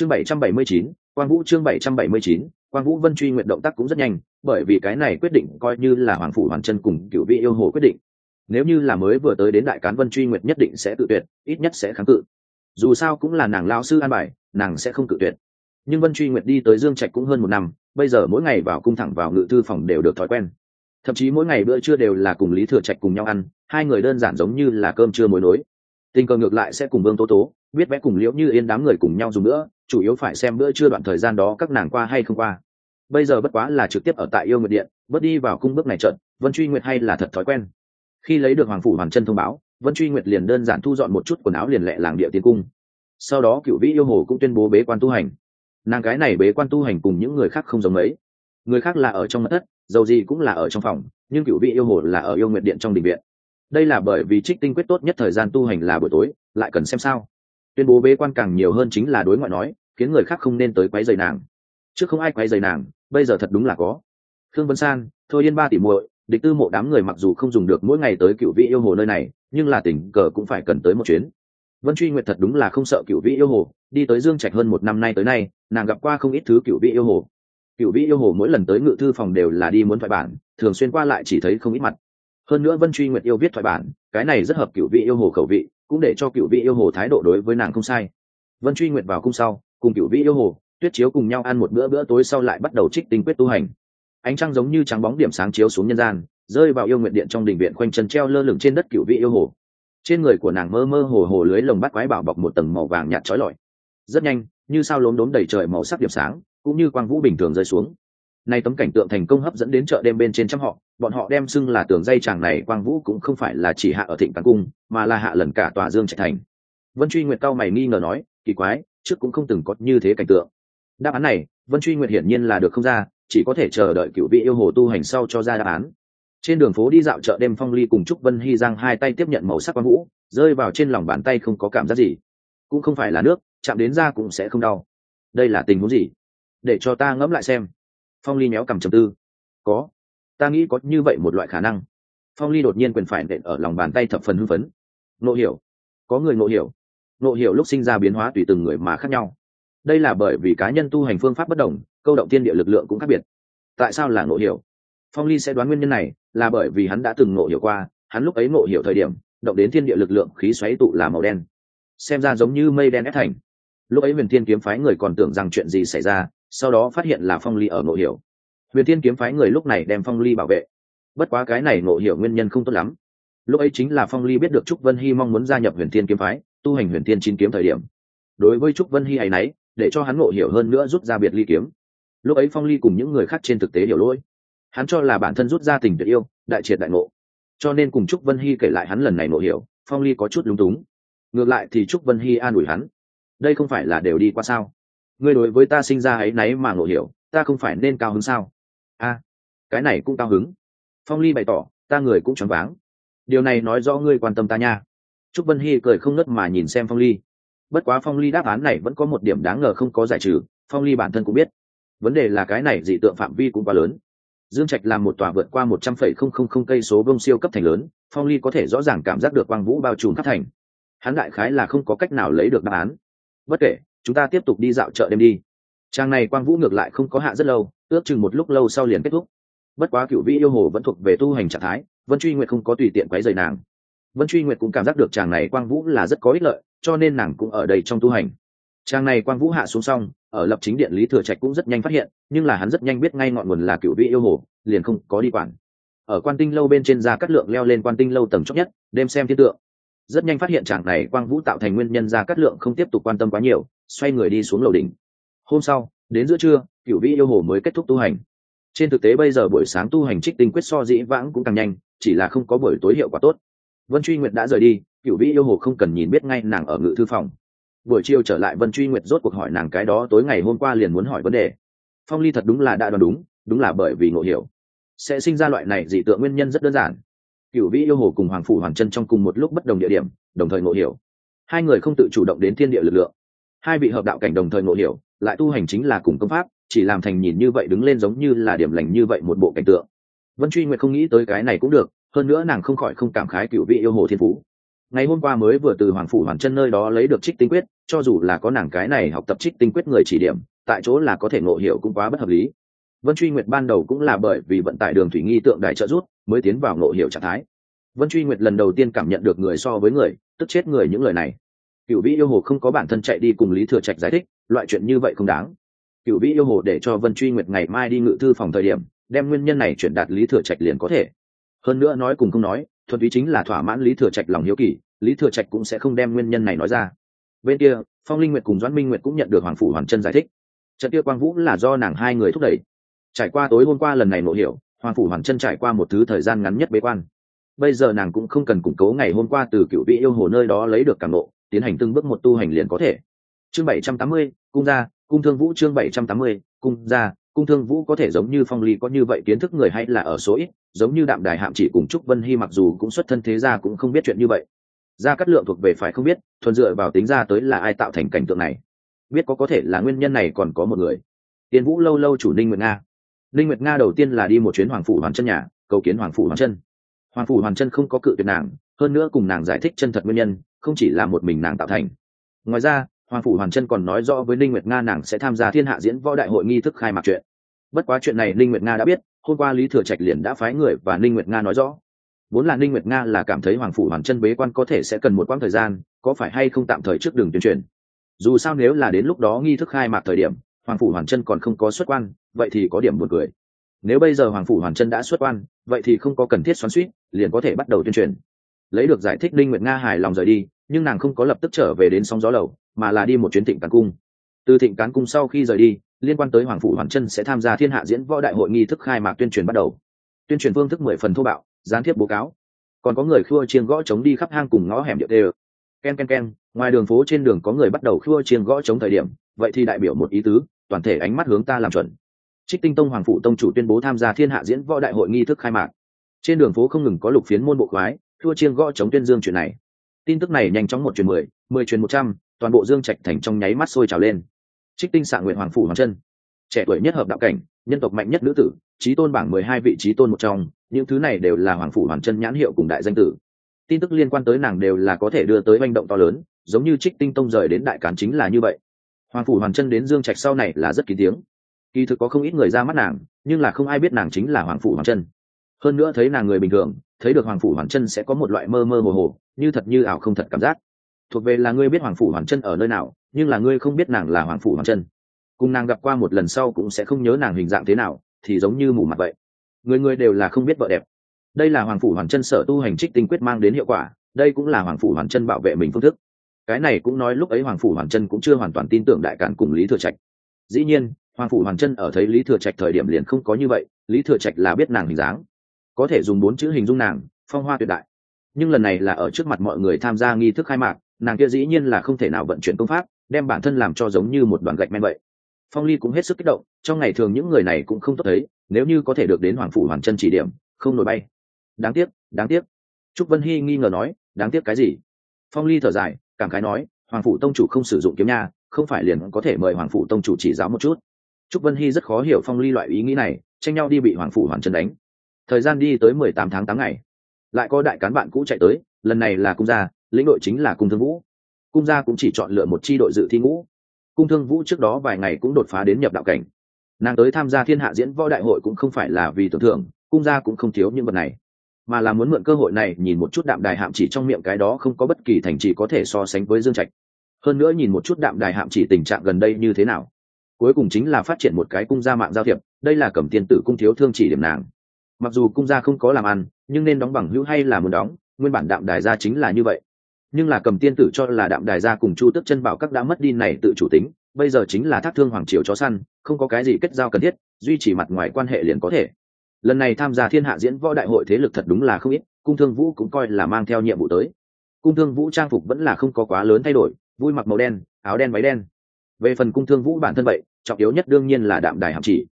chương bảy trăm bảy mươi chín, quang vũ chương bảy trăm bảy mươi chín, quang vũ vân truy nguyện động tác cũng rất nhanh, bởi vì cái này quyết định coi như là hoàng phủ hoàn chân cùng cựu vị yêu hồ quyết định. Nếu như là mới vừa tới đến đại cán vân truy nguyệt nhất định sẽ tự tuyệt, ít nhất sẽ kháng cự. Dù sao cũng là nàng lao sư an bài, nàng sẽ không cự tuyệt. Nhưng vân truy nguyệt đi tới dương trạch cũng hơn một năm, bây giờ mỗi ngày vào cung thẳng vào ngự thư phòng đều được thói quen. Thậm chí mỗi ngày bữa trưa đều là cùng lý thừa trạch cùng nhau ăn, hai người đơn giản giống như là cơm trưa mối nối. Tình cờ ngược lại sẽ cùng vương tố tố, biết vẽ cùng liễu như yên đám người cùng nhau dùng nữa chủ yếu phải xem bữa trưa đoạn thời gian đó các nàng qua hay không qua. Bây giờ bất quá là trực tiếp ở tại yêu nguyệt điện, bớt đi vào cung bước này trận, vân truy nguyệt hay là thật thói quen? Khi lấy được hoàng phủ hoàn chân thông báo, vân truy nguyệt liền đơn giản thu dọn một chút quần áo liền lệ làng địa tiến cung. Sau đó cựu vĩ yêu hồ cũng tuyên bố bế quan tu hành. Nàng cái này bế quan tu hành cùng những người khác không giống ấy người khác là ở trong mặt thất dầu gì cũng là ở trong phòng, nhưng cựu vị yêu hồ là ở yêu nguyện điện trong đình viện. Đây là bởi vì trích tinh quyết tốt nhất thời gian tu hành là buổi tối, lại cần xem sao tuyên bố bế quan càng nhiều hơn chính là đối ngoại nói, khiến người khác không nên tới quấy rầy nàng. Trước không ai quấy rầy nàng, bây giờ thật đúng là có. Thương vân san, thôi yên ba tỷ muội, địch tư mộ đám người mặc dù không dùng được mỗi ngày tới cựu vị yêu hồ nơi này, nhưng là tình cờ cũng phải cần tới một chuyến. Vân truy nguyệt thật đúng là không sợ cựu vị yêu hồ, đi tới dương trạch hơn một năm nay tới nay, nàng gặp qua không ít thứ cựu vị yêu hồ. Cựu vị yêu hồ mỗi lần tới ngự thư phòng đều là đi muốn thoại bản, thường xuyên qua lại chỉ thấy không ít mặt. Hơn nữa vân truy nguyệt yêu viết thoại bản, cái này rất hợp cựu vị yêu hồ khẩu vị cũng để cho cựu vị yêu hồ thái độ đối với nàng không sai. Vân truy nguyện vào cung sau, cùng cựu vị yêu hồ, tuyết chiếu cùng nhau ăn một bữa bữa tối sau lại bắt đầu trích tinh quyết tu hành. Ánh trăng giống như trắng bóng điểm sáng chiếu xuống nhân gian, rơi vào yêu nguyện điện trong đình viện khoanh chân treo lơ lửng trên đất cựu vị yêu hồ. Trên người của nàng mơ mơ hồ hồ lưới lồng bắt quái bảo bọc một tầng màu vàng nhạt trói lọi. Rất nhanh, như sao lốm đốm đầy trời màu sắc điểm sáng, cũng như quang vũ bình thường rơi xuống nay tấm cảnh tượng thành công hấp dẫn đến chợ đêm bên trên trăm họ, bọn họ đem xưng là tường dây chàng này quang vũ cũng không phải là chỉ hạ ở thịnh cán cung, mà là hạ lần cả tòa dương trạch thành. Vân truy nguyệt cao mày nghi ngờ nói, kỳ quái, trước cũng không từng có như thế cảnh tượng. Đáp án này, vân truy nguyệt hiển nhiên là được không ra, chỉ có thể chờ đợi cựu vị yêu hồ tu hành sau cho ra đáp án. Trên đường phố đi dạo chợ đêm phong ly cùng trúc vân hy giang hai tay tiếp nhận màu sắc quang vũ, rơi vào trên lòng bàn tay không có cảm giác gì. Cũng không phải là nước, chạm đến da cũng sẽ không đau. Đây là tình huống gì? Để cho ta ngẫm lại xem phong ly méo cầm trầm tư. Có. Ta nghĩ có như vậy một loại khả năng. Phong ly đột nhiên quyền phải nện ở lòng bàn tay thập phần hưng phấn. Nộ hiểu. Có người nộ hiểu. Nộ hiểu lúc sinh ra biến hóa tùy từng người mà khác nhau. Đây là bởi vì cá nhân tu hành phương pháp bất đồng, câu động tiên địa lực lượng cũng khác biệt. Tại sao là nộ hiểu? Phong ly sẽ đoán nguyên nhân này là bởi vì hắn đã từng nộ hiểu qua, hắn lúc ấy nộ hiểu thời điểm, động đến thiên địa lực lượng khí xoáy tụ là màu đen. Xem ra giống như mây đen ép thành. Lúc ấy huyền thiên kiếm phái người còn tưởng rằng chuyện gì xảy ra sau đó phát hiện là phong ly ở nội hiểu. Huyền thiên kiếm phái người lúc này đem phong ly bảo vệ. Bất quá cái này nội hiểu nguyên nhân không tốt lắm. Lúc ấy chính là phong ly biết được trúc vân hy mong muốn gia nhập huyền thiên kiếm phái, tu hành huyền thiên chín kiếm thời điểm. Đối với trúc vân hy hay nấy, để cho hắn ngộ hiểu hơn nữa rút ra biệt ly kiếm. Lúc ấy phong ly cùng những người khác trên thực tế hiểu lỗi. Hắn cho là bản thân rút ra tình tuyệt yêu, đại triệt đại ngộ. Cho nên cùng trúc vân hy kể lại hắn lần này ngộ hiểu, phong ly có chút lúng túng. Ngược lại thì trúc vân hy an ủi hắn. Đây không phải là đều đi qua sao? Ngươi đối với ta sinh ra ấy náy mà ngộ hiểu, ta không phải nên cao hứng sao? A, cái này cũng cao hứng. Phong ly bày tỏ, ta người cũng choáng váng. Điều này nói rõ ngươi quan tâm ta nha. Trúc vân hy cười không nớt mà nhìn xem phong ly. Bất quá phong ly đáp án này vẫn có một điểm đáng ngờ không có giải trừ, phong ly bản thân cũng biết. Vấn đề là cái này dị tượng phạm vi cũng quá lớn. Dương trạch làm một tòa vượt qua một trăm phẩy không không không cây số bông siêu cấp thành lớn, phong ly có thể rõ ràng cảm giác được quang vũ bao trùm khắp thành. Hắn đại khái là không có cách nào lấy được đáp án. Bất kể chúng ta tiếp tục đi dạo chợ đêm đi. Trang này quang vũ ngược lại không có hạ rất lâu, ước chừng một lúc lâu sau liền kết thúc. Bất quá cựu vĩ yêu hồ vẫn thuộc về tu hành trạng thái, vân truy nguyệt không có tùy tiện quấy rầy nàng. Vân truy nguyệt cũng cảm giác được chàng này quang vũ là rất có ích lợi, cho nên nàng cũng ở đây trong tu hành. Chàng này quang vũ hạ xuống xong, ở lập chính điện lý thừa trạch cũng rất nhanh phát hiện, nhưng là hắn rất nhanh biết ngay ngọn nguồn là cựu vĩ yêu hồ, liền không có đi quản. Ở quan tinh lâu bên trên ra cắt lượng leo lên quan tinh lâu tầng chót nhất, đêm xem thiên tượng. Rất nhanh phát hiện chàng này quang vũ tạo thành nguyên nhân ra cắt lượng không tiếp tục quan tâm quá nhiều xoay người đi xuống lầu đỉnh. Hôm sau, đến giữa trưa cựu vĩ yêu hồ mới kết thúc tu hành. Trên thực tế bây giờ buổi sáng tu hành trích tinh quyết so dĩ vãng cũng càng nhanh, chỉ là không có buổi tối hiệu quả tốt. Vân truy nguyệt đã rời đi cựu vĩ yêu hồ không cần nhìn biết ngay nàng ở ngự thư phòng. Buổi chiều trở lại, vân truy nguyệt rốt cuộc hỏi nàng cái đó tối ngày hôm qua liền muốn hỏi vấn đề. Phong ly thật đúng là đã đoán đúng đúng là bởi vì ngộ hiểu. Sẽ sinh ra loại này dị tượng nguyên nhân rất đơn giản. Cựu vĩ yêu hồ cùng hoàng phủ hoàng chân trong cùng một lúc bất đồng địa điểm, đồng thời ngộ hiểu. Hai người không tự chủ động đến thiên địa lực lượng hai vị hợp đạo cảnh đồng thời ngộ hiểu, lại tu hành chính là cùng công pháp, chỉ làm thành nhìn như vậy đứng lên giống như là điểm lành như vậy một bộ cảnh tượng. Vân truy nguyệt không nghĩ tới cái này cũng được, hơn nữa nàng không khỏi không cảm khái cựu vị yêu hồ thiên phú. Ngày hôm qua mới vừa từ hoàng phủ hoàn chân nơi đó lấy được trích tinh quyết, cho dù là có nàng cái này học tập trích tinh quyết người chỉ điểm, tại chỗ là có thể ngộ hiểu cũng quá bất hợp lý. Vân truy nguyệt ban đầu cũng là bởi vì vận tải đường thủy nghi tượng đài trợ rút mới tiến vào ngộ hiểu trạng thái. Vân truy nguyệt lần đầu tiên cảm nhận được người so với người, tức chết người những lời này cựu vĩ yêu hồ không có bản thân chạy đi cùng lý thừa trạch giải thích, loại chuyện như vậy không đáng. Cựu vĩ yêu hồ để cho vân truy nguyệt ngày mai đi ngự thư phòng thời điểm, đem nguyên nhân này chuyển đạt lý thừa trạch liền có thể. Hơn nữa nói cùng không nói, thuần túy chính là thỏa mãn lý thừa trạch lòng hiếu kỳ, lý thừa trạch cũng sẽ không đem nguyên nhân này nói ra. Bên kia, phong linh nguyệt cùng doãn minh nguyệt cũng nhận được hoàng phủ Hoàng chân giải thích. Trận kia quang vũ là do nàng hai người thúc đẩy. Trải qua tối hôm qua lần này ngộ hiểu, hoàng phủ Hoàng chân trải qua một thứ thời gian ngắn nhất bế quan. Bây giờ nàng cũng không cần củng cố ngày hôm qua từ cựu vị yêu hồ nơi đó lấy được cảm nộ tiến hành từng bước một tu hành liền có thể. Chương bảy trăm tám mươi, cung gia, cung thương vũ chương bảy trăm tám mươi, cung gia, cung thương vũ có thể giống như phong ly, có như vậy kiến thức người hay là ở số ít, giống như đạm đài hạm chỉ cùng trúc vân hy mặc dù cũng xuất thân thế gia cũng không biết chuyện như vậy. Gia cát lượng thuộc về phải không biết, thuần dựa vào tính ra tới là ai tạo thành cảnh tượng này. Biết có có thể là nguyên nhân này còn có một người. Tiên vũ lâu lâu chủ ninh nguyệt nga. Ninh nguyệt nga đầu tiên là đi một chuyến hoàng phủ hoàn chân nhà, cầu kiến hoàng phủ hoàn chân. Hoàng phủ hoàn chân không có cự tuyệt nàng, hơn nữa cùng nàng giải thích chân thật nguyên nhân không chỉ là một mình nàng tạo thành. Ngoài ra, hoàng phủ hoàn chân còn nói rõ với ninh nguyệt nga nàng sẽ tham gia thiên hạ diễn võ đại hội nghi thức khai mạc chuyện. Bất quá chuyện này ninh nguyệt nga đã biết, hôm qua lý thừa trạch liền đã phái người và ninh nguyệt nga nói rõ. Vốn là ninh nguyệt nga là cảm thấy hoàng phủ hoàn chân bế quan có thể sẽ cần một quãng thời gian, có phải hay không tạm thời trước đường tuyên truyền. Dù sao nếu là đến lúc đó nghi thức khai mạc thời điểm, hoàng phủ hoàn chân còn không có xuất quan, vậy thì có điểm buồn cười. Nếu bây giờ hoàng phủ hoàn chân đã xuất quan, vậy thì không có cần thiết xoắn suýt, liền có thể bắt đầu tuyên truyền lấy được giải thích linh nguyệt nga hài lòng rời đi, nhưng nàng không có lập tức trở về đến sóng gió lầu, mà là đi một chuyến thịnh cán cung. Từ thịnh cán cung sau khi rời đi, liên quan tới hoàng phủ hoàn chân sẽ tham gia thiên hạ diễn võ đại hội nghi thức khai mạc tuyên truyền bắt đầu. Tuyên truyền phương thức mười phần thô bạo, gián tiếp bố cáo. Còn có người khua chiêng gõ chống đi khắp hang cùng ngõ hẻm địa tê ken ken ken, ngoài đường phố trên đường có người bắt đầu khua chiêng gõ chống thời điểm, vậy thì đại biểu một ý tứ, toàn thể ánh mắt hướng ta làm chuẩn. Trích tinh tông hoàng phụ tông chủ tuyên bố tham gia thiên hạ diễn võ đại hội nghi thức khai mạc. Trên đường phố không ngừng có lục phiến môn bộ khoái thua chiêng gõ chống tuyên dương chuyện này. Tin tức này nhanh chóng một truyền mười mười truyền một trăm, toàn bộ dương trạch thành trong nháy mắt sôi trào lên. Trích tinh xạ nguyện hoàng phủ hoàng chân. Trẻ tuổi nhất hợp đạo cảnh, nhân tộc mạnh nhất nữ tử trí tôn bảng mười hai vị trí tôn một trong, những thứ này đều là hoàng phủ hoàng chân nhãn hiệu cùng đại danh tử. Tin tức liên quan tới nàng đều là có thể đưa tới manh động to lớn, giống như trích tinh tông rời đến đại cán chính là như vậy. Hoàng phủ hoàng chân đến dương trạch sau này là rất kín tiếng. Kỳ thực có không ít người ra mắt nàng, nhưng là không ai biết nàng chính là hoàng phủ hoàng chân. Hơn nữa thấy nàng người bình thường thấy được hoàng phủ hoàng chân sẽ có một loại mơ mơ hồ hồ, như thật như ảo không thật cảm giác. Thuộc về là ngươi biết hoàng phủ hoàng chân ở nơi nào, nhưng là ngươi không biết nàng là hoàng phủ hoàng chân. Cùng nàng gặp qua một lần sau cũng sẽ không nhớ nàng hình dạng thế nào, thì giống như mù mặt vậy. Người người đều là không biết vợ đẹp. Đây là hoàng phủ hoàng chân sở tu hành trích tinh quyết mang đến hiệu quả, đây cũng là hoàng phủ hoàng chân bảo vệ mình phương thức. Cái này cũng nói lúc ấy hoàng phủ hoàng chân cũng chưa hoàn toàn tin tưởng đại cản cùng lý thừa trạch. Dĩ nhiên, hoàng phủ hoàng chân ở thấy lý thừa trạch thời điểm liền không có như vậy, lý thừa trạch là biết nàng hình dáng có thể dùng bốn chữ hình dung nàng, phong hoa tuyệt đại. Nhưng lần này là ở trước mặt mọi người tham gia nghi thức khai mạc, nàng kia dĩ nhiên là không thể nào vận chuyển công pháp, đem bản thân làm cho giống như một đoàn gạch men vậy. Phong ly cũng hết sức kích động, trong ngày thường những người này cũng không tốt thấy, nếu như có thể được đến hoàng phủ hoàng chân chỉ điểm, không nổi bay. Đáng tiếc đáng tiếc. Trúc vân hy nghi ngờ nói, đáng tiếc cái gì? Phong ly thở dài, cảm khái nói, hoàng phủ tông chủ không sử dụng kiếm nha, không phải liền có thể mời hoàng phủ tông chủ chỉ giáo một chút. Trúc vân hy rất khó hiểu phong ly loại ý nghĩ này, tranh nhau đi bị hoàng phủ hoàn chân đánh thời gian đi tới mười tám tháng tám ngày. Lại có đại cán bạn cũ chạy tới, lần này là cung gia, lĩnh đội chính là cung thương vũ. Cung gia cũng chỉ chọn lựa một c h i đội dự thi ngũ. Cung thương vũ trước đó vài ngày cũng đột phá đến nhập đạo cảnh. Nàng tới tham gia thiên hạ diễn võ đại hội cũng không phải là vì tưởng thưởng, cung gia cũng không thiếu những vật này. Mà là muốn mượn cơ hội này nhìn một chút đạm đài hạm chỉ trong miệng cái đó không có bất kỳ thành trì có thể so sánh với dương trạch. Hơn nữa nhìn một chút đạm đài hạm chỉ tình trạng gần đây như thế nào. Cuối cùng chính là phát triển một cái cung gia mạng giao thiệp, đây là cẩm tiền tử cung thiếu thương chỉ điểm nàng mặc dù cung gia không có làm ăn, nhưng nên đóng bằng hữu hay là muốn đóng, nguyên bản đạm đài gia chính là như vậy. Nhưng là cầm tiên tử cho là đạm đài gia cùng chu tức chân bảo các đã mất đi này tự chủ tính, bây giờ chính là thác thương hoàng triều chó săn, không có cái gì kết giao cần thiết, duy trì mặt ngoài quan hệ liền có thể. Lần này tham gia thiên hạ diễn võ đại hội thế lực thật đúng là không ít, cung thương vũ cũng coi là mang theo nhiệm vụ tới. Cung thương vũ trang phục vẫn là không có quá lớn thay đổi, vui mặc màu đen, áo đen váy đen. Về phần cung thương vũ bản thân vậy, trọng yếu nhất đương nhiên là đạm đài hạm chỉ.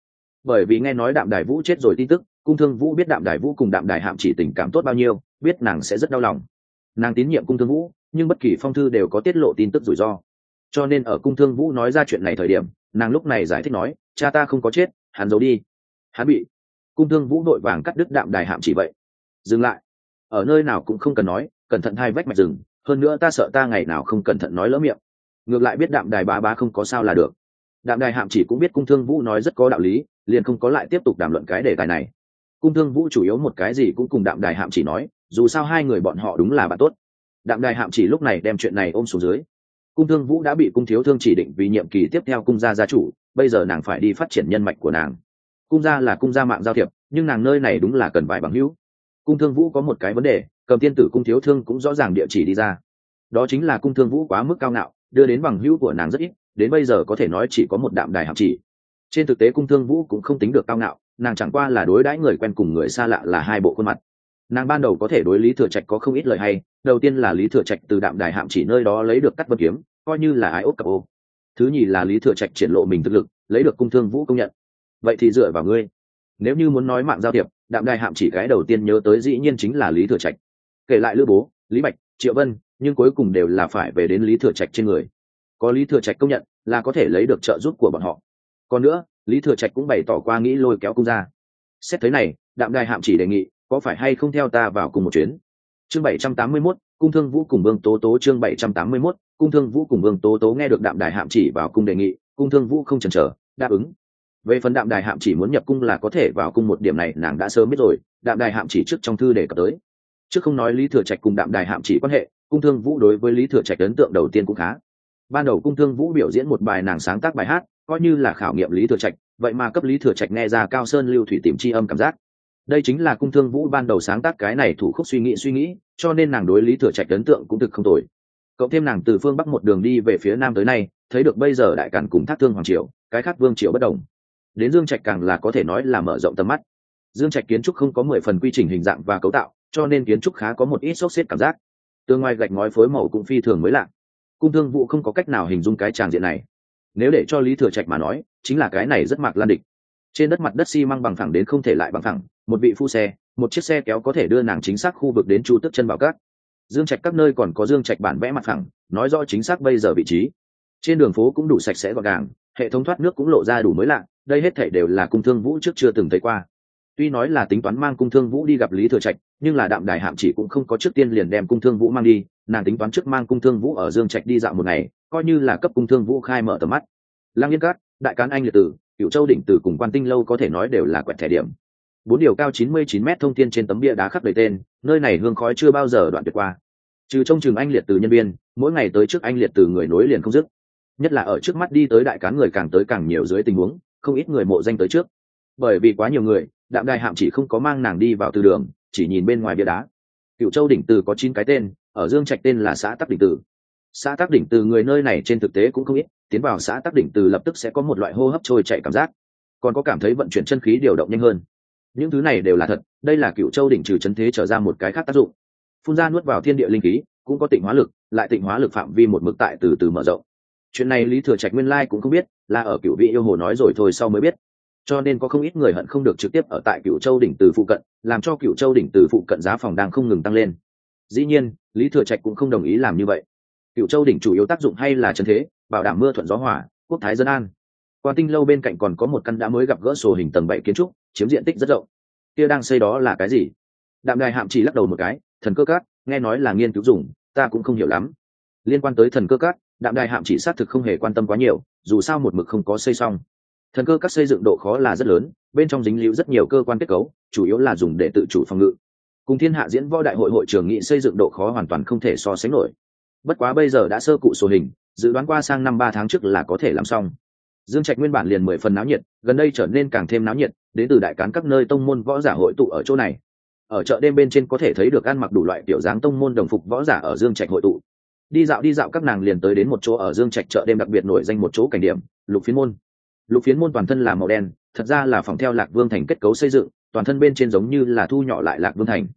Bởi vì nghe nói đạm đài vũ chết rồi tin tức cung thương vũ biết đạm đài vũ cùng đạm đài hạm chỉ tình cảm tốt bao nhiêu, biết nàng sẽ rất đau lòng. Nàng tín nhiệm cung thương vũ, nhưng bất kỳ phong thư đều có tiết lộ tin tức rủi ro. Cho nên ở cung thương vũ nói ra chuyện này thời điểm, nàng lúc này giải thích nói, cha ta không có chết, hắn giấu đi. Hắn bị. Cung thương vũ đội vàng cắt đứt đạm đài hạm chỉ vậy. Dừng lại. Ở nơi nào cũng không cần nói, cẩn thận hai vách mạch rừng, hơn nữa ta sợ ta ngày nào không cẩn thận nói lỡ miệng. Ngược lại biết đạm đài bá bá không có sao là được. Đạm đài hạm chỉ cũng biết cung thương vũ nói rất có đạo lý, liền không có lại tiếp tục đàm luận cái đề tài này cung thương vũ chủ yếu một cái gì cũng cùng đạm đài hạm chỉ nói, dù sao hai người bọn họ đúng là bạn tốt. Đạm đài hạm chỉ lúc này đem chuyện này ôm xuống dưới. Cung thương vũ đã bị cung thiếu thương chỉ định vì nhiệm kỳ tiếp theo cung gia gia chủ, bây giờ nàng phải đi phát triển nhân mạch của nàng. Cung gia là cung gia mạng giao thiệp, nhưng nàng nơi này đúng là cần vài bằng hữu. Cung thương vũ có một cái vấn đề, cầm tiên tử cung thiếu thương cũng rõ ràng địa chỉ đi ra. Đó chính là cung thương vũ quá mức cao ngạo, đưa đến bằng hữu của nàng rất ít, đến bây giờ có thể nói chỉ có một đạm đài hạm chỉ. Trên thực tế cung thương vũ cũng không tính được cao ngạo nàng chẳng qua là đối đãi người quen cùng người xa lạ là hai bộ khuôn mặt. Nàng ban đầu có thể đối lý thừa trạch có không ít lời hay, đầu tiên là lý thừa trạch từ đạm đài hạm chỉ nơi đó lấy được cắt vật kiếm, coi như là ai ốc cặp ô. Thứ nhì là lý thừa trạch triển lộ mình thực lực, lấy được cung thương vũ công nhận. Vậy thì dựa vào ngươi. Nếu như muốn nói mạng giao thiệp, đạm đài hạm chỉ cái đầu tiên nhớ tới dĩ nhiên chính là lý thừa trạch. Kể lại lữ bố, lý bạch, triệu vân, nhưng cuối cùng đều là phải về đến lý thừa trạch trên người. Có lý thừa trạch công nhận là có thể lấy được trợ giúp của bọn họ. Còn nữa lý thừa trạch cũng bày tỏ qua nghĩ lôi kéo cung ra. Xét thế này đạm đài hạm chỉ đề nghị có phải hay không theo ta vào cùng một chuyến? Chương bảy trăm tám mươi 781, cung thương vũ cùng vương tố tố chương bảy trăm tám mươi 781, cung thương vũ cùng vương tố tố nghe được đạm đài hạm chỉ vào cung đề nghị cung thương vũ không chần chờ đáp ứng. Về phần đạm đài hạm chỉ muốn nhập cung là có thể vào cung một điểm này nàng đã sớm biết rồi đạm đài hạm chỉ trước trong thư đề cập tới. Trước không nói lý thừa trạch cùng đạm đài hạm chỉ quan hệ cung thương vũ đối với lý thừa trạch ấn tượng đầu tiên cũng khá ban đầu cung thương vũ biểu diễn một bài nàng sáng tác bài hát, coi như là khảo nghiệm lý thừa trạch, vậy mà cấp lý thừa trạch nghe ra cao sơn lưu thủy tìm c âm cảm giác. Đây chính là cung thương vũ ban đầu sáng tác cái này thủ khúc suy nghĩ suy nghĩ, cho nên nàng đối lý thừa trạch ấn tượng cũng thực không tồi. Cộng thêm nàng từ phương bắc một đường đi về phía nam tới nay, thấy được bây giờ đại cản cùng thác thương hoàng triều, cái khác vương triều bất đồng. Đến dương trạch càng là có thể nói là mở rộng tầm mắt. Dương trạch kiến trúc không có mười phần quy trình hình dạng và cấu tạo, cho nên kiến trúc khá có một ít sốc xếp cảm giác. Tương ngoài gạch ngói phối màu cũng phi thường mới lạ cung thương Vũ không có cách nào hình dung cái tràng diện này. Nếu để cho lý thừa trạch mà nói, chính là cái này rất mạc lan địch. Trên đất mặt đất xi、si、măng bằng thẳng đến không thể lại bằng thẳng một vị phu xe, một chiếc xe kéo có thể đưa nàng chính xác khu vực đến chu tức chân bảo cát dương trạch các nơi còn có dương trạch bản vẽ mặt phẳng, nói rõ chính xác bây giờ vị trí. Trên đường phố cũng đủ sạch sẽ gọn gàng, hệ thống thoát nước cũng lộ ra đủ mới lạ, đây hết thể đều là cung thương vũ trước chưa từng thấy qua. Tuy nói là tính toán mang cung thương vũ đi gặp lý thừa trạch, nhưng là đạm đài hạm chỉ cũng không có trước tiên liền đem cung thương vũ mang đi nàng tính toán trước mang cung thương vũ ở dương trạch đi dạo một ngày, coi như là cấp cung thương vũ khai mở tầm mắt. Lăng yên cát đại cán anh liệt tử cựu châu đỉnh tử cùng quan tinh lâu có thể nói đều là quẹt thẻ điểm. Bốn điều cao chín mươi chín m thông tin trên tấm bia đá khắc đầy tên, nơi này hương khói chưa bao giờ đoạn tuyệt qua. Trừ trong trường anh liệt từ nhân viên, mỗi ngày tới trước anh liệt từ người nối liền không dứt. Nhất là ở trước mắt đi tới đại cán người càng tới càng nhiều dưới tình huống, không ít người mộ danh tới trước. Bởi vì quá nhiều người, đạm đài hạm chỉ không có mang nàng đi vào từ đường, chỉ nhìn bên ngoài bia đá. Cựu châu đỉnh từ có chín cái tên ở dương trạch tên là xã tắc đỉnh từ. Xã tắc đỉnh từ người nơi này trên thực tế cũng không ít, tiến vào xã tắc đỉnh từ lập tức sẽ có một loại hô hấp trôi chạy cảm giác. Còn có cảm thấy vận chuyển chân khí điều động nhanh hơn. Những thứ này đều là thật, đây là cựu châu đỉnh trừ chân thế trở ra một cái khác tác dụng. Phun ra nuốt vào thiên địa linh khí, cũng có tịnh hóa lực, lại tịnh hóa lực phạm vi một mực tại từ từ mở rộng. Chuyện này lý thừa trạch nguyên lai cũng không biết, là ở cựu vị yêu hồ nói rồi thôi sau mới biết. Cho nên có không ít người hận không được trực tiếp ở tại cựu châu đỉnh từ phụ cận, làm cho cựu châu đỉnh từ phụ cận giá phòng đang không ngừng tăng lên. Dĩ nhiên lý thừa trạch cũng không đồng ý làm như vậy. Cựu châu đỉnh chủ yếu tác dụng hay là chân thế, bảo đảm mưa thuận gió hỏa quốc thái dân an. Quan tinh lâu bên cạnh còn có một căn đã mới gặp gỡ sổ hình tầng bảy kiến trúc, chiếm diện tích rất rộng. Kia đang xây đó là cái gì? Đạm đài hạm chỉ lắc đầu một cái, thần cơ cát nghe nói là nghiên cứu dùng, ta cũng không hiểu lắm. Liên quan tới thần cơ cát đạm đài hạm chỉ xác thực không hề quan tâm quá nhiều, dù sao một mực không có xây xong. Thần cơ các xây dựng độ khó là rất lớn, bên trong dính líu rất nhiều cơ quan kết cấu, chủ yếu là dùng để tự chủ phòng ngự cùng thiên hạ diễn võ đại hội hội trưởng nghị xây dựng độ khó hoàn toàn không thể so sánh nổi. Bất quá bây giờ đã sơ cụ sổ hình, dự đoán qua sang năm ba tháng trước là có thể làm xong. Dương trạch nguyên bản liền mười phần náo nhiệt, gần đây trở nên càng thêm náo nhiệt, đến từ đại cán các nơi tông môn võ giả hội tụ ở chỗ này. Ở chợ đêm bên trên có thể thấy được ăn mặc đủ loại kiểu dáng tông môn đồng phục võ giả ở dương trạch hội tụ. Đi dạo đi dạo các nàng liền tới đến một chỗ ở dương trạch chợ đêm đặc biệt nổi danh một chỗ cảnh điểm, lục phiến môn. Lục phiến môn toàn thân là màu đen, thật ra là phòng theo lạc vương thành kết cấu xây dựng toàn thân bên trên giống như là thu nhỏ lại lạc vương thành.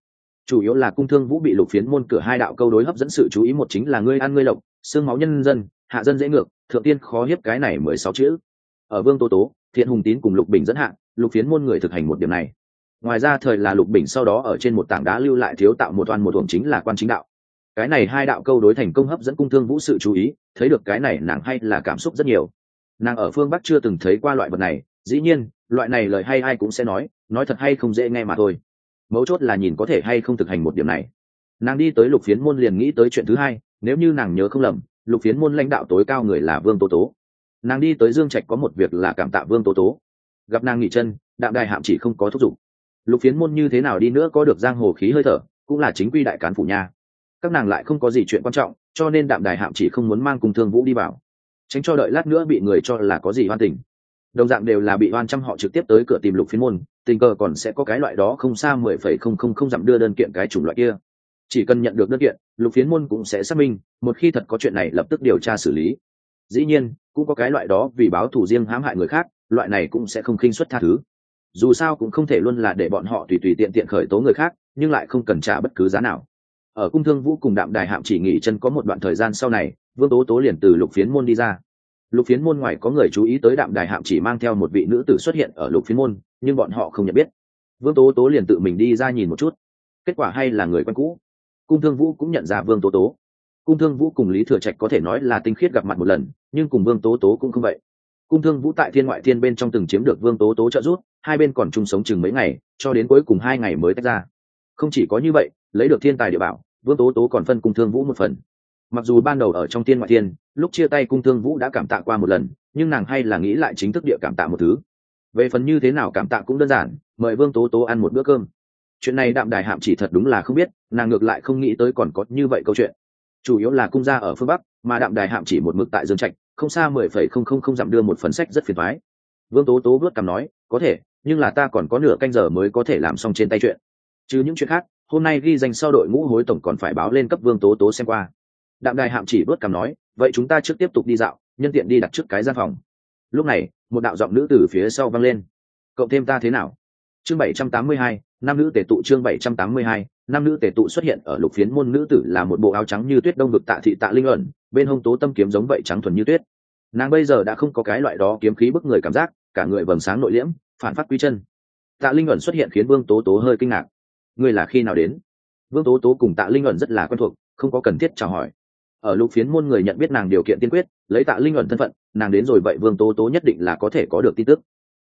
Chủ yếu là cung thương vũ bị lục phiến môn cửa hai đạo câu đối hấp dẫn sự chú ý một chính là ngươi ăn ngươi lộc xương máu nhân dân hạ dân dễ ngược thượng tiên khó hiếp cái này mười sáu chữ. Ở vương tô tố thiện hùng tín cùng lục bình dẫn hạ, lục phiến môn người thực hành một điểm này. Ngoài ra thời là lục bình sau đó ở trên một tảng đá lưu lại thiếu tạo một oan một thuồng chính là quan chính đạo. Cái này hai đạo câu đối thành công hấp dẫn cung thương vũ sự chú ý thấy được cái này nàng hay là cảm xúc rất nhiều. Nàng ở phương bắc chưa từng thấy qua loại vật này dĩ nhiên, loại này lời hay ai cũng sẽ nói nói thật hay không dễ nghe mà thôi. Mấu chốt là nhìn có thể hay không thực hành một điểm này. Nàng đi tới lục phiến môn liền nghĩ tới chuyện thứ hai, nếu như nàng nhớ không lầm, lục phiến môn lãnh đạo tối cao người là vương tố tố. Nàng đi tới dương trạch có một việc là cảm tạ vương tố tố. Gặp nàng nghỉ chân, đạm đài hạm chỉ không có thúc giục. Lục phiến môn như thế nào đi nữa có được giang hồ khí hơi thở, cũng là chính quy đại cán phủ nha. Các nàng lại không có gì chuyện quan trọng, cho nên đạm đài hạm chỉ không muốn mang cùng thương vũ đi vào. Tránh cho đợi lát nữa bị người cho là có gì hoan tình đồng dạng đều là bị oan trăm họ trực tiếp tới cửa tìm lục phiên môn, tình cờ còn sẽ có cái loại đó không xa mười phẩy không không không dặm đưa đơn kiện cái chủng loại kia. Chỉ cần nhận được đơn kiện, lục phiến môn cũng sẽ xác minh, một khi thật có chuyện này lập tức điều tra xử lý. Dĩ nhiên, cũng có cái loại đó vì báo thù riêng hãm hại người khác, loại này cũng sẽ không khinh xuất tha thứ. Dù sao cũng không thể luôn là để bọn họ tùy tùy tiện tiện khởi tố người khác, nhưng lại không cần trả bất cứ giá nào. Ở cung thương vũ cùng đạm đài hạm chỉ nghỉ chân có một đoạn thời gian sau này, vương tố tố liền từ lục phiến môn đi ra lục phiến môn ngoài có người chú ý tới đạm đài hạm chỉ mang theo một vị nữ tử xuất hiện ở lục phiến môn, nhưng bọn họ không nhận biết. Vương tố tố liền tự mình đi ra nhìn một chút. Kết quả hay là người quen cũ. Cung thương vũ cũng nhận ra vương tố tố. Cung thương vũ cùng lý thừa trạch có thể nói là tinh khiết gặp mặt một lần, nhưng cùng vương tố tố cũng không vậy. Cung thương vũ tại thiên ngoại thiên bên trong từng chiếm được vương tố tố trợ giúp, hai bên còn chung sống chừng mấy ngày, cho đến cuối cùng hai ngày mới tách ra. Không chỉ có như vậy, lấy được thiên tài địa bảo, vương tố tố còn phân cung thương vũ một phần mặc dù ban đầu ở trong tiên ngoại thiên, lúc chia tay cung thương vũ đã cảm tạ qua một lần, nhưng nàng hay là nghĩ lại chính thức địa cảm tạ một thứ. Về phần như thế nào cảm tạ cũng đơn giản, mời vương tố tố ăn một bữa cơm. Chuyện này đạm đài hạm chỉ thật đúng là không biết, nàng ngược lại không nghĩ tới còn có như vậy câu chuyện. Chủ yếu là cung gia ở phương bắc, mà đạm đài hạm chỉ một mực tại dương trạch, không xa mười phẩy không không không dặm đưa một phần sách rất phiền thoái vương tố tố vớt cảm nói, có thể, nhưng là ta còn có nửa canh giờ mới có thể làm xong trên tay chuyện. Chứ những chuyện khác, hôm nay ghi danh sau đội ngũ hối tổng còn phải báo lên cấp vương tố tố xem qua đạm đài hạm chỉ vớt cằm nói, vậy chúng ta trước tiếp tục đi dạo, nhân tiện đi đặt trước cái gian phòng. Lúc này, một đạo giọng nữ từ phía sau vang lên. Cộng thêm ta thế nào? Chương bảy trăm tám mươi hai, nam nữ tể tụ chương bảy trăm tám mươi hai, nam nữ tể tụ xuất hiện ở lục phiến môn nữ tử là một bộ áo trắng như tuyết đông vực tạ thị tạ linh ẩn, bên hông tố tâm kiếm giống vậy trắng thuần như tuyết. Nàng bây giờ đã không có cái loại đó kiếm khí bức người cảm giác, cả người vầng sáng nội liễm, phản phát quy chân. Tạ linh ẩn xuất hiện khiến vương tố tố hơi kinh ngạc. Ngươi là khi nào đến? Vương tố tố cùng tạ linh ẩn rất là quen thuộc, không có cần thiết chào hỏi ở lục phiến môn người nhận biết nàng điều kiện tiên quyết lấy tạ linh ẩn thân phận nàng đến rồi vậy vương tố tố nhất định là có thể có được tin tức.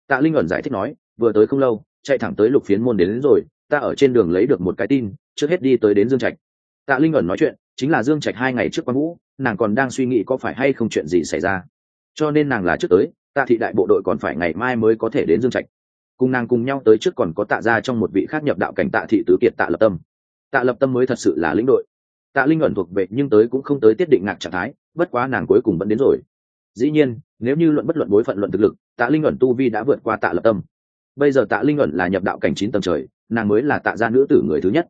Tạ linh ẩn giải thích nói vừa tới không lâu chạy thẳng tới lục phiến môn đến, đến rồi ta ở trên đường lấy được một cái tin trước hết đi tới đến dương trạch. Tạ linh ẩn nói chuyện chính là dương trạch hai ngày trước quan vũ nàng còn đang suy nghĩ có phải hay không chuyện gì xảy ra. Cho nên nàng là trước tới tạ thị đại bộ đội còn phải ngày mai mới có thể đến dương trạch. Cùng nàng cùng nhau tới trước còn có tạ ra trong một vị khác nhập đạo cảnh tạ thị tứ kiệt tạ lập tâm. Tạ lập tâm mới thật sự là lĩnh đội tạ linh ẩn thuộc về nhưng tới cũng không tới tiết định ngạc trạng thái, bất quá nàng cuối cùng vẫn đến rồi. Dĩ nhiên, nếu như luận bất luận bối phận luận thực lực, tạ linh ẩn tu vi đã vượt qua tạ lập tâm. Bây giờ tạ linh ẩn là nhập đạo cảnh chín tầng trời, nàng mới là tạ gia nữ tử người thứ nhất.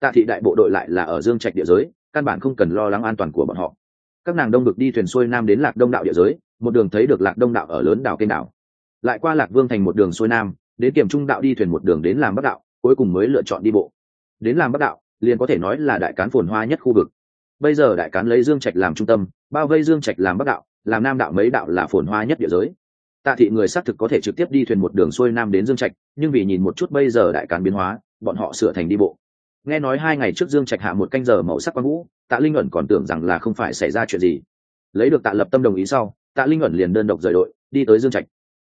Tạ thị đại bộ đội lại là ở dương trạch địa giới, căn bản không cần lo lắng an toàn của bọn họ. Các nàng đông được đi thuyền xuôi nam đến lạc đông đạo địa giới, một đường thấy được lạc đông đạo ở lớn đảo kênh đảo. Lại qua lạc vương thành một đường xuôi nam, đến kiểm trung đạo đi thuyền một đường đến làm bắc đạo, cuối cùng mới lựa chọn đi bộ. Đến làm bắc đạo liền có thể nói là đại cán phồn hoa nhất khu vực. Bây giờ đại cán lấy dương trạch làm trung tâm, bao vây dương trạch làm bắc đạo, làm nam đạo mấy đạo là phồn hoa nhất địa giới. Tạ thị người xác thực có thể trực tiếp đi thuyền một đường xuôi nam đến dương trạch, nhưng vì nhìn một chút bây giờ đại cán biến hóa, bọn họ sửa thành đi bộ. Nghe nói hai ngày trước dương trạch hạ một canh giờ màu sắc quang vũ, tạ linh ẩn còn tưởng rằng là không phải xảy ra chuyện gì. Lấy được tạ lập tâm đồng ý sau, tạ linh ẩn liền đơn độc rời đội, đi tới dương trạch.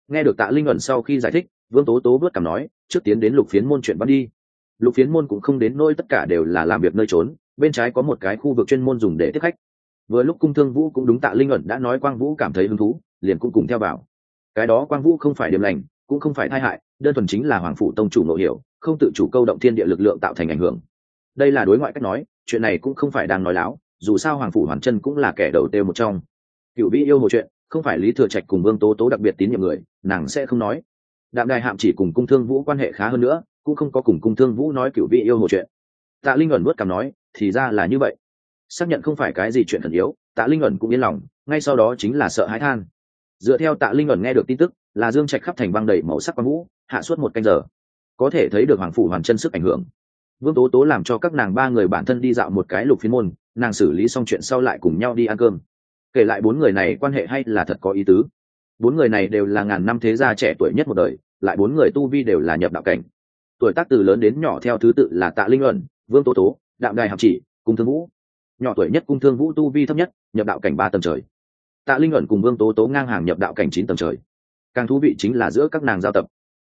Nghe được tạ linh ẩn sau khi giải thích, vương tố tố vớt cảm nói, trước tiến đến lục phiến môn chuyện bắt đi lục phiến môn cũng không đến nôi tất cả đều là làm việc nơi trốn, bên trái có một cái khu vực chuyên môn dùng để tiếp khách. Vừa lúc cung thương vũ cũng đúng tạ linh ẩn đã nói quang vũ cảm thấy hứng thú, liền cũng cùng theo vào. Cái đó quang vũ không phải điểm lành, cũng không phải tai hại, đơn thuần chính là hoàng phủ tông chủ nội hiểu không tự chủ câu động thiên địa lực lượng tạo thành ảnh hưởng. Đây là đối ngoại cách nói, chuyện này cũng không phải đang nói láo, dù sao hoàng phủ hoàn chân cũng là kẻ đầu têu một trong. Cựu vĩ yêu một chuyện, không phải lý thừa trạch cùng vương tố tố đặc biệt tín nhiệm người, nàng sẽ không nói. Đạm đài hạm chỉ cùng cung thương vũ quan hệ khá hơn nữa cũng không có cùng cung thương vũ nói cựu vị yêu hồ chuyện. Tạ linh ẩn vớt cảm nói, thì ra là như vậy. Xác nhận không phải cái gì chuyện thần yếu, tạ linh ẩn cũng yên lòng, ngay sau đó chính là sợ hãi than. Dựa theo tạ linh ẩn nghe được tin tức, là dương trạch khắp thành băng đầy màu sắc quang vũ, hạ suốt một canh giờ. Có thể thấy được hoàng phủ hoàn chân sức ảnh hưởng. Vương tố tố làm cho các nàng ba người bản thân đi dạo một cái lục phiên môn, nàng xử lý xong chuyện sau lại cùng nhau đi ăn cơm. Kể lại bốn người này quan hệ hay là thật có ý tứ? Bốn người này đều là ngàn năm thế gia trẻ tuổi nhất một đời, lại bốn người tu vi đều là nhập đạo cảnh tuổi tác từ lớn đến nhỏ theo thứ tự là tạ linh ẩn vương tố tố, đạm đài hạp chỉ, cung thương vũ. Nhỏ tuổi nhất cung thương vũ tu vi thấp nhất, nhập đạo cảnh ba tầng trời. Tạ linh ẩn cùng vương tố tố ngang hàng nhập đạo cảnh chín tầng trời. Càng thú vị chính là giữa các nàng giao tập.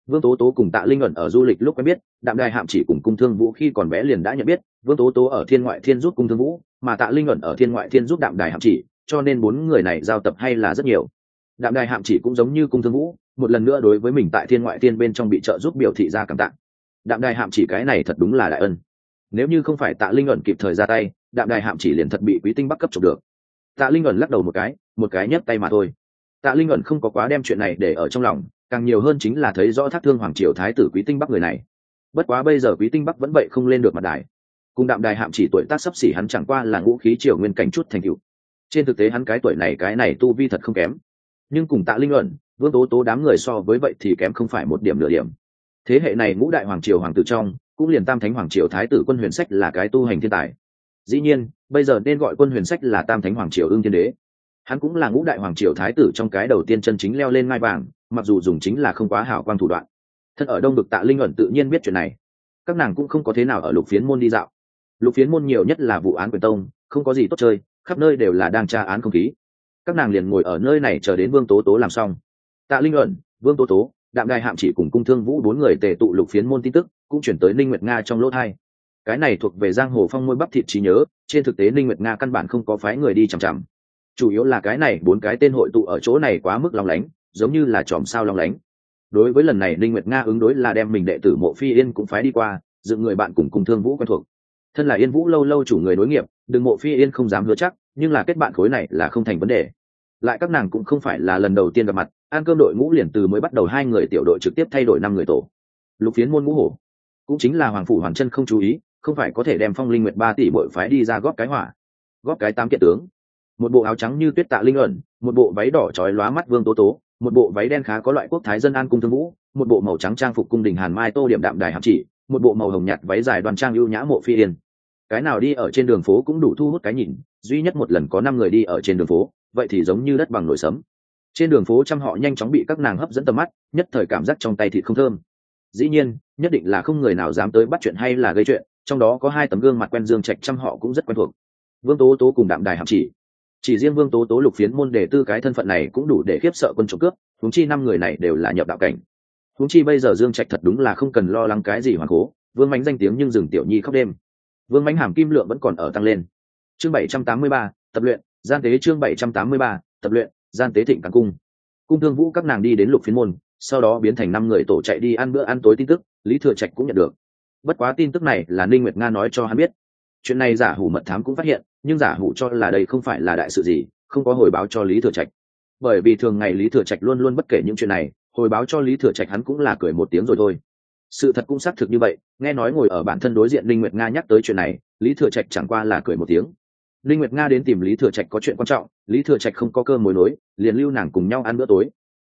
Vương tố tố cùng tạ linh ẩn ở du lịch lúc quen biết, đạm đài hạm chỉ cùng cung thương vũ khi còn bé liền đã nhận biết, vương tố tố ở thiên ngoại thiên giúp cung thương vũ, mà tạ linh ẩn ở thiên ngoại thiên giúp đạm đài hạm chỉ, cho nên bốn người này giao tập hay là rất nhiều. Đạm đài hạm chỉ cũng giống như cung thương vũ, một lần nữa đối với mình tại thiên ngoại thiên bên trong bị trợ giúp biểu thị ra cảm tạng đạm đài hạm chỉ cái này thật đúng là đại ân. Nếu như không phải tạ linh ẩn kịp thời ra tay, đạm đài hạm chỉ liền thật bị quý tinh bắc cấp chụp được. Tạ linh ẩn lắc đầu một cái một cái nhấc tay mà thôi. Tạ linh ẩn không có quá đem chuyện này để ở trong lòng, càng nhiều hơn chính là thấy rõ thác thương hoàng triều thái tử quý tinh bắc người này. Bất quá bây giờ quý tinh bắc vẫn vậy không lên được mặt đài. Cùng đạm đài hạm chỉ tuổi tác sắp xỉ hắn chẳng qua là ngũ khí triều nguyên cảnh chút thành cựu trên thực tế hắn cái tuổi này, cái này tu vi thật không kém. Nhưng cùng tạ linh ẩn, vương tố tố đám người so với vậy thì kém không phải một điểm nửa điểm thế hệ này ngũ đại hoàng triều hoàng tử trong, cũng liền tam thánh hoàng triều thái tử quân huyền sách là cái tu hành thiên tài. Dĩ nhiên, bây giờ nên gọi quân huyền sách là tam thánh hoàng triều ương thiên đế. Hắn cũng là ngũ đại hoàng triều thái tử trong cái đầu tiên chân chính leo lên ngai vàng, mặc dù dùng chính là không quá hảo quang thủ đoạn. Thật ở đông bực tạ linh ẩn tự nhiên biết chuyện này. Các nàng cũng không có thế nào ở lục phiến môn đi dạo. Lục phiến môn nhiều nhất là vụ án quyền tông, không có gì tốt chơi, khắp nơi đều là đang tra án không khí. Các nàng liền ngồi ở nơi này chờ đến vương tố tố làm xong. Tạ linh ẩn vương tố tố đạm đài hạm chỉ cùng cung thương vũ bốn người tề tụ lục phiến môn tin tức, cũng chuyển tới ninh nguyệt nga trong lỗ thai. Cái này thuộc về giang hồ phong môi bắp thịt trí nhớ, trên thực tế ninh nguyệt nga căn bản không có phái người đi chằm chằm. Chủ yếu là cái này bốn cái tên hội tụ ở chỗ này quá mức long lánh, giống như là chòm sao long lánh. Đối với lần này ninh nguyệt nga ứng đối là đem mình đệ tử mộ phi yên cũng phái đi qua, dựng người bạn cùng cùng thương vũ quen thuộc. Thân là yên vũ lâu lâu chủ người nối nghiệp, đừng mộ phi yên không dám hứa chắc, nhưng là kết bạn khối này là không thành vấn đề. Lại các nàng cũng không phải là lần đầu tiên gặp mặt ăn cơm đội ngũ liền từ mới bắt đầu hai người tiểu đội trực tiếp thay đổi năm người tổ. Lục phiến môn ngũ hổ. Cũng chính là hoàng phủ hoàng chân không chú ý, không phải có thể đem phong linh nguyệt ba tỷ bội phái đi ra góp cái hỏa, góp cái tám kiện tướng. Một bộ áo trắng như tuyết tạ linh ẩn, một bộ váy đỏ trói lóa mắt vương tố tố, một bộ váy đen khá có loại quốc thái dân an cung thương vũ, một bộ màu trắng trang phục cung đình hàn mai tô điểm đạm đài hạm chỉ, một bộ màu hồng nhạt váy dài đoàn trang ưu nhã mộ phi yên. Cái nào đi ở trên đường phố cũng đủ thu hút cái nhìn, duy nhất một lần có năm người đi ở trên đường phố, vậy thì giống như đất bằng nổi sấm trên đường phố trăm họ nhanh chóng bị các nàng hấp dẫn tầm mắt, nhất thời cảm giác trong tay thịt không thơm. Dĩ nhiên, nhất định là không người nào dám tới bắt chuyện hay là gây chuyện, trong đó có hai tấm gương mặt quen dương trạch trăm họ cũng rất quen thuộc. Vương tố tố cùng đạm đài hạm chỉ. Chỉ riêng vương tố tố lục phiến môn đề tư cái thân phận này cũng đủ để khiếp sợ quân trộm cướp, huống chi năm người này đều là nhập đạo cảnh. Huống chi bây giờ dương trạch thật đúng là không cần lo lắng cái gì hoàng cố, vương mánh danh tiếng nhưng dừng tiểu nhi khóc đêm. Vương mánh hàm kim lượng vẫn còn ở tăng lên. Chương bảy trăm tám mươi ba, tập luyện, gian tế chương bảy trăm tám mươi ba, tập luyện gian tế thịnh càng cung. Cung thương vũ các nàng đi đến lục phiến môn, sau đó biến thành năm người tổ chạy đi ăn bữa ăn tối tin tức, lý thừa trạch cũng nhận được. Bất quá tin tức này là ninh nguyệt nga nói cho hắn biết. Chuyện này giả hủ mật thám cũng phát hiện, nhưng giả hủ cho là đây không phải là đại sự gì, không có hồi báo cho lý thừa trạch. Bởi vì thường ngày lý thừa trạch luôn luôn bất kể những chuyện này, hồi báo cho lý thừa trạch hắn cũng là cười một tiếng rồi thôi. Sự thật cũng xác thực như vậy, nghe nói ngồi ở bản thân đối diện linh nguyệt nga nhắc tới chuyện này, lý thừa trạch chẳng qua là cười một tiếng linh nguyệt nga đến tìm lý thừa trạch có chuyện quan trọng, lý thừa trạch không có cơ mối nối, liền lưu nàng cùng nhau ăn bữa tối.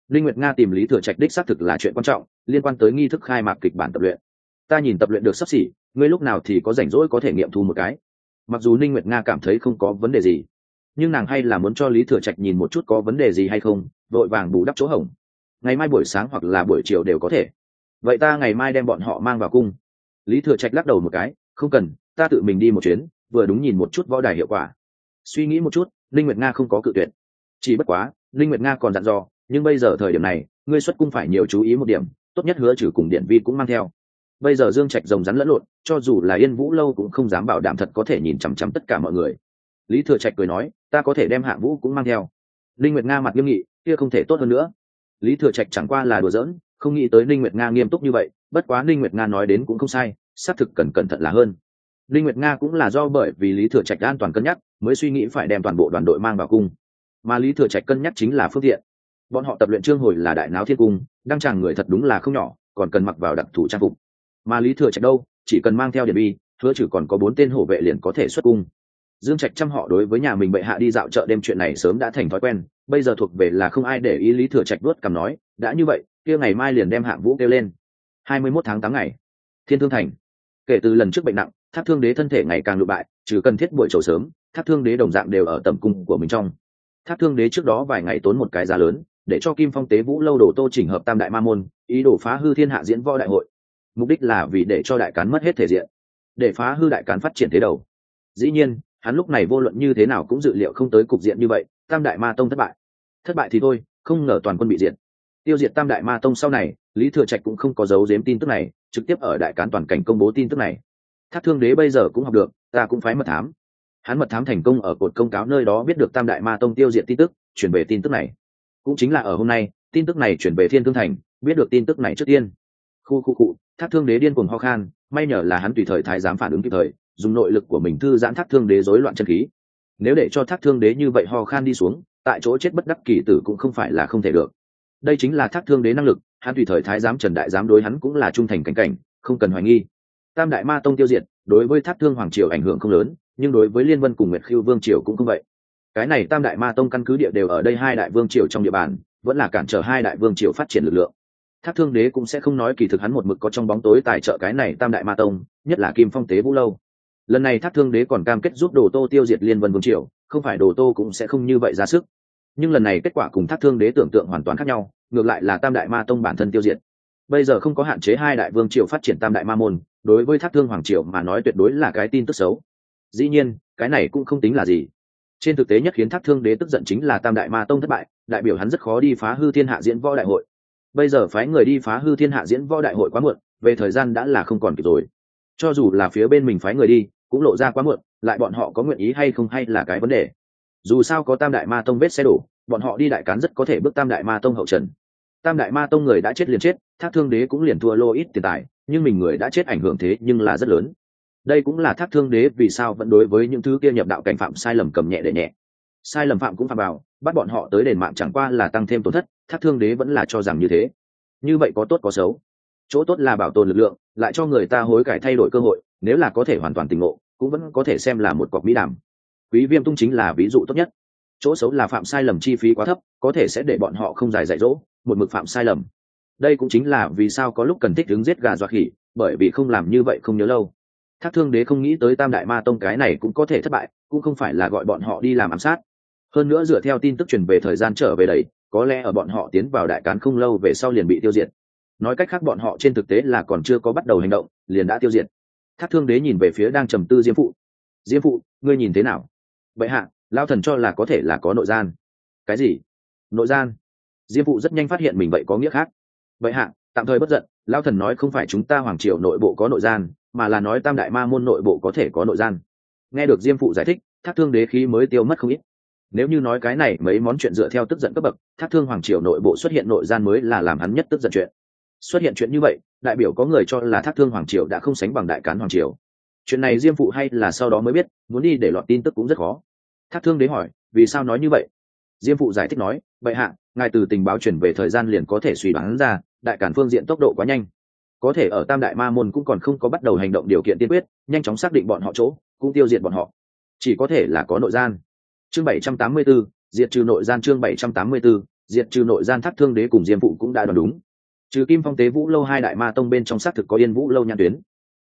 Linh nguyệt nga tìm lý thừa trạch đích xác thực là chuyện quan trọng, liên quan tới nghi thức khai mạc kịch bản tập luyện. Ta nhìn tập luyện được sắp xỉ, ngươi lúc nào thì có rảnh rỗi có thể nghiệm thu một cái. Mặc dù Linh nguyệt nga cảm thấy không có vấn đề gì, nhưng nàng hay là muốn cho lý thừa trạch nhìn một chút có vấn đề gì hay không, vội vàng bù đắp chỗ hỏng ngày mai buổi sáng hoặc là buổi chiều đều có thể. Vậy ta ngày mai đem bọn họ mang vào cung. Lý thừa trạch lắc đầu một cái, không cần, ta tự mình đi một chuyến vừa đúng nhìn một chút võ đài hiệu quả. Suy nghĩ một chút linh nguyệt nga không có cự tuyệt. Chỉ bất quá linh nguyệt nga còn dặn dò, nhưng bây giờ thời điểm này, ngươi xuất cung phải nhiều chú ý một điểm, tốt nhất hứa trừ cùng điện vi cũng mang theo. Bây giờ dương trạch rồng rắn lẫn lộn, cho dù là yên vũ lâu cũng không dám bảo đảm thật có thể nhìn chằm chằm tất cả mọi người. Lý thừa trạch cười nói, ta có thể đem hạ vũ cũng mang theo. Linh nguyệt nga mặt nghiêm nghị, kia không thể tốt hơn nữa. Lý thừa trạch chẳng qua là đùa giỡn, không nghĩ tới linh nguyệt nga nghiêm túc như vậy, bất quá linh nguyệt nga nói đến cũng không sai, xác thực cần cẩn thận là hơn linh nguyệt nga cũng là do bởi vì lý thừa trạch an toàn cân nhắc mới suy nghĩ phải đem toàn bộ đoàn đội mang vào cung. Mà lý thừa trạch cân nhắc chính là phương tiện. Bọn họ tập luyện trương hồi là đại náo thiên cung, đăng tràng người thật đúng là không nhỏ, còn cần mặc vào đặc thù trang phục. Mà lý thừa trạch đâu, chỉ cần mang theo điện bi, hứa trừ còn có bốn tên hổ vệ liền có thể xuất cung. Dương trạch chăm họ đối với nhà mình bệ hạ đi dạo chợ đêm chuyện này sớm đã thành thói quen, bây giờ thuộc về là không ai để ý lý thừa trạch đuốt cầm nói, đã như vậy, kia ngày mai liền đem hạng vũ kêu lên. Hai mươi 21 tháng tám ngày, thiên thương thành. Kể từ lần trước bệnh nặng Tháp thương đế thân thể ngày càng lụ bại, trừ cần thiết buổi trầu sớm, Tháp thương đế đồng dạng đều ở tầm cung của mình trong. Tháp thương đế trước đó vài ngày tốn một cái giá lớn, để cho kim phong tế vũ lâu đổ tô chỉnh hợp tam đại ma môn, ý đồ phá hư thiên hạ diễn võ đại hội. Mục đích là vì để cho đại cán mất hết thể diện, để phá hư đại cán phát triển thế đầu. Dĩ nhiên, hắn lúc này vô luận như thế nào cũng dự liệu không tới cục diện như vậy, tam đại ma tông thất bại. Thất bại thì thôi, không ngờ toàn quân bị diệt. Tiêu diệt tam đại ma tông sau này, lý thừa trạch cũng không có giấu giếm tin tức này, trực tiếp ở đại cán toàn cảnh công bố tin tức này thác thương đế bây giờ cũng học được, ta cũng phái mật thám. Hắn mật thám thành công ở cột công cáo nơi đó biết được tam đại ma tông tiêu diệt tin tức, chuyển về tin tức này. Cũng chính là ở hôm nay, tin tức này chuyển về thiên thương thành, biết được tin tức này trước tiên. Khu khu cụ thác thương đế điên cuồng ho khan, may nhờ là hắn tùy thời thái giám phản ứng kịp thời, dùng nội lực của mình thư giãn thác thương đế rối loạn chân khí. Nếu để cho thác thương đế như vậy ho khan đi xuống, tại chỗ chết bất đắc kỳ tử cũng không phải là không thể được. Đây chính là thác thương đế năng lực, hắn tùy thời thái giám trần đại giám đối hắn cũng là trung thành cảnh cảnh, không cần hoài nghi tam đại ma tông tiêu diệt, đối với thác thương hoàng triều ảnh hưởng không lớn, nhưng đối với liên vân cùng nguyệt khiêu vương triều cũng không vậy. Cái này tam đại ma tông căn cứ địa đều ở đây hai đại vương triều trong địa bàn, vẫn là cản trở hai đại vương triều phát triển lực lượng. Thác thương đế cũng sẽ không nói kỳ thực hắn một mực có trong bóng tối tài trợ cái này tam đại ma tông, nhất là kim phong tế vũ lâu. Lần này thác thương đế còn cam kết giúp đồ tô tiêu diệt liên vân vương triều, không phải đồ tô cũng sẽ không như vậy ra sức. Nhưng lần này kết quả cùng thác thương đế tưởng tượng hoàn toàn khác nhau, ngược lại là tam đại ma tông bản thân tiêu diệt bây giờ không có hạn chế hai đại vương triều phát triển tam đại ma môn, đối với thác thương hoàng triều mà nói tuyệt đối là cái tin tức xấu. Dĩ nhiên, cái này cũng không tính là gì. Trên thực tế nhất khiến thác thương đế tức giận chính là tam đại ma tông thất bại, đại biểu hắn rất khó đi phá hư thiên hạ diễn võ đại hội. Bây giờ phái người đi phá hư thiên hạ diễn võ đại hội quá muộn, về thời gian đã là không còn kịp rồi. Cho dù là phía bên mình phái người đi, cũng lộ ra quá muộn, lại bọn họ có nguyện ý hay không hay là cái vấn đề. Dù sao có tam đại ma tông vết xe đổ, bọn họ đi đại cán rất có thể bước tam đại ma tông hậu trần tam đại ma tông người đã chết liền chết, thác thương đế cũng liền thua lô ít tiền tài, nhưng mình người đã chết ảnh hưởng thế nhưng là rất lớn. Đây cũng là thác thương đế vì sao vẫn đối với những thứ kia nhập đạo cảnh phạm sai lầm cầm nhẹ để nhẹ. Sai lầm phạm cũng phạm vào, bắt bọn họ tới đền mạng chẳng qua là tăng thêm tổn thất, thác thương đế vẫn là cho rằng như thế. Như vậy có tốt có xấu. Chỗ tốt là bảo tồn lực lượng, lại cho người ta hối cải thay đổi cơ hội, nếu là có thể hoàn toàn tình ngộ, cũng vẫn có thể xem là một cọc mỹ đàm. Quý viêm tung chính là ví dụ tốt nhất. Chỗ xấu là phạm sai lầm chi phí quá thấp, có thể sẽ để bọn họ không dài dạy dỗ một mực phạm sai lầm. Đây cũng chính là vì sao có lúc cần thích đứng giết gà dọa khỉ, bởi vì không làm như vậy không nhớ lâu. Thác thương đế không nghĩ tới tam đại ma tông cái này cũng có thể thất bại, cũng không phải là gọi bọn họ đi làm ám sát. Hơn nữa dựa theo tin tức truyền về thời gian trở về đấy có lẽ ở bọn họ tiến vào đại cán không lâu về sau liền bị tiêu diệt. Nói cách khác bọn họ trên thực tế là còn chưa có bắt đầu hành động, liền đã tiêu diệt. Thác thương đế nhìn về phía đang trầm tư diêm phụ. Diêm phụ, ngươi nhìn thế nào? Vậy hạ lao thần cho là có thể là có nội gian. Cái gì? Nội gian diêm phụ rất nhanh phát hiện mình vậy có nghĩa khác. Vậy hạ, tạm thời bất giận lao thần nói không phải chúng ta hoàng triều nội bộ có nội gian, mà là nói tam đại ma môn nội bộ có thể có nội gian. Nghe được diêm phụ giải thích, thác thương đế khí mới tiêu mất không ít. Nếu như nói cái này mấy món chuyện dựa theo tức giận cấp bậc, thác thương hoàng triều nội bộ xuất hiện nội gian mới là làm hắn nhất tức giận chuyện. Xuất hiện chuyện như vậy, đại biểu có người cho là thác thương hoàng triều đã không sánh bằng đại cán hoàng triều. Chuyện này diêm phụ hay là sau đó mới biết, muốn đi để lọt tin tức cũng rất khó. Thác thương đế hỏi, vì sao nói như vậy? Diêm phụ giải thích nói, vậy hạ ngài từ tình báo chuyển về thời gian liền có thể suy đoán ra đại cản phương diện tốc độ quá nhanh. Có thể ở tam đại ma môn cũng còn không có bắt đầu hành động điều kiện tiên quyết nhanh chóng xác định bọn họ chỗ cũng tiêu diệt bọn họ. Chỉ có thể là có nội gian. Chương bảy trăm tám mươi 784, diệt trừ nội gian chương bảy trăm tám mươi 784, diệt trừ nội gian thác thương đế cùng diêm phụ cũng đã đoán đúng. Trừ kim phong tế vũ lâu hai đại ma tông bên trong xác thực có yên vũ lâu nhãn tuyến.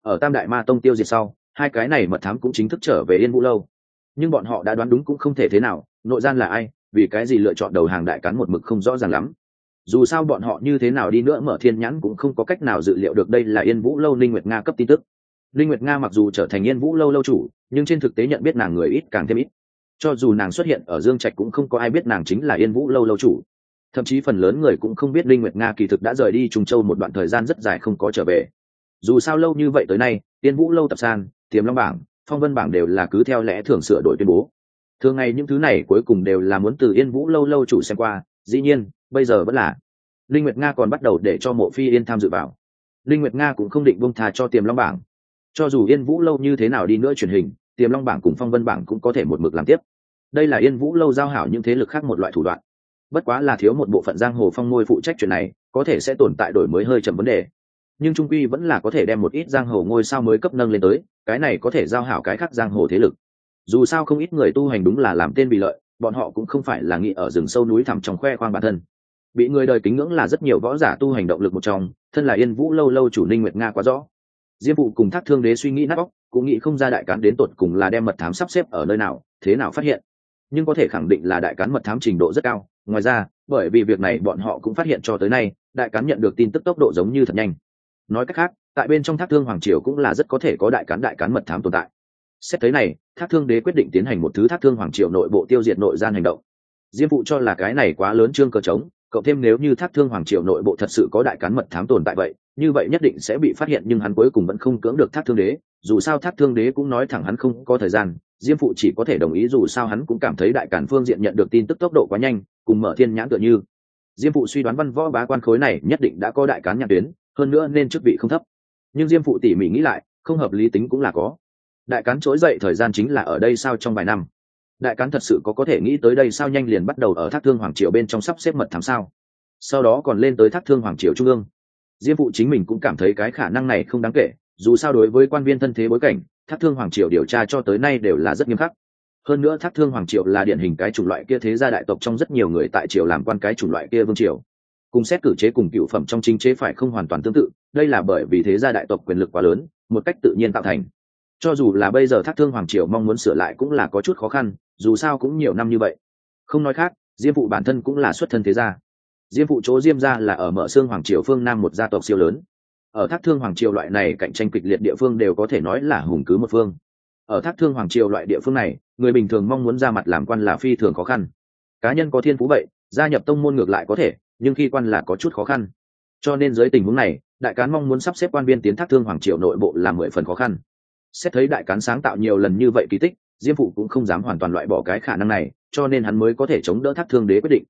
Ở tam đại ma tông tiêu diệt sau hai cái này mật thám cũng chính thức trở về yên vũ lâu. Nhưng bọn họ đã đoán đúng cũng không thể thế nào nội gian là ai vì cái gì lựa chọn đầu hàng đại cán một mực không rõ ràng lắm. Dù sao bọn họ như thế nào đi nữa mở thiên nhãn cũng không có cách nào dự liệu được đây là yên vũ lâu linh nguyệt nga cấp tin tức. Linh nguyệt nga mặc dù trở thành yên vũ lâu lâu chủ, nhưng trên thực tế nhận biết nàng người ít càng thêm ít. Cho dù nàng xuất hiện ở dương trạch cũng không có ai biết nàng chính là yên vũ lâu lâu chủ. Thậm chí phần lớn người cũng không biết linh nguyệt nga kỳ thực đã rời đi trung châu một đoạn thời gian rất dài không có trở về. Dù sao lâu như vậy tới nay, yên vũ lâu tập san, tiềm long bảng, phong vân bảng đều là cứ theo lẽ thường sửa đổi tuyên bố thường ngày những thứ này cuối cùng đều là muốn từ yên vũ lâu lâu chủ xem qua, dĩ nhiên, bây giờ vẫn là. Linh nguyệt nga còn bắt đầu để cho mộ phi yên tham dự vào. Linh nguyệt nga cũng không định bông thà cho tiềm long bảng. Cho dù yên vũ lâu như thế nào đi nữa truyền hình, tiềm long bảng cùng phong vân bảng cũng có thể một mực làm tiếp. Đây là yên vũ lâu giao hảo những thế lực khác một loại thủ đoạn. Bất quá là thiếu một bộ phận giang hồ phong môi phụ trách chuyện này, có thể sẽ tồn tại đổi mới hơi chậm vấn đề. Nhưng trung quy vẫn là có thể đem một ít giang hồ ngôi sao mới cấp nâng lên tới, cái này có thể giao hảo cái khác giang hồ thế lực dù sao không ít người tu hành đúng là làm tên bị lợi, bọn họ cũng không phải là nghĩ ở rừng sâu núi thẳm trong khoe khoang bản thân. Bị người đời kính ngưỡng là rất nhiều võ giả tu hành động lực một trong, thân là yên vũ lâu lâu chủ ninh nguyệt nga quá rõ. Diêm phụ cùng thác thương đế suy nghĩ nát bóc cũng nghĩ không ra đại cán đến tột cùng là đem mật thám sắp xếp ở nơi nào, thế nào phát hiện. Nhưng có thể khẳng định là đại cán mật thám trình độ rất cao. Ngoài ra, bởi vì việc này bọn họ cũng phát hiện cho tới nay, đại cán nhận được tin tức tốc độ giống như thật nhanh. Nói cách khác, tại bên trong thác thương hoàng triều cũng là rất có thể có đại cán đại cán mật thám tồn tại xét thấy này, thác thương đế quyết định tiến hành một thứ thác thương hoàng triều nội bộ tiêu diệt nội gian hành động. Diêm phụ cho là cái này quá lớn trương cờ trống, cộng thêm nếu như thác thương hoàng triều nội bộ thật sự có đại cán mật thám tồn tại vậy, như vậy nhất định sẽ bị phát hiện nhưng hắn cuối cùng vẫn không cưỡng được thác thương đế. Dù sao thác thương đế cũng nói thẳng hắn không có thời gian, diêm phụ chỉ có thể đồng ý dù sao hắn cũng cảm thấy đại cản phương diện nhận được tin tức tốc độ quá nhanh, cùng mở thiên nhãn tựa như. Diêm phụ suy đoán văn võ bá quan khối này nhất định đã có đại cán nhãn tuyến, hơn nữa nên chức vị không thấp. Nhưng diêm phụ tỉ mỉ nghĩ lại, không hợp lý tính cũng là có đại cán trỗi dậy thời gian chính là ở đây sao trong vài năm? Đại cán thật sự có có thể nghĩ tới đây sao nhanh liền bắt đầu ở thác thương hoàng triều bên trong sắp xếp mật thám sao? Sau đó còn lên tới thác thương hoàng triều trung ương. Diêm phụ chính mình cũng cảm thấy cái khả năng này không đáng kể, dù sao đối với quan viên thân thế bối cảnh, thác thương hoàng triều điều tra cho tới nay đều là rất nghiêm khắc. Hơn nữa thác thương hoàng triều là điển hình cái chủng loại kia thế gia đại tộc trong rất nhiều người tại triều làm quan cái chủng loại kia vương triều. Cùng xét cử chế cùng cựu phẩm trong chính chế phải không hoàn toàn tương tự, đây là bởi vì thế gia đại tộc quyền lực quá lớn, một cách tự nhiên tạo thành cho dù là bây giờ thác thương hoàng triều mong muốn sửa lại cũng là có chút khó khăn, dù sao cũng nhiều năm như vậy. Không nói khác, diêm phụ bản thân cũng là xuất thân thế gia. Diêm phụ chỗ diêm gia là ở mở xương hoàng triều phương nam một gia tộc siêu lớn. Ở thác thương hoàng triều loại này cạnh tranh kịch liệt địa phương đều có thể nói là hùng cứ một phương. Ở thác thương hoàng triều loại địa phương này, người bình thường mong muốn ra mặt làm quan là phi thường khó khăn. Cá nhân có thiên phú vậy, gia nhập tông môn ngược lại có thể, nhưng khi quan là có chút khó khăn. Cho nên dưới tình huống này, đại cán mong muốn sắp xếp quan viên tiến thác thương hoàng triều nội bộ là mười phần khó khăn xét thấy đại cán sáng tạo nhiều lần như vậy kỳ tích, diêm phụ cũng không dám hoàn toàn loại bỏ cái khả năng này, cho nên hắn mới có thể chống đỡ thác thương đế quyết định.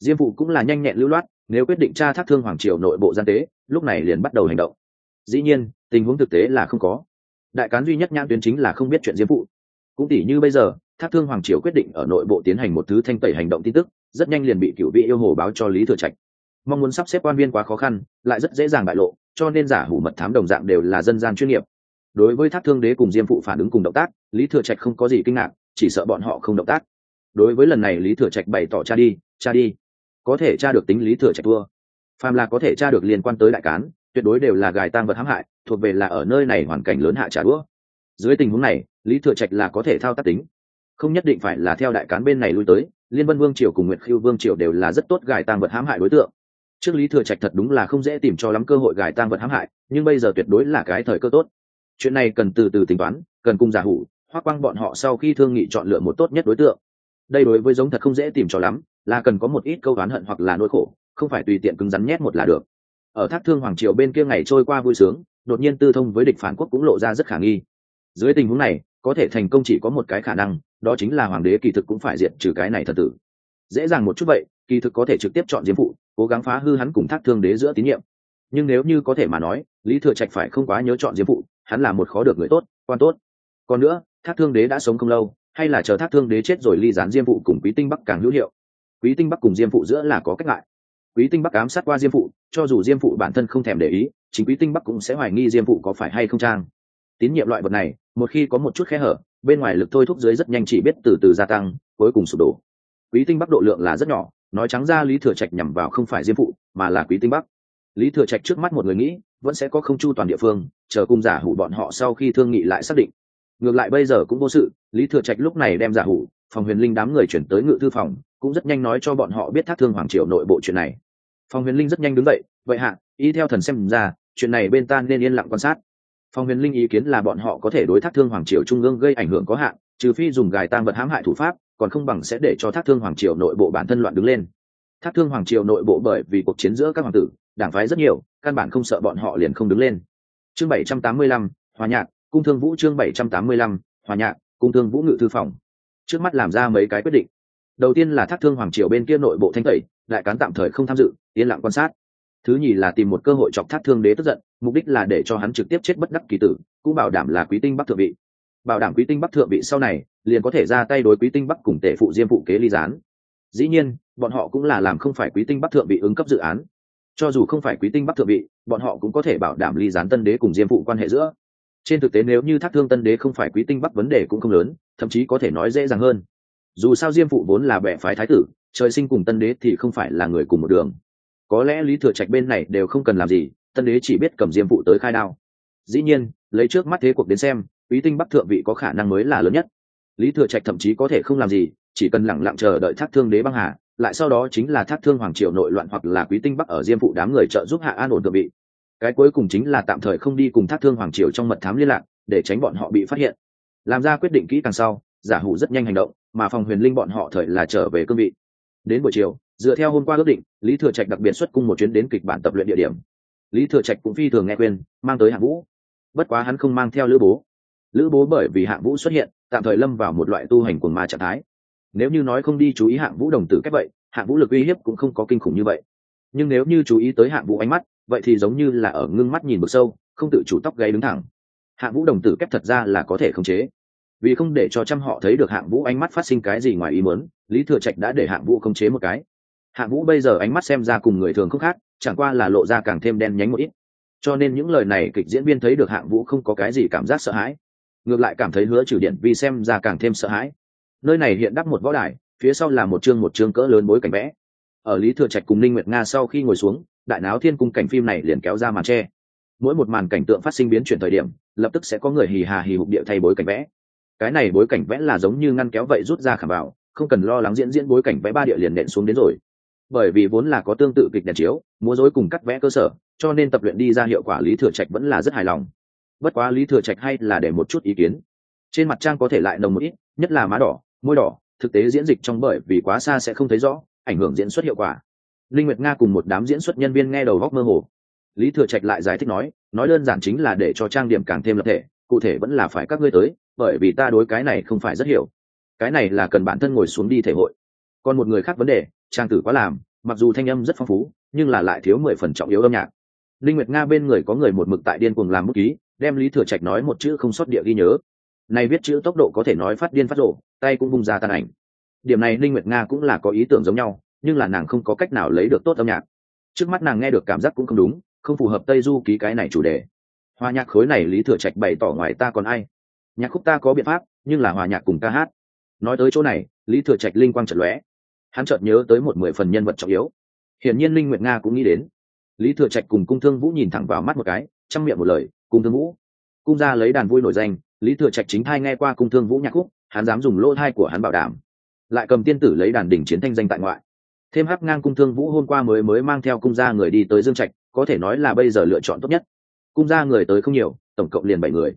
Diêm phụ cũng là nhanh nhẹn lưu loát, nếu quyết định tra thác thương hoàng triều nội bộ gian tế, lúc này liền bắt đầu hành động. Dĩ nhiên, tình huống thực tế là không có. Đại cán duy nhất nhãn tuyến chính là không biết chuyện diêm phụ. Cũng tỷ như bây giờ, thác thương hoàng triều quyết định ở nội bộ tiến hành một thứ thanh tẩy hành động tin tức, rất nhanh liền bị cựu vị yêu hồ báo cho lý thừa trạch. Mong muốn sắp xếp quan viên quá khó khăn, lại rất dễ dàng bại lộ, cho nên giả hủ mật thám đồng dạng đều là dân gian chuyên nghiệp đối với thác thương đế cùng diêm phụ phản ứng cùng động tác, lý thừa trạch không có gì kinh ngạc, chỉ sợ bọn họ không động tác. Đối với lần này lý thừa trạch bày tỏ cha đi cha đi. Có thể tra được tính lý thừa trạch thua. Phàm là có thể tra được liên quan tới đại cán, tuyệt đối đều là gài tang vật hãm hại, thuộc về là ở nơi này hoàn cảnh lớn hạ trả đũa. Dưới tình huống này, lý thừa trạch là có thể thao tác tính. Không nhất định phải là theo đại cán bên này lui tới, liên vân vương triều cùng nguyệt khiêu vương triều đều là rất tốt gài tang vật hãm hại đối tượng. Trước lý thừa trạch thật đúng là không dễ tìm cho lắm cơ hội gài tang vật hãm hại, nhưng bây giờ tuyệt đối là cái thời cơ tốt chuyện này cần từ từ tính toán, cần cùng giả hủ, hoác quang bọn họ sau khi thương nghị chọn lựa một tốt nhất đối tượng. Đây đối với giống thật không dễ tìm cho lắm, là cần có một ít câu oán hận hoặc là nỗi khổ, không phải tùy tiện cứng rắn nhét một là được. Ở thác thương hoàng triều bên kia ngày trôi qua vui sướng, đột nhiên tư thông với địch phản quốc cũng lộ ra rất khả nghi. Dưới tình huống này, có thể thành công chỉ có một cái khả năng, đó chính là hoàng đế kỳ thực cũng phải diện trừ cái này thật tử. Dễ dàng một chút vậy, kỳ thực có thể trực tiếp chọn diễm phụ, cố gắng phá hư hắn cùng thác thương đế giữa tín nhiệm. Nhưng nếu như có thể mà nói, lý thừa trạch phải không quá nhớ chọn diễm phụ hắn là một khó được người tốt, quan tốt. Còn nữa, thác thương đế đã sống không lâu, hay là chờ thác thương đế chết rồi ly gián diêm phụ cùng quý tinh bắc càng hữu hiệu. Quý tinh bắc cùng diêm phụ giữa là có cách lại quý tinh bắc ám sát qua diêm phụ, cho dù diêm phụ bản thân không thèm để ý, chính quý tinh bắc cũng sẽ hoài nghi diêm phụ có phải hay không trang tín nhiệm loại vật này, một khi có một chút khe hở, bên ngoài lực thôi thúc dưới rất nhanh chỉ biết từ từ gia tăng, cuối cùng sụp đổ. Quý tinh bắc độ lượng là rất nhỏ, nói trắng ra lý thừa trạch nhằm vào không phải diêm phụ, mà là quý tinh bắc. Lý thừa trạch trước mắt một người nghĩ vẫn sẽ có không chu toàn địa phương, chờ cung giả hủ bọn họ sau khi thương nghị lại xác định. Ngược lại bây giờ cũng vô sự, lý thừa trạch lúc này đem giả hủ, phòng huyền linh đám người chuyển tới ngự thư phòng, cũng rất nhanh nói cho bọn họ biết thác thương hoàng triều nội bộ chuyện này. Phòng huyền linh rất nhanh đứng dậy, vậy hạ, y theo thần xem ra, chuyện này bên ta nên yên lặng quan sát. Phòng huyền linh ý kiến là bọn họ có thể đối thác thương hoàng triều trung ương gây ảnh hưởng có hạn, trừ phi dùng gài tang vật hãm hại thủ pháp, còn không bằng sẽ để cho thác thương hoàng triều nội bộ bản thân loạn đứng lên. Thác thương hoàng triều nội bộ bởi vì cuộc chiến giữa các hoàng tử đảng phái rất nhiều, căn bản không sợ bọn họ liền không đứng lên. Chương bảy trăm tám mươi lăm, hòa nhạc, cung thương vũ chương bảy trăm tám mươi lăm, hòa nhạc, cung thương vũ ngự thư phòng. Trước mắt làm ra mấy cái quyết định. Đầu tiên là thác thương hoàng triều bên kia nội bộ thanh tẩy lại cán tạm thời không tham dự, yên lặng quan sát. Thứ nhì là tìm một cơ hội chọc thác thương đế tức giận, mục đích là để cho hắn trực tiếp chết bất đắc kỳ tử, cũng bảo đảm là quý tinh bắc thượng vị. Bảo đảm quý tinh bắc thượng vị sau này, liền có thể ra tay đối quý tinh bắc cùng tể phụ diêm phụ kế ly gián. Dĩ nhiên, bọn họ cũng là làm không phải quý tinh bắc thượng vị ứng cấp dự án cho dù không phải quý tinh bắc thượng vị, bọn họ cũng có thể bảo đảm ly gián tân đế cùng diêm phụ quan hệ giữa. Trên thực tế nếu như thác thương tân đế không phải quý tinh bắc vấn đề cũng không lớn, thậm chí có thể nói dễ dàng hơn. Dù sao diêm phụ vốn là bệ phái thái tử, trời sinh cùng tân đế thì không phải là người cùng một đường. Có lẽ lý thừa trạch bên này đều không cần làm gì, tân đế chỉ biết cầm diêm phụ tới khai đao. Dĩ nhiên, lấy trước mắt thế cuộc đến xem, quý tinh bắc thượng vị có khả năng mới là lớn nhất. Lý thừa trạch thậm chí có thể không làm gì, chỉ cần lẳng lặng chờ đợi thác thương đế băng hà lại sau đó chính là thác thương hoàng triều nội loạn hoặc là quý tinh bắc ở diêm phụ đám người trợ giúp hạ an ổn thượng bị. Cái cuối cùng chính là tạm thời không đi cùng thác thương hoàng triều trong mật thám liên lạc, để tránh bọn họ bị phát hiện. Làm ra quyết định kỹ càng sau, giả hủ rất nhanh hành động, mà phòng huyền linh bọn họ thời là trở về cương vị. Đến buổi chiều, dựa theo hôm qua ước định, lý thừa trạch đặc biệt xuất cung một chuyến đến kịch bản tập luyện địa điểm. Lý thừa trạch cũng phi thường nghe khuyên, mang tới hạng vũ. Bất quá hắn không mang theo lữ bố. Lữ bố bởi vì hạng vũ xuất hiện, tạm thời lâm vào một loại tu hành cuồng ma trạng thái nếu như nói không đi chú ý hạng vũ đồng tử cách vậy, hạng vũ lực uy hiếp cũng không có kinh khủng như vậy. Nhưng nếu như chú ý tới hạng vũ ánh mắt, vậy thì giống như là ở ngưng mắt nhìn vực sâu, không tự chủ tóc gáy đứng thẳng. Hạng vũ đồng tử kép thật ra là có thể khống chế. Vì không để cho trăm họ thấy được hạng vũ ánh mắt phát sinh cái gì ngoài ý muốn, lý thừa trạch đã để hạng vũ khống chế một cái. Hạng vũ bây giờ ánh mắt xem ra cùng người thường không khác, chẳng qua là lộ ra càng thêm đen nhánh một ít. Cho nên những lời này kịch diễn viên thấy được hạng vũ không có cái gì cảm giác sợ hãi. Ngược lại cảm thấy hứa trừ điện vì xem ra càng thêm sợ hãi nơi này hiện đắp một võ đài, phía sau là một chương một chương cỡ lớn bối cảnh vẽ. Ở lý thừa trạch cùng ninh nguyệt nga sau khi ngồi xuống, đại náo thiên cung cảnh phim này liền kéo ra màn tre. Mỗi một màn cảnh tượng phát sinh biến chuyển thời điểm, lập tức sẽ có người hì hà hì hục địa thay bối cảnh vẽ. Cái này bối cảnh vẽ là giống như ngăn kéo vậy rút ra khảm vào không cần lo lắng diễn diễn bối cảnh vẽ ba địa liền nện xuống đến rồi. Bởi vì vốn là có tương tự kịch đèn chiếu, múa dối cùng cắt vẽ cơ sở, cho nên tập luyện đi ra hiệu quả lý thừa trạch vẫn là rất hài lòng. Bất quá lý thừa trạch hay là để một chút ý kiến. Trên mặt trang có thể lại nồng một ít, nhất là má đỏ môi đỏ, thực tế diễn dịch trong bởi vì quá xa sẽ không thấy rõ, ảnh hưởng diễn xuất hiệu quả. Linh nguyệt nga cùng một đám diễn xuất nhân viên nghe đầu góc mơ hồ. Lý thừa trạch lại giải thích nói nói đơn giản chính là để cho trang điểm càng thêm lập thể, cụ thể vẫn là phải các ngươi tới, bởi vì ta đối cái này không phải rất hiểu. Cái này là cần bản thân ngồi xuống đi thể hội. Còn một người khác vấn đề, trang tử quá làm, mặc dù thanh âm rất phong phú, nhưng là lại thiếu mười phần trọng yếu âm nhạc. Linh nguyệt nga bên người có người một mực tại điên cuồng làm bút ký, đem lý thừa trạch nói một chữ không sót địa ghi nhớ. Này viết chữ tốc độ có thể nói phát điên phát rộ tay cũng bung ra tàn ảnh. Điểm này linh nguyệt nga cũng là có ý tưởng giống nhau, nhưng là nàng không có cách nào lấy được tốt âm nhạc. Trước mắt nàng nghe được cảm giác cũng không đúng, không phù hợp tây du ký cái này chủ đề. Hòa nhạc khối này lý thừa trạch bày tỏ ngoài ta còn ai? Nhạc khúc ta có biện pháp, nhưng là hòa nhạc cùng ca hát. Nói tới chỗ này, lý thừa trạch linh quang chợt lóe. Hắn chợt nhớ tới một mười phần nhân vật trọng yếu. Hiển nhiên linh nguyệt nga cũng nghĩ đến. Lý thừa trạch cùng cung thương vũ nhìn thẳng vào mắt một cái trong miệng một lời, cung thương vũ. Cung ra lấy đàn vui nổi danh, lý thừa trạch chính thai nghe qua cung thương vũ nhạc khúc hắn dám dùng lỗ thai của hắn bảo đảm. Lại cầm tiên tử lấy đàn đỉnh chiến thanh danh tại ngoại. Thêm hắc ngang cung thương vũ hôm qua mới mới mang theo cung gia người đi tới dương trạch, có thể nói là bây giờ lựa chọn tốt nhất. Cung gia người tới không nhiều, tổng cộng liền bảy người.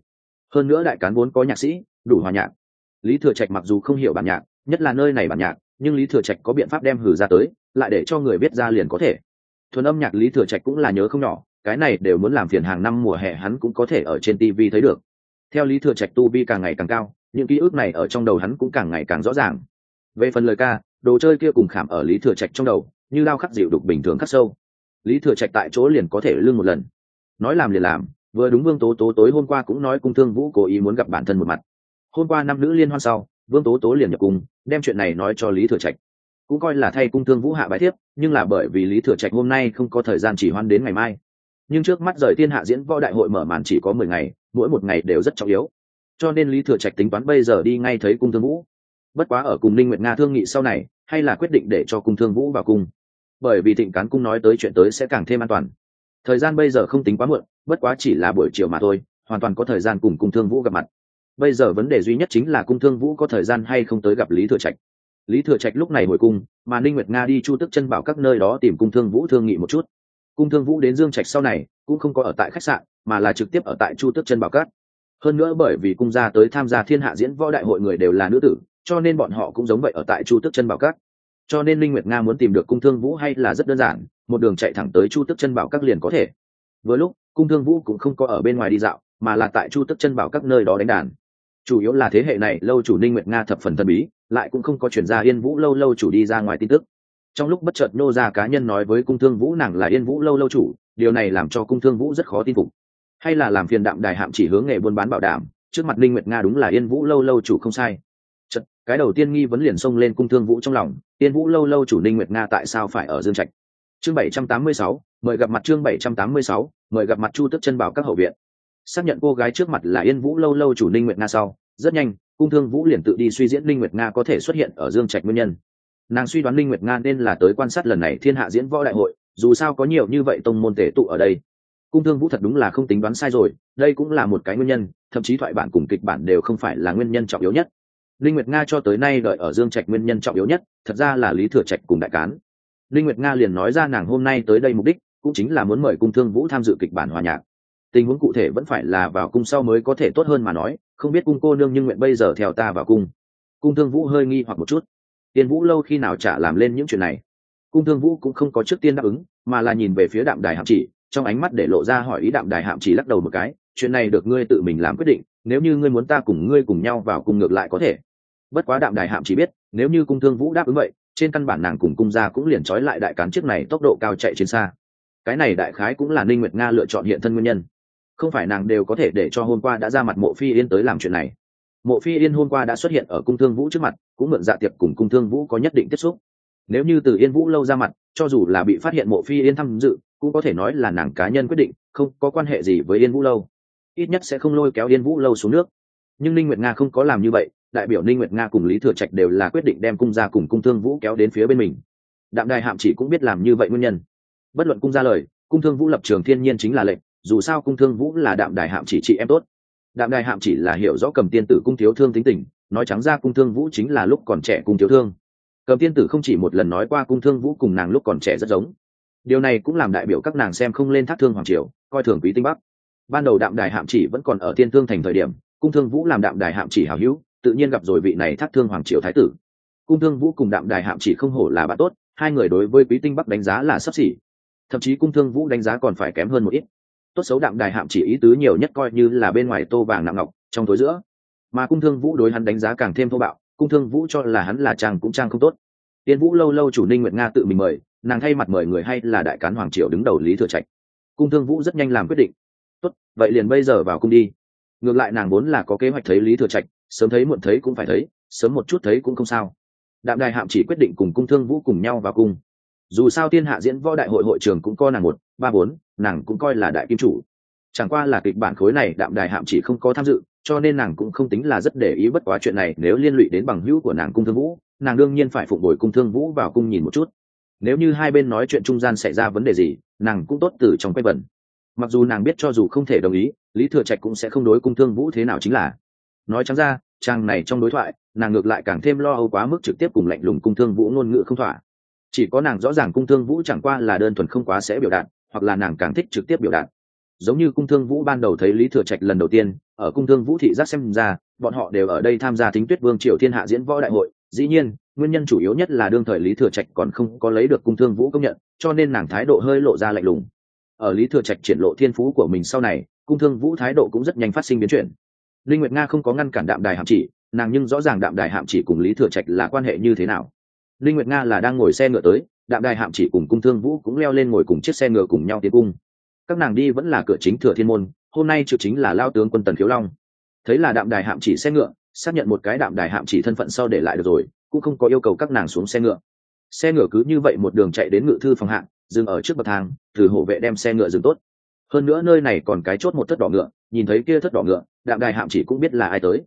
Hơn nữa đại cán vốn có nhạc sĩ, đủ hòa nhạc. Lý thừa trạch mặc dù không hiểu bản nhạc, nhất là nơi này bản nhạc, nhưng lý thừa trạch có biện pháp đem hử ra tới, lại để cho người biết ra liền có thể. Thuần âm nhạc lý thừa trạch cũng là nhớ không nhỏ, cái này đều muốn làm phiền hàng năm mùa hè hắn cũng có thể ở trên tv thấy được. Theo lý thừa trạch tu vi càng ngày càng cao những ký ức này ở trong đầu hắn cũng càng ngày càng rõ ràng. Về phần lời ca, đồ chơi kia cùng khảm ở lý thừa trạch trong đầu, như lao khắc dịu đục bình thường khắc sâu. Lý thừa trạch tại chỗ liền có thể lương một lần. Nói làm liền làm, vừa đúng vương tố tố tối hôm qua cũng nói cung thương vũ cố ý muốn gặp bản thân một mặt. Hôm qua năm nữ liên hoan sau, vương tố tố liền nhập cung, đem chuyện này nói cho lý thừa trạch. Cũng coi là thay cung thương vũ hạ bài thiếp, nhưng là bởi vì lý thừa trạch hôm nay không có thời gian chỉ hoan đến ngày mai. Nhưng trước mắt rời thiên hạ diễn võ đại hội mở màn chỉ có mười ngày, mỗi một ngày đều rất trọng yếu cho nên lý thừa trạch tính toán bây giờ đi ngay thấy cung thương vũ. Bất quá ở cùng ninh nguyệt nga thương nghị sau này, hay là quyết định để cho cung thương vũ vào cung. Bởi vì thịnh cán cung nói tới chuyện tới sẽ càng thêm an toàn. Thời gian bây giờ không tính quá muộn, bất quá chỉ là buổi chiều mà thôi, hoàn toàn có thời gian cùng cung thương vũ gặp mặt. Bây giờ vấn đề duy nhất chính là cung thương vũ có thời gian hay không tới gặp lý thừa trạch. Lý thừa trạch lúc này hồi cung, mà ninh nguyệt nga đi chu tức chân bảo các nơi đó tìm cung thương vũ thương nghị một chút. Cung thương vũ đến dương trạch sau này, cũng không có ở tại khách sạn, mà là trực tiếp ở tại chu tức chân bảo các hơn nữa bởi vì cung gia tới tham gia thiên hạ diễn võ đại hội người đều là nữ tử, cho nên bọn họ cũng giống vậy ở tại chu tức chân bảo các. Cho nên linh nguyệt nga muốn tìm được cung thương vũ hay là rất đơn giản, một đường chạy thẳng tới chu tức chân bảo các liền có thể. Vừa lúc, cung thương vũ cũng không có ở bên ngoài đi dạo, mà là tại chu tức chân bảo các nơi đó đánh đàn. Chủ yếu là thế hệ này, lâu chủ ninh nguyệt nga thập phần thần bí, lại cũng không có chuyển ra yên vũ lâu lâu chủ đi ra ngoài tin tức. Trong lúc bất chợt nô ra cá nhân nói với cung thương vũ nàng là yên vũ lâu lâu chủ, điều này làm cho cung thương vũ rất khó tin phục hay là làm phiền đạm đài hạm chỉ hướng nghề buôn bán bảo đảm trước mặt linh nguyệt nga đúng là yên vũ lâu lâu chủ không sai. Chật, cái đầu tiên nghi vấn liền xông lên cung thương vũ trong lòng yên vũ lâu lâu chủ linh nguyệt nga tại sao phải ở dương trạch? Chương 786, mời gặp mặt chương 786, mời gặp mặt chu tức chân bảo các hậu viện. Xác nhận cô gái trước mặt là yên vũ lâu lâu chủ linh nguyệt nga sau rất nhanh cung thương vũ liền tự đi suy diễn linh nguyệt nga có thể xuất hiện ở dương trạch nguyên nhân. Nàng suy đoán linh nguyệt nga nên là tới quan sát lần này thiên hạ diễn võ đại hội dù sao có nhiều như vậy tông môn tể tụ ở đây cung thương vũ thật đúng là không tính đoán sai rồi, đây cũng là một cái nguyên nhân, thậm chí thoại bản cùng kịch bản đều không phải là nguyên nhân trọng yếu nhất. Linh nguyệt nga cho tới nay đợi ở dương trạch nguyên nhân trọng yếu nhất, thật ra là lý thừa trạch cùng đại cán. Linh nguyệt nga liền nói ra nàng hôm nay tới đây mục đích, cũng chính là muốn mời cung thương vũ tham dự kịch bản hòa nhạc. Tình huống cụ thể vẫn phải là vào cung sau mới có thể tốt hơn mà nói, không biết cung cô nương nhưng nguyện bây giờ theo ta vào cung. Cung thương vũ hơi nghi hoặc một chút. Tiên vũ lâu khi nào trả làm lên những chuyện này? Cung thương vũ cũng không có trước tiên đáp ứng, mà là nhìn về phía đạm đài hạm chỉ trong ánh mắt để lộ ra hỏi ý đạm đài hạm chỉ lắc đầu một cái, chuyện này được ngươi tự mình làm quyết định, nếu như ngươi muốn ta cùng ngươi cùng nhau vào cùng ngược lại có thể. Bất quá đạm đài hạm chỉ biết, nếu như cung thương vũ đáp ứng vậy, trên căn bản nàng cùng cung gia cũng liền trói lại đại cán chiếc này tốc độ cao chạy trên xa. Cái này đại khái cũng là ninh nguyệt nga lựa chọn hiện thân nguyên nhân. Không phải nàng đều có thể để cho hôm qua đã ra mặt mộ phi yên tới làm chuyện này. Mộ phi yên hôm qua đã xuất hiện ở cung thương vũ trước mặt, cũng mượn dạ tiệc cùng cung thương vũ có nhất định tiếp xúc. Nếu như từ yên vũ lâu ra mặt, cho dù là bị phát hiện mộ phi yên tham dự cũng có thể nói là nàng cá nhân quyết định, không có quan hệ gì với yên vũ lâu. Ít nhất sẽ không lôi kéo yên vũ lâu xuống nước. Nhưng ninh nguyệt nga không có làm như vậy, đại biểu ninh nguyệt nga cùng lý thừa trạch đều là quyết định đem cung gia cùng cung thương vũ kéo đến phía bên mình. Đạm đài hạm chỉ cũng biết làm như vậy nguyên nhân. Bất luận cung gia lời, cung thương vũ lập trường thiên nhiên chính là lệnh, dù sao cung thương vũ là đạm đài hạm chỉ chị em tốt. Đạm đài hạm chỉ là hiểu rõ cầm tiên tử cung thiếu thương tính tình, nói trắng ra cung thương vũ chính là lúc còn trẻ cung thiếu thương. Cầm tiên tử không chỉ một lần nói qua cung thương vũ cùng nàng lúc còn trẻ rất giống điều này cũng làm đại biểu các nàng xem không lên thác thương hoàng triều, coi thường quý tinh bắc. Ban đầu đạm đài hạm chỉ vẫn còn ở tiên thương thành thời điểm, cung thương vũ làm đạm đài hạm chỉ hào hữu, tự nhiên gặp rồi vị này thác thương hoàng triều thái tử. Cung thương vũ cùng đạm đài hạm chỉ không hổ là bạn tốt, hai người đối với quý tinh bắc đánh giá là sấp xỉ. Thậm chí cung thương vũ đánh giá còn phải kém hơn một ít. Tốt xấu đạm đài hạm chỉ ý tứ nhiều nhất coi như là bên ngoài tô vàng nặng ngọc, trong tối giữa. Mà cung thương vũ đối hắn đánh giá càng thêm thô bạo, cung thương vũ cho là hắn là chàng cũng trang không tốt. Tiên vũ lâu lâu chủ ninh nguyệt nga tự mình mời nàng thay mặt mời người hay là đại cán hoàng triều đứng đầu lý thừa trạch. Cung thương vũ rất nhanh làm quyết định. Tốt, vậy liền bây giờ vào cung đi. Ngược lại nàng vốn là có kế hoạch thấy lý thừa trạch, sớm thấy muộn thấy cũng phải thấy, sớm một chút thấy cũng không sao. Đạm đài hạm chỉ quyết định cùng cung thương vũ cùng nhau vào cung. Dù sao thiên hạ diễn võ đại hội hội trường cũng coi nàng một, ba bốn, nàng cũng coi là đại kim chủ. Chẳng qua là kịch bản khối này đạm đài hạm chỉ không có tham dự, cho nên nàng cũng không tính là rất để ý bất quá chuyện này nếu liên lụy đến bằng hữu của nàng cung thương vũ, nàng đương nhiên phải phụng bồi cung thương vũ vào cung nhìn một chút nếu như hai bên nói chuyện trung gian xảy ra vấn đề gì, nàng cũng tốt từ trong quay vần. Mặc dù nàng biết cho dù không thể đồng ý, lý thừa trạch cũng sẽ không đối cung thương vũ thế nào chính là. Nói chẳng ra trang này trong đối thoại, nàng ngược lại càng thêm lo âu quá mức trực tiếp cùng lạnh lùng cung thương vũ ngôn ngữ không thỏa. Chỉ có nàng rõ ràng cung thương vũ chẳng qua là đơn thuần không quá sẽ biểu đạt, hoặc là nàng càng thích trực tiếp biểu đạt. Giống như cung thương vũ ban đầu thấy lý thừa trạch lần đầu tiên, ở cung thương vũ thị giác xem ra, bọn họ đều ở đây tham gia thính tuyết vương triều thiên hạ diễn võ đại hội. Dĩ nhiên nguyên nhân chủ yếu nhất là đương thời lý thừa trạch còn không có lấy được cung thương vũ công nhận, cho nên nàng thái độ hơi lộ ra lạnh lùng. Ở lý thừa trạch triển lộ thiên phú của mình sau này, cung thương vũ thái độ cũng rất nhanh phát sinh biến chuyển. Linh nguyệt nga không có ngăn cản đạm đài hạm chỉ, nàng nhưng rõ ràng đạm đài hạm chỉ cùng lý thừa trạch là quan hệ như thế nào. Linh nguyệt nga là đang ngồi xe ngựa tới, đạm đài hạm chỉ cùng cung thương vũ cũng leo lên ngồi cùng chiếc xe ngựa cùng nhau tiến cung. Các nàng đi vẫn là cửa chính thừa thiên môn, hôm nay trực chính là lao tướng quân tần khiếu long. Thấy là đạm đài hạm chỉ xe ngựa, xác nhận một cái đạm đài hạm chỉ thân phận sau để lại được rồi cũng không có yêu cầu các nàng xuống xe ngựa. Xe ngựa cứ như vậy một đường chạy đến ngự thư phòng hạng dừng ở trước bậc thang từ hộ vệ đem xe ngựa dừng tốt. Hơn nữa nơi này còn cái chốt một thất đỏ ngựa nhìn thấy kia thất đỏ ngựa đạm đài hạm chỉ cũng biết là ai tới.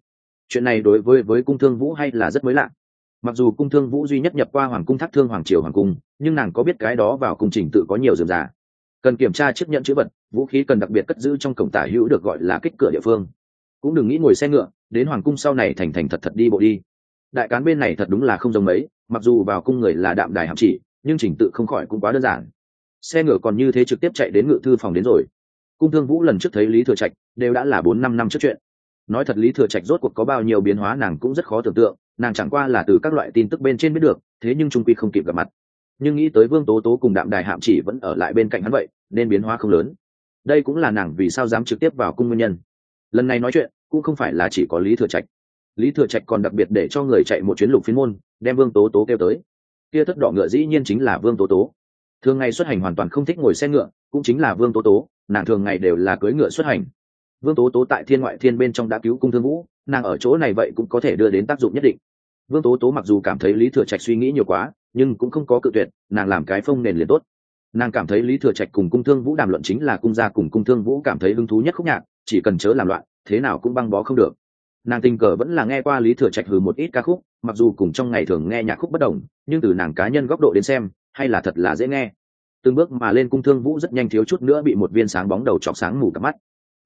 Chuyện này đối với với cung thương vũ hay là rất mới lạ. Mặc dù cung thương vũ duy nhất nhập qua hoàng cung thác thương hoàng triều hoàng cung nhưng nàng có biết cái đó vào cung trình tự có nhiều dườm rà, cần kiểm tra chiếc nhận chữ vật vũ khí cần đặc biệt cất giữ trong cổng tả hữu được gọi là kích cửa địa phương. Cũng đừng nghĩ ngồi xe ngựa đến hoàng cung sau này thành thành thật thật đi bộ đi đại cán bên này thật đúng là không giống mấy, mặc dù vào cung người là đạm đài hạm chỉ, nhưng trình tự không khỏi cũng quá đơn giản. Xe ngựa còn như thế trực tiếp chạy đến ngự thư phòng đến rồi. Cung thương vũ lần trước thấy lý thừa trạch, đều đã là bốn năm năm trước chuyện. Nói thật lý thừa trạch rốt cuộc có bao nhiêu biến hóa nàng cũng rất khó tưởng tượng, nàng chẳng qua là từ các loại tin tức bên trên biết được, thế nhưng trung quy không kịp gặp mặt. Nhưng nghĩ tới vương tố tố cùng đạm đài hạm chỉ vẫn ở lại bên cạnh hắn vậy, nên biến hóa không lớn. Đây cũng là nàng vì sao dám trực tiếp vào cung nguyên nhân. Lần này nói chuyện, cũng không phải là chỉ có lý thừa trạch lý thừa trạch còn đặc biệt để cho người chạy một chuyến lục phiên môn, đem vương tố tố kêu tới. Kia thất đỏ ngựa dĩ nhiên chính là vương tố tố. Thường ngày xuất hành hoàn toàn không thích ngồi xe ngựa, cũng chính là vương tố tố, nàng thường ngày đều là cưới ngựa xuất hành. Vương tố tố tại thiên ngoại thiên bên trong đã cứu cung thương vũ, nàng ở chỗ này vậy cũng có thể đưa đến tác dụng nhất định. Vương tố tố mặc dù cảm thấy lý thừa trạch suy nghĩ nhiều quá, nhưng cũng không có cự tuyệt, nàng làm cái phông nền liền tốt. Nàng cảm thấy lý thừa trạch cùng cung thương vũ đàm luận chính là cung gia cùng cung thương vũ cảm thấy hứng thú nhất khúc nhạc, chỉ cần chớ làm loạn, thế nào cũng băng bó không được nàng tình cờ vẫn là nghe qua lý thừa trạch hừ một ít ca khúc, mặc dù cùng trong ngày thường nghe nhạc khúc bất đồng, nhưng từ nàng cá nhân góc độ đến xem, hay là thật là dễ nghe. Từng bước mà lên cung thương vũ rất nhanh thiếu chút nữa bị một viên sáng bóng đầu chọc sáng mù cặp mắt.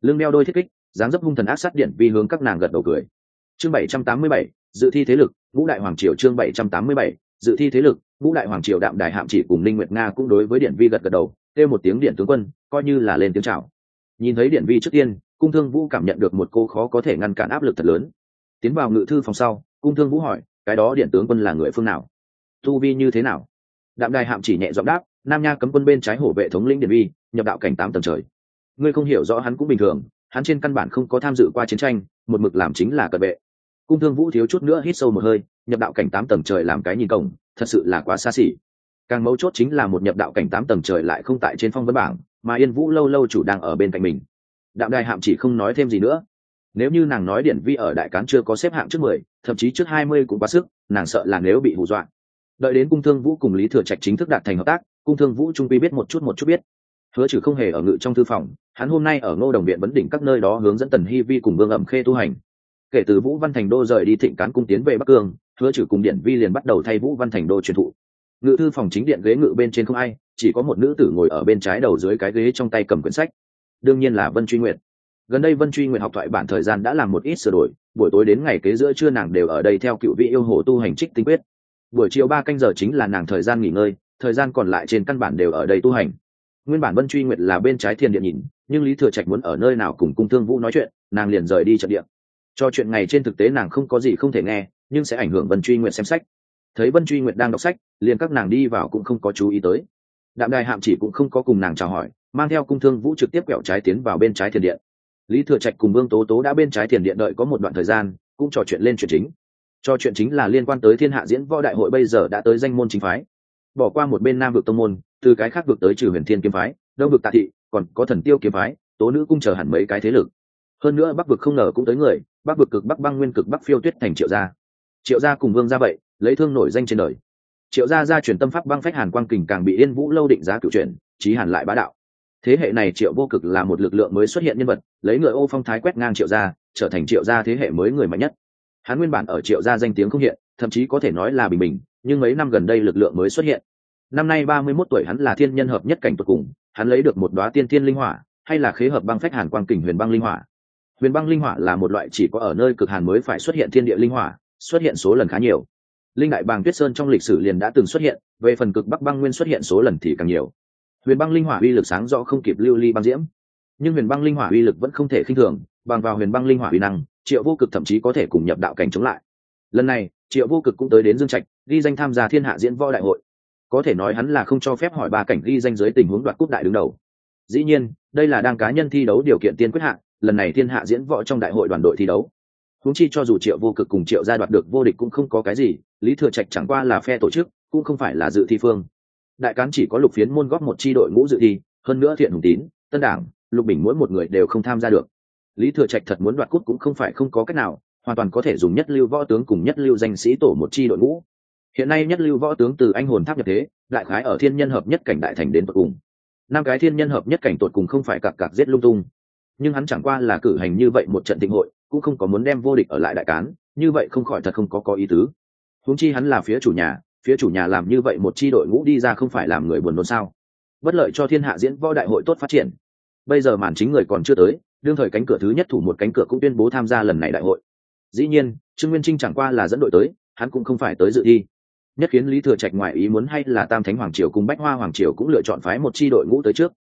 Lưng đeo đôi thiết kích, dáng dấp hung thần ác sát điện vi hướng các nàng gật đầu cười. Chương bảy trăm tám mươi bảy, dự thi thế lực, vũ đại hoàng triều chương bảy trăm tám mươi bảy, dự thi thế lực, vũ đại hoàng triều đạm đài hạm chỉ cùng linh nguyệt nga cũng đối với điện vi gật gật đầu, kêu một tiếng điện tướng quân, coi như là lên tiếng chào. Nhìn thấy điện vi trước tiên cung thương vũ cảm nhận được một cô khó có thể ngăn cản áp lực thật lớn. Tiến vào ngự thư phòng sau, cung thương vũ hỏi, cái đó điện tướng quân là người phương nào? Tu vi như thế nào? Đạm đài hạm chỉ nhẹ giọng đáp, nam nha cấm quân bên trái hổ vệ thống lĩnh điện vi nhập đạo cảnh tám tầng trời. Ngươi không hiểu rõ hắn cũng bình thường, hắn trên căn bản không có tham dự qua chiến tranh, một mực làm chính là cận vệ. Cung thương vũ thiếu chút nữa hít sâu một hơi, nhập đạo cảnh tám tầng trời làm cái nhìn cổng, thật sự là quá xa xỉ. Càng mấu chốt chính là một nhập đạo cảnh tám tầng trời lại không tại trên phong vấn bảng, mà yên vũ lâu lâu chủ đang ở bên cạnh mình đạm đài hạm chỉ không nói thêm gì nữa. Nếu như nàng nói điển vi ở đại cán chưa có xếp hạng trước mười, thậm chí trước hai mươi cũng quá sức, nàng sợ là nếu bị hù dọa. Đợi đến cung thương vũ cùng lý thừa trạch chính thức đạt thành hợp tác, cung thương vũ trung quy biết một chút một chút biết. Hứa trừ không hề ở ngự trong thư phòng, hắn hôm nay ở ngô đồng viện vấn đỉnh các nơi đó hướng dẫn tần hy vi cùng vương ẩm khê tu hành. Kể từ vũ văn thành đô rời đi thịnh cán cung tiến về bắc cương, hứa trừ cùng điện vi liền bắt đầu thay vũ văn thành đô truyền thụ. Ngự thư phòng chính điện ghế ngự bên trên không ai, chỉ có một nữ tử ngồi ở bên trái đầu dưới cái ghế trong tay cầm quyển sách đương nhiên là vân truy nguyệt. Gần đây vân truy nguyệt học thoại bản thời gian đã làm một ít sửa đổi, buổi tối đến ngày kế giữa trưa nàng đều ở đây theo cựu vị yêu hồ tu hành trích tinh quyết. Buổi chiều ba canh giờ chính là nàng thời gian nghỉ ngơi, thời gian còn lại trên căn bản đều ở đây tu hành. Nguyên bản vân truy nguyệt là bên trái thiên điện nhìn, nhưng lý thừa trạch muốn ở nơi nào cùng cung thương vũ nói chuyện, nàng liền rời đi trận điện cho chuyện ngày trên thực tế nàng không có gì không thể nghe, nhưng sẽ ảnh hưởng vân truy nguyệt xem sách. Thấy vân truy nguyệt đang đọc sách, liền các nàng đi vào cũng không có chú ý tới. Đạm đài hạm chỉ cũng không có cùng nàng chào hỏi mang theo cung thương vũ trực tiếp quẹo trái tiến vào bên trái thiền điện. Lý thừa trạch cùng vương tố tố đã bên trái thiền điện đợi có một đoạn thời gian, cũng trò chuyện lên chuyện chính. Trò chuyện chính là liên quan tới thiên hạ diễn võ đại hội bây giờ đã tới danh môn chính phái. Bỏ qua một bên nam vực tông môn, từ cái khác vực tới trừ huyền thiên kiếm phái, đông vực tạ thị, còn có thần tiêu kiếm phái, tố nữ cung chờ hẳn mấy cái thế lực. Hơn nữa bắc vực không ngờ cũng tới người, bắc vực cực bắc băng nguyên cực bắc phiêu tuyết thành triệu gia. Triệu gia cùng vương gia vậy, lấy thương nổi danh trên đời. Triệu gia gia truyền tâm pháp băng phách hàn quang kình càng bị yên vũ lâu định giá cựu chuyển trí hàn lại bá đạo thế hệ này triệu vô cực là một lực lượng mới xuất hiện nhân vật, lấy người ô phong thái quét ngang triệu gia, trở thành triệu gia thế hệ mới người mạnh nhất. Hắn nguyên bản ở triệu gia danh tiếng không hiện, thậm chí có thể nói là bình bình, nhưng mấy năm gần đây lực lượng mới xuất hiện. Năm nay ba mươi 31 tuổi hắn là thiên nhân hợp nhất cảnh tuyệt cùng, hắn lấy được một đóa tiên thiên linh hỏa, hay là khế hợp băng phách hàn quang kình huyền băng linh hỏa. Huyền băng linh hỏa là một loại chỉ có ở nơi cực hàn mới phải xuất hiện thiên địa linh hỏa, xuất hiện số lần khá nhiều. Linh đại bàng tuyết sơn trong lịch sử liền đã từng xuất hiện, về phần cực bắc băng nguyên xuất hiện số lần thì càng nhiều huyền băng linh hỏa uy lực sáng rõ không kịp lưu ly băng diễm. Nhưng huyền băng linh hỏa uy lực vẫn không thể khinh thường, bằng vào huyền băng linh hỏa uy năng, triệu vô cực thậm chí có thể cùng nhập đạo cảnh chống lại. Lần này, triệu vô cực cũng tới đến dương trạch, ghi danh tham gia thiên hạ diễn võ đại hội. Có thể nói hắn là không cho phép hỏi ba cảnh ghi danh dưới tình huống đoạt cúp đại đứng đầu. Dĩ nhiên, đây là đang cá nhân thi đấu điều kiện tiên quyết hạn lần này thiên hạ diễn võ trong đại hội đoàn đội thi đấu. Húng chi cho dù triệu vô cực cùng triệu gia đoạt được vô địch cũng không có cái gì, lý thừa trạch chẳng qua là phe tổ chức, cũng không phải là dự thi phương đại cán chỉ có lục phiến môn góp một chi đội ngũ dự thi, hơn nữa thiện hùng tín, tân đảng, lục bình mỗi một người đều không tham gia được. Lý thừa trạch thật muốn đoạt cút cũng không phải không có cách nào, hoàn toàn có thể dùng nhất lưu võ tướng cùng nhất lưu danh sĩ tổ một chi đội ngũ. Hiện nay nhất lưu võ tướng từ anh hồn tháp nhập thế, đại khái ở thiên nhân hợp nhất cảnh đại thành đến tột cùng. Năm cái thiên nhân hợp nhất cảnh tột cùng không phải cặp cặp giết lung tung. Nhưng hắn chẳng qua là cử hành như vậy một trận thịnh hội, cũng không có muốn đem vô địch ở lại đại cán, như vậy không khỏi thật không có có ý tứ. Huống chi hắn là phía chủ nhà phía chủ nhà làm như vậy một chi đội ngũ đi ra không phải làm người buồn nôn sao? Bất lợi cho thiên hạ diễn võ đại hội tốt phát triển. Bây giờ màn chính người còn chưa tới, đương thời cánh cửa thứ nhất thủ một cánh cửa cũng tuyên bố tham gia lần này đại hội. Dĩ nhiên, trương nguyên trinh chẳng qua là dẫn đội tới, hắn cũng không phải tới dự thi. Nhất khiến lý thừa trạch ngoài ý muốn hay là tam thánh hoàng triều cùng bách hoa hoàng triều cũng lựa chọn phái một chi đội ngũ tới trước.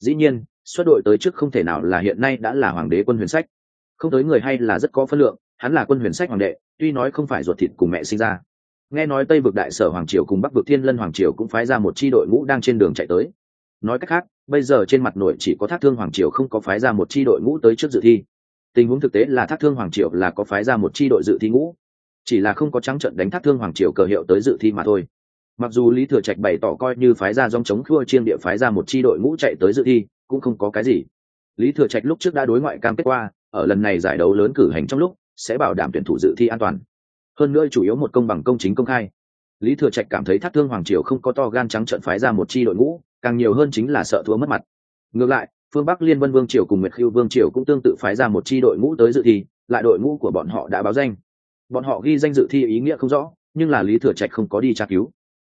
Dĩ nhiên, xuất đội tới trước không thể nào là hiện nay đã là hoàng đế quân huyền sách. Không tới người hay là rất có phân lượng, hắn là quân huyền sách hoàng đệ, tuy nói không phải ruột thịt cùng mẹ sinh ra nghe nói tây vực đại sở hoàng triều cùng bắc vực thiên lân hoàng triều cũng phái ra một c h i đội ngũ đang trên đường chạy tới. Nói cách khác, bây giờ trên mặt nội chỉ có thác thương hoàng triều không có phái ra một c h i đội ngũ tới trước dự thi. Tình huống thực tế là thác thương hoàng triều là có phái ra một c h i đội dự thi ngũ. Chỉ là không có trắng trận đánh thác thương hoàng triều cờ hiệu tới dự thi mà thôi. Mặc dù lý thừa trạch bày tỏ coi như phái ra dòng chống khua chiên địa phái ra một c h i đội ngũ chạy tới dự thi, cũng không có cái gì. Lý thừa trạch lúc trước đã đối ngoại cam kết qua, ở lần này giải đấu lớn cử hành trong lúc, sẽ bảo đảm tuyển thủ dự thi an toàn hơn nữa chủ yếu một công bằng công chính công khai. Lý thừa trạch cảm thấy thác thương hoàng triều không có to gan trắng trận phái ra một chi đội ngũ, càng nhiều hơn chính là sợ thua mất mặt. Ngược lại, phương bắc liên vân vương triều cùng nguyệt khiêu vương triều cũng tương tự phái ra một chi đội ngũ tới dự thi, lại đội ngũ của bọn họ đã báo danh. Bọn họ ghi danh dự thi ý nghĩa không rõ, nhưng là lý thừa trạch không có đi tra cứu.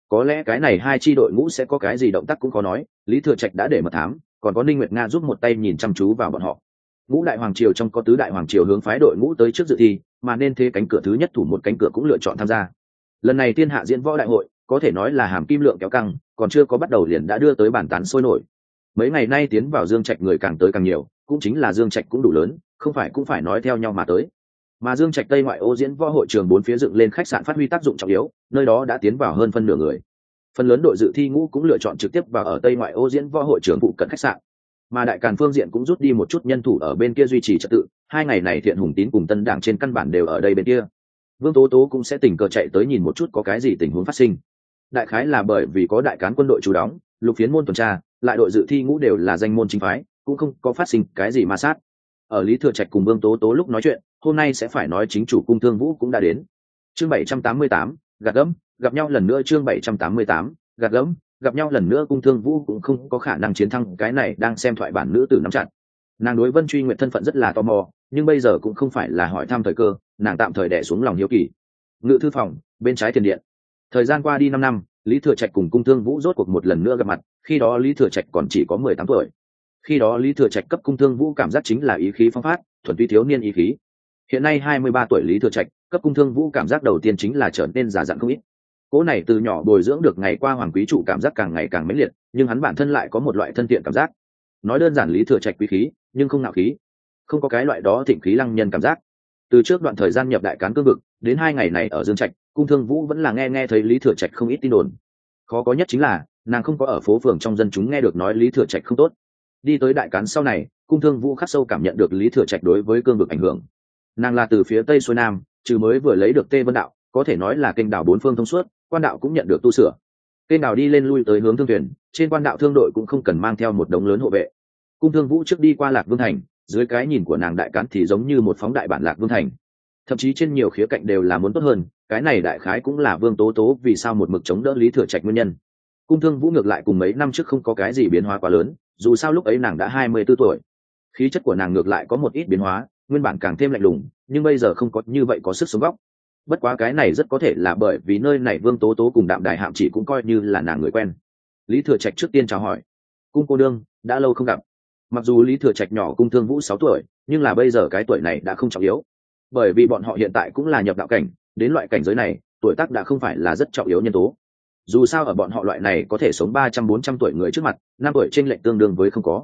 Có lẽ cái này hai chi đội ngũ sẽ có cái gì động tác cũng có nói, lý thừa trạch đã để mật thám, còn có ninh nguyệt nga giúp một tay nhìn chăm chú vào bọn họ. Ngũ đại hoàng triều trong có tứ đại hoàng triều hướng phái đội ngũ tới trước dự thi mà nên thế cánh cửa thứ nhất thủ một cánh cửa cũng lựa chọn tham gia. Lần này thiên hạ diễn võ đại hội, có thể nói là hàm kim lượng kéo căng, còn chưa có bắt đầu liền đã đưa tới bản tán sôi nổi. Mấy ngày nay tiến vào dương trạch người càng tới càng nhiều, cũng chính là dương trạch cũng đủ lớn, không phải cũng phải nói theo nhau mà tới. Mà dương trạch tây ngoại ô diễn võ hội trường bốn phía dựng lên khách sạn phát huy tác dụng trọng yếu, nơi đó đã tiến vào hơn phân nửa người. Phần lớn đội dự thi ngũ cũng lựa chọn trực tiếp vào ở tây ngoại ô diễn võ hội trường phụ cận khách sạn. Mà đại càn phương diện cũng rút đi một chút nhân thủ ở bên kia duy trì trật tự hai ngày này thiện hùng tín cùng tân đảng trên căn bản đều ở đây bên kia. Vương tố tố cũng sẽ tình cờ chạy tới nhìn một chút có cái gì tình huống phát sinh. Đại khái là bởi vì có đại cán quân đội chủ đóng, lục phiến môn tuần tra, lại đội dự thi ngũ đều là danh môn chính phái, cũng không có phát sinh cái gì ma sát. Ở lý thừa trạch cùng vương tố tố lúc nói chuyện, hôm nay sẽ phải nói chính chủ cung thương vũ cũng đã đến. Chương bảy trăm tám mươi tám gạt gẫm gặp nhau lần nữa chương bảy trăm tám mươi tám gạt gẫm gặp nhau lần nữa cung thương vũ cũng không có khả năng chiến thắng, cái này đang xem thoại bản nữ tử nắm chặt nàng đối vân truy nguyện thân phận rất là tò mò, nhưng bây giờ cũng không phải là hỏi thăm thời cơ, nàng tạm thời đẻ xuống lòng hiếu kỳ. Ngự thư phòng, bên trái tiền điện. Thời gian qua đi năm năm, lý thừa trạch cùng cung thương vũ rốt cuộc một lần nữa gặp mặt, khi đó lý thừa trạch còn chỉ có mười tám tuổi. Khi đó lý thừa trạch cấp cung thương vũ cảm giác chính là ý khí phong phát, thuần tuy thiếu niên ý khí. Hiện nay hai mươi ba tuổi lý thừa trạch, cấp cung thương vũ cảm giác đầu tiên chính là trở nên giả dặn không ít. Cỗ này từ nhỏ bồi dưỡng được ngày qua hoàng quý chủ cảm giác càng ngày càng mãnh liệt, nhưng hắn bản thân lại có một loại thân thiện cảm giác. Nói đơn giản lý thừa trạch quý khí nhưng không nạo khí. Không có cái loại đó thịnh khí lăng nhân cảm giác. Từ trước đoạn thời gian nhập đại cán cương vực, đến hai ngày này ở dương trạch, cung thương vũ vẫn là nghe nghe thấy lý thừa trạch không ít tin đồn. Khó có nhất chính là, nàng không có ở phố phường trong dân chúng nghe được nói lý thừa trạch không tốt. Đi tới đại cán sau này, cung thương vũ khắc sâu cảm nhận được lý thừa trạch đối với cương vực ảnh hưởng. Nàng là từ phía tây xuôi nam, trừ mới vừa lấy được tê vân đạo, có thể nói là kênh đảo bốn phương thông suốt, quan đạo cũng nhận được tu sửa. Kênh đảo đi lên lui tới hướng thương thuyền, trên quan đạo thương đội cũng không cần mang theo một đống lớn hộ vệ cung thương vũ trước đi qua lạc vương thành, dưới cái nhìn của nàng đại cán thì giống như một phóng đại bản lạc vương thành. Thậm chí trên nhiều khía cạnh đều là muốn tốt hơn, cái này đại khái cũng là vương tố tố vì sao một mực chống đỡ lý thừa trạch nguyên nhân. Cung thương vũ ngược lại cùng mấy năm trước không có cái gì biến hóa quá lớn, dù sao lúc ấy nàng đã hai mươi b ố tuổi. Khí chất của nàng ngược lại có một ít biến hóa, nguyên bản càng thêm lạnh lùng, nhưng bây giờ không có như vậy có sức sống góc. Bất quá cái này rất có thể là bởi vì nơi này vương tố tố cùng đạm đại hạm chỉ cũng coi như là nàng người quen. Lý thừa trạch trước tiên chào hỏi. Cung cô đương đã lâu không gặp mặc dù lý thừa trạch nhỏ cung thương vũ sáu tuổi, nhưng là bây giờ cái tuổi này đã không trọng yếu. Bởi vì bọn họ hiện tại cũng là nhập đạo cảnh, đến loại cảnh giới này, tuổi tác đã không phải là rất trọng yếu nhân tố. Dù sao ở bọn họ loại này có thể sống ba trăm bốn trăm tuổi người trước mặt, năm tuổi t r ê n lệch tương đương với không có.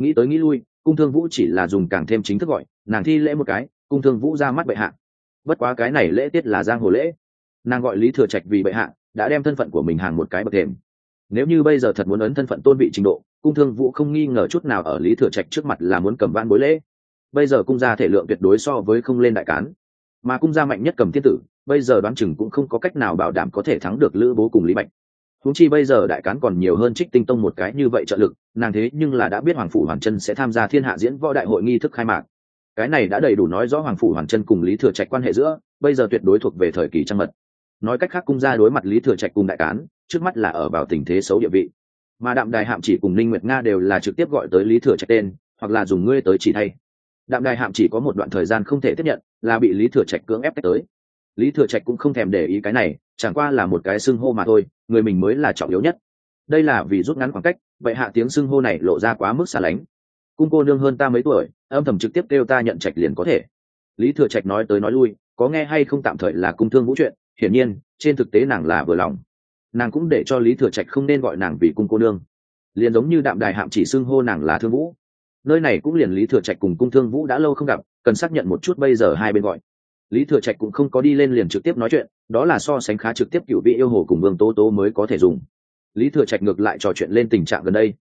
Nghĩ tới nghĩ lui, cung thương vũ chỉ là dùng càng thêm chính thức gọi, nàng thi lễ một cái, cung thương vũ ra mắt bệ hạ. Bất quá cái này lễ tiết là giang hồ lễ. Nàng gọi lý thừa trạch vì bệ hạ, đã đem thân phận của mình hàng một cái bậc thềm. Nếu như bây giờ thật muốn ấn thân phận tôn vị trình độ cung thương vũ không nghi ngờ chút nào ở lý thừa trạch trước mặt là muốn cầm van bối lễ. Bây giờ cung gia thể lượng tuyệt đối so với không lên đại cán. Mà cung gia mạnh nhất cầm thiên tử, bây giờ đoán chừng cũng không có cách nào bảo đảm có thể thắng được lữ bố cùng lý bạch. Húng chi bây giờ đại cán còn nhiều hơn trích tinh tông một cái như vậy trợ lực, nàng thế nhưng là đã biết hoàng phủ hoàng chân sẽ tham gia thiên hạ diễn võ đại hội nghi thức khai mạc. Cái này đã đầy đủ nói rõ hoàng phủ hoàng chân cùng lý thừa trạch quan hệ giữa, bây giờ tuyệt đối thuộc về thời kỳ trăng mật. Nói cách khác cung gia đối mặt lý thừa trạch cùng đại cán, trước mắt là ở vào tình thế xấu địa vị mà đạm đài hạm chỉ cùng ninh nguyệt nga đều là trực tiếp gọi tới lý thừa trạch tên, hoặc là dùng ngươi tới chỉ thay. Đạm đài hạm chỉ có một đoạn thời gian không thể tiếp nhận, là bị lý thừa trạch cưỡng ép tới. Lý thừa trạch cũng không thèm để ý cái này, chẳng qua là một cái xưng hô mà thôi, người mình mới là trọng yếu nhất. Đây là vì rút ngắn khoảng cách, vậy hạ tiếng xưng hô này lộ ra quá mức xa lánh. Cung cô nương hơn ta mấy tuổi, âm thầm trực tiếp kêu ta nhận trạch liền có thể. Lý thừa trạch nói tới nói lui, có nghe hay không tạm thời là cung thương vũ chuyện, hiển nhiên, trên thực tế nàng là vừa lòng nàng cũng để cho lý thừa trạch không nên gọi nàng vì cung cô nương. Liền giống như đạm đài hạm chỉ xưng hô nàng là thương vũ. Nơi này cũng liền lý thừa trạch cùng cung thương vũ đã lâu không gặp, cần xác nhận một chút bây giờ hai bên gọi. Lý thừa trạch cũng không có đi lên liền trực tiếp nói chuyện, đó là so sánh khá trực tiếp cựu vị yêu hồ cùng vương tố tố mới có thể dùng. Lý thừa trạch ngược lại trò chuyện lên tình trạng gần đây.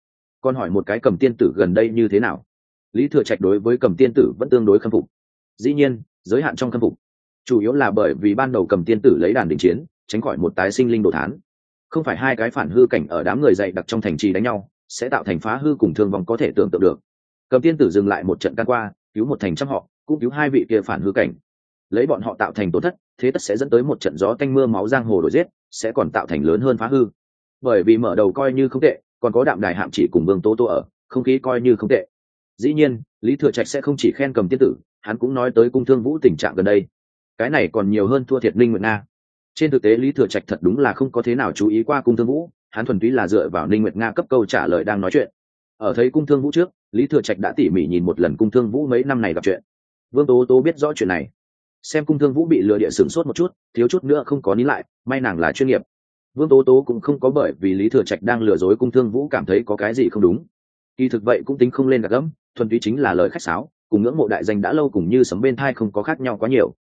Còn hỏi một cái cầm tiên tử gần đây như thế nào? Lý thừa trạch đối với cầm tiên tử vẫn tương đối khâm phục. Dĩ nhiên, giới hạn trong khâm phục. Chủ yếu là bởi vì ban đầu cầm tiên tử lấy đàn đình chiến, tránh khỏi một tái sinh linh đồ thán không phải hai cái phản hư cảnh ở đám người dậy đặc trong thành trì đánh nhau, sẽ tạo thành phá hư cùng thương vong có thể tưởng tượng được. Cầm tiên tử dừng lại một trận can qua, cứu một thành trăm họ, cũng cứu hai vị kia phản hư cảnh. Lấy bọn họ tạo thành tổn thất, thế tất sẽ dẫn tới một trận gió tanh mưa máu giang hồ đổi giết, sẽ còn tạo thành lớn hơn phá hư. Bởi vì mở đầu coi như không tệ, còn có đạm đài hạm chỉ cùng vương tố tô ở, không khí coi như không tệ. Dĩ nhiên, lý thừa trạch sẽ không chỉ khen cầm tiên tử, hắn cũng nói tới cung thương vũ tình trạng gần đây. Cái này còn nhiều hơn thua thiệt linh nguyện nga trên thực tế, lý thừa trạch thật đúng là không có thế nào chú ý qua cung thương vũ, hắn thuần túy là dựa vào ninh nguyệt nga cấp câu trả lời đang nói chuyện. Ở thấy cung thương vũ trước, lý thừa trạch đã tỉ mỉ nhìn một lần cung thương vũ mấy năm này gặp chuyện. Vương tố tố biết rõ chuyện này. Xem cung thương vũ bị lừa địa sửng sốt một chút, thiếu chút nữa không có ní lại, may nàng là chuyên nghiệp. Vương tố tố cũng không có bởi vì lý thừa trạch đang lừa dối cung thương vũ cảm thấy có cái gì không đúng. Kỳ thực vậy cũng tính không lên gạt gẫm, thuần túy chính là lời khách sáo, cùng ngưỡng mộ đại danh đã lâu cùng như sấm bên thai không có khác nhau quá nhiều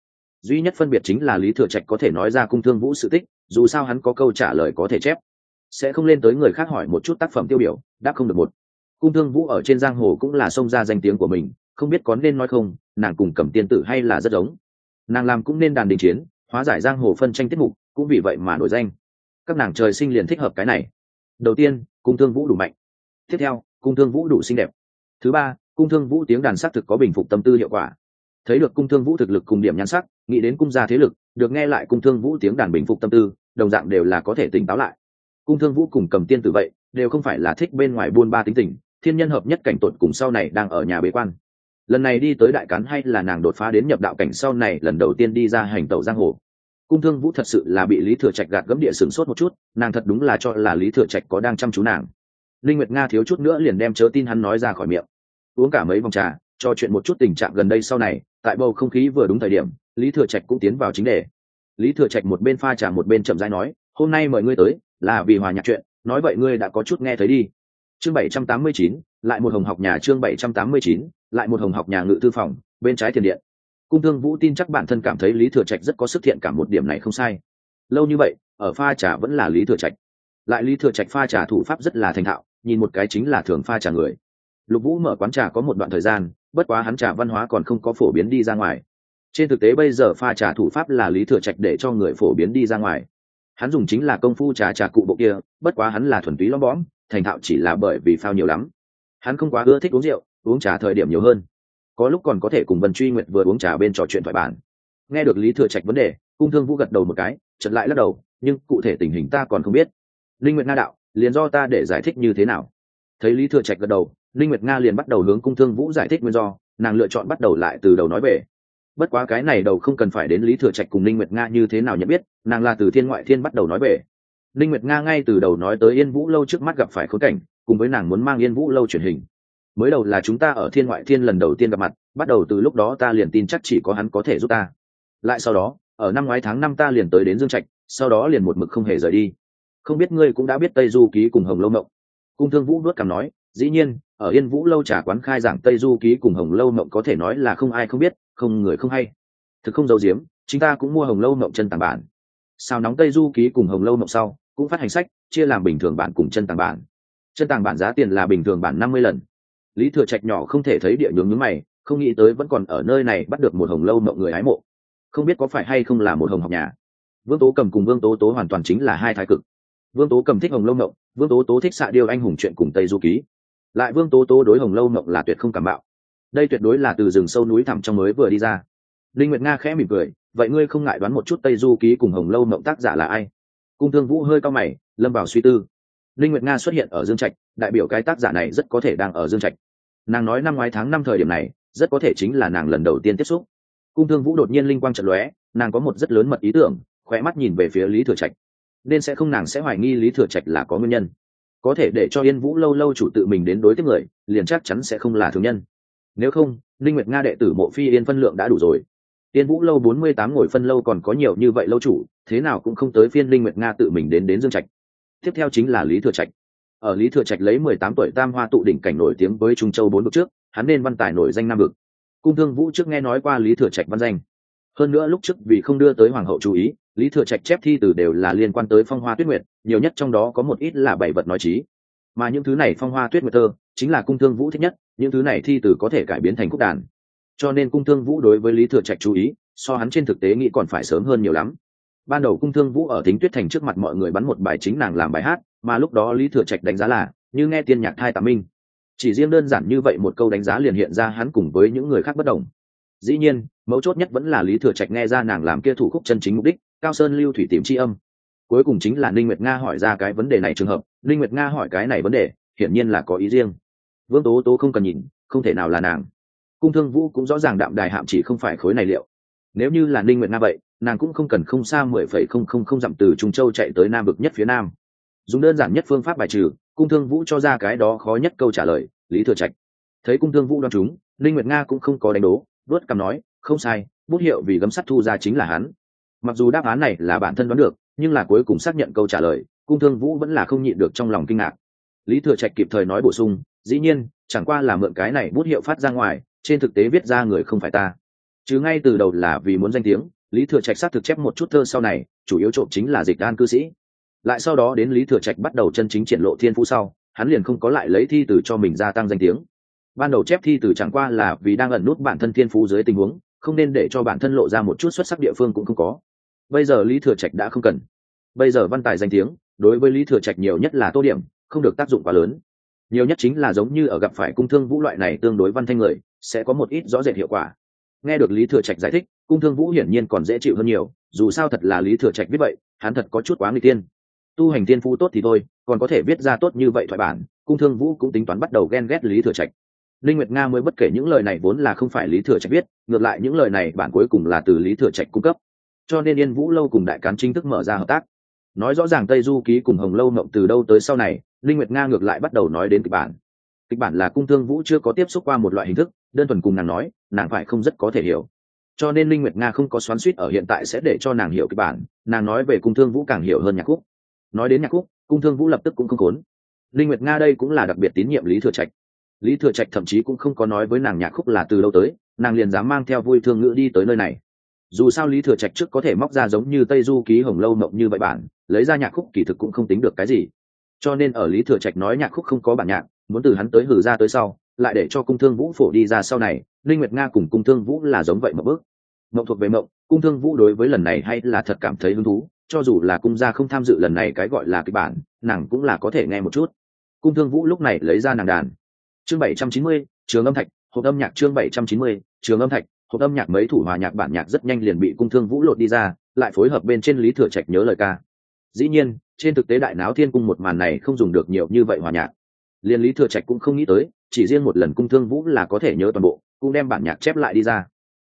duy nhất phân biệt chính là lý thừa trạch có thể nói ra cung thương vũ sự tích, dù sao hắn có câu trả lời có thể chép. Sẽ không lên tới người khác hỏi một chút tác phẩm tiêu biểu, đáp không được một. Cung thương vũ ở trên giang hồ cũng là xông ra danh tiếng của mình, không biết có nên nói không, nàng cùng cầm tiên tử hay là rất giống. Nàng làm cũng nên đàn đình chiến, hóa giải giang hồ phân tranh tiết mục, cũng vì vậy mà nổi danh. Các nàng trời sinh liền thích hợp cái này. Đầu tiên, cung thương vũ đủ mạnh. Tiếp theo, cung thương vũ đủ xinh đẹp. Thứ ba, cung thương vũ tiếng đàn s thực có bình phục tâm tư hiệu quả. Thấy được cung thương vũ thực lực cùng điểm nhan sắc nghĩ đến cung gia thế lực, được nghe lại cung thương vũ tiếng đàn bình phục tâm tư, đồng dạng đều là có thể tỉnh táo lại. Cung thương vũ cùng cầm tiên tử vậy, đều không phải là thích bên ngoài buôn ba tính tình, thiên nhân hợp nhất cảnh tột cùng sau này đang ở nhà bế quan. Lần này đi tới đại cán hay là nàng đột phá đến nhập đạo cảnh sau này lần đầu tiên đi ra hành tẩu giang hồ. Cung thương vũ thật sự là bị lý thừa trạch gạt gấm địa sửng sốt một chút, nàng thật đúng là cho là lý thừa trạch có đang chăm chú nàng. Linh nguyệt nga thiếu chút nữa liền đem chớ tin hắn nói ra khỏi miệng. Uống cả mấy vòng trà, cho chuyện một chút tình trạng gần đây sau này, tại bầu không khí vừa đúng thời điểm lý thừa trạch cũng tiến vào chính đề. Lý thừa trạch một bên pha trà một bên chậm rãi nói hôm nay mời ngươi tới là vì hòa nhạc chuyện nói vậy ngươi đã có chút nghe thấy đi. Chương 789, lại một hồng học nhà chương 789, lại một hồng học nhà ngự thư phòng bên trái thiền điện. Cung thương vũ tin chắc bản thân cảm thấy lý thừa trạch rất có sức thiện cảm một điểm này không sai. Lâu như vậy ở pha trà vẫn là lý thừa trạch. Lại lý thừa trạch pha trà thủ pháp rất là thành thạo nhìn một cái chính là thường pha trà người. Lục vũ mở quán trà có một đoạn thời gian bất quá hắn trà văn hóa còn không có phổ biến đi ra ngoài trên thực tế bây giờ pha trà thủ pháp là lý thừa trạch để cho người phổ biến đi ra ngoài. Hắn dùng chính là công phu trà trà cụ bộ kia, bất quá hắn là thuần túy lõm bõm, thành thạo chỉ là bởi vì phao nhiều lắm. Hắn không quá ưa thích uống rượu, uống trà thời điểm nhiều hơn. Có lúc còn có thể cùng vân truy nguyện vừa uống trà bên trò chuyện thoại bản. Nghe được lý thừa trạch vấn đề, cung thương vũ gật đầu một cái chật lại lắc đầu, nhưng cụ thể tình hình ta còn không biết. Linh nguyện nga đạo, liền do ta để giải thích như thế nào? Thấy lý thừa trạch gật đầu, linh nguyệt nga liền bắt đầu hướng cung thương vũ giải thích nguyên do, nàng lựa chọn bắt đầu lại từ đầu nói về bất quá cái này đầu không cần phải đến lý thừa trạch cùng linh nguyệt nga như thế nào nhận biết, nàng là từ thiên ngoại thiên bắt đầu nói về. Linh nguyệt nga ngay từ đầu nói tới yên vũ lâu trước mắt gặp phải khốn cảnh, cùng với nàng muốn mang yên vũ lâu truyền hình. Mới đầu là chúng ta ở thiên ngoại thiên lần đầu tiên gặp mặt, bắt đầu từ lúc đó ta liền tin chắc chỉ có hắn có thể giúp ta. Lại sau đó, ở năm ngoái tháng năm ta liền tới đến dương trạch, sau đó liền một mực không hề rời đi. Không biết ngươi cũng đã biết tây du ký cùng hồng lâu mộng. Cung thương vũ nuốt cằm nói, dĩ nhiên, ở yên vũ lâu trà quán khai giảng tây du ký cùng hồng lâu mộng có thể nói là không ai không biết không người không hay. Thực không giấu giếm chúng ta cũng mua hồng lâu mộng chân tàng bản. Sao nóng tây du ký cùng hồng lâu mộng sau, cũng phát hành sách, chia làm bình thường bản cùng chân tàng bản. Chân tàng bản giá tiền là bình thường bản năm mươi lần. Lý thừa trạch nhỏ không thể thấy địa nhướng nhướng mày, không nghĩ tới vẫn còn ở nơi này bắt được một hồng lâu mộng người hái mộ. Không biết có phải hay không là một hồng học nhà. Vương tố cầm cùng vương tố tố hoàn toàn chính là hai thái cực. Vương tố cầm thích hồng lâu mộng, vương tố tố thích xạ điêu anh hùng chuyện cùng tây du ký. Lại vương tố tố đối hồng lâu mộng là tuyệt không cảm bạo đây tuyệt đối là từ rừng sâu núi thẳm trong mới vừa đi ra. Linh nguyệt nga khẽ mỉm cười, vậy ngươi không ngại đoán một chút tây du ký cùng hồng lâu mộng tác giả là ai? Cung thương vũ hơi cao mày, lâm vào suy tư. Linh nguyệt nga xuất hiện ở dương trạch, đại biểu cái tác giả này rất có thể đang ở dương trạch. Nàng nói năm ngoái tháng năm thời điểm này, rất có thể chính là nàng lần đầu tiên tiếp xúc. Cung thương vũ đột nhiên linh quang trận lóe, nàng có một rất lớn mật ý tưởng khỏe mắt nhìn về phía lý thừa trạch. Nên sẽ không nàng sẽ hoài nghi lý thừa trạch là có nguyên nhân. Có thể để cho yên vũ lâu lâu chủ tự mình đến đối tiếp người, liền chắc chắn sẽ không là thường nhân nếu không linh nguyệt nga đệ tử mộ phi yên phân lượng đã đủ rồi. Tiên vũ lâu bốn mươi tám ngồi phân lâu còn có nhiều như vậy lâu chủ, thế nào cũng không tới phiên linh nguyệt nga tự mình đến đến dương trạch. Tiếp theo chính là lý thừa trạch. Ở lý thừa trạch lấy mười tám tuổi tam hoa tụ đỉnh cảnh nổi tiếng với trung châu bốn bước trước, hắn nên văn tài nổi danh nam vực cung thương vũ trước nghe nói qua lý thừa trạch văn danh. Hơn nữa lúc trước vì không đưa tới hoàng hậu chú ý, lý thừa trạch chép thi từ đều là liên quan tới phong hoa tuyết nguyệt, nhiều nhất trong đó có một ít là bảy vật nói trí mà những thứ này phong hoa tuyết nguyệt thơ, chính là cung thương vũ thích nhất những thứ này thi từ có thể cải biến thành khúc đàn. Cho nên cung thương vũ đối với lý thừa trạch chú ý, so hắn trên thực tế nghĩ còn phải sớm hơn nhiều lắm. Ban đầu cung thương vũ ở thính tuyết thành trước mặt mọi người bắn một bài chính nàng làm bài hát, mà lúc đó lý thừa trạch đánh giá là, như nghe tiên nhạc thai tà minh. Chỉ riêng đơn giản như vậy một câu đánh giá liền hiện ra hắn cùng với những người khác bất đồng. Dĩ nhiên, mấu chốt nhất vẫn là lý thừa trạch nghe ra nàng làm kia thủ khúc chân chính mục đích, cao sơn lưu thủy tìm c âm. Cuối cùng chính là ninh nguyệt nga hỏi ra cái vấn đề này trường hợp, ninh nguyệt nga hỏi cái này vấn đề, hiển nhiên là có ý riêng vương tố tố không cần nhìn, không thể nào là nàng. Cung thương vũ cũng rõ ràng đạm đài hạm chỉ không phải khối này liệu. Nếu như là ninh nguyệt nga vậy, nàng cũng không cần không xa mười phẩy không không không dặm từ trung châu chạy tới nam vực nhất phía nam. Dùng đơn giản nhất phương pháp bài trừ, cung thương vũ cho ra cái đó khó nhất câu trả lời, lý thừa trạch. Thấy cung thương vũ đoán chúng, ninh nguyệt nga cũng không có đánh đố đuốt cằm nói, không sai, bút hiệu vì gấm sắt thu ra chính là hắn. Mặc dù đáp án này là bản thân đoán được, nhưng là cuối cùng xác nhận câu trả lời, cung thương vũ vẫn là không nhịn được trong lòng kinh ngạc. Lý thừa trạch kịp thời nói bổ sung dĩ nhiên, chẳng qua là mượn cái này bút hiệu phát ra ngoài, trên thực tế viết ra người không phải ta. Chứ ngay từ đầu là vì muốn danh tiếng, lý thừa trạch xác thực chép một chút thơ sau này, chủ yếu trộm chính là dịch đan cư sĩ. Lại sau đó đến lý thừa trạch bắt đầu chân chính triển lộ thiên phú sau, hắn liền không có lại lấy thi từ cho mình gia tăng danh tiếng. Ban đầu chép thi từ chẳng qua là vì đang ẩn nút bản thân thiên phú dưới tình huống, không nên để cho bản thân lộ ra một chút xuất sắc địa phương cũng không có. Bây giờ lý thừa trạch đã không cần. Bây giờ văn tài danh tiếng, đối với lý thừa trạch nhiều nhất là tô điểm, không được tác dụng quá lớn nhiều nhất chính là giống như ở gặp phải cung thương vũ loại này tương đối văn thanh người, sẽ có một ít rõ rệt hiệu quả. Nghe được lý thừa trạch giải thích, cung thương vũ hiển nhiên còn dễ chịu hơn nhiều, dù sao thật là lý thừa trạch viết vậy, hắn thật có chút quá người tiên. Tu hành tiên phu tốt thì thôi, còn có thể viết ra tốt như vậy thoại bản, cung thương vũ cũng tính toán bắt đầu ghen ghét lý thừa trạch. Linh nguyệt nga mới bất kể những lời này vốn là không phải lý thừa trạch viết ngược lại những lời này bản cuối cùng là từ lý thừa trạch cung cấp. Cho nên yên vũ lâu cùng đại cán chính thức mở ra hợp tác. Nói rõ ràng tây du ký cùng hồng lâu mộng từ đâu tới sau này linh nguyệt nga ngược lại bắt đầu nói đến kịch bản. Kịch bản là cung thương vũ chưa có tiếp xúc qua một loại hình thức, đơn thuần cùng nàng nói, nàng phải không rất có thể hiểu. Cho nên linh nguyệt nga không có xoắn suýt ở hiện tại sẽ để cho nàng hiểu kịch bản, nàng nói về cung thương vũ càng hiểu hơn nhạc khúc. Nói đến nhạc khúc, cung thương vũ lập tức cũng không khốn. Linh nguyệt nga đây cũng là đặc biệt tín nhiệm lý thừa trạch. Lý thừa trạch thậm chí cũng không có nói với nàng nhạc khúc là từ đâu tới, nàng liền dám mang theo vui thương ngữ đi tới nơi này. Dù sao lý thừa trạch trước có thể móc ra giống như tây du ký hồng lâu mộng như vậy bản, lấy ra nhạc khúc kỳ thực cũng không tính được cái gì cho nên ở lý thừa trạch nói nhạc khúc không có bản nhạc, muốn từ hắn tới hử ra tới sau, lại để cho cung thương vũ phổ đi ra sau này, linh nguyệt nga cùng cung thương vũ là giống vậy mà bước. Mộng thuộc về mộng, cung thương vũ đối với lần này hay là thật cảm thấy hứng thú, cho dù là cung gia không tham dự lần này cái gọi là kịch bản, nàng cũng là có thể nghe một chút. Cung thương vũ lúc này lấy ra nàng đàn. Chương bảy trăm chín mươi, trường âm thạch, hộp âm nhạc chương bảy trăm chín mươi, trường âm thạch, hộp âm nhạc mấy thủ hòa nhạc bản nhạc rất nhanh liền bị cung thương vũ lột đi ra, lại phối hợp bên trên lý thừa trạch nhớ lời ca. Dĩ nhiên trên thực tế đại náo thiên cung một màn này không dùng được nhiều như vậy hòa nhạc. Liên lý thừa trạch cũng không nghĩ tới, chỉ riêng một lần cung thương vũ là có thể nhớ toàn bộ, cũng đem bản nhạc chép lại đi ra.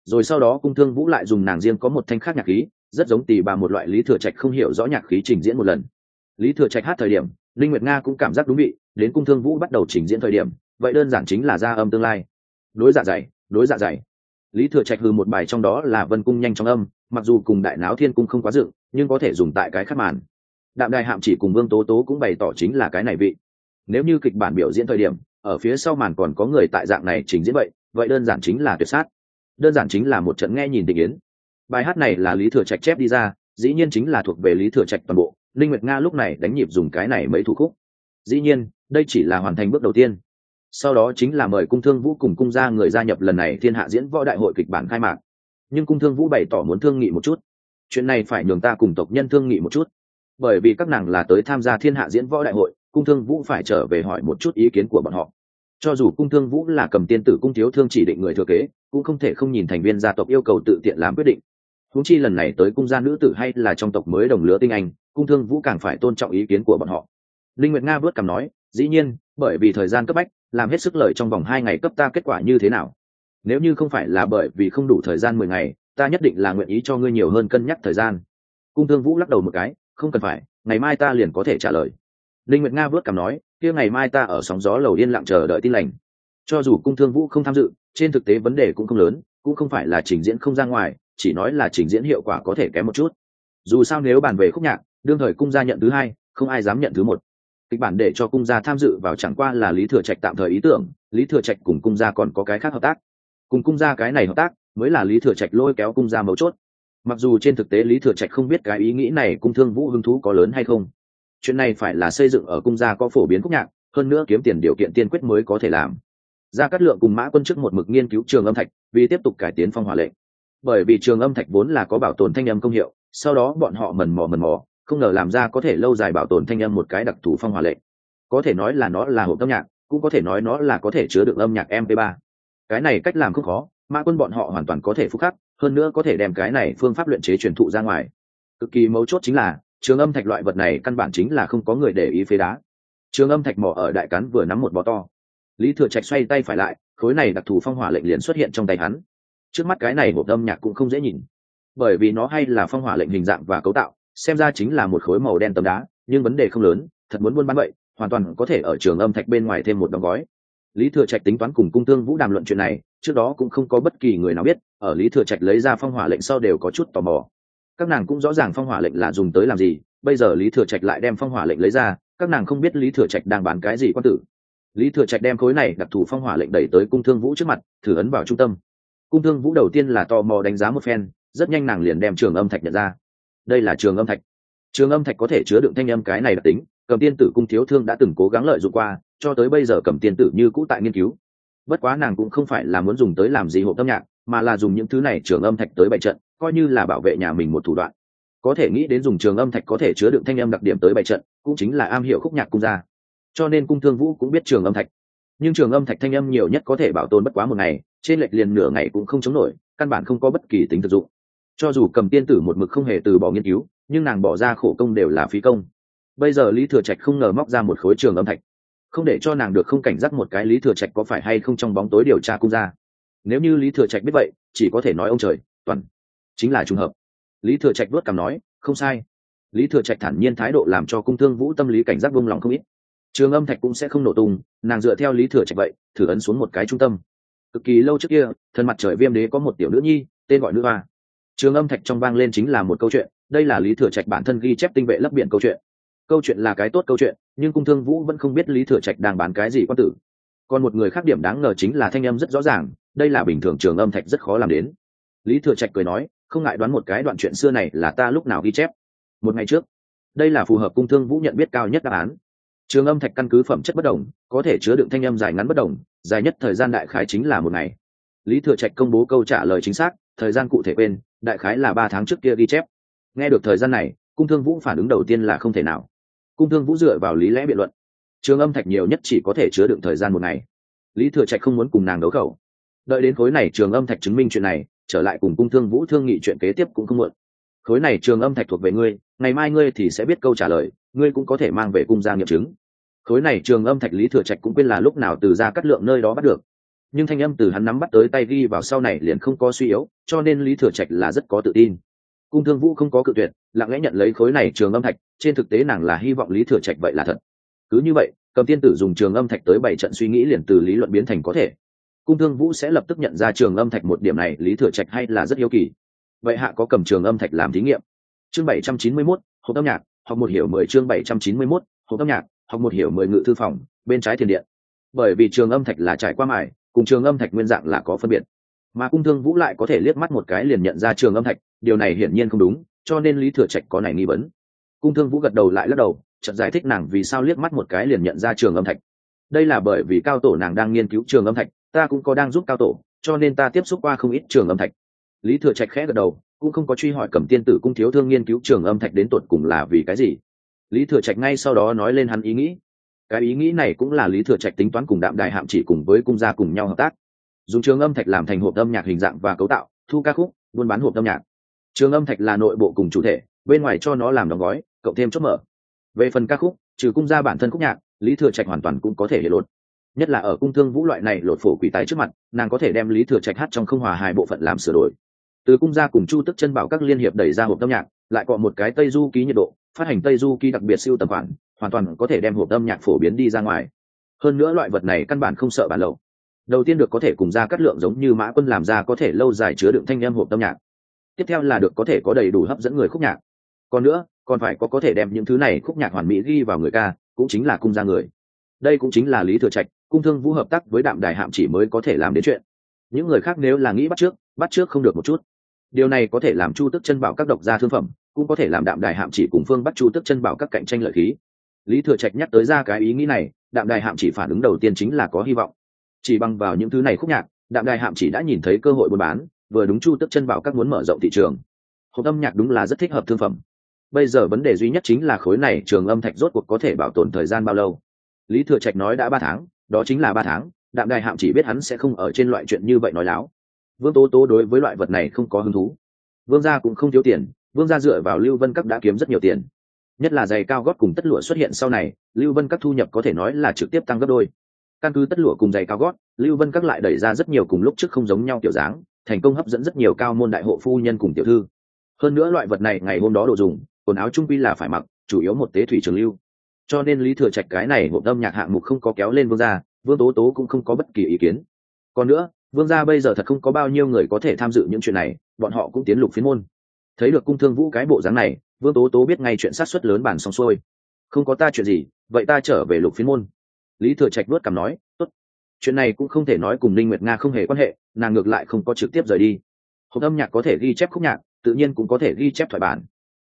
Rồi sau đó cung thương vũ lại dùng nàng riêng có một thanh khác nhạc khí, rất giống tì bà một loại lý thừa trạch không hiểu rõ nhạc khí trình diễn một lần. Lý thừa trạch hát thời điểm linh nguyệt nga cũng cảm giác đúng vị, đến cung thương vũ bắt đầu trình diễn thời điểm, vậy đơn giản chính là ra âm tương lai. Đối dạ dày, đối dạ dày. Lý thừa trạch hư một bài trong đó là vân cung nhanh trong âm, mặc dù cùng đại náo thiên cung không quá dựng, nhưng có thể dùng tại cái khắc màn đạm đài hạm chỉ cùng vương tố tố cũng bày tỏ chính là cái này vị. Nếu như kịch bản biểu diễn thời điểm, ở phía sau màn còn có người tại dạng này trình diễn vậy vậy đơn giản chính là tuyệt sát. Đơn giản chính là một trận nghe nhìn tình yến. Bài hát này là lý thừa trạch chép đi ra, dĩ nhiên chính là thuộc về lý thừa trạch toàn bộ. Linh nguyệt nga lúc này đánh nhịp dùng cái này mấy thủ khúc. Dĩ nhiên, đây chỉ là hoàn thành bước đầu tiên. Sau đó chính là mời cung thương vũ cùng cung gia người gia nhập lần này thiên hạ diễn võ đại hội kịch bản khai mạc. Nhưng cung thương vũ bày tỏ muốn thương nghị một chút. Chuyện này phải nhường ta cùng tộc nhân thương nghị một chút bởi vì các nàng là tới tham gia thiên hạ diễn võ đại hội, cung thương vũ phải trở về hỏi một chút ý kiến của bọn họ. Cho dù cung thương vũ là cầm tiên tử cung thiếu thương chỉ định người thừa kế, cũng không thể không nhìn thành viên gia tộc yêu cầu tự tiện làm quyết định. Húng chi lần này tới cung gia nữ tử hay là trong tộc mới đồng lứa tinh anh, cung thương vũ càng phải tôn trọng ý kiến của bọn họ. Linh nguyệt nga vớt cằm nói, dĩ nhiên, bởi vì thời gian cấp bách, làm hết sức lợi trong vòng hai ngày cấp ta kết quả như thế nào? Nếu như không phải là bởi vì không đủ thời gian mười ngày, ta nhất định là nguyện ý cho ngươi nhiều hơn cân nhắc thời gian. Cung thương vũ lắc đầu một cái không cần phải, ngày mai ta liền có thể trả lời. Linh nguyệt nga vớt cằm nói, kia ngày mai ta ở sóng gió lầu yên lặng chờ đợi tin lành. Cho dù cung thương vũ không tham dự, trên thực tế vấn đề cũng không lớn, cũng không phải là trình diễn không ra ngoài, chỉ nói là trình diễn hiệu quả có thể kém một chút. Dù sao nếu bàn về khúc nhạc, đương thời cung gia nhận thứ hai, không ai dám nhận thứ một. Kịch bản để cho cung gia tham dự vào chẳng qua là lý thừa trạch tạm thời ý tưởng, lý thừa trạch cùng cung gia còn có cái khác hợp tác. Cùng cung gia cái này hợp tác, mới là lý thừa trạch lôi kéo cung gia mấu chốt mặc dù trên thực tế lý thừa trạch không biết cái ý nghĩ này cung thương vũ hứng thú có lớn hay không, chuyện này phải là xây dựng ở cung gia có phổ biến khúc nhạc, hơn nữa kiếm tiền điều kiện tiên quyết mới có thể làm. Gia cát lượng cùng mã quân chức một mực nghiên cứu trường âm thạch, vì tiếp tục cải tiến phong hỏa lệnh. Bởi vì trường âm thạch vốn là có bảo tồn thanh âm công hiệu, sau đó bọn họ mần mò mần mò, không ngờ làm ra có thể lâu dài bảo tồn thanh âm một cái đặc thù phong hỏa lệnh. Có thể nói là nó là hộp âm nhạc, cũng có thể nói nó là có thể chứa được âm nhạc mp 3 cái này cách làm không khó, mã quân bọn họ hoàn toàn có thể phúc khắc hơn nữa có thể đem cái này phương pháp luyện chế truyền thụ ra ngoài. Cực kỳ mấu chốt chính là, trường âm thạch loại vật này căn bản chính là không có người để ý phế đá. Trường âm thạch mỏ ở đại cắn vừa nắm một bó to. Lý thừa trạch xoay tay phải lại, khối này đặc thù phong hỏa lệnh liền xuất hiện trong tay hắn. Trước mắt cái này hộp âm nhạc cũng không dễ nhìn, bởi vì nó hay là phong hỏa lệnh hình dạng và cấu tạo, xem ra chính là một khối màu đen tấm đá, nhưng vấn đề không lớn, thật muốn buôn bán vậy, hoàn toàn có thể ở trường âm thạch bên ngoài thêm một đóng gói. Lý thừa trạch tính toán cùng cung thương vũ đàm luận chuyện này, trước đó cũng không có bất kỳ người nào biết ở lý thừa trạch lấy ra phong hỏa lệnh sau đều có chút tò mò. Các nàng cũng rõ ràng phong hỏa lệnh là dùng tới làm gì, bây giờ lý thừa trạch lại đem phong hỏa lệnh lấy ra, các nàng không biết lý thừa trạch đang bán cái gì quan tử. Lý thừa trạch đem khối này đặc thù phong hỏa lệnh đẩy tới cung thương vũ trước mặt, thử ấn vào trung tâm. Cung thương vũ đầu tiên là tò mò đánh giá một phen, rất nhanh nàng liền đem trường âm thạch nhận ra. Đây là trường âm thạch. Trường âm thạch có thể chứa đựng thanh âm cái này đặc tính, cầm tiên tử cung thiếu thương đã từng cố gắng lợi dụng qua, cho tới bây giờ cầm tiên tử như cũ tại nghiên cứu. Bất quá nàng cũng không phải là muốn dùng tới làm gì hộp âm nhạc mà là dùng những thứ này trường âm thạch tới bày trận, coi như là bảo vệ nhà mình một thủ đoạn. Có thể nghĩ đến dùng trường âm thạch có thể chứa đựng thanh âm đặc điểm tới bày trận, cũng chính là am hiểu khúc nhạc cung gia. Cho nên cung thương vũ cũng biết trường âm thạch. Nhưng trường âm thạch thanh âm nhiều nhất có thể bảo tồn bất quá một ngày, trên lệch liền nửa ngày cũng không chống nổi, căn bản không có bất kỳ tính thực dụng. Cho dù cầm tiên tử một mực không hề từ bỏ nghiên cứu, nhưng nàng bỏ ra khổ công đều là phí công. Bây giờ lý thừa trạch không ngờ móc ra một khối trường âm thạch. Không để cho nàng được không cảnh giác một cái lý thừa trạch có phải hay không trong bóng tối điều tra cung ra nếu như lý thừa trạch biết vậy, chỉ có thể nói ông trời, toàn, chính là trùng hợp. Lý thừa trạch đốt cằm nói, không sai. Lý thừa trạch thản nhiên thái độ làm cho cung thương vũ tâm lý cảnh giác vung lòng không ít. Trường âm thạch cũng sẽ không nổ tung, nàng dựa theo lý thừa trạch vậy, thử ấn xuống một cái trung tâm. Cực kỳ lâu trước kia, thân mặt trời viêm đế có một tiểu nữ nhi, tên gọi nữ hoa. Trường âm thạch trong vang lên chính là một câu chuyện, đây là lý thừa trạch bản thân ghi chép tinh vệ lấp biển câu chuyện. Câu chuyện là cái tốt câu chuyện, nhưng cung thương vũ vẫn không biết lý thừa trạch đang bán cái gì quan tử còn một người khác điểm đáng ngờ chính là thanh âm rất rõ ràng, đây là bình thường trường âm thạch rất khó làm đến. Lý thừa trạch cười nói, không ngại đoán một cái đoạn chuyện xưa này là ta lúc nào ghi chép. Một ngày trước, đây là phù hợp cung thương vũ nhận biết cao nhất đáp án. Trường âm thạch căn cứ phẩm chất bất đồng, có thể chứa đựng thanh âm dài ngắn bất đồng, dài nhất thời gian đại khái chính là một ngày. Lý thừa trạch công bố câu trả lời chính xác, thời gian cụ thể quên, đại khái là ba tháng trước kia ghi chép. Nghe được thời gian này, cung thương vũ phản ứng đầu tiên là không thể nào. Cung thương vũ dựa vào lý lẽ biện luận trường âm thạch nhiều nhất chỉ có thể chứa đựng thời gian một ngày. Lý thừa trạch không muốn cùng nàng đấu khẩu. Đợi đến khối này trường âm thạch chứng minh chuyện này, trở lại cùng cung thương vũ thương nghị chuyện kế tiếp cũng không muộn. Khối này trường âm thạch thuộc về ngươi, ngày mai ngươi thì sẽ biết câu trả lời, ngươi cũng có thể mang về cung gia nghiệm chứng. Khối này trường âm thạch lý thừa trạch cũng quên là lúc nào từ ra cắt lượng nơi đó bắt được. Nhưng thanh âm từ hắn nắm bắt tới tay ghi vào sau này liền không có suy yếu, cho nên lý thừa trạch là rất có tự tin. Cung thương vũ không có cự tuyệt, lặng lẽ nhận lấy khối này trường âm thạch, trên thực tế nàng là hy vọng lý thừa trạch vậy là thật cứ như vậy cầm tiên tử dùng trường âm thạch tới bảy trận suy nghĩ liền từ lý luận biến thành có thể. Cung thương vũ sẽ lập tức nhận ra trường âm thạch một điểm này lý thừa trạch hay là rất yêu kỳ. Vậy hạ có cầm trường âm thạch làm thí nghiệm. Chương bảy trăm chín mươi 791, hộp âm nhạc học một hiểu mười chương bảy trăm chín mươi 791, hộp âm nhạc học một hiểu mười ngự thư phòng bên trái thiền điện. Bởi vì trường âm thạch là trải qua mải cùng trường âm thạch nguyên dạng là có phân biệt. Mà cung thương vũ lại có thể liếc mắt một cái liền nhận ra trường âm thạch điều này hiển nhiên không đúng cho nên lý thừa trạch có này nghi vấn. Cung thương vũ gật đầu lại lắc đầu chợt giải thích nàng vì sao liếc mắt một cái liền nhận ra trường âm thạch. Đây là bởi vì cao tổ nàng đang nghiên cứu trường âm thạch, ta cũng có đang giúp cao tổ, cho nên ta tiếp xúc qua không ít trường âm thạch. Lý thừa trạch khẽ gật đầu, cũng không có truy hỏi cầm tiên tử cung thiếu thương nghiên cứu trường âm thạch đến tột cùng là vì cái gì. Lý thừa trạch ngay sau đó nói lên hắn ý nghĩ. Cái ý nghĩ này cũng là lý thừa trạch tính toán cùng đạm đài hạm chỉ cùng với cung gia cùng nhau hợp tác. Dùng trường âm thạch làm thành hộp âm nhạc hình dạng và cấu tạo, thu ca khúc, buôn bán hộp âm nhạc. Trường âm thạch là nội bộ cùng chủ thể, bên ngoài cho nó làm đóng gói, cộng thêm chốt mở về phần ca khúc, trừ cung ra bản thân khúc nhạc, lý thừa trạch hoàn toàn cũng có thể hệ lột. Nhất là ở cung thương vũ loại này lột phổ quỷ tài trước mặt, nàng có thể đem lý thừa trạch hát trong không hòa hai bộ phận làm sửa đổi. Từ cung gia cùng chu tức chân bảo các liên hiệp đẩy ra hộp âm nhạc, lại cọ một cái tây du ký nhiệt độ, phát hành tây du ký đặc biệt siêu tầm khoản hoàn toàn có thể đem hộp âm nhạc phổ biến đi ra ngoài. Hơn nữa loại vật này căn bản không sợ bản lậu. Đầu tiên được có thể cùng ra cắt lượng giống như mã quân làm ra có thể lâu dài chứa đựng thanh âm hộp âm nhạc. Tiếp theo là được có thể có đầy đủ hấp dẫn người khúc nhạc. Còn nữa còn phải có có thể đem những thứ này khúc nhạc hoàn mỹ ghi vào người ca, cũng chính là cung gia người. Đây cũng chính là lý thừa trạch, cung thương vũ hợp tác với đạm đài hạm chỉ mới có thể làm đến chuyện. Những người khác nếu là nghĩ bắt trước bắt trước không được một chút. Điều này có thể làm chu tức chân bảo các độc gia thương phẩm, cũng có thể làm đạm đài hạm chỉ cùng phương bắt chu tức chân bảo các cạnh tranh lợi khí. Lý thừa trạch nhắc tới ra cái ý nghĩ này, đạm đài hạm chỉ phản ứng đầu tiên chính là có hy vọng. Chỉ bằng vào những thứ này khúc nhạc, đạm đài hạm chỉ đã nhìn thấy cơ hội buôn bán, vừa đúng chu tức chân bảo các muốn mở rộng thị trường. Hộp âm nhạc đúng là rất thích hợp thương phẩm bây giờ vấn đề duy nhất chính là khối này trường âm thạch rốt cuộc có thể bảo tồn thời gian bao lâu? Lý thừa trạch nói đã ba tháng, đó chính là ba tháng, đạm đài hạm chỉ biết hắn sẽ không ở trên loại chuyện như vậy nói láo. Vương tố tố đối với loại vật này không có hứng thú. Vương gia cũng không thiếu tiền, vương gia dựa vào lưu vân các đã kiếm rất nhiều tiền. Nhất là giày cao gót cùng tất lụa xuất hiện sau này, lưu vân các thu nhập có thể nói là trực tiếp tăng gấp đôi. Căn cứ tất lụa cùng giày cao gót, lưu vân các lại đẩy ra rất nhiều cùng lúc trước không giống nhau kiểu dáng, thành công hấp dẫn rất nhiều cao môn đại hộ phu nhân cùng tiểu thư. Hơn nữa loại vật này ngày hôm đó đồ dùng quần áo trung quy là phải mặc, chủ yếu một tế thủy trường lưu. Cho nên lý thừa trạch cái này hộp âm nhạc hạng mục không có kéo lên vương gia, vương tố tố cũng không có bất kỳ ý kiến. Còn nữa, vương gia bây giờ thật không có bao nhiêu người có thể tham dự những chuyện này, bọn họ cũng tiến lục phiến môn. Thấy được cung thương vũ cái bộ dáng này, vương tố tố biết ngay chuyện sát xuất lớn bản xong xuôi. Không có ta chuyện gì, vậy ta trở về lục phiến môn. Lý thừa trạch vớt cảm nói, tốt. Chuyện này cũng không thể nói cùng linh nguyệt nga không hề quan hệ, nàng ngược lại không có trực tiếp rời đi. Hộp âm nhạc có thể ghi chép khúc nhạc, tự nhiên cũng có thể ghi chép thoại bản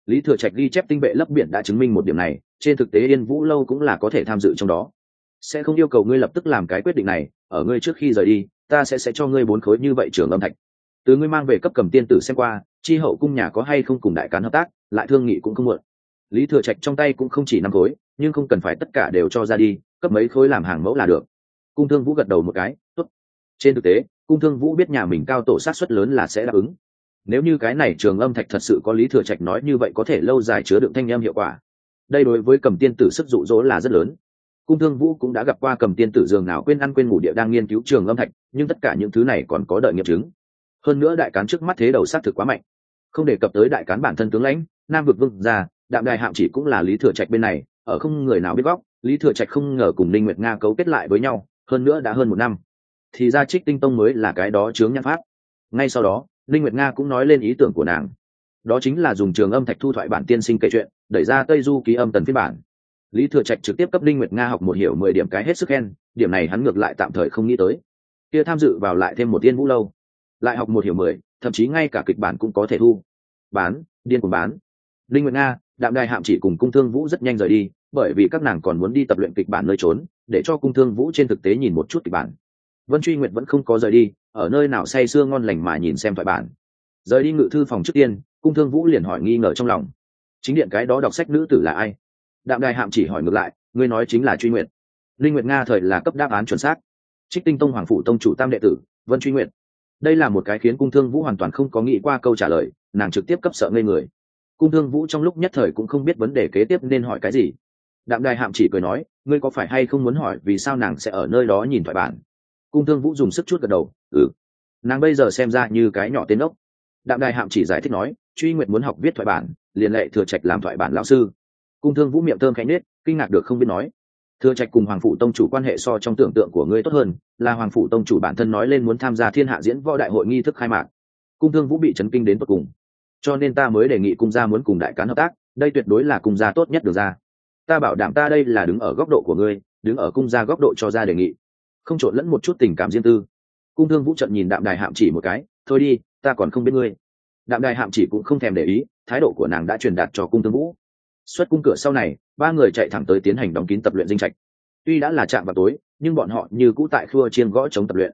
lý thừa trạch ghi chép tinh vệ lấp biển đã chứng minh một điểm này, trên thực tế yên vũ lâu cũng là có thể tham dự trong đó. Sẽ không yêu cầu ngươi lập tức làm cái quyết định này, ở ngươi trước khi rời đi, ta sẽ sẽ cho ngươi bốn khối như vậy trường âm thạch. Từ ngươi mang về cấp cầm tiên tử xem qua, chi hậu cung nhà có hay không cùng đại cán hợp tác, lại thương nghị cũng không muộn. Lý thừa trạch trong tay cũng không chỉ năm khối, nhưng không cần phải tất cả đều cho ra đi, cấp mấy khối làm hàng mẫu là được. Cung thương vũ gật đầu một cái, tốt. Trên thực tế, cung thương vũ biết nhà mình cao tổ sát xuất lớn là sẽ đáp ứng nếu như cái này trường âm thạch thật sự có lý thừa trạch nói như vậy có thể lâu dài chứa đựng thanh âm hiệu quả. Đây đối với cầm tiên tử sức dụ dỗ là rất lớn. Cung thương vũ cũng đã gặp qua cầm tiên tử giường nào quên ăn quên ngủ địa đang nghiên cứu trường âm thạch, nhưng tất cả những thứ này còn có đợi nghiệm chứng. Hơn nữa đại cán trước mắt thế đầu xác thực quá mạnh. Không đề cập tới đại cán bản thân tướng lãnh, nam vực vương gia, đạm đài hạm chỉ cũng là lý thừa trạch bên này, ở không người nào biết góc, lý thừa trạch không ngờ cùng linh nguyệt nga cấu kết lại với nhau, hơn nữa đã hơn một năm. Thì ra trích tinh tông mới là cái đó chướng nhãn pháp. Ngay sau đó linh nguyệt nga cũng nói lên ý tưởng của nàng. Đó chính là dùng trường âm thạch thu thoại bản tiên sinh kể chuyện, đẩy ra tây du ký âm tần phiên bản. Lý thừa trạch trực tiếp cấp linh nguyệt nga học một hiểu mười điểm cái hết sức khen, điểm này hắn ngược lại tạm thời không nghĩ tới. Kia tham dự vào lại thêm một tiên vũ lâu. Lại học một hiểu mười, thậm chí ngay cả kịch bản cũng có thể thu. Bán, điên cùng bán. Linh nguyệt nga, đạm đài hạm chỉ cùng cung thương vũ rất nhanh rời đi, bởi vì các nàng còn muốn đi tập luyện kịch bản nơi trốn, để cho cung thương vũ trên thực tế nhìn một chút kịch bản. Vân truy nguyệt vẫn không có rời đi ở nơi nào say sưa ngon lành mà nhìn xem thoại bản. Rời đi ngự thư phòng trước tiên, cung thương vũ liền hỏi nghi ngờ trong lòng. Chính điện cái đó đọc sách nữ tử là ai? Đạm đài hạm chỉ hỏi ngược lại, ngươi nói chính là truy nguyện linh nguyệt nga thời là cấp đáp án chuẩn xác. Trích tinh tông hoàng phủ tông chủ tam đệ tử, vân truy nguyện đây là một cái khiến cung thương vũ hoàn toàn không có nghĩ qua câu trả lời, nàng trực tiếp cấp sợ ngây người. Cung thương vũ trong lúc nhất thời cũng không biết vấn đề kế tiếp nên hỏi cái gì. Đạm đài hạm chỉ cười nói, ngươi có phải hay không muốn hỏi vì sao nàng sẽ ở nơi đó nhìn thoại bản? Cung thương vũ dùng sức chút gật đầu ừ. Nàng bây giờ xem ra như cái nhỏ tên ốc. Đạm đài hạm chỉ giải thích nói, truy nguyện muốn học viết thoại bản, liền lệ thừa trạch làm thoại bản lão sư. Cung thương vũ miệng thơm khánh nết kinh ngạc được không biết nói, thừa trạch cùng hoàng phủ tông chủ quan hệ so trong tưởng tượng của ngươi tốt hơn, là hoàng phủ tông chủ bản thân nói lên muốn tham gia thiên hạ diễn võ đại hội nghi thức khai mạc. Cung thương vũ bị chấn kinh đến tột cùng. Cho nên ta mới đề nghị cung gia muốn cùng đại cán hợp tác, đây tuyệt đối là cung gia tốt nhất được ra. Ta bảo đảm ta đây là đứng ở góc độ của ngươi, đứng ở cung gia góc độ cho ra đề nghị không trộn lẫn một chút tình cảm riêng tư. Cung thương vũ trận nhìn đạm đài hạm chỉ một cái, thôi đi, ta còn không biết ngươi. Đạm đài hạm chỉ cũng không thèm để ý, thái độ của nàng đã truyền đạt cho cung thương vũ. Xuất cung cửa sau này, ba người chạy thẳng tới tiến hành đóng kín tập luyện dinh trạch. Tuy đã là chạm vào tối, nhưng bọn họ như cũ tại khua chiên gõ chống tập luyện.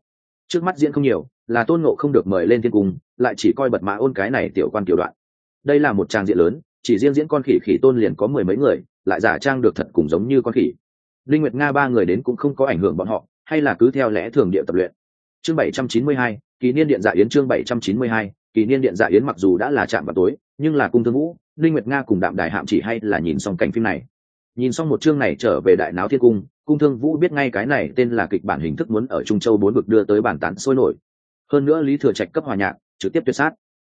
Trước mắt diễn không nhiều, là tôn ngộ không được mời lên thiên cung, lại chỉ coi bật mã ôn cái này tiểu quan tiểu đoạn. Đây là một trang diện lớn, chỉ riêng diễn con khỉ khỉ tôn liền có mười mấy người, lại giả trang được thật cùng giống như con khỉ. Linh nguyệt nga ba người đến cũng không có ảnh hưởng bọn họ hay là cứ theo lẽ thường địa tập luyện? Chương 792, kỳ niên điện dạ yến chương 792, kỳ niên điện dạ yến mặc dù đã là chạm vào tối nhưng là cung thương vũ linh nguyệt nga cùng đạm đài hạm chỉ hay là nhìn xong cảnh phim này. Nhìn xong một chương này trở về đại náo thiên cung cung thương vũ biết ngay cái này tên là kịch bản hình thức muốn ở trung châu bốn vực đưa tới bản tán sôi nổi. Hơn nữa lý thừa trạch cấp hòa nhạc trực tiếp tuyệt sát.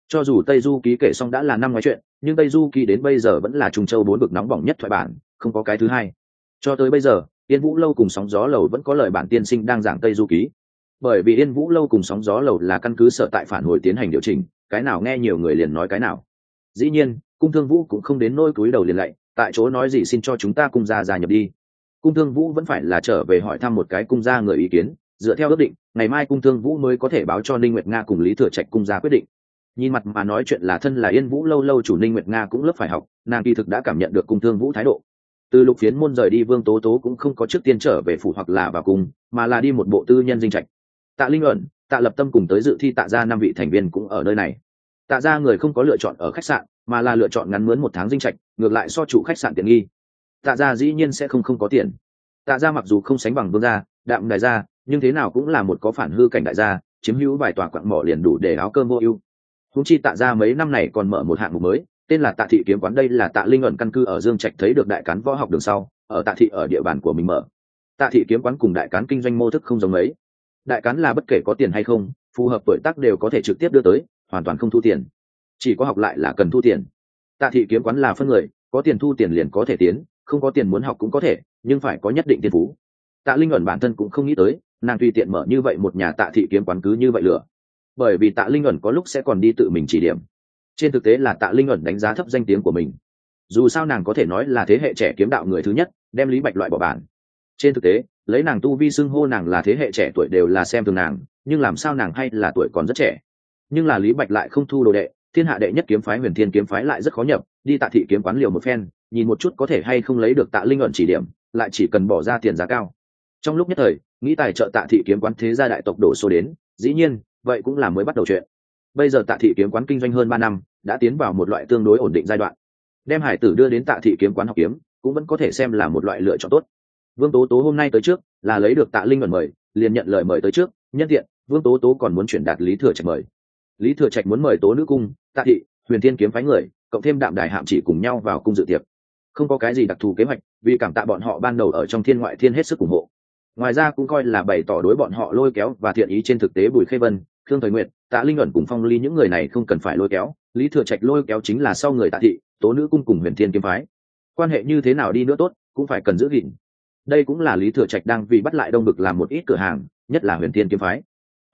Cho dù tây du ký kể xong đã là năm ngoái chuyện nhưng tây du ký đến bây giờ vẫn là trung châu bốn vực nóng bỏng nhất thoại bản không có cái thứ hai. Cho tới bây giờ yên vũ lâu cùng sóng gió lầu vẫn có lời bản tiên sinh đang giảng tây du ký. Bởi vì yên vũ lâu cùng sóng gió lầu là căn cứ sở tại phản hồi tiến hành điều chỉnh, cái nào nghe nhiều người liền nói cái nào. Dĩ nhiên, cung thương vũ cũng không đến nôi cúi đầu liền lạy, tại chỗ nói gì xin cho chúng ta cung gia gia nhập đi. Cung thương vũ vẫn phải là trở về hỏi thăm một cái cung gia người ý kiến, dựa theo ước định, ngày mai cung thương vũ mới có thể báo cho ninh nguyệt nga cùng lý thừa trạch cung gia quyết định. Nhìn mặt mà nói chuyện là thân là yên vũ lâu lâu chủ ninh nguyệt nga cũng lớp phải học, nàng kỳ thực đã cảm nhận được cung thương vũ thái độ từ lục phiến môn rời đi vương tố tố cũng không có trước tiên trở về phủ hoặc là vào cùng, mà là đi một bộ tư nhân dinh trạch. Tạ linh ẩn, tạ lập tâm cùng tới dự thi tạ ra năm vị thành viên cũng ở nơi này. Tạ ra người không có lựa chọn ở khách sạn, mà là lựa chọn ngắn mướn một tháng dinh trạch, ngược lại so chủ khách sạn tiện nghi. Tạ ra dĩ nhiên sẽ không không có tiền. Tạ ra mặc dù không sánh bằng vương gia, đạm đại gia, nhưng thế nào cũng là một có phản hư cảnh đại gia, chiếm hữu vài tòa quặng mỏ liền đủ để áo cơm vô ưu. Húng chi tạ ra mấy năm này còn mở một hạng mục mới tên là tạ thị kiếm quán đây là tạ linh ẩn căn cư ở dương trạch thấy được đại cán võ học đường sau, ở tạ thị ở địa bàn của mình mở. Tạ thị kiếm quán cùng đại cán kinh doanh mô thức không giống ấy đại cán là bất kể có tiền hay không, phù hợp tuổi tác đều có thể trực tiếp đưa tới, hoàn toàn không thu tiền. Chỉ có học lại là cần thu tiền. Tạ thị kiếm quán là phân người, có tiền thu tiền liền có thể tiến, không có tiền muốn học cũng có thể, nhưng phải có nhất định tiền phú. Tạ linh ẩn bản thân cũng không nghĩ tới, nàng tùy tiện mở như vậy một nhà tạ thị kiếm quán cứ như vậy lửa bởi vì tạ linh ẩn có lúc sẽ còn đi tự mình chỉ điểm trên thực tế là tạ linh ẩn đánh giá thấp danh tiếng của mình. Dù sao nàng có thể nói là thế hệ trẻ kiếm đạo người thứ nhất, đem lý bạch loại bỏ bản. Trên thực tế, lấy nàng tu vi xưng hô nàng là thế hệ trẻ tuổi đều là xem thường nàng, nhưng làm sao nàng hay là tuổi còn rất trẻ? Nhưng là lý bạch lại không thu đồ đệ, thiên hạ đệ nhất kiếm phái huyền thiên kiếm phái lại rất khó nhập, đi tạ thị kiếm quán liều một phen, nhìn một chút có thể hay không lấy được tạ linh ẩn chỉ điểm, lại chỉ cần bỏ ra tiền giá cao. Trong lúc nhất thời, nghĩ tài trợ tạ thị kiếm quán thế gia đại tộc đổ số đến, dĩ nhiên, vậy cũng là mới bắt đầu chuyện bây giờ tạ thị kiếm quán kinh doanh hơn ba năm, đã tiến vào một loại tương đối ổn định giai đoạn. Đem hải tử đưa đến tạ thị kiếm quán học kiếm, cũng vẫn có thể xem là một loại lựa chọn tốt. Vương tố tố hôm nay tới trước, là lấy được tạ linh luận mời, liền nhận lời mời tới trước, nhân tiện, vương tố tố còn muốn chuyển đạt lý thừa trạch mời. Lý thừa trạch muốn mời tố nữ cung, tạ thị, huyền thiên kiếm phái người, cộng thêm đạm đài hạm chỉ cùng nhau vào cung dự tiệc. Không có cái gì đặc thù kế hoạch, vì cảm tạ bọn họ ban đầu ở trong thiên ngoại thiên hết sức ủng hộ. Ngoài ra cũng coi là bày tỏ đối bọn họ lôi kéo và thiện ý trên thực tế bùi khê vân khương thời nguyện tạ linh ẩn cùng phong ly những người này không cần phải lôi kéo, lý thừa trạch lôi kéo chính là sau người tạ thị, tố nữ cung cùng huyền thiên kiếm phái. Quan hệ như thế nào đi nữa tốt, cũng phải cần giữ gìn. Đây cũng là lý thừa trạch đang vì bắt lại đông bực làm một ít cửa hàng, nhất là huyền thiên kiếm phái.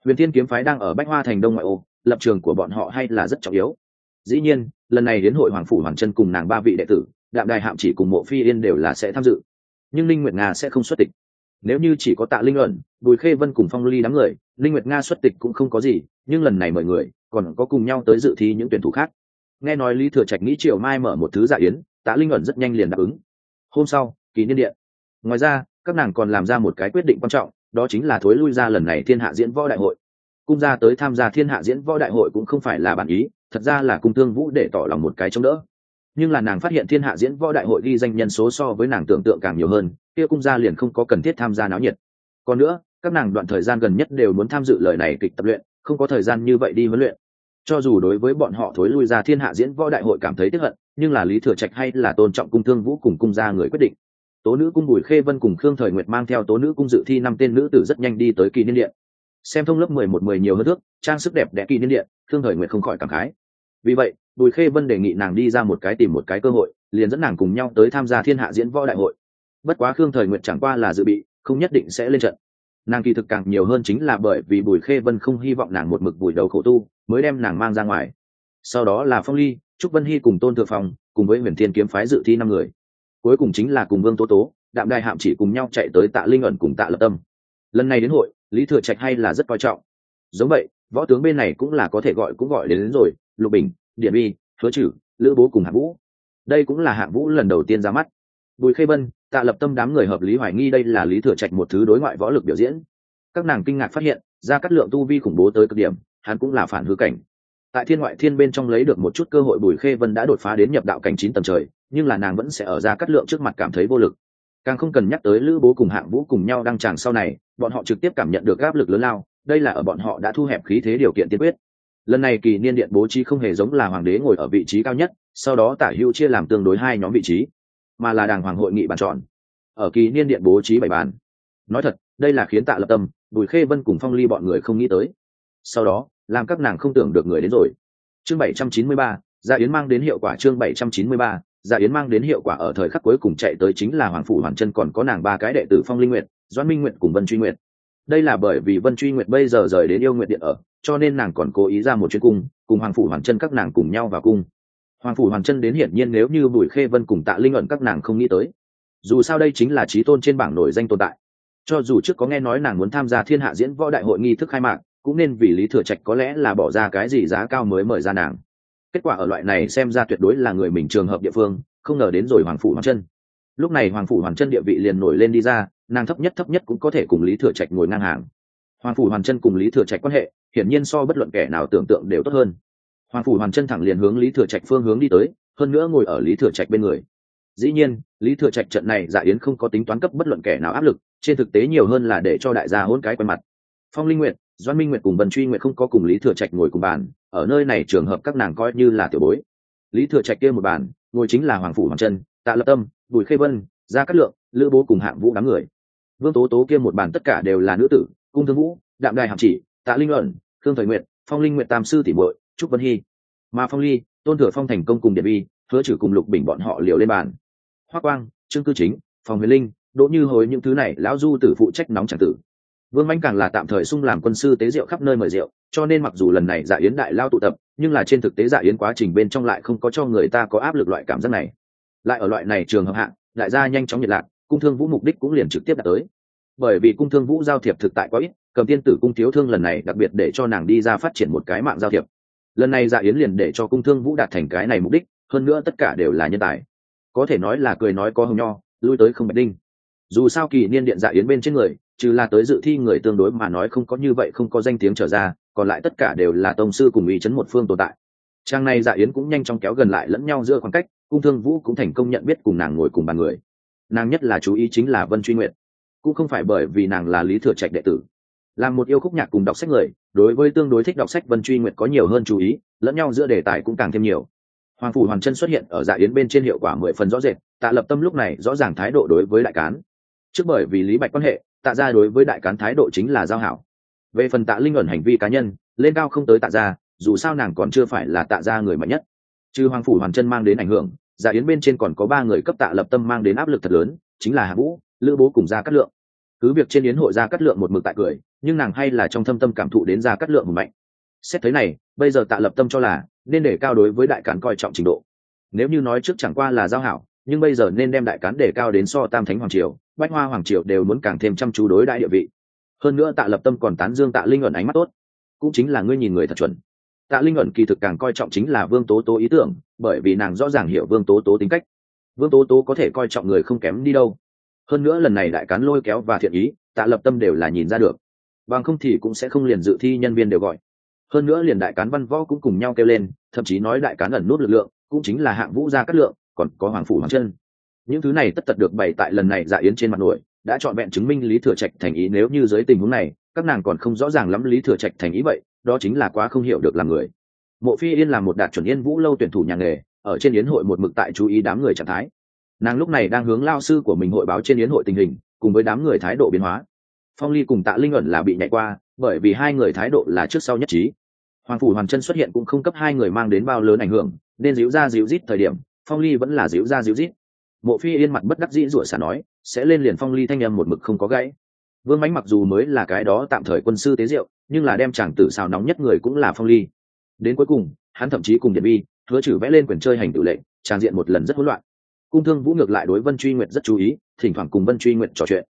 Huyền thiên kiếm phái đang ở bách hoa thành đông ngoại ô, lập trường của bọn họ hay là rất trọng yếu. Dĩ nhiên, lần này đến hội hoàng phủ hoàng chân cùng nàng ba vị đệ tử, đạm đài hạm chỉ cùng mộ phi yên đều là sẽ tham dự. Nhưng linh nguyệt nga sẽ không xuất tịch. Nếu như chỉ có tạ linh ẩn, bùi khê vân cùng phong ly đám người linh nguyệt nga xuất tịch cũng không có gì, nhưng lần này mời người, còn có cùng nhau tới dự thi những tuyển thủ khác. Nghe nói lý thừa trạch nghĩ chiều mai mở một thứ dạ yến, tạ linh ẩn rất nhanh liền đáp ứng. Hôm sau, kỳ niên điện. Ngoài ra, các nàng còn làm ra một cái quyết định quan trọng, đó chính là thối lui ra lần này thiên hạ diễn võ đại hội. Cung ra tới tham gia thiên hạ diễn võ đại hội cũng không phải là bản ý, thật ra là cung thương vũ để tỏ lòng một cái chống đỡ. Nhưng là nàng phát hiện thiên hạ diễn võ đại hội ghi danh nhân số so với nàng tưởng tượng càng nhiều hơn, kia cung gia liền không có cần thiết tham gia náo nhiệt. Còn nữa các nàng đoạn thời gian gần nhất đều muốn tham dự lời này kịch tập luyện, không có thời gian như vậy đi huấn luyện. Cho dù đối với bọn họ thối lui ra thiên hạ diễn võ đại hội cảm thấy tiếc hận, nhưng là lý thừa trạch hay là tôn trọng cung thương vũ cùng cung gia người quyết định. Tố nữ cung bùi khê vân cùng khương thời nguyệt mang theo tố nữ cung dự thi năm tên nữ tử rất nhanh đi tới kỳ niên điện. Xem thông lớp mười một mười nhiều hơn thước, trang sức đẹp đẽ kỳ niên điện, khương thời nguyệt không khỏi cảm khái. Vì vậy, bùi khê vân đề nghị nàng đi ra một cái tìm một cái cơ hội, liền dẫn nàng cùng nhau tới tham gia thiên hạ diễn võ đại hội. Bất quá khương thời nguyệt chẳng qua là dự bị, không nhất định sẽ lên trận nàng kỳ thực càng nhiều hơn chính là bởi vì bùi khê vân không hy vọng nàng một mực bùi đầu khổ tu mới đem nàng mang ra ngoài. Sau đó là phong ly trúc vân hy cùng tôn thượng phong cùng với huyền thiên kiếm phái dự thi năm người. Cuối cùng chính là cùng vương tố tố đạm đài hạm chỉ cùng nhau chạy tới tạ linh ẩn cùng tạ lập tâm. Lần này đến hội lý thừa trạch hay là rất coi trọng. Giống vậy võ tướng bên này cũng là có thể gọi cũng gọi đến, đến rồi lục bình điện bi hứa trừ lữ bố cùng hạng vũ. Đây cũng là hạng vũ lần đầu tiên ra mắt bùi khê vân tạ lập tâm đám người hợp lý hoài nghi đây là lý thừa trạch một thứ đối ngoại võ lực biểu diễn. Các nàng kinh ngạc phát hiện, ra cắt lượng tu vi khủng bố tới cực điểm, hắn cũng là phản hư cảnh. Tại thiên ngoại thiên bên trong lấy được một chút cơ hội bùi khê vân đã đột phá đến nhập đạo cảnh chín tầng trời, nhưng là nàng vẫn sẽ ở ra cắt lượng trước mặt cảm thấy vô lực. Càng không cần nhắc tới lữ bố cùng hạng vũ cùng nhau đăng tràng sau này, bọn họ trực tiếp cảm nhận được áp lực lớn lao, đây là ở bọn họ đã thu hẹp khí thế điều kiện tiên quyết. Lần này kỳ niên điện bố trí không hề giống là hoàng đế ngồi ở vị trí cao nhất, sau đó tả hữu chia làm tương đối hai nhóm vị trí mà là đàng hoàng hội nghị bàn tròn ở kỳ niên điện bố trí bảy bàn. Nói thật, đây là khiến tạ lập tâm, bùi khê vân cùng phong ly bọn người không nghĩ tới. Sau đó, làm các nàng không tưởng được người đến rồi. Chương bảy trăm chín mươi ba gia yến mang đến hiệu quả chương bảy trăm chín mươi ba gia yến mang đến hiệu quả ở thời khắc cuối cùng chạy tới chính là hoàng phủ hoàng chân còn có nàng ba cái đệ tử phong linh nguyện doãn minh nguyện cùng vân truy nguyện đây là bởi vì vân truy nguyện bây giờ rời đến yêu nguyện điện ở, cho nên nàng còn cố ý ra một chuyến cung, cùng hoàng phủ hoàng chân các nàng cùng nhau vào cung hoàng phủ hoàng chân đến hiển nhiên nếu như bùi khê vân cùng tạ linh ẩn các nàng không nghĩ tới. Dù sao đây chính là trí tôn trên bảng nổi danh tồn tại. Cho dù trước có nghe nói nàng muốn tham gia thiên hạ diễn võ đại hội nghi thức khai mạc, cũng nên vì lý thừa trạch có lẽ là bỏ ra cái gì giá cao mới mời ra nàng. Kết quả ở loại này xem ra tuyệt đối là người mình trường hợp địa phương, không ngờ đến rồi hoàng phủ hoàng chân. Lúc này hoàng phủ hoàng chân địa vị liền nổi lên đi ra, nàng thấp nhất thấp nhất cũng có thể cùng lý thừa trạch ngồi ngang hàng. Hoàng phủ hoàng chân cùng lý thừa trạch quan hệ, hiển nhiên so bất luận kẻ nào tưởng tượng đều tốt hơn hoàng phủ hoàn chân thẳng liền hướng lý thừa trạch phương hướng đi tới hơn nữa ngồi ở lý thừa trạch bên người. Dĩ nhiên lý thừa trạch trận này dạ yến không có tính toán cấp bất luận kẻ nào áp lực trên thực tế nhiều hơn là để cho đại gia hôn cái quen mặt. Phong linh nguyện doan minh nguyện cùng vân truy nguyện không có cùng lý thừa trạch ngồi cùng bàn ở nơi này trường hợp các nàng coi như là tiểu bối. Lý thừa trạch kia một bàn ngồi chính là hoàng phủ hoàng chân tạ lập tâm bùi khê vân gia cát lượng lữ bố cùng hạng vũ đám người. Vương tố tố kia một bàn tất cả đều là nữ tử cung thương vũ đạm đài Hạm chỉ tạ linh luận Thương thời Nguyệt, phong linh Nguyệt tam sư tỷ muội trúc vân hy mà phong ly, tôn thừa phong thành công cùng điện vi hứa trừ cùng lục bình bọn họ liều lên bàn. Hoa quang, trương cư chính phòng huyền linh, đỗ như hồi những thứ này lão du tử phụ trách nóng chẳng tử. Vương manh càng là tạm thời sung làm quân sư tế rượu khắp nơi mời rượu, cho nên mặc dù lần này dạ yến đại lao tụ tập, nhưng là trên thực tế dạ yến quá trình bên trong lại không có cho người ta có áp lực loại cảm giác này. Lại ở loại này trường hợp hạng đại gia nhanh chóng nhiệt lạc, cung thương vũ mục đích cũng liền trực tiếp đạt tới. Bởi vì cung thương vũ giao thiệp thực tại quá ít, cầm tiên tử cung thiếu thương lần này đặc biệt để cho nàng đi ra phát triển một cái mạng giao thiệp lần này dạ yến liền để cho cung thương vũ đạt thành cái này mục đích, hơn nữa tất cả đều là nhân tài. Có thể nói là cười nói có hồng nho, lui tới không bạch đinh. Dù sao kỳ niên điện dạ yến bên trên người, trừ là tới dự thi người tương đối mà nói không có như vậy không có danh tiếng trở ra, còn lại tất cả đều là tông sư cùng ý chấn một phương tồn tại. Trang này dạ yến cũng nhanh chóng kéo gần lại lẫn nhau giữa khoảng cách, cung thương vũ cũng thành công nhận biết cùng nàng ngồi cùng bàn người. Nàng nhất là chú ý chính là vân truy nguyện cũng không phải bởi vì nàng là lý thừa trạch đệ tử là một yêu khúc nhạc cùng đọc sách người, đối với tương đối thích đọc sách vân truy nguyện có nhiều hơn chú ý, lẫn nhau giữa đề tài cũng càng thêm nhiều. Hoàng phủ hoàng chân xuất hiện ở dạ yến bên trên hiệu quả mười phần rõ rệt, tạ lập tâm lúc này rõ ràng thái độ đối với đại cán. Trước bởi vì lý bạch quan hệ, tạ ra đối với đại cán thái độ chính là giao hảo. Về phần tạ linh ẩn hành vi cá nhân, lên cao không tới tạ ra dù sao nàng còn chưa phải là tạ ra người mạnh nhất. Chứ hoàng phủ hoàn chân mang đến ảnh hưởng Dạ yến bên trên còn có ba người cấp tạ lập tâm mang đến áp lực thật lớn, chính là hạ vũ, lữ bố cùng gia cát lượng. Cứ việc trên yến hội gia cát lượng một mực tại cười nhưng nàng hay là trong thâm tâm cảm thụ đến gia cát lượng một mạnh. Xét thấy này, bây giờ tạ lập tâm cho là nên để cao đối với đại cán coi trọng trình độ. Nếu như nói trước chẳng qua là giao hảo, nhưng bây giờ nên đem đại cán để cao đến so tam thánh hoàng triều, bách hoa hoàng triều đều muốn càng thêm chăm chú đối đại địa vị. Hơn nữa tạ lập tâm còn tán dương tạ linh ẩn ánh mắt tốt. Cũng chính là ngươi nhìn người thật chuẩn. Tạ linh ẩn kỳ thực càng coi trọng chính là vương tố tố ý tưởng, bởi vì nàng rõ ràng hiểu vương tố tố tính cách. Vương tố tố có thể coi trọng người không kém đi đâu. Hơn nữa lần này đại cán lôi kéo và thiện ý, tạ lập tâm đều là nhìn ra được bằng không thì cũng sẽ không liền dự thi nhân viên đều gọi. Hơn nữa liền đại cán văn võ cũng cùng nhau kêu lên, thậm chí nói đại cán ẩn nút lực lượng, cũng chính là hạng vũ gia cát lượng, còn có hoàng phủ hoàng chân. Những thứ này tất tật được bày tại lần này dạ yến trên mặt nổi, đã chọn vẹn chứng minh lý thừa trạch thành ý nếu như dưới tình huống này, các nàng còn không rõ ràng lắm lý thừa trạch thành ý vậy, đó chính là quá không hiểu được làm người. Mộ phi yên là một đạt chuẩn yên vũ lâu tuyển thủ nhà nghề, ở trên yến hội một mực tại chú ý đám người trạng thái. Nàng lúc này đang hướng lao sư của mình hội báo trên yến hội tình hình, cùng với đám người thái độ biến hóa phong ly cùng tạ linh ẩn là bị nhảy qua, bởi vì hai người thái độ là trước sau nhất trí. Hoàng phủ hoàn chân xuất hiện cũng không cấp hai người mang đến bao lớn ảnh hưởng, nên díu ra díu rít thời điểm, phong ly vẫn là díu ra díu rít. Mộ phi yên mặt bất đắc dĩ rủa xả nói, sẽ lên liền phong ly thanh em một mực không có gãy. Vương mánh mặc dù mới là cái đó tạm thời quân sư tế diệu, nhưng là đem chàng tử xào nóng nhất người cũng là phong ly. Đến cuối cùng, hắn thậm chí cùng điện bi, hứa chử vẽ lên quyền chơi hành tự lệnh tràn diện một lần rất hỗn loạn. Cung thương vũ ngược lại đối vân truy nguyện rất chú ý, thỉnh thoảng cùng vân truy nguyện trò chuyện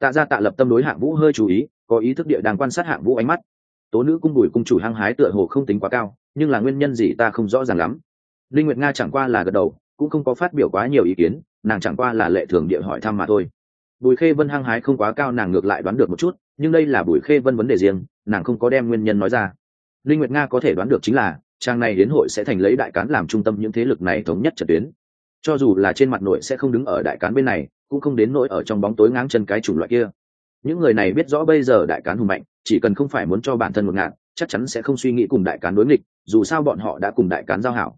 tạ ra tạ lập tâm đối hạng vũ hơi chú ý, có ý thức địa đang quan sát hạng vũ ánh mắt. Tố nữ cung bùi cung chủ hăng hái tựa hồ không tính quá cao, nhưng là nguyên nhân gì ta không rõ ràng lắm. Linh nguyệt nga chẳng qua là gật đầu, cũng không có phát biểu quá nhiều ý kiến, nàng chẳng qua là lệ thường địa hỏi thăm mà thôi. Bùi khê vân hăng hái không quá cao nàng ngược lại đoán được một chút, nhưng đây là bùi khê vân vấn đề riêng, nàng không có đem nguyên nhân nói ra. Linh nguyệt nga có thể đoán được chính là, trang này đến hội sẽ thành lấy đại cán làm trung tâm những thế lực này thống nhất trận tuyến. Cho dù là trên mặt nội sẽ không đứng ở đại cán bên này cũng không đến nỗi ở trong bóng tối ngáng chân cái chủng loại kia. Những người này biết rõ bây giờ đại cán hùng mạnh, chỉ cần không phải muốn cho bản thân một ngạn chắc chắn sẽ không suy nghĩ cùng đại cán đối nghịch, dù sao bọn họ đã cùng đại cán giao hảo.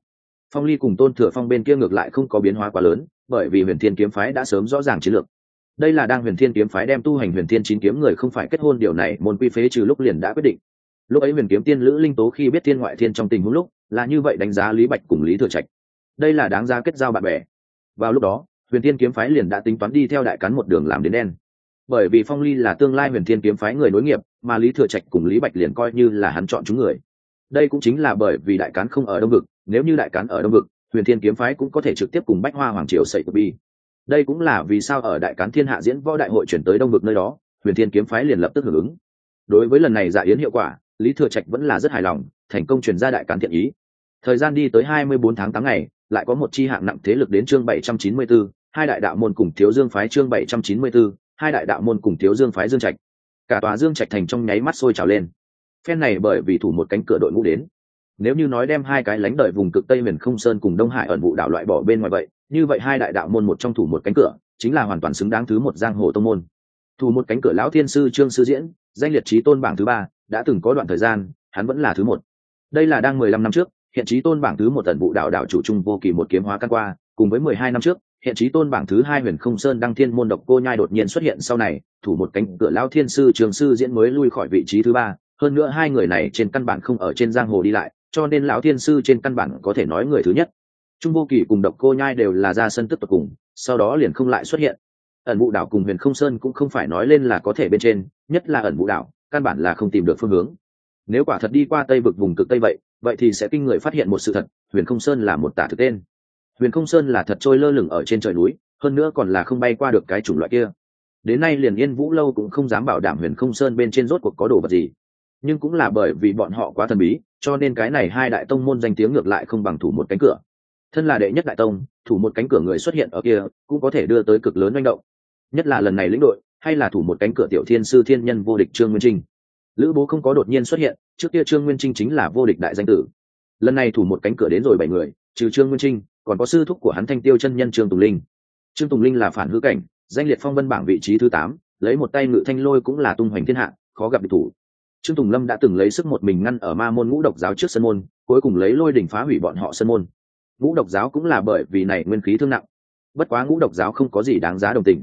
Phong ly cùng tôn thừa phong bên kia ngược lại không có biến hóa quá lớn, bởi vì huyền thiên kiếm phái đã sớm rõ ràng chiến lược. Đây là đang huyền thiên kiếm phái đem tu hành huyền thiên chín kiếm người không phải kết hôn, điều này môn quy phế trừ lúc liền đã quyết định. Lúc ấy huyền kiếm tiên lữ linh tố khi biết thiên ngoại thiên trong tình huống lúc, là như vậy đánh giá lý bạch cùng lý thừa trạch. Đây là đáng giá kết giao bạn bè. Vào lúc đó huyền thiên kiếm phái liền đã tính toán đi theo đại cán một đường làm đến đen. Bởi vì phong ly là tương lai huyền thiên kiếm phái người nối nghiệp mà lý thừa trạch cùng lý bạch liền coi như là hắn chọn chúng người. Đây cũng chính là bởi vì đại cán không ở đông vực nếu như đại cán ở đông vực huyền thiên kiếm phái cũng có thể trực tiếp cùng bách hoa hoàng triều sậy của bi. Đây cũng là vì sao ở đại cán thiên hạ diễn võ đại hội chuyển tới đông vực nơi đó huyền thiên kiếm phái liền lập tức hưởng ứng. Đối với lần này dạ yến hiệu quả lý thừa trạch vẫn là rất hài lòng thành công chuyển ra đại cán thiện ý. Thời gian đi tới hai mươi bốn tháng tám ngày lại có một chi hạng nặng thế lực đến chương bảy trăm chín mươi 794, hai đại đạo môn cùng thiếu dương phái chương bảy trăm chín mươi 794, hai đại đạo môn cùng thiếu dương phái dương trạch. Cả tòa dương trạch thành trong nháy mắt sôi trào lên. Phen này bởi vì thủ một cánh cửa đội ngũ đến. Nếu như nói đem hai cái lánh đợi vùng cực tây miền không sơn cùng đông hải ẩn vụ đạo loại bỏ bên ngoài vậy như vậy hai đại đạo môn một trong thủ một cánh cửa chính là hoàn toàn xứng đáng thứ một giang hồ tông môn. Thủ một cánh cửa lão thiên sư trương sư diễn danh liệt trí tôn bảng thứ ba đã từng có đoạn thời gian hắn vẫn là thứ một. Đây là đang mười lăm năm trước hiện trí tôn bảng thứ một tần vụ đạo đạo chủ trung vô kỳ một kiếm hóa căn qua cùng với mười hai năm trước, hiện trí tôn bảng thứ hai huyền không sơn đăng thiên môn độc cô nhai đột nhiên xuất hiện sau này, thủ một cánh cửa lão thiên sư trường sư diễn mới lui khỏi vị trí thứ ba. Hơn nữa hai người này trên căn bản không ở trên giang hồ đi lại, cho nên lão thiên sư trên căn bản có thể nói người thứ nhất. Trung vô kỳ cùng độc cô nhai đều là ra sân tức tột cùng, sau đó liền không lại xuất hiện. Ẩn vụ đảo cùng huyền không sơn cũng không phải nói lên là có thể bên trên, nhất là ẩn vụ đảo, căn bản là không tìm được phương hướng. Nếu quả thật đi qua tây vực vùng cực tây vậy vậy thì sẽ kinh người phát hiện một sự thật, huyền không sơn là một tả thực tên huyền không sơn là thật trôi lơ lửng ở trên trời núi, hơn nữa còn là không bay qua được cái chủng loại kia. Đến nay liền yên vũ lâu cũng không dám bảo đảm huyền không sơn bên trên rốt cuộc có đồ vật gì. Nhưng cũng là bởi vì bọn họ quá thần bí, cho nên cái này hai đại tông môn danh tiếng ngược lại không bằng thủ một cánh cửa. Thân là đệ nhất đại tông, thủ một cánh cửa người xuất hiện ở kia, cũng có thể đưa tới cực lớn manh động. Nhất là lần này lĩnh đội, hay là thủ một cánh cửa tiểu thiên sư thiên nhân vô địch trương nguyên trinh. Lữ bố không có đột nhiên xuất hiện, trước kia trương nguyên trinh chính là vô địch đại danh tử. Lần này thủ một cánh cửa đến rồi bảy người, trừ trương nguyên trinh còn có sư thúc của hắn thanh tiêu chân nhân trương tùng linh. Trương tùng linh là phản hữ cảnh, danh liệt phong vân bảng vị trí thứ tám, lấy một tay ngự thanh lôi cũng là tung hoành thiên hạ, khó gặp địch thủ. Trương tùng lâm đã từng lấy sức một mình ngăn ở ma môn ngũ độc giáo trước sân môn, cuối cùng lấy lôi đỉnh phá hủy bọn họ sân môn. Ngũ độc giáo cũng là bởi vì này nguyên khí thương nặng. Bất quá ngũ độc giáo không có gì đáng giá đồng tình.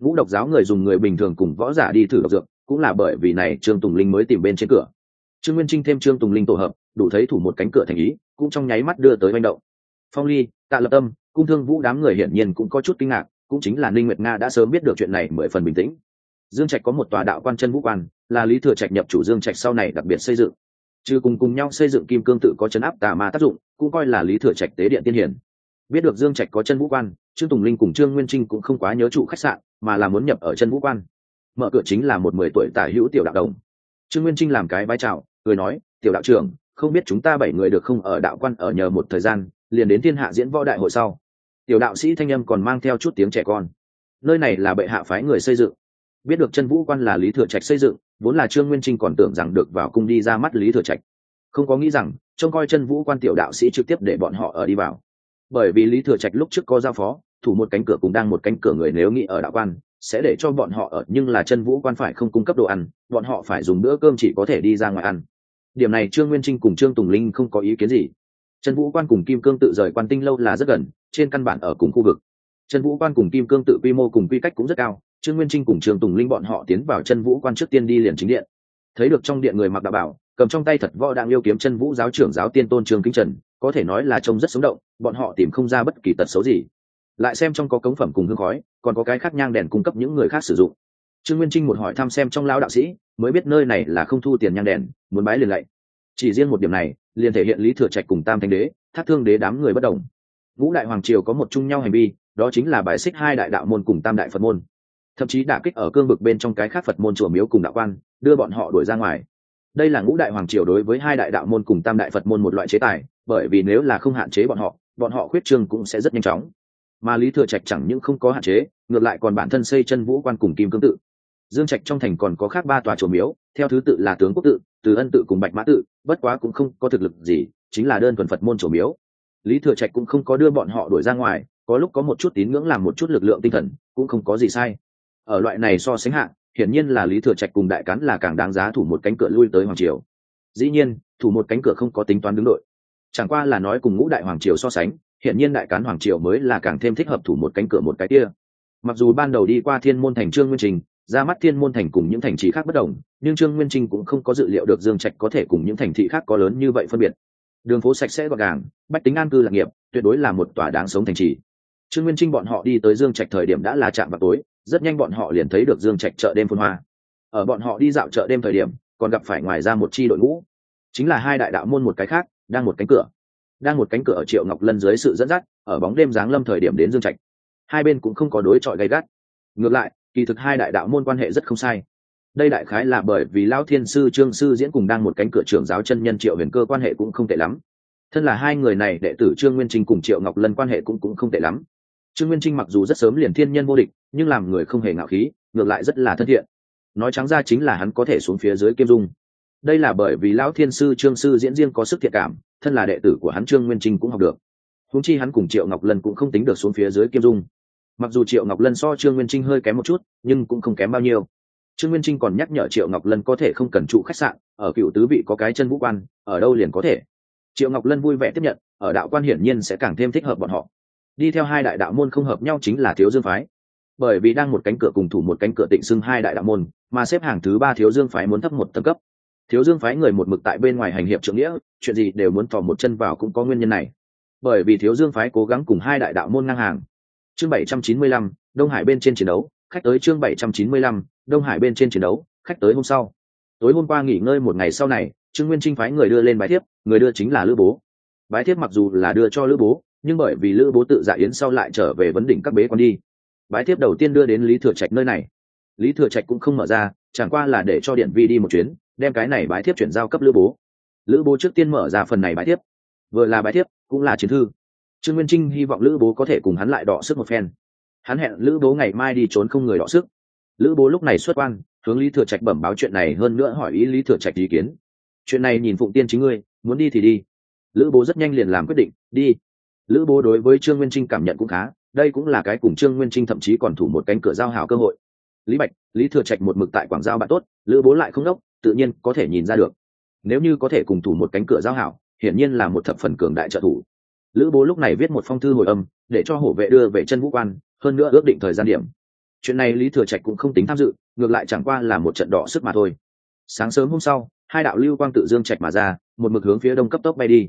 Ngũ độc giáo người dùng người bình thường cùng võ giả đi thử độc dược, cũng là bởi vì này trương tùng linh mới tìm bên trên cửa. Trương nguyên trinh thêm trương tùng linh tổ hợp, đủ thấy thủ một cánh cửa thành ý, cũng trong nháy mắt đưa tới manh động phong ly, tạ lập tâm, cung thương vũ đám người hiển nhiên cũng có chút kinh ngạc, cũng chính là ninh nguyệt nga đã sớm biết được chuyện này mười phần bình tĩnh. Dương trạch có một tòa đạo quan chân vũ quan, là lý thừa trạch nhập chủ dương trạch sau này đặc biệt xây dựng. Trừ cùng cùng nhau xây dựng kim cương tự có chấn áp tà ma tác dụng, cũng coi là lý thừa trạch tế điện tiên hiển. Biết được dương trạch có chân vũ quan, trương tùng linh cùng trương nguyên trinh cũng không quá nhớ trụ khách sạn, mà là muốn nhập ở chân vũ quan. Mở cửa chính là một mười tuổi tả hữu tiểu đạo đồng. Trương nguyên trinh làm cái vai trào cười nói, tiểu đạo trưởng, không biết chúng ta bảy người được không ở đạo quan ở nhờ một thời gian liền đến thiên hạ diễn võ đại hội sau. Tiểu đạo sĩ thanh âm còn mang theo chút tiếng trẻ con. Nơi này là bệ hạ phái người xây dựng. Biết được chân vũ quan là lý thừa trạch xây dựng, vốn là trương nguyên trinh còn tưởng rằng được vào cung đi ra mắt lý thừa trạch. Không có nghĩ rằng, trông coi chân vũ quan tiểu đạo sĩ trực tiếp để bọn họ ở đi vào. Bởi vì lý thừa trạch lúc trước có giao phó, thủ một cánh cửa cũng đang một cánh cửa người nếu nghĩ ở đạo quan, sẽ để cho bọn họ ở, nhưng là chân vũ quan phải không cung cấp đồ ăn, bọn họ phải dùng bữa cơm chỉ có thể đi ra ngoài ăn. Điểm này trương nguyên trinh cùng trương tùng linh không có ý kiến gì trần vũ quan cùng kim cương tự rời quan tinh lâu là rất gần, trên căn bản ở cùng khu vực. Trần vũ quan cùng kim cương tự quy mô cùng quy cách cũng rất cao, trương nguyên trinh cùng trương tùng linh bọn họ tiến vào chân vũ quan trước tiên đi liền chính điện. Thấy được trong điện người mặc đạo bảo, cầm trong tay thật võ đang yêu kiếm chân vũ giáo trưởng giáo tiên tôn trương kính trần, có thể nói là trông rất sống động, bọn họ tìm không ra bất kỳ tật xấu gì. Lại xem trong có cống phẩm cùng hương khói, còn có cái khác nhang đèn cung cấp những người khác sử dụng. Trương nguyên trinh một hỏi thăm xem trong lao đạo sĩ, mới biết nơi này là không thu tiền nhang đèn, muốn bái liền lạy. Chỉ riêng một điểm này liền thể hiện lý thừa trạch cùng tam thanh đế, thác thương đế đám người bất đồng. Ngũ đại hoàng triều có một chung nhau hành vi, đó chính là bài xích hai đại đạo môn cùng tam đại phật môn. Thậm chí đả kích ở cương vực bên trong cái khác phật môn chùa miếu cùng đạo quan, đưa bọn họ đuổi ra ngoài. Đây là ngũ đại hoàng triều đối với hai đại đạo môn cùng tam đại phật môn một loại chế tài, bởi vì nếu là không hạn chế bọn họ bọn họ khuyết trương cũng sẽ rất nhanh chóng. Mà lý thừa trạch chẳng những không có hạn chế, ngược lại còn bản thân xây chân vũ quan cùng kim cương tự. Dương trạch trong thành còn có khác ba tòa chùa miếu, theo thứ tự là tướng quốc tự từ ân tự cùng bạch mã tự, bất quá cũng không có thực lực gì, chính là đơn thuần phật môn chủ miếu. Lý thừa trạch cũng không có đưa bọn họ đuổi ra ngoài, có lúc có một chút tín ngưỡng làm một chút lực lượng tinh thần, cũng không có gì sai. Ở loại này so sánh hạng hiển nhiên là lý thừa trạch cùng đại cán là càng đáng giá thủ một cánh cửa lui tới hoàng triều. Dĩ nhiên, thủ một cánh cửa không có tính toán đứng đội. Chẳng qua là nói cùng ngũ đại hoàng triều so sánh, hiển nhiên đại cán hoàng triều mới là càng thêm thích hợp thủ một cánh cửa một cái kia. Mặc dù ban đầu đi qua thiên môn thành trương nguyên trình ra mắt thiên môn thành cùng những thành trì khác bất đồng, nhưng trương nguyên trinh cũng không có dự liệu được dương trạch có thể cùng những thành thị khác có lớn như vậy phân biệt. Đường phố sạch sẽ gọn gàng, bách tính an cư lạc nghiệp, tuyệt đối là một tòa đáng sống thành trì. Trương nguyên trinh bọn họ đi tới dương trạch thời điểm đã là chạm vào tối, rất nhanh bọn họ liền thấy được dương trạch chợ đêm phun hoa. Ở bọn họ đi dạo chợ đêm thời điểm, còn gặp phải ngoài ra một chi đội ngũ. Chính là hai đại đạo môn một cái khác, đang một cánh cửa. Đang một cánh cửa ở triệu ngọc lân dưới sự dẫn dắt, ở bóng đêm giáng lâm thời điểm đến dương trạch. Hai bên cũng không có đối chọi gay gắt. Ngược lại kỳ thực hai đại đạo môn quan hệ rất không sai. Đây đại khái là bởi vì lão thiên sư, trương sư diễn cùng đang một cánh cửa trưởng giáo chân nhân triệu huyền cơ quan hệ cũng không tệ lắm. Thân là hai người này, đệ tử trương nguyên trinh cùng triệu ngọc lân quan hệ cũng cũng không tệ lắm. Trương nguyên trinh mặc dù rất sớm liền thiên nhân vô địch, nhưng làm người không hề ngạo khí, ngược lại rất là thân thiện. Nói trắng ra chính là hắn có thể xuống phía dưới kim dung. Đây là bởi vì lão thiên sư, trương sư diễn riêng có sức thiện cảm, thân là đệ tử của hắn trương nguyên trinh cũng học được. Húng chi hắn cùng triệu ngọc lân cũng không tính được xuống phía dưới kim dung mặc dù triệu ngọc lân so trương nguyên trinh hơi kém một chút, nhưng cũng không kém bao nhiêu. Trương nguyên trinh còn nhắc nhở triệu ngọc lân có thể không cần trụ khách sạn, ở cựu tứ vị có cái chân vũ quan, ở đâu liền có thể. Triệu ngọc lân vui vẻ tiếp nhận, ở đạo quan hiển nhiên sẽ càng thêm thích hợp bọn họ. Đi theo hai đại đạo môn không hợp nhau chính là thiếu dương phái. Bởi vì đang một cánh cửa cùng thủ một cánh cửa tịnh xưng hai đại đạo môn, mà xếp hàng thứ ba thiếu dương phái muốn thấp một tầng cấp. Thiếu dương phái người một mực tại bên ngoài hành hiệp trưởng nghĩa, chuyện gì đều muốn thò một chân vào cũng có nguyên nhân này. Bởi vì thiếu dương phái cố gắng cùng hai đại đạo môn ngang hàng chương bảy trăm chín mươi lăm, đông hải bên trên chiến đấu, khách tới chương bảy trăm chín mươi lăm, đông hải bên trên chiến đấu, khách tới hôm sau. Tối hôm qua nghỉ ngơi một ngày sau này, trương nguyên trinh phái người đưa lên bái thiếp, người đưa chính là lữ bố. Bái thiếp mặc dù là đưa cho lữ bố, nhưng bởi vì lữ bố tự dạ yến sau lại trở về vấn đỉnh các bế quan đi. Bái thiếp đầu tiên đưa đến lý thừa trạch nơi này. Lý thừa trạch cũng không mở ra, chẳng qua là để cho điện vi đi một chuyến, đem cái này bái thiếp chuyển giao cấp lữ bố. Lữ bố trước tiên mở ra phần này bái thiếp. Vừa là bái thiếp, cũng là chiến thư trương nguyên trinh hy vọng lữ bố có thể cùng hắn lại đọ sức một phen. Hắn hẹn lữ bố ngày mai đi trốn không người đọ sức. Lữ bố lúc này xuất quan, hướng lý thừa trạch bẩm báo chuyện này hơn nữa hỏi ý lý thừa trạch ý kiến. Chuyện này nhìn phụng tiên chính ngươi, muốn đi thì đi. Lữ bố rất nhanh liền làm quyết định, đi. Lữ bố đối với trương nguyên trinh cảm nhận cũng khá, đây cũng là cái cùng trương nguyên trinh thậm chí còn thủ một cánh cửa giao hảo cơ hội. Lý bạch, lý thừa trạch một mực tại quảng giao bạn tốt, lữ bố lại không đốc, tự nhiên có thể nhìn ra được. Nếu như có thể cùng thủ một cánh cửa giao hảo, hiển nhiên là một thập phần cường đại trợ thủ lữ bố lúc này viết một phong thư hồi âm, để cho hổ vệ đưa về chân vũ quan, hơn nữa ước định thời gian điểm. Chuyện này lý thừa trạch cũng không tính tham dự, ngược lại chẳng qua là một trận đỏ sức mà thôi. Sáng sớm hôm sau, hai đạo lưu quang tự dương trạch mà ra, một mực hướng phía đông cấp tốc bay đi.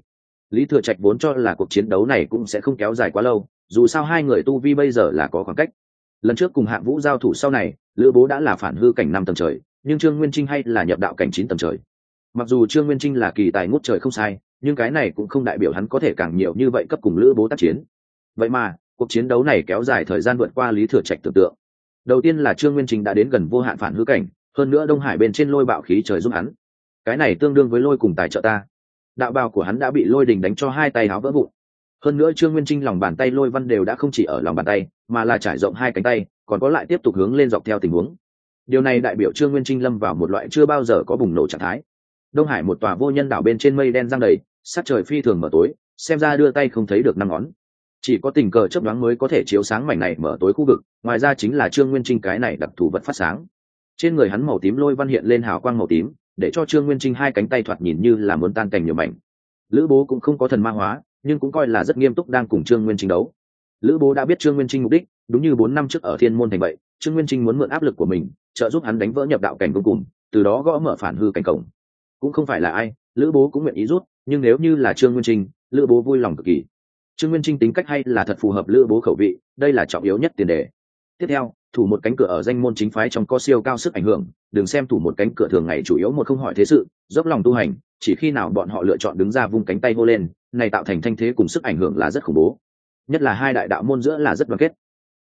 Lý thừa trạch vốn cho là cuộc chiến đấu này cũng sẽ không kéo dài quá lâu, dù sao hai người tu vi bây giờ là có khoảng cách. Lần trước cùng hạng vũ giao thủ sau này, lữ bố đã là phản hư cảnh năm tầng trời, nhưng trương nguyên trinh hay là nhập đạo cảnh chín tầng trời. Mặc dù trương nguyên trinh là kỳ tài ngút trời không sai nhưng cái này cũng không đại biểu hắn có thể càng nhiều như vậy cấp cùng lữ bố tác chiến. Vậy mà, cuộc chiến đấu này kéo dài thời gian vượt qua lý thừa trạch tưởng tượng. Đầu tiên là trương nguyên trinh đã đến gần vô hạn phản hư cảnh, hơn nữa đông hải bên trên lôi bạo khí trời giúp hắn. Cái này tương đương với lôi cùng tài trợ ta. Đạo bào của hắn đã bị lôi đình đánh cho hai tay áo vỡ vụn. Hơn nữa trương nguyên trinh lòng bàn tay lôi văn đều đã không chỉ ở lòng bàn tay, mà là trải rộng hai cánh tay, còn có lại tiếp tục hướng lên dọc theo tình huống. Điều này đại biểu trương nguyên trinh lâm vào một loại chưa bao giờ có bùng nổ trạng thái. Đông hải một tòa vô nhân đảo bên trên mây đen giăng đầy sát trời phi thường mở tối, xem ra đưa tay không thấy được năm ngón. Chỉ có tình cờ chấp đoán mới có thể chiếu sáng mảnh này mở tối khu vực, ngoài ra chính là trương nguyên trinh cái này đặc thù vật phát sáng. Trên người hắn màu tím lôi văn hiện lên hào quang màu tím, để cho trương nguyên trinh hai cánh tay thoạt nhìn như là muốn tan cành nhiều mảnh. Lữ bố cũng không có thần ma hóa, nhưng cũng coi là rất nghiêm túc đang cùng trương nguyên trinh đấu. Lữ bố đã biết trương nguyên trinh mục đích, đúng như bốn năm trước ở thiên môn thành vậy, trương nguyên trinh muốn mượn áp lực của mình, trợ giúp hắn đánh vỡ nhập đạo cảnh cuối cùng, từ đó gõ mở phản hư cảnh cổng. Cũng không phải là ai, lữ bố cũng nguyện ý rút nhưng nếu như là trương nguyên trinh, lữ bố vui lòng cực kỳ. Trương nguyên trinh tính cách hay là thật phù hợp lữ bố khẩu vị, đây là trọng yếu nhất tiền đề. Tiếp theo, thủ một cánh cửa ở danh môn chính phái trong có siêu cao sức ảnh hưởng, đừng xem thủ một cánh cửa thường ngày chủ yếu một không hỏi thế sự, dốc lòng tu hành, chỉ khi nào bọn họ lựa chọn đứng ra vung cánh tay hô lên, này tạo thành thanh thế cùng sức ảnh hưởng là rất khủng bố. Nhất là hai đại đạo môn giữa là rất đoàn kết.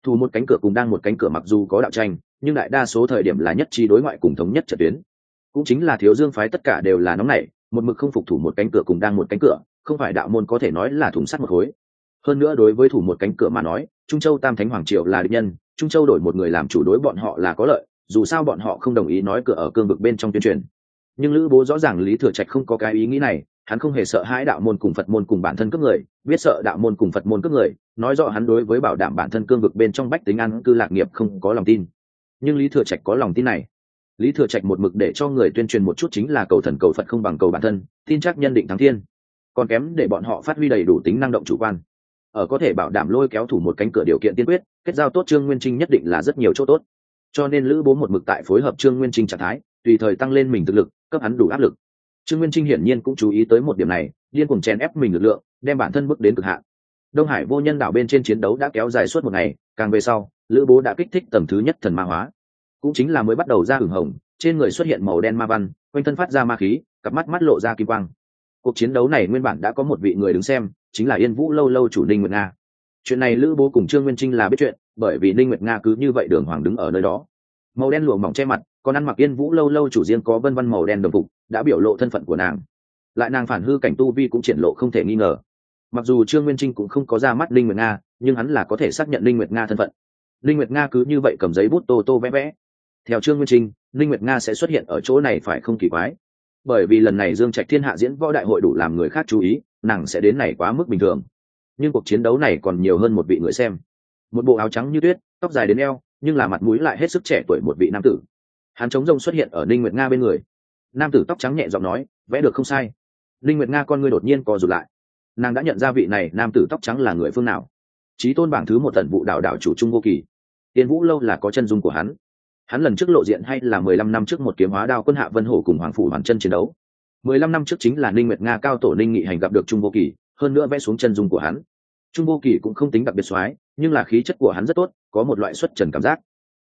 Thủ một cánh cửa cùng đang một cánh cửa mặc dù có đạo tranh, nhưng đại đa số thời điểm là nhất trí đối ngoại cùng thống nhất trận tuyến. Cũng chính là thiếu dương phái tất cả đều là nóng nảy một mực không phục thủ một cánh cửa cùng đang một cánh cửa, không phải đạo môn có thể nói là thùng sắt một khối. Hơn nữa đối với thủ một cánh cửa mà nói, trung châu tam thánh hoàng triều là địch nhân, trung châu đổi một người làm chủ đối bọn họ là có lợi, dù sao bọn họ không đồng ý nói cửa ở cương vực bên trong tuyên truyền. Nhưng lữ bố rõ ràng lý thừa trạch không có cái ý nghĩ này, hắn không hề sợ hãi đạo môn cùng phật môn cùng bản thân cướp người, biết sợ đạo môn cùng phật môn cướp người, nói rõ hắn đối với bảo đảm bản thân cương vực bên trong bách tính ăn cư lạc nghiệp không có lòng tin. Nhưng lý thừa trạch có lòng tin này lý thừa trạch một mực để cho người tuyên truyền một chút chính là cầu thần, cầu phật không bằng cầu bản thân, tin chắc nhân định thắng thiên. Còn kém để bọn họ phát huy đầy đủ tính năng động chủ quan. Ở có thể bảo đảm lôi kéo thủ một cánh cửa điều kiện tiên quyết, kết giao tốt trương nguyên trinh nhất định là rất nhiều chỗ tốt. Cho nên lữ bố một mực tại phối hợp trương nguyên trinh trạng thái, tùy thời tăng lên mình thực lực, cấp hắn đủ áp lực. Trương nguyên trinh hiển nhiên cũng chú ý tới một điểm này, điên cùng chèn ép mình lực lượng, đem bản thân bước đến cực hạn. Đông hải vô nhân đảo bên trên chiến đấu đã kéo dài suốt một ngày, càng về sau, lữ bố đã kích thích tầm thứ nhất thần ma hóa cũng chính là mới bắt đầu ra hửng hồng, trên người xuất hiện màu đen ma văn, quanh thân phát ra ma khí, cặp mắt mắt lộ ra kim quang. Cuộc chiến đấu này nguyên bản đã có một vị người đứng xem, chính là yên vũ lâu lâu chủ ninh nguyệt nga. Chuyện này lữ bố cùng trương nguyên trinh là biết chuyện, bởi vì ninh nguyệt nga cứ như vậy đường hoàng đứng ở nơi đó. Màu đen lụa mỏng che mặt, còn ăn mặc yên vũ lâu lâu chủ riêng có vân văn màu đen đồng phục, đã biểu lộ thân phận của nàng. Lại nàng phản hư cảnh tu vi cũng triển lộ không thể nghi ngờ. Mặc dù trương nguyên trinh cũng không có ra mắt linh nguyệt nga, nhưng hắn là có thể xác nhận linh nguyệt nga thân phận. Linh nguyệt nga cứ như vậy cầm giấy bút tô tô vẽ vẽ theo trương nguyên trinh linh nguyệt nga sẽ xuất hiện ở chỗ này phải không kỳ quái? Bởi vì lần này dương trạch thiên hạ diễn võ đại hội đủ làm người khác chú ý, nàng sẽ đến này quá mức bình thường. Nhưng cuộc chiến đấu này còn nhiều hơn một vị người xem. Một bộ áo trắng như tuyết, tóc dài đến eo, nhưng là mặt mũi lại hết sức trẻ tuổi một vị nam tử. Hắn chống rông xuất hiện ở ninh nguyệt nga bên người. Nam tử tóc trắng nhẹ giọng nói, vẽ được không sai. Ninh nguyệt nga con ngươi đột nhiên co rụt lại. Nàng đã nhận ra vị này nam tử tóc trắng là người phương nào. Trí tôn bảng thứ một tần vụ đảo đảo chủ trung vô kỳ. Tiên vũ lâu là có chân dung của hắn hắn lần trước lộ diện hay là mười lăm năm trước một kiếm hóa đao quân hạ vân hổ cùng hoàng phủ hoàn chân chiến đấu. mười lăm năm trước chính là ninh nguyệt nga cao tổ ninh nghị hành gặp được trung vô kỳ hơn nữa vẽ xuống chân dung của hắn. Trung vô kỳ cũng không tính đặc biệt soái, nhưng là khí chất của hắn rất tốt, có một loại xuất trần cảm giác.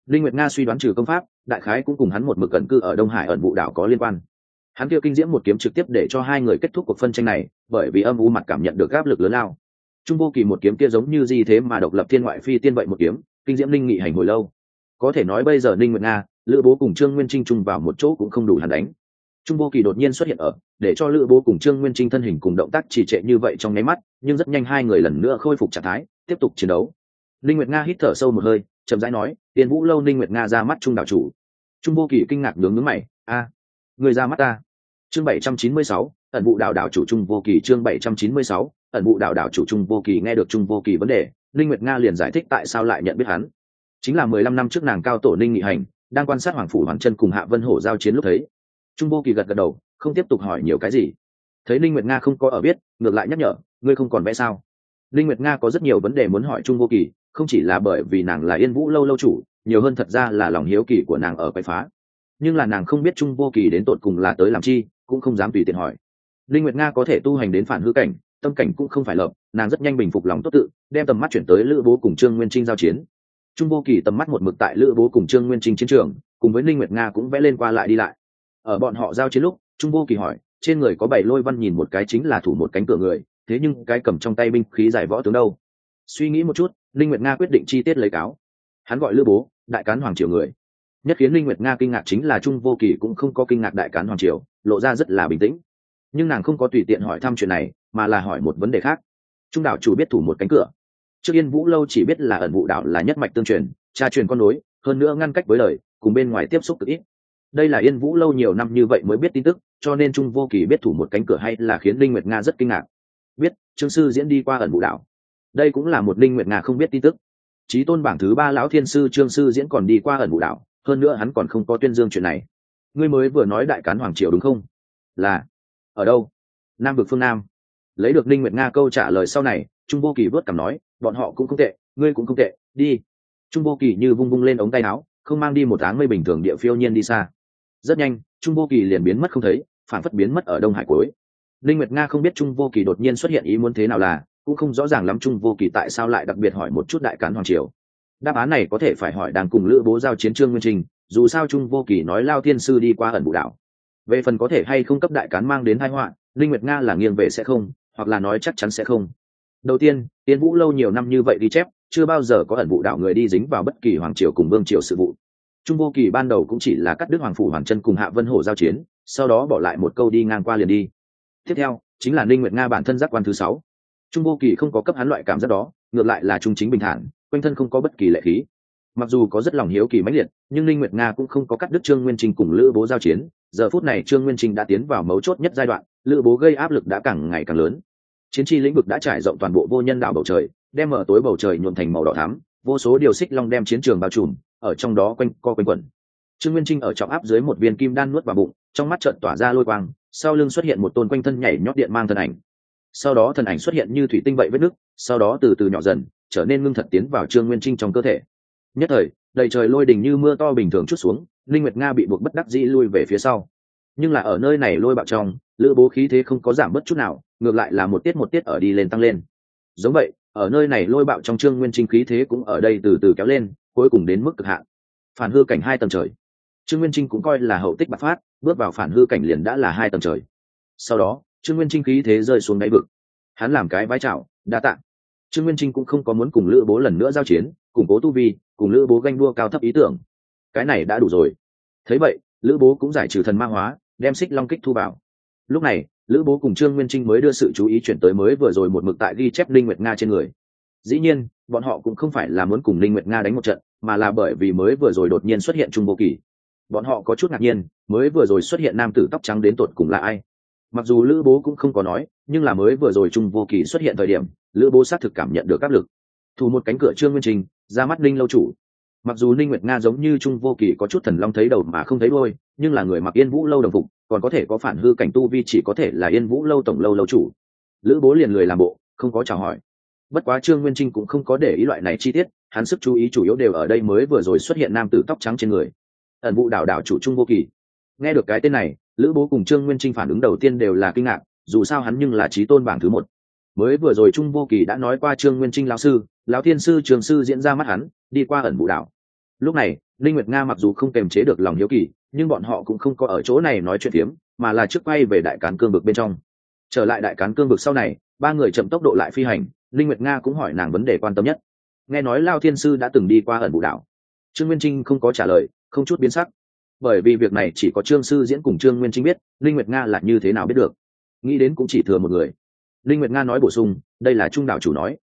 Linh nguyệt nga suy đoán trừ công pháp, đại khái cũng cùng hắn một mực cẩn cư ở đông hải ẩn vụ đảo có liên quan. Hắn kia kinh diễm một kiếm trực tiếp để cho hai người kết thúc cuộc phân tranh này, bởi vì âm u mặt cảm nhận được áp lực lớn lao. Trung vô kỳ một kiếm kia giống như gì thế mà độc lập thiên ngoại phi tiên vậy một kiếm, kinh diễm linh nghị hành hồi lâu có thể nói bây giờ ninh nguyệt nga lữ bố cùng trương nguyên trinh chung vào một chỗ cũng không đủ hắn đánh. Trung vô kỳ đột nhiên xuất hiện ở để cho lữ bố cùng trương nguyên trinh thân hình cùng động tác trì trệ như vậy trong nháy mắt nhưng rất nhanh hai người lần nữa khôi phục trạng thái tiếp tục chiến đấu. Linh nguyệt nga hít thở sâu một hơi chậm rãi nói tiền vũ lâu linh nguyệt nga ra mắt trung đảo chủ. Trung vô kỳ kinh ngạc nướng nướng mày a người ra mắt ta. Chương 796, ẩn vụ đảo đảo chủ trung vô kỳ chương 796, ẩn vụ đảo đảo chủ trung vô kỳ nghe được trung vô kỳ vấn đề linh nguyệt nga liền giải thích tại sao lại nhận biết hắn chính là mười lăm năm trước nàng cao tổ ninh nghị hành, đang quan sát hoàng phủ hoàng chân cùng hạ vân hổ giao chiến lúc thấy. Trung vô kỳ gật gật đầu, không tiếp tục hỏi nhiều cái gì. Thấy linh nguyệt nga không có ở biết, ngược lại nhắc nhở, ngươi không còn vẽ sao? Linh nguyệt nga có rất nhiều vấn đề muốn hỏi trung vô kỳ, không chỉ là bởi vì nàng là yên vũ lâu lâu chủ, nhiều hơn thật ra là lòng hiếu kỳ của nàng ở quậy phá. Nhưng là nàng không biết trung vô kỳ đến tột cùng là tới làm chi, cũng không dám tùy tiện hỏi. Linh nguyệt nga có thể tu hành đến phản hư cảnh, tâm cảnh cũng không phải lợp nàng rất nhanh bình phục lòng tốt tự, đem tầm mắt chuyển tới lữ bố cùng trương nguyên trinh giao chiến trung vô kỳ tầm mắt một mực tại lữ bố cùng trương nguyên trinh chiến trường, cùng với linh nguyệt nga cũng vẽ lên qua lại đi lại. Ở bọn họ giao chiến lúc, trung vô kỳ hỏi, trên người có bảy lôi văn nhìn một cái chính là thủ một cánh cửa người, thế nhưng cái cầm trong tay binh khí giải võ tướng đâu? Suy nghĩ một chút linh nguyệt nga quyết định chi tiết lấy cáo. Hắn gọi lữ bố, đại cán hoàng triều người. Nhất khiến linh nguyệt nga kinh ngạc chính là trung vô kỳ cũng không có kinh ngạc đại cán hoàng triều, lộ ra rất là bình tĩnh. Nhưng nàng không có tùy tiện hỏi thăm chuyện này, mà là hỏi một vấn đề khác. Trung đảo chủ biết thủ một cánh cửa trước yên vũ lâu chỉ biết là ẩn vụ đảo là nhất mạch tương truyền tra truyền con nối, hơn nữa ngăn cách với lời cùng bên ngoài tiếp xúc cực ít. Đây là yên vũ lâu nhiều năm như vậy mới biết tin tức, cho nên trung vô kỳ biết thủ một cánh cửa hay là khiến linh nguyệt nga rất kinh ngạc. Biết, trương sư diễn đi qua ẩn vụ đảo. Đây cũng là một linh nguyệt nga không biết tin tức. Trí tôn bảng thứ ba lão thiên sư trương sư diễn còn đi qua ẩn vụ đảo, hơn nữa hắn còn không có tuyên dương chuyện này. Ngươi mới vừa nói đại cán hoàng triều đúng không? Là, ở đâu? Nam vực phương nam. Lấy được linh nguyệt nga câu trả lời sau này trung vô kỳ vớt cảm nói, bọn họ cũng không tệ, ngươi cũng không tệ, đi. Trung vô kỳ như vung vung lên ống tay áo, không mang đi một áng mây bình thường địa phiêu nhiên đi xa. Rất nhanh, trung vô kỳ liền biến mất không thấy, phản phất biến mất ở đông hải cuối. Linh nguyệt nga không biết trung vô kỳ đột nhiên xuất hiện ý muốn thế nào là, cũng không rõ ràng lắm trung vô kỳ tại sao lại đặc biệt hỏi một chút đại cán hoàng triều. Đáp án này có thể phải hỏi đang cùng lữ bố giao chiến trương nguyên trình, dù sao trung vô kỳ nói lao thiên sư đi qua ẩn bụ đảo. Về phần có thể hay không cấp đại cán mang đến tai họa, linh nguyệt nga là nghiêng về sẽ không, hoặc là nói chắc chắn sẽ không đầu tiên tiên vũ lâu nhiều năm như vậy đi chép, chưa bao giờ có ẩn vụ đạo người đi dính vào bất kỳ hoàng triều cùng vương triều sự vụ. Trung vô kỳ ban đầu cũng chỉ là cắt đứt hoàng phủ hoàng chân cùng hạ vân hổ giao chiến, sau đó bỏ lại một câu đi ngang qua liền đi. Tiếp theo, chính là ninh nguyệt nga bản thân giác quan thứ sáu. Trung vô kỳ không có cấp hắn loại cảm giác đó, ngược lại là trung chính bình thản, quanh thân không có bất kỳ lệ khí. Mặc dù có rất lòng hiếu kỳ mãnh liệt, nhưng ninh nguyệt nga cũng không có cắt đứt trương nguyên trình cùng lữ bố giao chiến. Giờ phút này trương nguyên trình đã tiến vào mấu chốt nhất giai đoạn, lữ bố gây áp lực đã càng ngày càng lớn chiến tri lĩnh vực đã trải rộng toàn bộ vô nhân đạo bầu trời, đem mở tối bầu trời nhuộm thành màu đỏ thắm, vô số điều xích long đem chiến trường bao trùm, ở trong đó quanh co quanh quẩn. Trương nguyên trinh ở trọng áp dưới một viên kim đan nuốt vào bụng, trong mắt trận tỏa ra lôi quang, sau lưng xuất hiện một tôn quanh thân nhảy nhót điện mang thân ảnh. Sau đó thần ảnh xuất hiện như thủy tinh vậy vết nước sau đó từ từ nhỏ dần, trở nên ngưng thật tiến vào trương nguyên trinh trong cơ thể. Nhất thời, đầy trời lôi đình như mưa to bình thường chút xuống, linh nguyệt nga bị buộc bất đắc dĩ lui về phía sau nhưng là ở nơi này lôi bạo trong lữ bố khí thế không có giảm bất chút nào ngược lại là một tiết một tiết ở đi lên tăng lên. Giống vậy ở nơi này lôi bạo trong trương nguyên trinh khí thế cũng ở đây từ từ kéo lên cuối cùng đến mức cực hạn. Phản hư cảnh hai tầng trời. Trương nguyên trinh cũng coi là hậu tích bạc phát bước vào phản hư cảnh liền đã là hai tầng trời. Sau đó trương nguyên trinh khí thế rơi xuống đáy vực. Hắn làm cái vai chào, đa tạng trương nguyên trinh cũng không có muốn cùng lữ bố lần nữa giao chiến củng cố tu vi cùng lữ bố ganh đua cao thấp ý tưởng. Cái này đã đủ rồi. Thấy vậy lữ bố cũng giải trừ thần ma hóa đem xích long kích thu bảo lúc này, lữ bố cùng trương nguyên trinh mới đưa sự chú ý chuyển tới mới vừa rồi một mực tại ghi chép linh nguyệt nga trên người. Dĩ nhiên, bọn họ cũng không phải là muốn cùng linh nguyệt nga đánh một trận, mà là bởi vì mới vừa rồi đột nhiên xuất hiện trung vô kỳ bọn họ có chút ngạc nhiên, mới vừa rồi xuất hiện nam tử tóc trắng đến tột cùng là ai? Mặc dù lữ bố cũng không có nói, nhưng là mới vừa rồi trung vô kỳ xuất hiện thời điểm, lữ bố xác thực cảm nhận được áp lực. Thủ một cánh cửa trương nguyên trình ra mắt linh lâu chủ mặc dù ninh nguyệt nga giống như trung vô kỳ có chút thần long thấy đầu mà không thấy đôi nhưng là người mặc yên vũ lâu đồng phục, còn có thể có phản hư cảnh tu vi chỉ có thể là yên vũ lâu tổng lâu lâu chủ. Lữ bố liền lười làm bộ, không có chào hỏi. Bất quá trương nguyên trinh cũng không có để ý loại này chi tiết, hắn sức chú ý chủ yếu đều ở đây mới vừa rồi xuất hiện nam tử tóc trắng trên người. Ẩn vụ đảo đảo chủ trung vô kỳ nghe được cái tên này, lữ bố cùng trương nguyên trinh phản ứng đầu tiên đều là kinh ngạc, dù sao hắn nhưng là trí tôn bảng thứ một. Mới vừa rồi trung vô kỳ đã nói qua trương nguyên trinh lão sư, lão thiên sư trường sư diễn ra mắt hắn, đi qua ẩn vụ đảo lúc này, linh nguyệt nga mặc dù không kềm chế được lòng hiếu kỳ, nhưng bọn họ cũng không có ở chỗ này nói chuyện phiếm, mà là trước quay về đại cán cương vực bên trong. Trở lại đại cán cương vực sau này, ba người chậm tốc độ lại phi hành, linh nguyệt nga cũng hỏi nàng vấn đề quan tâm nhất. Nghe nói lao thiên sư đã từng đi qua ẩn vụ đảo. Trương nguyên trinh không có trả lời, không chút biến sắc. Bởi vì việc này chỉ có trương sư diễn cùng trương nguyên trinh biết, linh nguyệt nga là như thế nào biết được. Nghĩ đến cũng chỉ thừa một người. Linh nguyệt nga nói bổ sung, đây là trung đạo chủ nói.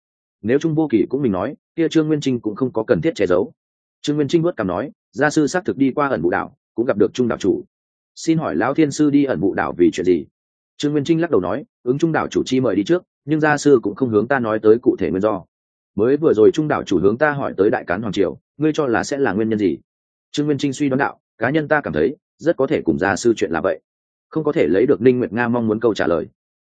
Nếu trung vô kỳ cũng mình nói, kia trương nguyên trinh cũng không có cần thiết che giấu trương nguyên trinh vớt cảm nói, gia sư xác thực đi qua ẩn vụ đảo, cũng gặp được trung đảo chủ. Xin hỏi lão thiên sư đi ẩn vụ đảo vì chuyện gì? Trương nguyên trinh lắc đầu nói, ứng trung đảo chủ chi mời đi trước, nhưng gia sư cũng không hướng ta nói tới cụ thể nguyên do. Mới vừa rồi trung đảo chủ hướng ta hỏi tới đại cán hoàng triều, ngươi cho là sẽ là nguyên nhân gì? Trương nguyên trinh suy đoán đạo, cá nhân ta cảm thấy, rất có thể cùng gia sư chuyện là vậy. Không có thể lấy được ninh nguyệt nga mong muốn câu trả lời.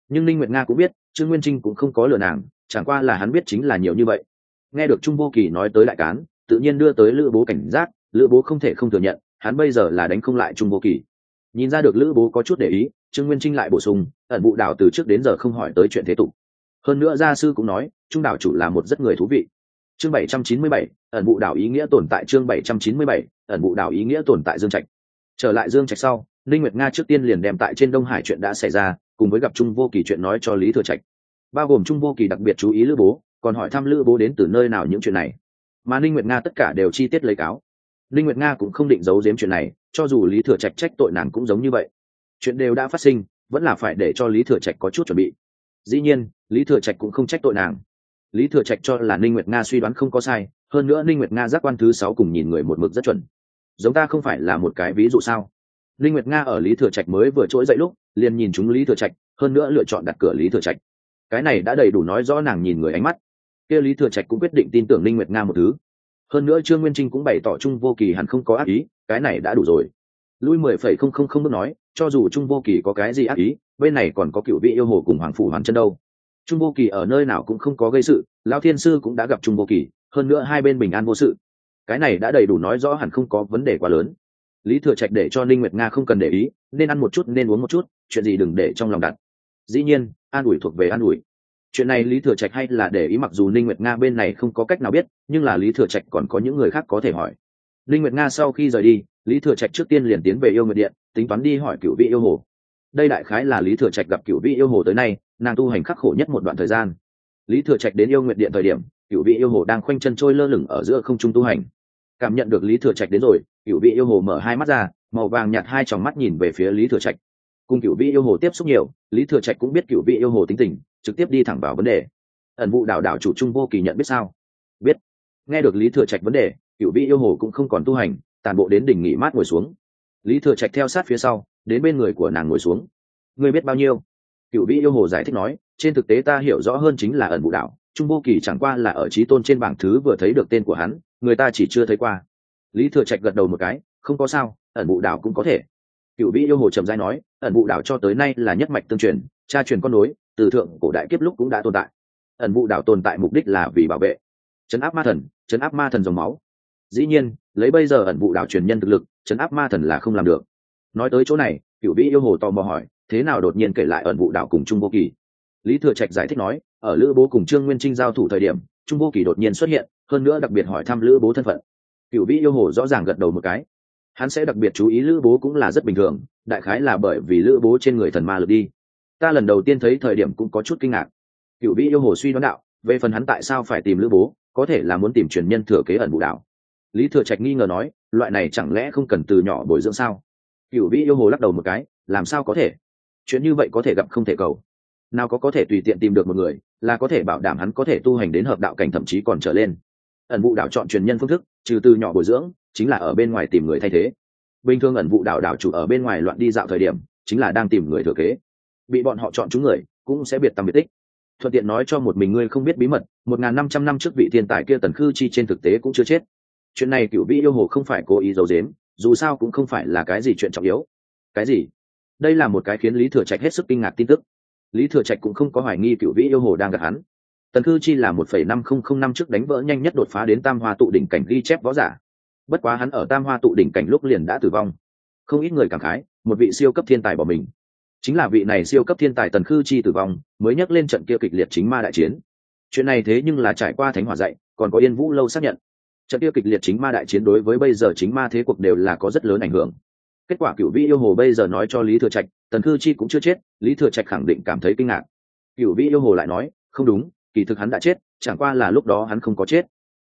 Nhưng ninh nguyệt nga cũng biết, trương nguyên trinh cũng không có lừa nàng, chẳng qua là hắn biết chính là nhiều như vậy. Nghe được trung vô kỳ nói tới đại cán tự nhiên đưa tới lữ bố cảnh giác lữ bố không thể không thừa nhận hắn bây giờ là đánh không lại trung vô kỳ nhìn ra được lữ bố có chút để ý trương nguyên trinh lại bổ sung ẩn vụ đảo từ trước đến giờ không hỏi tới chuyện thế tục. Hơn nữa gia sư cũng nói trung đảo chủ là một rất người thú vị. Chương 797, ẩn vụ đảo ý nghĩa tồn tại chương 797, ẩn vụ đảo ý nghĩa tồn tại dương trạch. Trở lại dương trạch sau linh nguyệt nga trước tiên liền đem tại trên đông hải chuyện đã xảy ra cùng với gặp trung vô kỳ chuyện nói cho lý thừa trạch. Bao gồm trung vô kỳ đặc biệt chú ý lữ bố còn hỏi thăm lữ bố đến từ nơi nào những chuyện này mà linh nguyệt nga tất cả đều chi tiết lấy cáo. Linh nguyệt nga cũng không định giấu giếm chuyện này, cho dù lý thừa trạch trách tội nàng cũng giống như vậy. Chuyện đều đã phát sinh, vẫn là phải để cho lý thừa trạch có chút chuẩn bị. Dĩ nhiên, lý thừa trạch cũng không trách tội nàng. Lý thừa trạch cho là ninh nguyệt nga suy đoán không có sai, hơn nữa ninh nguyệt nga giác quan thứ sáu cùng nhìn người một mực rất chuẩn. Giống ta không phải là một cái ví dụ sao? Ninh nguyệt nga ở lý thừa trạch mới vừa trỗi dậy lúc, liền nhìn chúng lý thừa trạch, hơn nữa lựa chọn đặt cửa lý thừa trạch. Cái này đã đầy đủ nói rõ nàng nhìn người ánh mắt kia lý thừa trạch cũng quyết định tin tưởng ninh nguyệt nga một thứ. Hơn nữa trương nguyên trinh cũng bày tỏ trung vô kỳ hẳn không có ác ý, cái này đã đủ rồi. Lui mười phẩy không không không bước nói, cho dù trung vô kỳ có cái gì ác ý, bên này còn có cựu vị yêu hồ cùng hoàng phủ hoàn chân đâu. Trung vô kỳ ở nơi nào cũng không có gây sự, lão thiên sư cũng đã gặp trung vô kỳ, hơn nữa hai bên bình an vô sự. Cái này đã đầy đủ nói rõ hẳn không có vấn đề quá lớn. Lý thừa trạch để cho ninh nguyệt nga không cần để ý, nên ăn một chút, nên uống một chút, chuyện gì đừng để trong lòng đặt. Dĩ nhiên, an ủi thuộc về an ủi chuyện này lý thừa trạch hay là để ý mặc dù ninh nguyệt nga bên này không có cách nào biết, nhưng là lý thừa trạch còn có những người khác có thể hỏi. Ninh nguyệt nga sau khi rời đi, lý thừa trạch trước tiên liền tiến về yêu nguyệt điện, tính toán đi hỏi cựu vị yêu hồ. Đây đại khái là lý thừa trạch gặp cựu vị yêu hồ tới nay, nàng tu hành khắc khổ nhất một đoạn thời gian. Lý thừa trạch đến yêu nguyệt điện thời điểm cựu vị yêu hồ đang khoanh chân trôi lơ lửng ở giữa không trung tu hành. Cảm nhận được lý thừa trạch đến rồi cựu vị yêu hồ mở hai mắt ra, màu vàng nhạt hai tròng mắt nhìn về phía lý thừa trạch cùng cựu vị yêu hồ tiếp xúc nhiều, lý thừa trạch cũng biết cựu vị yêu hồ tính tình, trực tiếp đi thẳng vào vấn đề. Ẩn vụ đảo đảo chủ trung vô kỳ nhận biết sao? Biết. Nghe được lý thừa trạch vấn đề, cựu vị yêu hồ cũng không còn tu hành tàn bộ đến đỉnh nghỉ mát ngồi xuống. Lý thừa trạch theo sát phía sau, đến bên người của nàng ngồi xuống. Ngươi biết bao nhiêu? Cựu vị yêu hồ giải thích nói, trên thực tế ta hiểu rõ hơn chính là ẩn vụ đảo, trung vô kỳ chẳng qua là ở trí tôn trên bảng thứ vừa thấy được tên của hắn, người ta chỉ chưa thấy qua. Lý thừa trạch gật đầu một cái, không có sao, ẩn vụ đảo cũng có thể cựu vị yêu hồ trầm giai nói, ẩn vụ đảo cho tới nay là nhất mạch tương truyền, cha truyền con nối, từ thượng cổ đại kiếp lúc cũng đã tồn tại. Ẩn vụ đảo tồn tại mục đích là vì bảo vệ. Chấn áp ma thần, chấn áp ma thần dòng máu. Dĩ nhiên, lấy bây giờ ẩn vụ đảo truyền nhân thực lực, chấn áp ma thần là không làm được. Nói tới chỗ này cựu vĩ yêu hồ tò mò hỏi, thế nào đột nhiên kể lại ẩn vụ đảo cùng trung vô kỳ? Lý thừa trạch giải thích nói, ở lữ bố cùng trương nguyên trinh giao thủ thời điểm, trung vô kỳ đột nhiên xuất hiện, hơn nữa đặc biệt hỏi thăm lữ bố thân phận. Cựu vĩ yêu hồ rõ ràng gật đầu một cái hắn sẽ đặc biệt chú ý lữ bố cũng là rất bình thường, đại khái là bởi vì lữ bố trên người thần ma lực đi. Ta lần đầu tiên thấy thời điểm cũng có chút kinh ngạc. Cựu vĩ yêu hồ suy đoán đạo, về phần hắn tại sao phải tìm lữ bố, có thể là muốn tìm truyền nhân thừa kế ẩn vụ đạo. Lý thừa trạch nghi ngờ nói, loại này chẳng lẽ không cần từ nhỏ bồi dưỡng sao? Cựu vĩ yêu hồ lắc đầu một cái, làm sao có thể? Chuyện như vậy có thể gặp không thể cầu. Nào có có thể tùy tiện tìm được một người, là có thể bảo đảm hắn có thể tu hành đến hợp đạo cảnh thậm chí còn trở lên. Ẩn vụ đạo chọn truyền nhân phương thức, trừ từ nhỏ bồi dưỡng chính là ở bên ngoài tìm người thay thế. Bình thường ẩn vụ đảo đảo chủ ở bên ngoài loạn đi dạo thời điểm, chính là đang tìm người thừa kế. Bị bọn họ chọn chúng người, cũng sẽ biệt tâm biệt tích. Thuận tiện nói cho một mình ngươi không biết bí mật, một n g h n năm trăm năm trước vị thiên tài kia tần khư chi trên thực tế cũng chưa chết. Chuyện này cựu vị yêu hồ không phải cố ý giấu dếm dù sao cũng không phải là cái gì chuyện trọng yếu. Cái gì? Đây là một cái khiến lý thừa trạch hết sức kinh ngạc tin tức. Lý thừa trạch cũng không có hoài nghi cựu vị yêu hồ đang gặp hắn. Tần cư chi là một phẩy năm không không năm trước đánh vỡ nhanh nhất đột phá đến tam hoa tụ đỉnh cảnh ghi chép võ giả bất quá hắn ở tam hoa tụ đỉnh cảnh lúc liền đã tử vong. Không ít người cảm khái, một vị siêu cấp thiên tài bỏ mình. Chính là vị này siêu cấp thiên tài tần khư chi tử vong, mới nhắc lên trận kia kịch liệt chính ma đại chiến. Chuyện này thế nhưng là trải qua thánh hỏa dạy, còn có yên vũ lâu xác nhận. Trận kia kịch liệt chính ma đại chiến đối với bây giờ chính ma thế cuộc đều là có rất lớn ảnh hưởng. Kết quả cựu vĩ yêu hồ bây giờ nói cho lý thừa trạch, tần khư chi cũng chưa chết, lý thừa trạch khẳng định cảm thấy kinh ngạc. Cựu vĩ yêu hồ lại nói, không đúng, kỳ thực hắn đã chết, chẳng qua là lúc đó hắn không có chết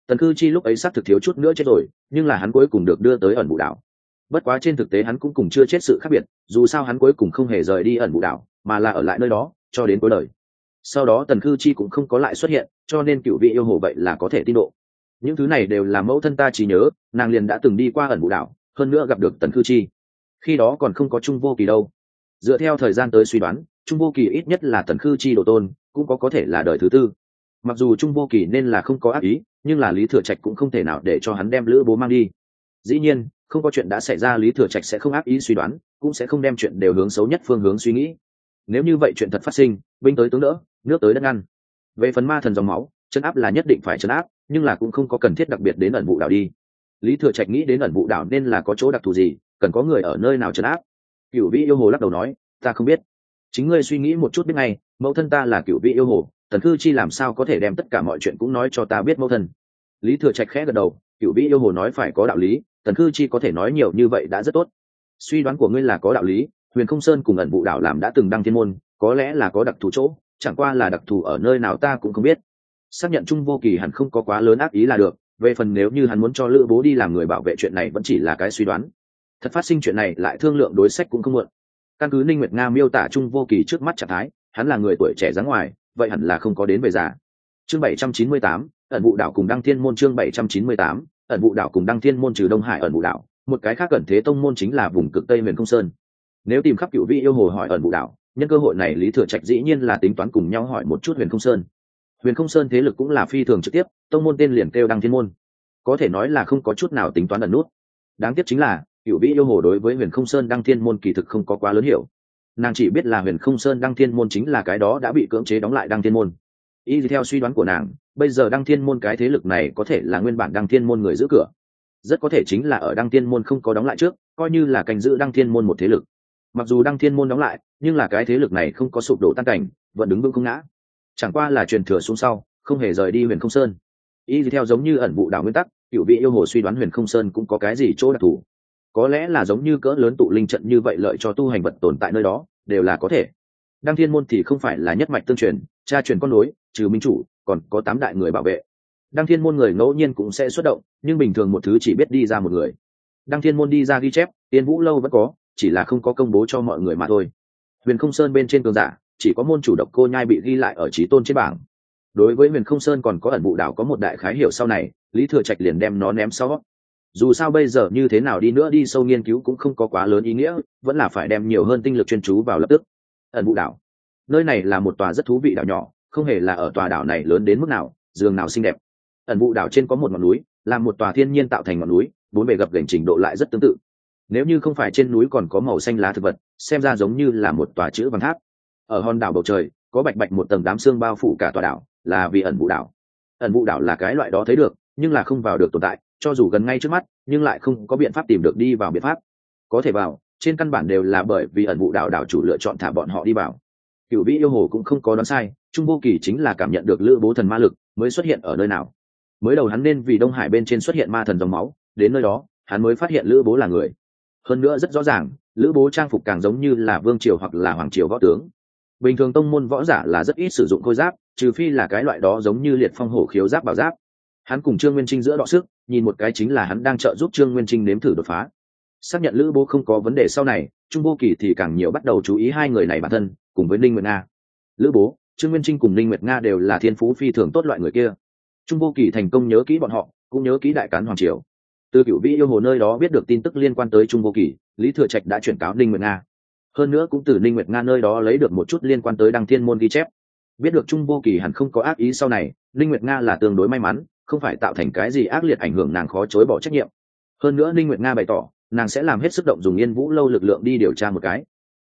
tần Cư chi lúc ấy xác thực thiếu chút nữa chết rồi, nhưng là hắn cuối cùng được đưa tới ẩn vụ đảo. Bất quá trên thực tế hắn cũng cùng chưa chết sự khác biệt, dù sao hắn cuối cùng không hề rời đi ẩn vụ đảo, mà là ở lại nơi đó, cho đến cuối đời. Sau đó tần Cư chi cũng không có lại xuất hiện, cho nên cựu vị yêu hồ vậy là có thể tin độ. Những thứ này đều là mẫu thân ta chỉ nhớ, nàng liền đã từng đi qua ẩn vụ đảo, hơn nữa gặp được tần Cư chi. Khi đó còn không có trung vô kỳ đâu. Dựa theo thời gian tới suy đoán, trung vô kỳ ít nhất là tần khư chi độ tôn, cũng có có thể là đời thứ tư mặc dù trung vô kỳ nên là không có ác ý, nhưng là lý thừa trạch cũng không thể nào để cho hắn đem lữ bố mang đi. Dĩ nhiên, không có chuyện đã xảy ra, lý thừa trạch sẽ không ác ý suy đoán, cũng sẽ không đem chuyện đều hướng xấu nhất phương hướng suy nghĩ. Nếu như vậy chuyện thật phát sinh, binh tới tướng đỡ, nước tới đất ngăn. Về phần ma thần dòng máu, chân áp là nhất định phải chân áp, nhưng là cũng không có cần thiết đặc biệt đến ẩn vụ đảo đi. Lý thừa trạch nghĩ đến ẩn vụ đảo nên là có chỗ đặc thù gì, cần có người ở nơi nào chân áp? Cựu vị yêu hồ lắc đầu nói, ta không biết. Chính ngươi suy nghĩ một chút biết ngay, mẫu thân ta là cựu vị yêu hồ tần cư chi làm sao có thể đem tất cả mọi chuyện cũng nói cho ta biết mẫu thân? Lý thừa trạch khẽ gật đầu cựu vĩ yêu hồ nói phải có đạo lý, tần cư chi có thể nói nhiều như vậy đã rất tốt. Suy đoán của ngươi là có đạo lý, huyền không sơn cùng ẩn vụ đảo làm đã từng đăng thiên môn, có lẽ là có đặc thù chỗ, chẳng qua là đặc thù ở nơi nào ta cũng không biết. Xác nhận trung vô kỳ hẳn không có quá lớn ác ý là được, về phần nếu như hắn muốn cho lữ bố đi làm người bảo vệ chuyện này vẫn chỉ là cái suy đoán. Thật phát sinh chuyện này lại thương lượng đối sách cũng không muộn. Căn cứ ninh nguyệt nga miêu tả trung vô kỳ trước mắt trạng thái, hắn là người tuổi trẻ dáng ngoài vậy hẳn là không có đến về già. Chương 798, ẩn vụ đảo cùng đăng thiên môn chương 798, ẩn vụ đảo cùng đăng thiên môn trừ đông hải ẩn vụ đảo một cái khác ẩn thế tông môn chính là vùng cực tây miền không sơn. Nếu tìm khắp cựu vị yêu hồ hỏi ẩn vụ đảo nhân cơ hội này lý thừa trạch dĩ nhiên là tính toán cùng nhau hỏi một chút huyền không sơn. Huyền không sơn thế lực cũng là phi thường trực tiếp tông môn tên liền kêu đăng thiên môn. Có thể nói là không có chút nào tính toán ẩn nút. Đáng tiếc chính là cựu vị yêu hồ đối với huyền không sơn đăng thiên môn kỳ thực không có quá lớn hiểu nàng chỉ biết là huyền không sơn đăng thiên môn chính là cái đó đã bị cưỡng chế đóng lại đăng thiên môn. Y theo suy đoán của nàng, bây giờ đăng thiên môn cái thế lực này có thể là nguyên bản đăng thiên môn người giữ cửa. Rất có thể chính là ở đăng thiên môn không có đóng lại trước, coi như là canh giữ đăng thiên môn một thế lực. Mặc dù đăng thiên môn đóng lại, nhưng là cái thế lực này không có sụp đổ tan cảnh, vẫn đứng vững không ngã. Chẳng qua là truyền thừa xuống sau, không hề rời đi huyền không sơn. Y theo giống như ẩn vụ đạo nguyên tắc, cựu vị yêu hồ suy đoán huyền không sơn cũng có cái gì chỗ đặc thù. Có lẽ là giống như cỡ lớn tụ linh trận như vậy lợi cho tu hành vật tồn tại nơi đó đều là có thể. Đăng thiên môn thì không phải là nhất mạch tương truyền, cha truyền con nối, trừ minh chủ, còn có tám đại người bảo vệ. Đăng thiên môn người ngẫu nhiên cũng sẽ xuất động, nhưng bình thường một thứ chỉ biết đi ra một người. Đăng thiên môn đi ra ghi chép, tiên vũ lâu vẫn có, chỉ là không có công bố cho mọi người mà thôi. Huyền không sơn bên trên cường giả, chỉ có môn chủ độc cô nhai bị ghi lại ở trí tôn trên bảng. Đối với huyền không sơn còn có ẩn vụ đảo có một đại khái hiểu sau này, lý thừa trạch liền đem nó ném sau dù sao bây giờ như thế nào đi nữa đi sâu nghiên cứu cũng không có quá lớn ý nghĩa, vẫn là phải đem nhiều hơn tinh lực chuyên chú vào lập tức. Ẩn vụ đảo. Nơi này là một tòa rất thú vị đảo nhỏ, không hề là ở tòa đảo này lớn đến mức nào, giường nào xinh đẹp. Ẩn vụ đảo trên có một ngọn núi, là một tòa thiên nhiên tạo thành ngọn núi, bốn bề gập gành trình độ lại rất tương tự. Nếu như không phải trên núi còn có màu xanh lá thực vật, xem ra giống như là một tòa chữ văn tháp. Ở hòn đảo bầu trời, có bạch bạch một tầng đám xương bao phủ cả tòa đảo, là vì ẩn vụ đảo. Ẩn vụ đảo là cái loại đó thấy được, nhưng là không vào được tồn tại cho dù gần ngay trước mắt, nhưng lại không có biện pháp tìm được đi vào biện pháp. Có thể vào trên căn bản đều là bởi vì ẩn vụ đảo đảo chủ lựa chọn thả bọn họ đi vào. Cựu vĩ yêu hồ cũng không có đoán sai, trung vô kỳ chính là cảm nhận được lữ bố thần ma lực mới xuất hiện ở nơi nào. Mới đầu hắn nên vì đông hải bên trên xuất hiện ma thần dòng máu, đến nơi đó, hắn mới phát hiện lữ bố là người. Hơn nữa rất rõ ràng, lữ bố trang phục càng giống như là vương triều hoặc là hoàng triều võ tướng. Bình thường tông môn võ giả là rất ít sử dụng khôi giáp, trừ phi là cái loại đó giống như liệt phong hổ khiếu giáp bảo giáp. Hắn cùng trương nguyên trinh giữa đọ sức nhìn một cái chính là hắn đang trợ giúp trương nguyên trinh nếm thử đột phá. Xác nhận lữ bố không có vấn đề sau này, trung vô kỳ thì càng nhiều bắt đầu chú ý hai người này bản thân, cùng với ninh nguyệt nga. Lữ bố, trương nguyên trinh cùng ninh nguyệt nga đều là thiên phú phi thường tốt loại người kia. Trung vô kỳ thành công nhớ kỹ bọn họ, cũng nhớ kỹ đại cán hoàng triều. Từ cựu vĩ yêu hồ nơi đó biết được tin tức liên quan tới trung vô kỳ lý thừa trạch đã chuyển cáo ninh nguyệt nga. Hơn nữa cũng từ ninh nguyệt nga nơi đó lấy được một chút liên quan tới đăng thiên môn ghi chép. Biết được trung vô kỳ hẳn không có ác ý sau này, ninh nguyệt nga là tương đối may mắn không phải tạo thành cái gì ác liệt ảnh hưởng nàng khó chối bỏ trách nhiệm. Hơn nữa ninh nguyệt nga bày tỏ, nàng sẽ làm hết sức động dùng yên vũ lâu lực lượng đi điều tra một cái.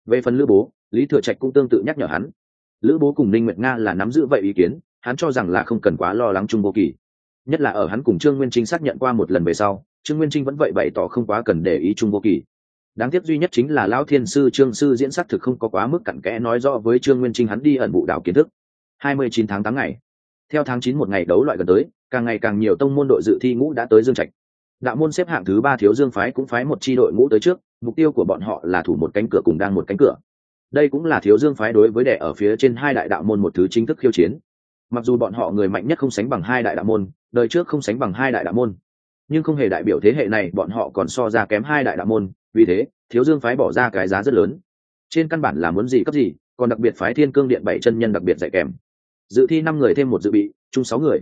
Về phần lữ bố, lý thừa trạch cũng tương tự nhắc nhở hắn. Lữ bố cùng ninh nguyệt nga là nắm giữ vậy ý kiến, hắn cho rằng là không cần quá lo lắng trung vô kỳ. Nhất là ở hắn cùng trương nguyên trinh xác nhận qua một lần về sau, trương nguyên trinh vẫn vậy bày tỏ không quá cần để ý trung vô kỳ. Đáng tiếc duy nhất chính là lão thiên sư trương sư diễn xác thực không có quá mức cặn kẽ nói rõ với trương nguyên trinh hắn đi ẩn vụ đảo kiến thức. 29 tháng 8 ngày theo tháng 9 một ngày đấu loại gần tới, càng ngày càng nhiều tông môn đội dự thi ngũ đã tới dương trạch. Đạo môn xếp hạng thứ ba thiếu dương phái cũng phái một chi đội ngũ tới trước, mục tiêu của bọn họ là thủ một cánh cửa cùng đang một cánh cửa. Đây cũng là thiếu dương phái đối với đệ ở phía trên hai đại đạo môn một thứ chính thức khiêu chiến. Mặc dù bọn họ người mạnh nhất không sánh bằng hai đại đạo môn, đời trước không sánh bằng hai đại đạo môn. Nhưng không hề đại biểu thế hệ này bọn họ còn so ra kém hai đại đạo môn, vì thế, thiếu dương phái bỏ ra cái giá rất lớn. Trên căn bản là muốn gì cấp gì, còn đặc biệt phái thiên cương điện bảy chân nhân đặc biệt dạy kèm dự thi năm người thêm một dự bị, chung sáu người.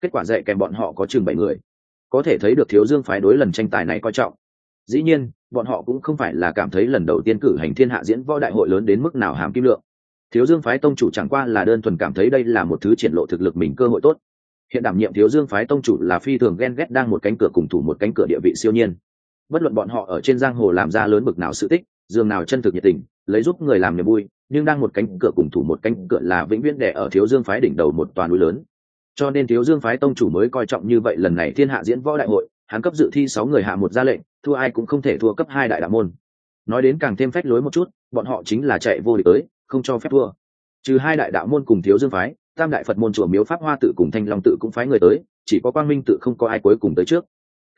Kết quả dạy kèm bọn họ có chừng bảy người. Có thể thấy được thiếu dương phái đối lần tranh tài này coi trọng. Dĩ nhiên, bọn họ cũng không phải là cảm thấy lần đầu tiên cử hành thiên hạ diễn võ đại hội lớn đến mức nào hàm kim lượng. Thiếu dương phái tông chủ chẳng qua là đơn thuần cảm thấy đây là một thứ triển lộ thực lực mình cơ hội tốt. Hiện đảm nhiệm thiếu dương phái tông chủ là phi thường ghen ghét đang một cánh cửa cùng thủ một cánh cửa địa vị siêu nhiên. Bất luận bọn họ ở trên giang hồ làm ra lớn bực nào sự tích dương nào chân thực nhiệt tình, lấy giúp người làm niềm vui nhưng đang một cánh cửa cùng thủ một cánh cửa là vĩnh viễn đẻ ở thiếu dương phái đỉnh đầu một toàn núi lớn. Cho nên thiếu dương phái tông chủ mới coi trọng như vậy lần này thiên hạ diễn võ đại hội, hắn cấp dự thi sáu người hạ một ra lệnh, thua ai cũng không thể thua cấp hai đại đạo môn. Nói đến càng thêm phách lối một chút, bọn họ chính là chạy vô địch tới, không cho phép thua. Trừ hai đại đạo môn cùng thiếu dương phái, tam đại phật môn chùa miếu pháp hoa tự cùng thanh long tự cũng phái người tới, chỉ có quang minh tự không có ai cuối cùng tới trước.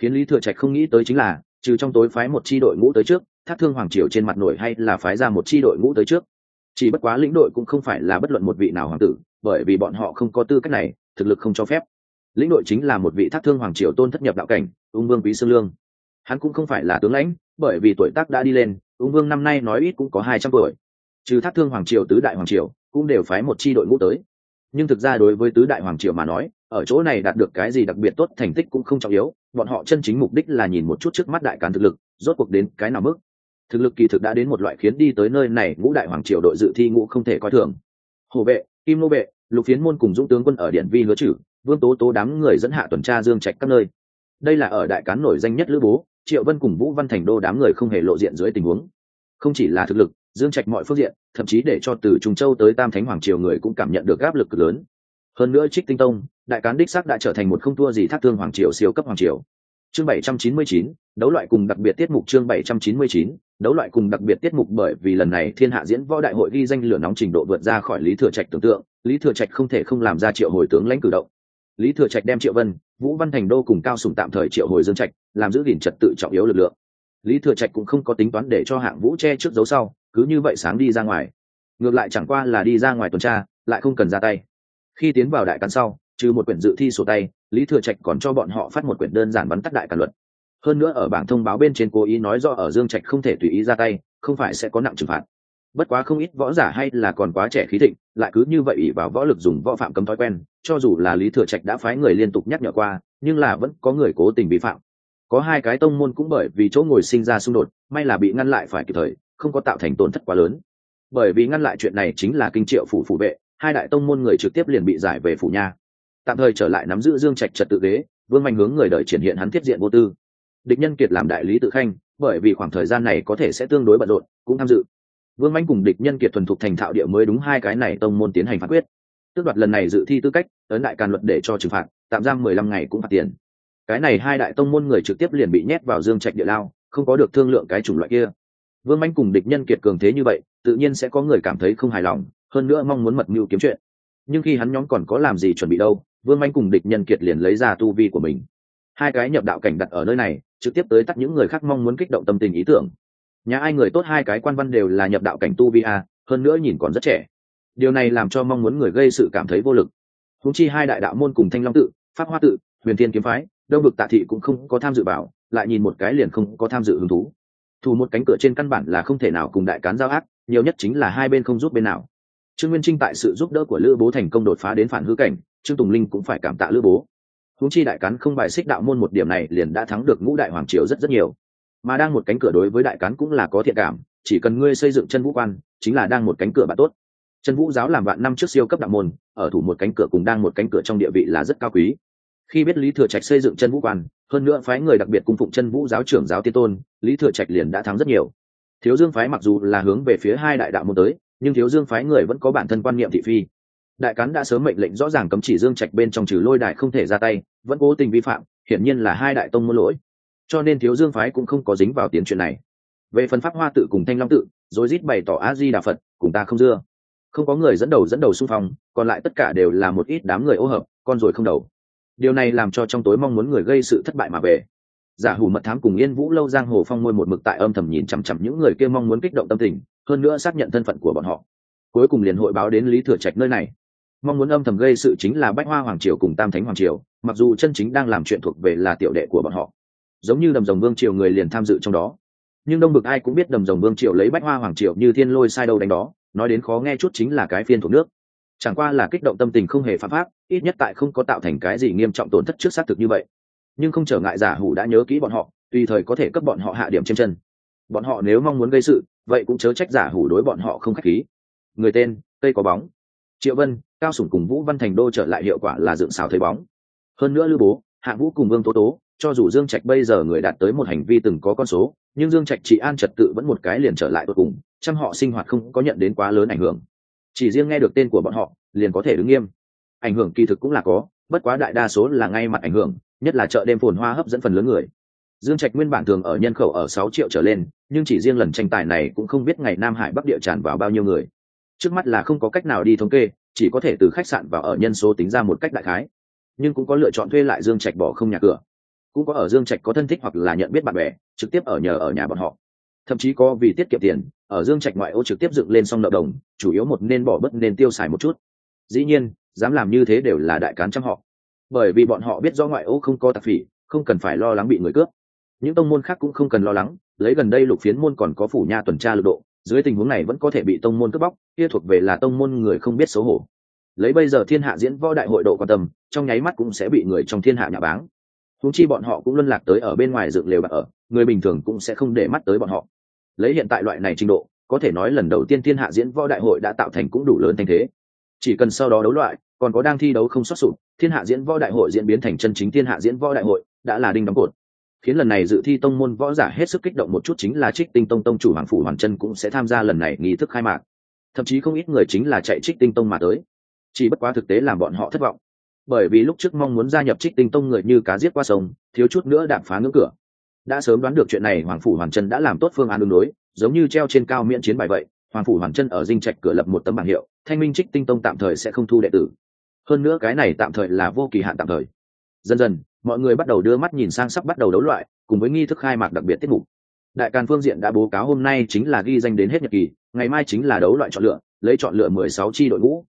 Khiến lý thừa trạch không nghĩ tới chính là, trừ trong tối phái một chi đội ngũ tới trước, thác thương hoàng triều trên mặt nổi hay là phái ra một chi đội ngũ tới trước chỉ bất quá lĩnh đội cũng không phải là bất luận một vị nào hoàng tử, bởi vì bọn họ không có tư cách này, thực lực không cho phép. Lĩnh đội chính là một vị thác thương hoàng triều tôn thất nhập đạo cảnh, ung vương quý sương lương. Hắn cũng không phải là tướng lãnh, bởi vì tuổi tác đã đi lên, ung vương năm nay nói ít cũng có hai trăm tuổi. Trừ thác thương hoàng triều tứ đại hoàng triều, cũng đều phái một chi đội ngũ tới. Nhưng thực ra đối với tứ đại hoàng triều mà nói, ở chỗ này đạt được cái gì đặc biệt tốt thành tích cũng không trọng yếu, bọn họ chân chính mục đích là nhìn một chút trước mắt đại càn thực lực, rốt cuộc đến cái nào mức thực lực kỳ thực đã đến một loại khiến đi tới nơi này ngũ đại hoàng triều đội dự thi ngũ không thể coi thường. Hồ vệ, kim nô vệ, lục phiến môn cùng dũng tướng quân ở điện vi hứa chử vương tố tố đám người dẫn hạ tuần tra dương trạch các nơi. Đây là ở đại cán nổi danh nhất lữ bố, triệu vân cùng vũ văn thành đô đám người không hề lộ diện dưới tình huống. Không chỉ là thực lực, dương trạch mọi phương diện, thậm chí để cho từ trung châu tới tam thánh hoàng triều người cũng cảm nhận được áp lực lớn. Hơn nữa trích tinh tông, đại cán đích sắc đã trở thành một không thua gì thác thương hoàng triều, siêu cấp hoàng triều chương 799, đấu loại cùng đặc biệt tiết mục chương 799, đấu loại cùng đặc biệt tiết mục bởi vì lần này thiên hạ diễn võ đại hội ghi danh lửa nóng trình độ vượt ra khỏi lý thừa trạch tưởng tượng lý thừa trạch không thể không làm ra triệu hồi tướng lãnh cử động. Lý thừa trạch đem triệu vân vũ văn thành đô cùng cao sùng tạm thời triệu hồi dương trạch làm giữ gìn trật tự trọng yếu lực lượng. Lý thừa trạch cũng không có tính toán để cho hạng vũ che trước dấu sau cứ như vậy sáng đi ra ngoài. Ngược lại chẳng qua là đi ra ngoài tuần tra lại không cần ra tay. Khi tiến vào đại căn sau trừ một quyển dự thi sổ tay lý thừa trạch còn cho bọn họ phát một quyển đơn giản bắn tắt đại cả luật. Hơn nữa ở bảng thông báo bên trên cố ý nói do ở dương trạch không thể tùy ý ra tay, không phải sẽ có nặng trừng phạt. Bất quá không ít võ giả hay là còn quá trẻ khí thịnh, lại cứ như vậy ỷ vào võ lực dùng võ phạm cấm thói quen, cho dù là lý thừa trạch đã phái người liên tục nhắc nhở qua, nhưng là vẫn có người cố tình vi phạm. Có hai cái tông môn cũng bởi vì chỗ ngồi sinh ra xung đột, may là bị ngăn lại phải kịp thời, không có tạo thành tổn thất quá lớn. Bởi vì ngăn lại chuyện này chính là kinh triệu phủ phủ vệ, hai đại tông môn người trực tiếp liền bị giải về phủ nha tạm thời trở lại nắm giữ dương trạch trật tự ghế, vương mạnh hướng người đợi triển hiện hắn thiết diện vô tư. Địch nhân kiệt làm đại lý tự khanh, bởi vì khoảng thời gian này có thể sẽ tương đối bận rộn, cũng tham dự. Vương mạnh cùng địch nhân kiệt thuần thục thành thạo địa mới đúng hai cái này tông môn tiến hành phán quyết. Tước đoạt lần này dự thi tư cách, ấn đại càn luật để cho trừng phạt, tạm giam mười lăm ngày cũng phạt tiền. Cái này hai đại tông môn người trực tiếp liền bị nhét vào dương trạch địa lao, không có được thương lượng cái chủng loại kia. Vương mạnh cùng địch nhân kiệt cường thế như vậy, tự nhiên sẽ có người cảm thấy không hài lòng, hơn nữa mong muốn mật mưu kiếm chuyện. Nhưng khi hắn nhóm còn có làm gì chuẩn bị đâu vương manh cùng địch nhân kiệt liền lấy ra tu vi của mình. Hai cái nhập đạo cảnh đặt ở nơi này trực tiếp tới tắt những người khác mong muốn kích động tâm tình ý tưởng. Nhà ai người tốt hai cái quan văn đều là nhập đạo cảnh tu vi a hơn nữa nhìn còn rất trẻ. Điều này làm cho mong muốn người gây sự cảm thấy vô lực. Húng chi hai đại đạo môn cùng thanh long tự pháp hoa tự huyền thiên kiếm phái đông vực tạ thị cũng không có tham dự vào, lại nhìn một cái liền không có tham dự hứng thú. Thủ một cánh cửa trên căn bản là không thể nào cùng đại cán giao ác nhiều nhất chính là hai bên không giúp bên nào. Trương nguyên trinh tại sự giúp đỡ của lữ bố thành công đột phá đến phản hư cảnh trương tùng linh cũng phải cảm tạ lữ bố. Húng chi đại cán không bài xích đạo môn một điểm này liền đã thắng được ngũ đại hoàng triều rất rất nhiều. Mà đang một cánh cửa đối với đại cán cũng là có thiện cảm, chỉ cần ngươi xây dựng chân vũ quan, chính là đang một cánh cửa bạn tốt. Chân vũ giáo làm vạn năm trước siêu cấp đạo môn, ở thủ một cánh cửa cùng đang một cánh cửa trong địa vị là rất cao quý. Khi biết lý thừa trạch xây dựng chân vũ quan, hơn nữa phái người đặc biệt cung phụng chân vũ giáo trưởng giáo tiên tôn, lý thừa trạch liền đã thắng rất nhiều. Thiếu dương phái mặc dù là hướng về phía hai đại đạo môn tới, nhưng thiếu dương phái người vẫn có bản thân quan niệm thị phi đại cán đã sớm mệnh lệnh rõ ràng cấm chỉ dương trạch bên trong trừ lôi đại không thể ra tay, vẫn cố tình vi phạm, hiển nhiên là hai đại tông môn lỗi. Cho nên thiếu dương phái cũng không có dính vào tiến chuyện này. Về phần pháp hoa tự cùng thanh long tự rồi rít bày tỏ a di đà phật, cùng ta không dưa. Không có người dẫn đầu dẫn đầu xung phong, còn lại tất cả đều là một ít đám người ô hợp, con rồi không đầu. Điều này làm cho trong tối mong muốn người gây sự thất bại mà về. Giả hủ mật thám cùng yên vũ lâu giang hồ phong môi một mực tại âm thầm nhìn chằm chằm những người kia mong muốn kích động tâm tình, hơn nữa xác nhận thân phận của bọn họ. Cuối cùng liền hội báo đến lý thừa trạch nơi này mong muốn âm thầm gây sự chính là bách hoa hoàng triều cùng tam thánh hoàng triều, mặc dù chân chính đang làm chuyện thuộc về là tiểu đệ của bọn họ. Giống như đầm rồng vương triều người liền tham dự trong đó. Nhưng đông bực ai cũng biết đầm rồng vương triều lấy bách hoa hoàng triều như thiên lôi sai đâu đánh đó, nói đến khó nghe chút chính là cái phiên thuộc nước. Chẳng qua là kích động tâm tình không hề phạm pháp, ít nhất tại không có tạo thành cái gì nghiêm trọng tổn thất trước xác thực như vậy. Nhưng không trở ngại giả hủ đã nhớ kỹ bọn họ, tùy thời có thể cấp bọn họ hạ điểm trên chân. Bọn họ nếu mong muốn gây sự, vậy cũng chớ trách giả hủ đối bọn họ không k h á c h khí. Người tên, cây có bóng triệu vân, cao sủng cùng vũ văn thành đô trở lại hiệu quả là dựng xào thấy bóng. Hơn nữa lưu bố, hạ vũ cùng vương tố tố, cho dù dương trạch bây giờ người đạt tới một hành vi từng có con số, nhưng dương trạch, trị an trật tự vẫn một cái liền trở lại tột cùng chăm họ sinh hoạt không có nhận đến quá lớn ảnh hưởng. Chỉ riêng nghe được tên của bọn họ, liền có thể đứng nghiêm. Ảnh hưởng kỳ thực cũng là có, bất quá đại đa số là ngay mặt ảnh hưởng, nhất là chợ đêm phồn hoa hấp dẫn phần lớn người. Dương trạch nguyên bản thường ở nhân khẩu ở sáu triệu trở lên, nhưng chỉ riêng lần tranh tài này cũng không biết ngày nam hải bắc địa tràn vào bao nhiêu người trước mắt là không có cách nào đi thống kê, chỉ có thể từ khách sạn vào ở nhân số tính ra một cách đại khái. Nhưng cũng có lựa chọn thuê lại dương trạch bỏ không nhà cửa. Cũng có ở dương trạch có thân thích hoặc là nhận biết bạn bè, trực tiếp ở nhờ ở nhà bọn họ. Thậm chí có vì tiết kiệm tiền, ở dương trạch ngoại ô trực tiếp dựng lên xong nợ đồng, chủ yếu một nên bỏ bất nên tiêu xài một chút. Dĩ nhiên, dám làm như thế đều là đại cán trong họ. Bởi vì bọn họ biết do ngoại ô không có tạp phỉ, không cần phải lo lắng bị người cướp. Những tông môn khác cũng không cần lo lắng, lấy gần đây lục phiến môn còn có phủ nha tuần tra lực độ dưới tình huống này vẫn có thể bị tông môn cướp bóc, kia thuộc về là tông môn người không biết xấu hổ. Lấy bây giờ thiên hạ diễn võ đại hội độ quan tâm, trong nháy mắt cũng sẽ bị người trong thiên hạ nhà báng. Húng chi bọn họ cũng luân lạc tới ở bên ngoài dựng lều bạc ở, người bình thường cũng sẽ không để mắt tới bọn họ. Lấy hiện tại loại này trình độ, có thể nói lần đầu tiên thiên hạ diễn võ đại hội đã tạo thành cũng đủ lớn thành thế. Chỉ cần sau đó đấu loại, còn có đang thi đấu không xuất sụt, thiên hạ diễn võ đại hội diễn biến thành chân chính thiên hạ diễn võ đại hội, đã là đinh đóng cột khiến lần này dự thi tông môn võ giả hết sức kích động một chút chính là trích tinh tông tông chủ hoàng phủ hoàn chân cũng sẽ tham gia lần này nghi thức khai mạc. Thậm chí không ít người chính là chạy trích tinh tông mà tới. Chỉ bất quá thực tế làm bọn họ thất vọng. Bởi vì lúc trước mong muốn gia nhập trích tinh tông người như cá giết qua sông, thiếu chút nữa đạp phá ngưỡng cửa. Đã sớm đoán được chuyện này, hoàng phủ hoàn chân đã làm tốt phương án đường đối, giống như treo trên cao miễn chiến bài vậy, hoàng phủ hoàn chân ở dinh trạch cửa lập một tấm bảng hiệu, thanh minh trích tinh tông tạm thời sẽ không thu đệ tử. Hơn nữa cái này tạm thời là vô kỳ hạn tạm thời. Dần dần mọi người bắt đầu đưa mắt nhìn sang sắp bắt đầu đấu loại, cùng với nghi thức khai mạc đặc biệt tiết mục. Đại càn phương diện đã bố cáo hôm nay chính là ghi danh đến hết nhật kỳ ngày mai chính là đấu loại chọn lựa, lấy chọn lựa mười sáu chi đội ngũ.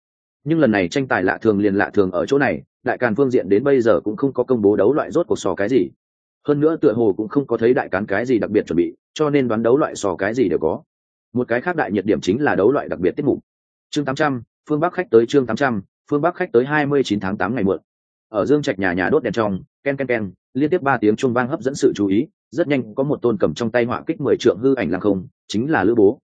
Nhưng lần này tranh tài lạ thường liền lạ thường ở chỗ này, đại càn phương diện đến bây giờ cũng không có công bố đấu loại rốt cuộc sò cái gì. Hơn nữa tựa hồ cũng không có thấy đại cán cái gì đặc biệt chuẩn bị, cho nên đoán đấu loại sò cái gì đều có. Một cái khác đại nhiệt điểm chính là đấu loại đặc biệt tiết mục. Chương tám trăm, phương bắc khách tới chương tám trăm, phương bắc khách tới hai mươi chín tháng tám ngày muộn ở dương trạch nhà nhà đốt đèn trong, ken ken ken, liên tiếp ba tiếng chuông vang hấp dẫn sự chú ý, rất nhanh có một tôn cầm trong tay họa kích mười trượng hư ảnh lăng không, chính là lữ bố.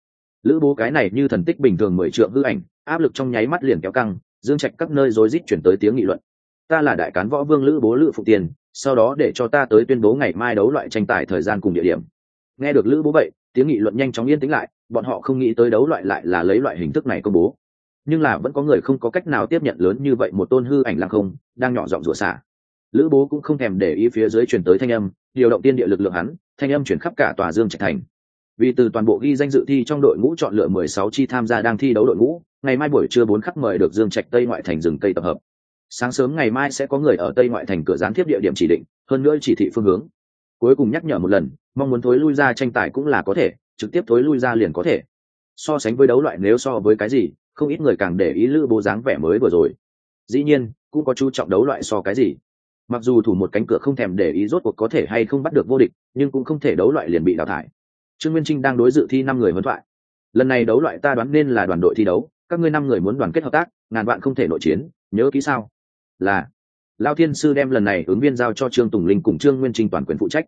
Lữ bố cái này như thần tích bình thường mười trượng hư ảnh, áp lực trong nháy mắt liền kéo căng, dương trạch các nơi rối rít chuyển tới tiếng nghị luận. Ta là đại cán võ vương lữ bố lữ phụ tiền, sau đó để cho ta tới tuyên bố ngày mai đấu loại tranh tài thời gian cùng địa điểm. Nghe được lữ bố vậy, tiếng nghị luận nhanh chóng yên tĩnh lại, bọn họ không nghĩ tới đấu loại lại là lấy loại hình thức này công bố nhưng là vẫn có người không có cách nào tiếp nhận lớn như vậy một tôn hư ảnh lăng không, đang nhỏ giọng rủa xả. Lữ bố cũng không thèm để ý phía dưới truyền tới thanh âm, điều động tiên địa lực lượng hắn, thanh âm chuyển khắp cả tòa dương trạch thành. Vì từ toàn bộ ghi danh dự thi trong đội ngũ chọn lựa mười sáu chi tham gia đang thi đấu đội ngũ, ngày mai buổi trưa bốn khắc mời được dương trạch tây ngoại thành rừng cây tập hợp. Sáng sớm ngày mai sẽ có người ở tây ngoại thành cửa gián tiếp địa điểm chỉ định, hơn nữa chỉ thị phương hướng. Cuối cùng nhắc nhở một lần, mong muốn thối lui ra tranh tài cũng là có thể, trực tiếp thối lui ra liền có thể. So sánh với đấu loại nếu so với cái gì không ít người càng để ý lữ bố dáng vẻ mới vừa rồi. Dĩ nhiên, cũng có chú trọng đấu loại so cái gì. Mặc dù thủ một cánh cửa không thèm để ý rốt cuộc có thể hay không bắt được vô địch, nhưng cũng không thể đấu loại liền bị đào thải. Trương nguyên trinh đang đối dự thi năm người huấn thoại. Lần này đấu loại ta đoán nên là đoàn đội thi đấu, các ngươi năm người muốn đoàn kết hợp tác, ngàn vạn không thể nội chiến, nhớ kỹ sao? Là. Lao thiên sư đem lần này ứng viên giao cho trương tùng linh cùng trương nguyên trinh toàn quyền phụ trách.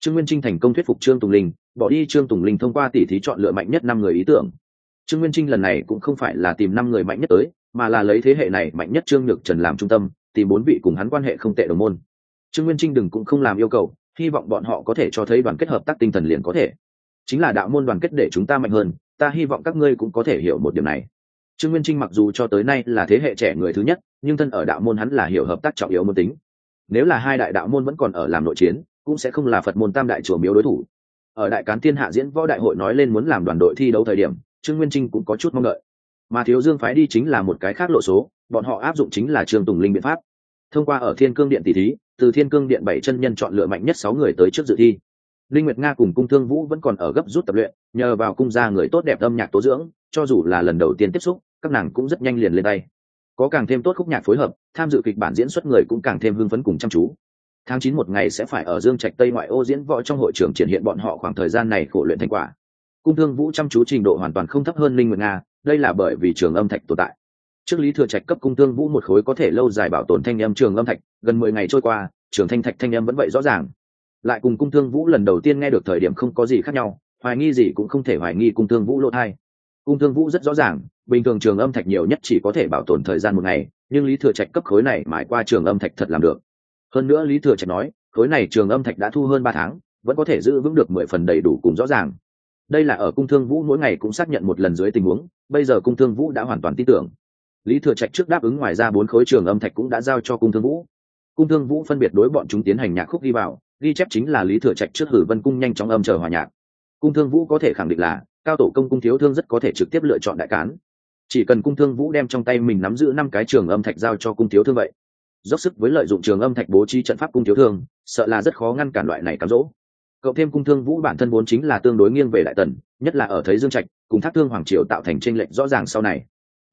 Trương nguyên trinh thành công thuyết phục trương tùng linh, bỏ đi trương tùng linh thông qua tỉ thí chọn lựa mạnh nhất năm người ý tưởng trương nguyên trinh lần này cũng không phải là tìm năm người mạnh nhất tới, mà là lấy thế hệ này mạnh nhất trương nhược trần làm trung tâm, tìm bốn vị cùng hắn quan hệ không tệ đồng môn. Trương nguyên trinh đừng cũng không làm yêu cầu, hy vọng bọn họ có thể cho thấy đoàn kết hợp tác tinh thần liền có thể. Chính là đạo môn đoàn kết để chúng ta mạnh hơn, ta hy vọng các ngươi cũng có thể hiểu một điểm này. Trương nguyên trinh mặc dù cho tới nay là thế hệ trẻ người thứ nhất, nhưng thân ở đạo môn hắn là hiểu hợp tác trọng yếu môn tính. Nếu là hai đại đạo môn vẫn còn ở làm nội chiến, cũng sẽ không là phật môn tam đại chùa miếu đối thủ. Ở đại cán thiên hạ diễn võ đại hội nói lên muốn làm đoàn đội thi đấu thời điểm trương nguyên trinh cũng có chút mong đợi. Mà thiếu dương phái đi chính là một cái khác lộ số, bọn họ áp dụng chính là Trường tùng linh biện pháp. Thông qua ở thiên cương điện tỷ thí, từ thiên cương điện bảy chân nhân chọn lựa mạnh nhất sáu người tới trước dự thi. Linh nguyệt nga cùng cung thương vũ vẫn còn ở gấp rút tập luyện, nhờ vào cung gia người tốt đẹp âm nhạc tố dưỡng, cho dù là lần đầu tiên tiếp xúc, các nàng cũng rất nhanh liền lên tay. Có càng thêm tốt khúc nhạc phối hợp, tham dự kịch bản diễn xuất người cũng càng thêm hưng phấn cùng chăm chú. Tháng chín một ngày sẽ phải ở dương trạch tây ngoại ô diễn võ trong hội trường triển hiện bọn họ khoảng thời gian này khổ luyện thành quả cung thương vũ chăm chú trình độ hoàn toàn không thấp hơn linh nguyệt nga, đây là bởi vì trường âm thạch tồn tại. Trước lý thừa trạch cấp cung thương vũ một khối có thể lâu dài bảo tồn thanh âm trường âm thạch, gần mười ngày trôi qua, trường thanh thạch thanh âm vẫn vậy rõ ràng. Lại cùng cung thương vũ lần đầu tiên nghe được thời điểm không có gì khác nhau, hoài nghi gì cũng không thể hoài nghi cung thương vũ lỗ thai. Cung thương vũ rất rõ ràng, bình thường trường âm thạch nhiều nhất chỉ có thể bảo tồn thời gian một ngày, nhưng lý thừa trạch cấp khối này mãi qua trường âm thạch thật làm được. Hơn nữa lý thừa trạch nói, khối này trường âm thạch đã thu hơn ba tháng, vẫn có thể giữ vững được mười phần đầy đủ cùng rõ ràng đây là ở cung thương vũ mỗi ngày cũng xác nhận một lần dưới tình huống, bây giờ cung thương vũ đã hoàn toàn tin tưởng. Lý thừa trạch trước đáp ứng ngoài ra bốn khối trường âm thạch cũng đã giao cho cung thương vũ. Cung thương vũ phân biệt đối bọn chúng tiến hành nhạc khúc ghi vào, ghi chép chính là lý thừa trạch trước hử vân cung nhanh chóng âm chờ hòa nhạc. Cung thương vũ có thể khẳng định là, cao tổ công cung thiếu thương rất có thể trực tiếp lựa chọn đại cán. Chỉ cần cung thương vũ đem trong tay mình nắm giữ năm cái trường âm thạch giao cho cung thiếu thương vậy. Dốc sức với lợi dụng trường âm thạch bố trí trận pháp cung thiếu thương, sợ là rất khó ngăn cản loại này cám dỗ cộng thêm cung thương vũ bản thân vốn chính là tương đối nghiêng về đại tần, nhất là ở thấy dương trạch, cùng thác thương hoàng triều tạo thành tranh lệch rõ ràng sau này.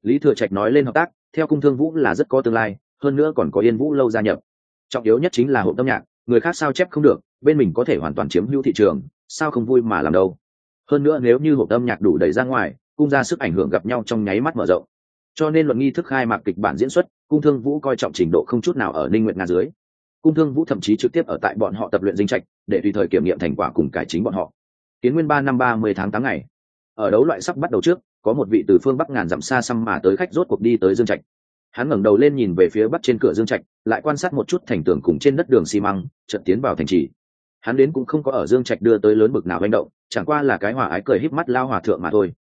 Lý thừa trạch nói lên hợp tác, theo cung thương vũ là rất có tương lai, hơn nữa còn có yên vũ lâu gia nhập. Trọng yếu nhất chính là hộp âm nhạc, người khác sao chép không được, bên mình có thể hoàn toàn chiếm hữu thị trường, sao không vui mà làm đâu. Hơn nữa nếu như hộp âm nhạc đủ đẩy ra ngoài, cung ra sức ảnh hưởng gặp nhau trong nháy mắt mở rộng. Cho nên luận nghi thức khai mạc kịch bản diễn xuất, cung thương vũ coi trọng trình độ không chút nào ở ninh nguyện nga dưới cung thương vũ thậm chí trực tiếp ở tại bọn họ tập luyện dinh trạch, để tùy thời kiểm nghiệm thành quả cùng cải chính bọn họ. Kiến nguyên ba năm ba mươi tháng tám ngày. Ở đấu loại sắp bắt đầu trước, có một vị từ phương bắc ngàn dặm xa xăm mà tới khách rốt cuộc đi tới dương trạch. Hắn ngẩng đầu lên nhìn về phía bắc trên cửa dương trạch, lại quan sát một chút thành tường cùng trên đất đường xi măng trận tiến vào thành trì. Hắn đến cũng không có ở dương trạch đưa tới lớn bực nào manh động, chẳng qua là cái hòa ái cười híp mắt lao hòa thượng mà thôi.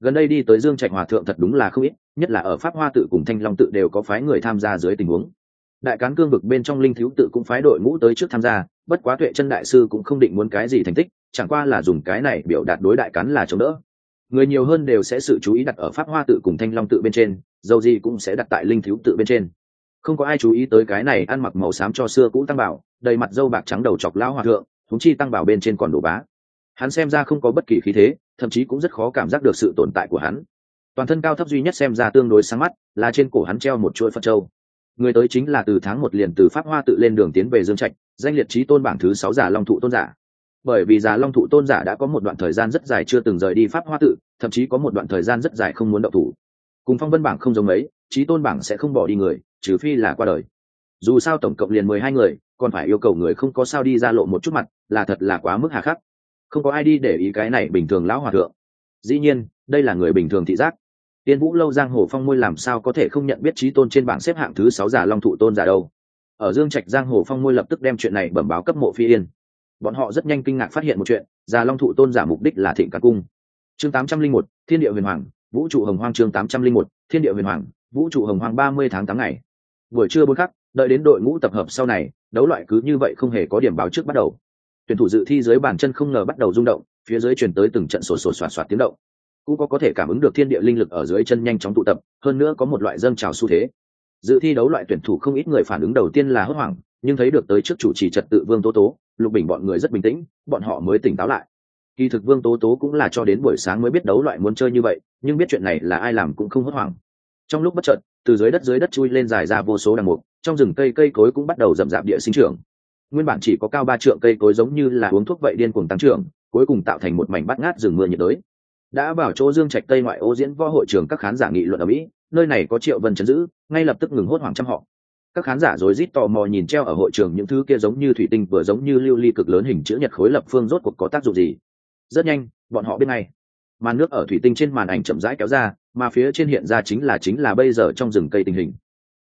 Gần đây đi tới dương trạch hòa thượng thật đúng là không ít, nhất là ở pháp hoa tự cùng thanh long tự đều có phái người tham gia dưới tình huống đại cán cương vực bên trong linh thiếu tự cũng phái đội ngũ tới trước tham gia, bất quá tuệ chân đại sư cũng không định muốn cái gì thành tích, chẳng qua là dùng cái này biểu đạt đối đại cán là chống đỡ. Người nhiều hơn đều sẽ sự chú ý đặt ở pháp hoa tự cùng thanh long tự bên trên, dầu gì cũng sẽ đặt tại linh thiếu tự bên trên. Không có ai chú ý tới cái này ăn mặc màu xám cho xưa cũ tăng bảo, đầy mặt dâu bạc trắng đầu chọc lão hòa thượng, thúng chi tăng bảo bên trên còn đổ bá. Hắn xem ra không có bất kỳ khí thế, thậm chí cũng rất khó cảm giác được sự tồn tại của hắn. Toàn thân cao thấp duy nhất xem ra tương đối sáng mắt, là trên cổ hắn treo một chuỗi phật trâu người tới chính là từ tháng một liền từ pháp hoa tự lên đường tiến về dương trạch, danh liệt trí tôn bảng thứ sáu giả long thụ tôn giả. Bởi vì giả long thụ tôn giả đã có một đoạn thời gian rất dài chưa từng rời đi pháp hoa tự, thậm chí có một đoạn thời gian rất dài không muốn đậu thủ. Cùng phong vân bảng không giống ấy trí tôn bảng sẽ không bỏ đi người, trừ phi là qua đời. Dù sao tổng cộng liền mười hai người, còn phải yêu cầu người không có sao đi ra lộ một chút mặt, là thật là quá mức hà khắc. Không có ai đi để ý cái này bình thường lão hòa thượng. Dĩ nhiên, đây là người bình thường thị giác tiên vũ lâu giang hồ phong môi làm sao có thể không nhận biết trí tôn trên bảng xếp hạng thứ sáu giả long thụ tôn giả đâu? Ở dương trạch giang hồ phong môi lập tức đem chuyện này bẩm báo cấp mộ phi yên. Bọn họ rất nhanh kinh ngạc phát hiện một chuyện già long thụ tôn giả mục đích là thịnh cả cung. Chương tám trăm linh một, thiên địa huyền hoàng, vũ trụ hồng hoang chương tám trăm linh một, thiên địa huyền hoàng, vũ trụ hồng hoang ba mươi tháng tám ngày. Buổi trưa bốn khắc, đợi đến đội ngũ tập hợp sau này, đấu loại cứ như vậy không hề có điểm báo trước bắt đầu. Tuyển thủ dự thi dưới bàn chân không ngờ bắt đầu rung động, phía dưới truyền tới từng trận sổ sổ soạt soạt tiếng động cũng có có thể cảm ứng được thiên địa linh lực ở dưới chân nhanh chóng tụ tập, hơn nữa có một loại dâng trào xu thế. Dự thi đấu loại tuyển thủ không ít người phản ứng đầu tiên là hốt hoảng, nhưng thấy được tới trước chủ trì trật tự vương tố tố, lục bình bọn người rất bình tĩnh, bọn họ mới tỉnh táo lại. Kỳ thực vương tố tố cũng là cho đến buổi sáng mới biết đấu loại muốn chơi như vậy, nhưng biết chuyện này là ai làm cũng không hốt hoảng. Trong lúc bất chợt, từ dưới đất dưới đất chui lên dài ra vô số đằng mục, trong rừng cây cây cối cũng bắt đầu rậm rạp địa sinh trưởng. Nguyên bản chỉ có cao ba trượng cây cối giống như là uống thuốc vậy điên cuồng tăng trưởng, cuối cùng tạo thành một mảnh bát ngát rừng mưa nhiệt đới đã vào chỗ dương trạch tây ngoại ô diễn võ hội trường các khán giả nghị luận ở mỹ, nơi này có triệu vân chấn giữ, ngay lập tức ngừng hốt hoảng trăm họ. Các khán giả rối rít tò mò nhìn treo ở hội trường những thứ kia giống như thủy tinh vừa giống như lưu ly cực lớn hình chữ nhật khối lập phương rốt cuộc có tác dụng gì. Rất nhanh, bọn họ biết ngay. Màn nước ở thủy tinh trên màn ảnh chậm rãi kéo ra, mà phía trên hiện ra chính là chính là bây giờ trong rừng cây tình hình.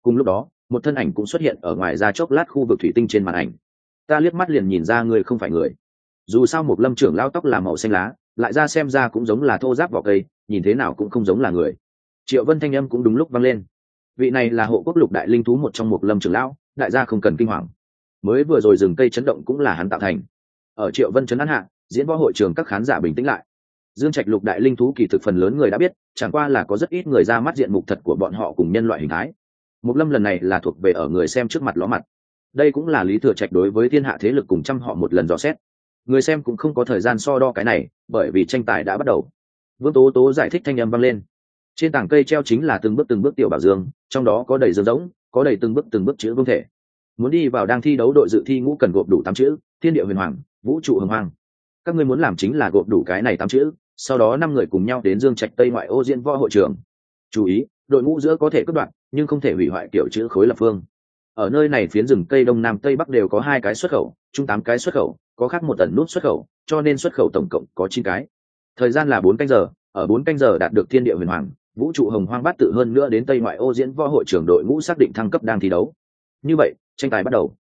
Cùng lúc đó, một thân ảnh cũng xuất hiện ở ngoài ra chốc lát khu vực thủy tinh trên màn ảnh. Ta liếc mắt liền nhìn ra người không phải người. Dù sao một lâm trưởng lao tóc là màu xanh lá lại ra xem ra cũng giống là thô giáp vỏ cây, nhìn thế nào cũng không giống là người. Triệu vân thanh âm cũng đúng lúc vang lên. Vị này là hộ quốc lục đại linh thú một trong một lâm trưởng lão, đại gia không cần kinh hoàng. Mới vừa rồi rừng cây chấn động cũng là hắn tạo thành. Ở triệu vân chấn an hạ, diễn võ hội trường các khán giả bình tĩnh lại. Dương trạch lục đại linh thú kỳ thực phần lớn người đã biết, chẳng qua là có rất ít người ra mắt diện mục thật của bọn họ cùng nhân loại hình thái. Mục lâm lần này là thuộc về ở người xem trước mặt ló mặt. Đây cũng là lý thừa trạch đối với thiên hạ thế lực cùng trăm họ một lần dò xét người xem cũng không có thời gian so đo cái này, bởi vì tranh tài đã bắt đầu. Vương tố tố giải thích thanh âm vang lên. Trên tảng cây treo chính là từng bước từng bước tiểu bảo dương, trong đó có đầy dương rỗng có đầy từng bước từng bước chữ vương thể. Muốn đi vào đang thi đấu đội dự thi ngũ cần gộp đủ tám chữ, thiên địa huyền hoàng, vũ trụ hồng hoàng các ngươi muốn làm chính là gộp đủ cái này tám chữ, sau đó năm người cùng nhau đến dương trạch tây ngoại ô diễn võ hội trường. Chú ý, đội ngũ giữa có thể cất đoạn, nhưng không thể hủy hoại kiểu chữ khối lập phương. Ở nơi này phiến rừng cây đông nam tây bắc đều có hai cái xuất khẩu, chung tám cái xuất khẩu có khác một tần nút xuất khẩu, cho nên xuất khẩu tổng cộng có chín cái. Thời gian là bốn canh giờ, ở bốn canh giờ đạt được thiên địa huyền hoàng, vũ trụ hồng hoang bát tự hơn nữa đến tây ngoại ô diễn võ hội trưởng đội ngũ xác định thăng cấp đang thi đấu. Như vậy, tranh tài bắt đầu.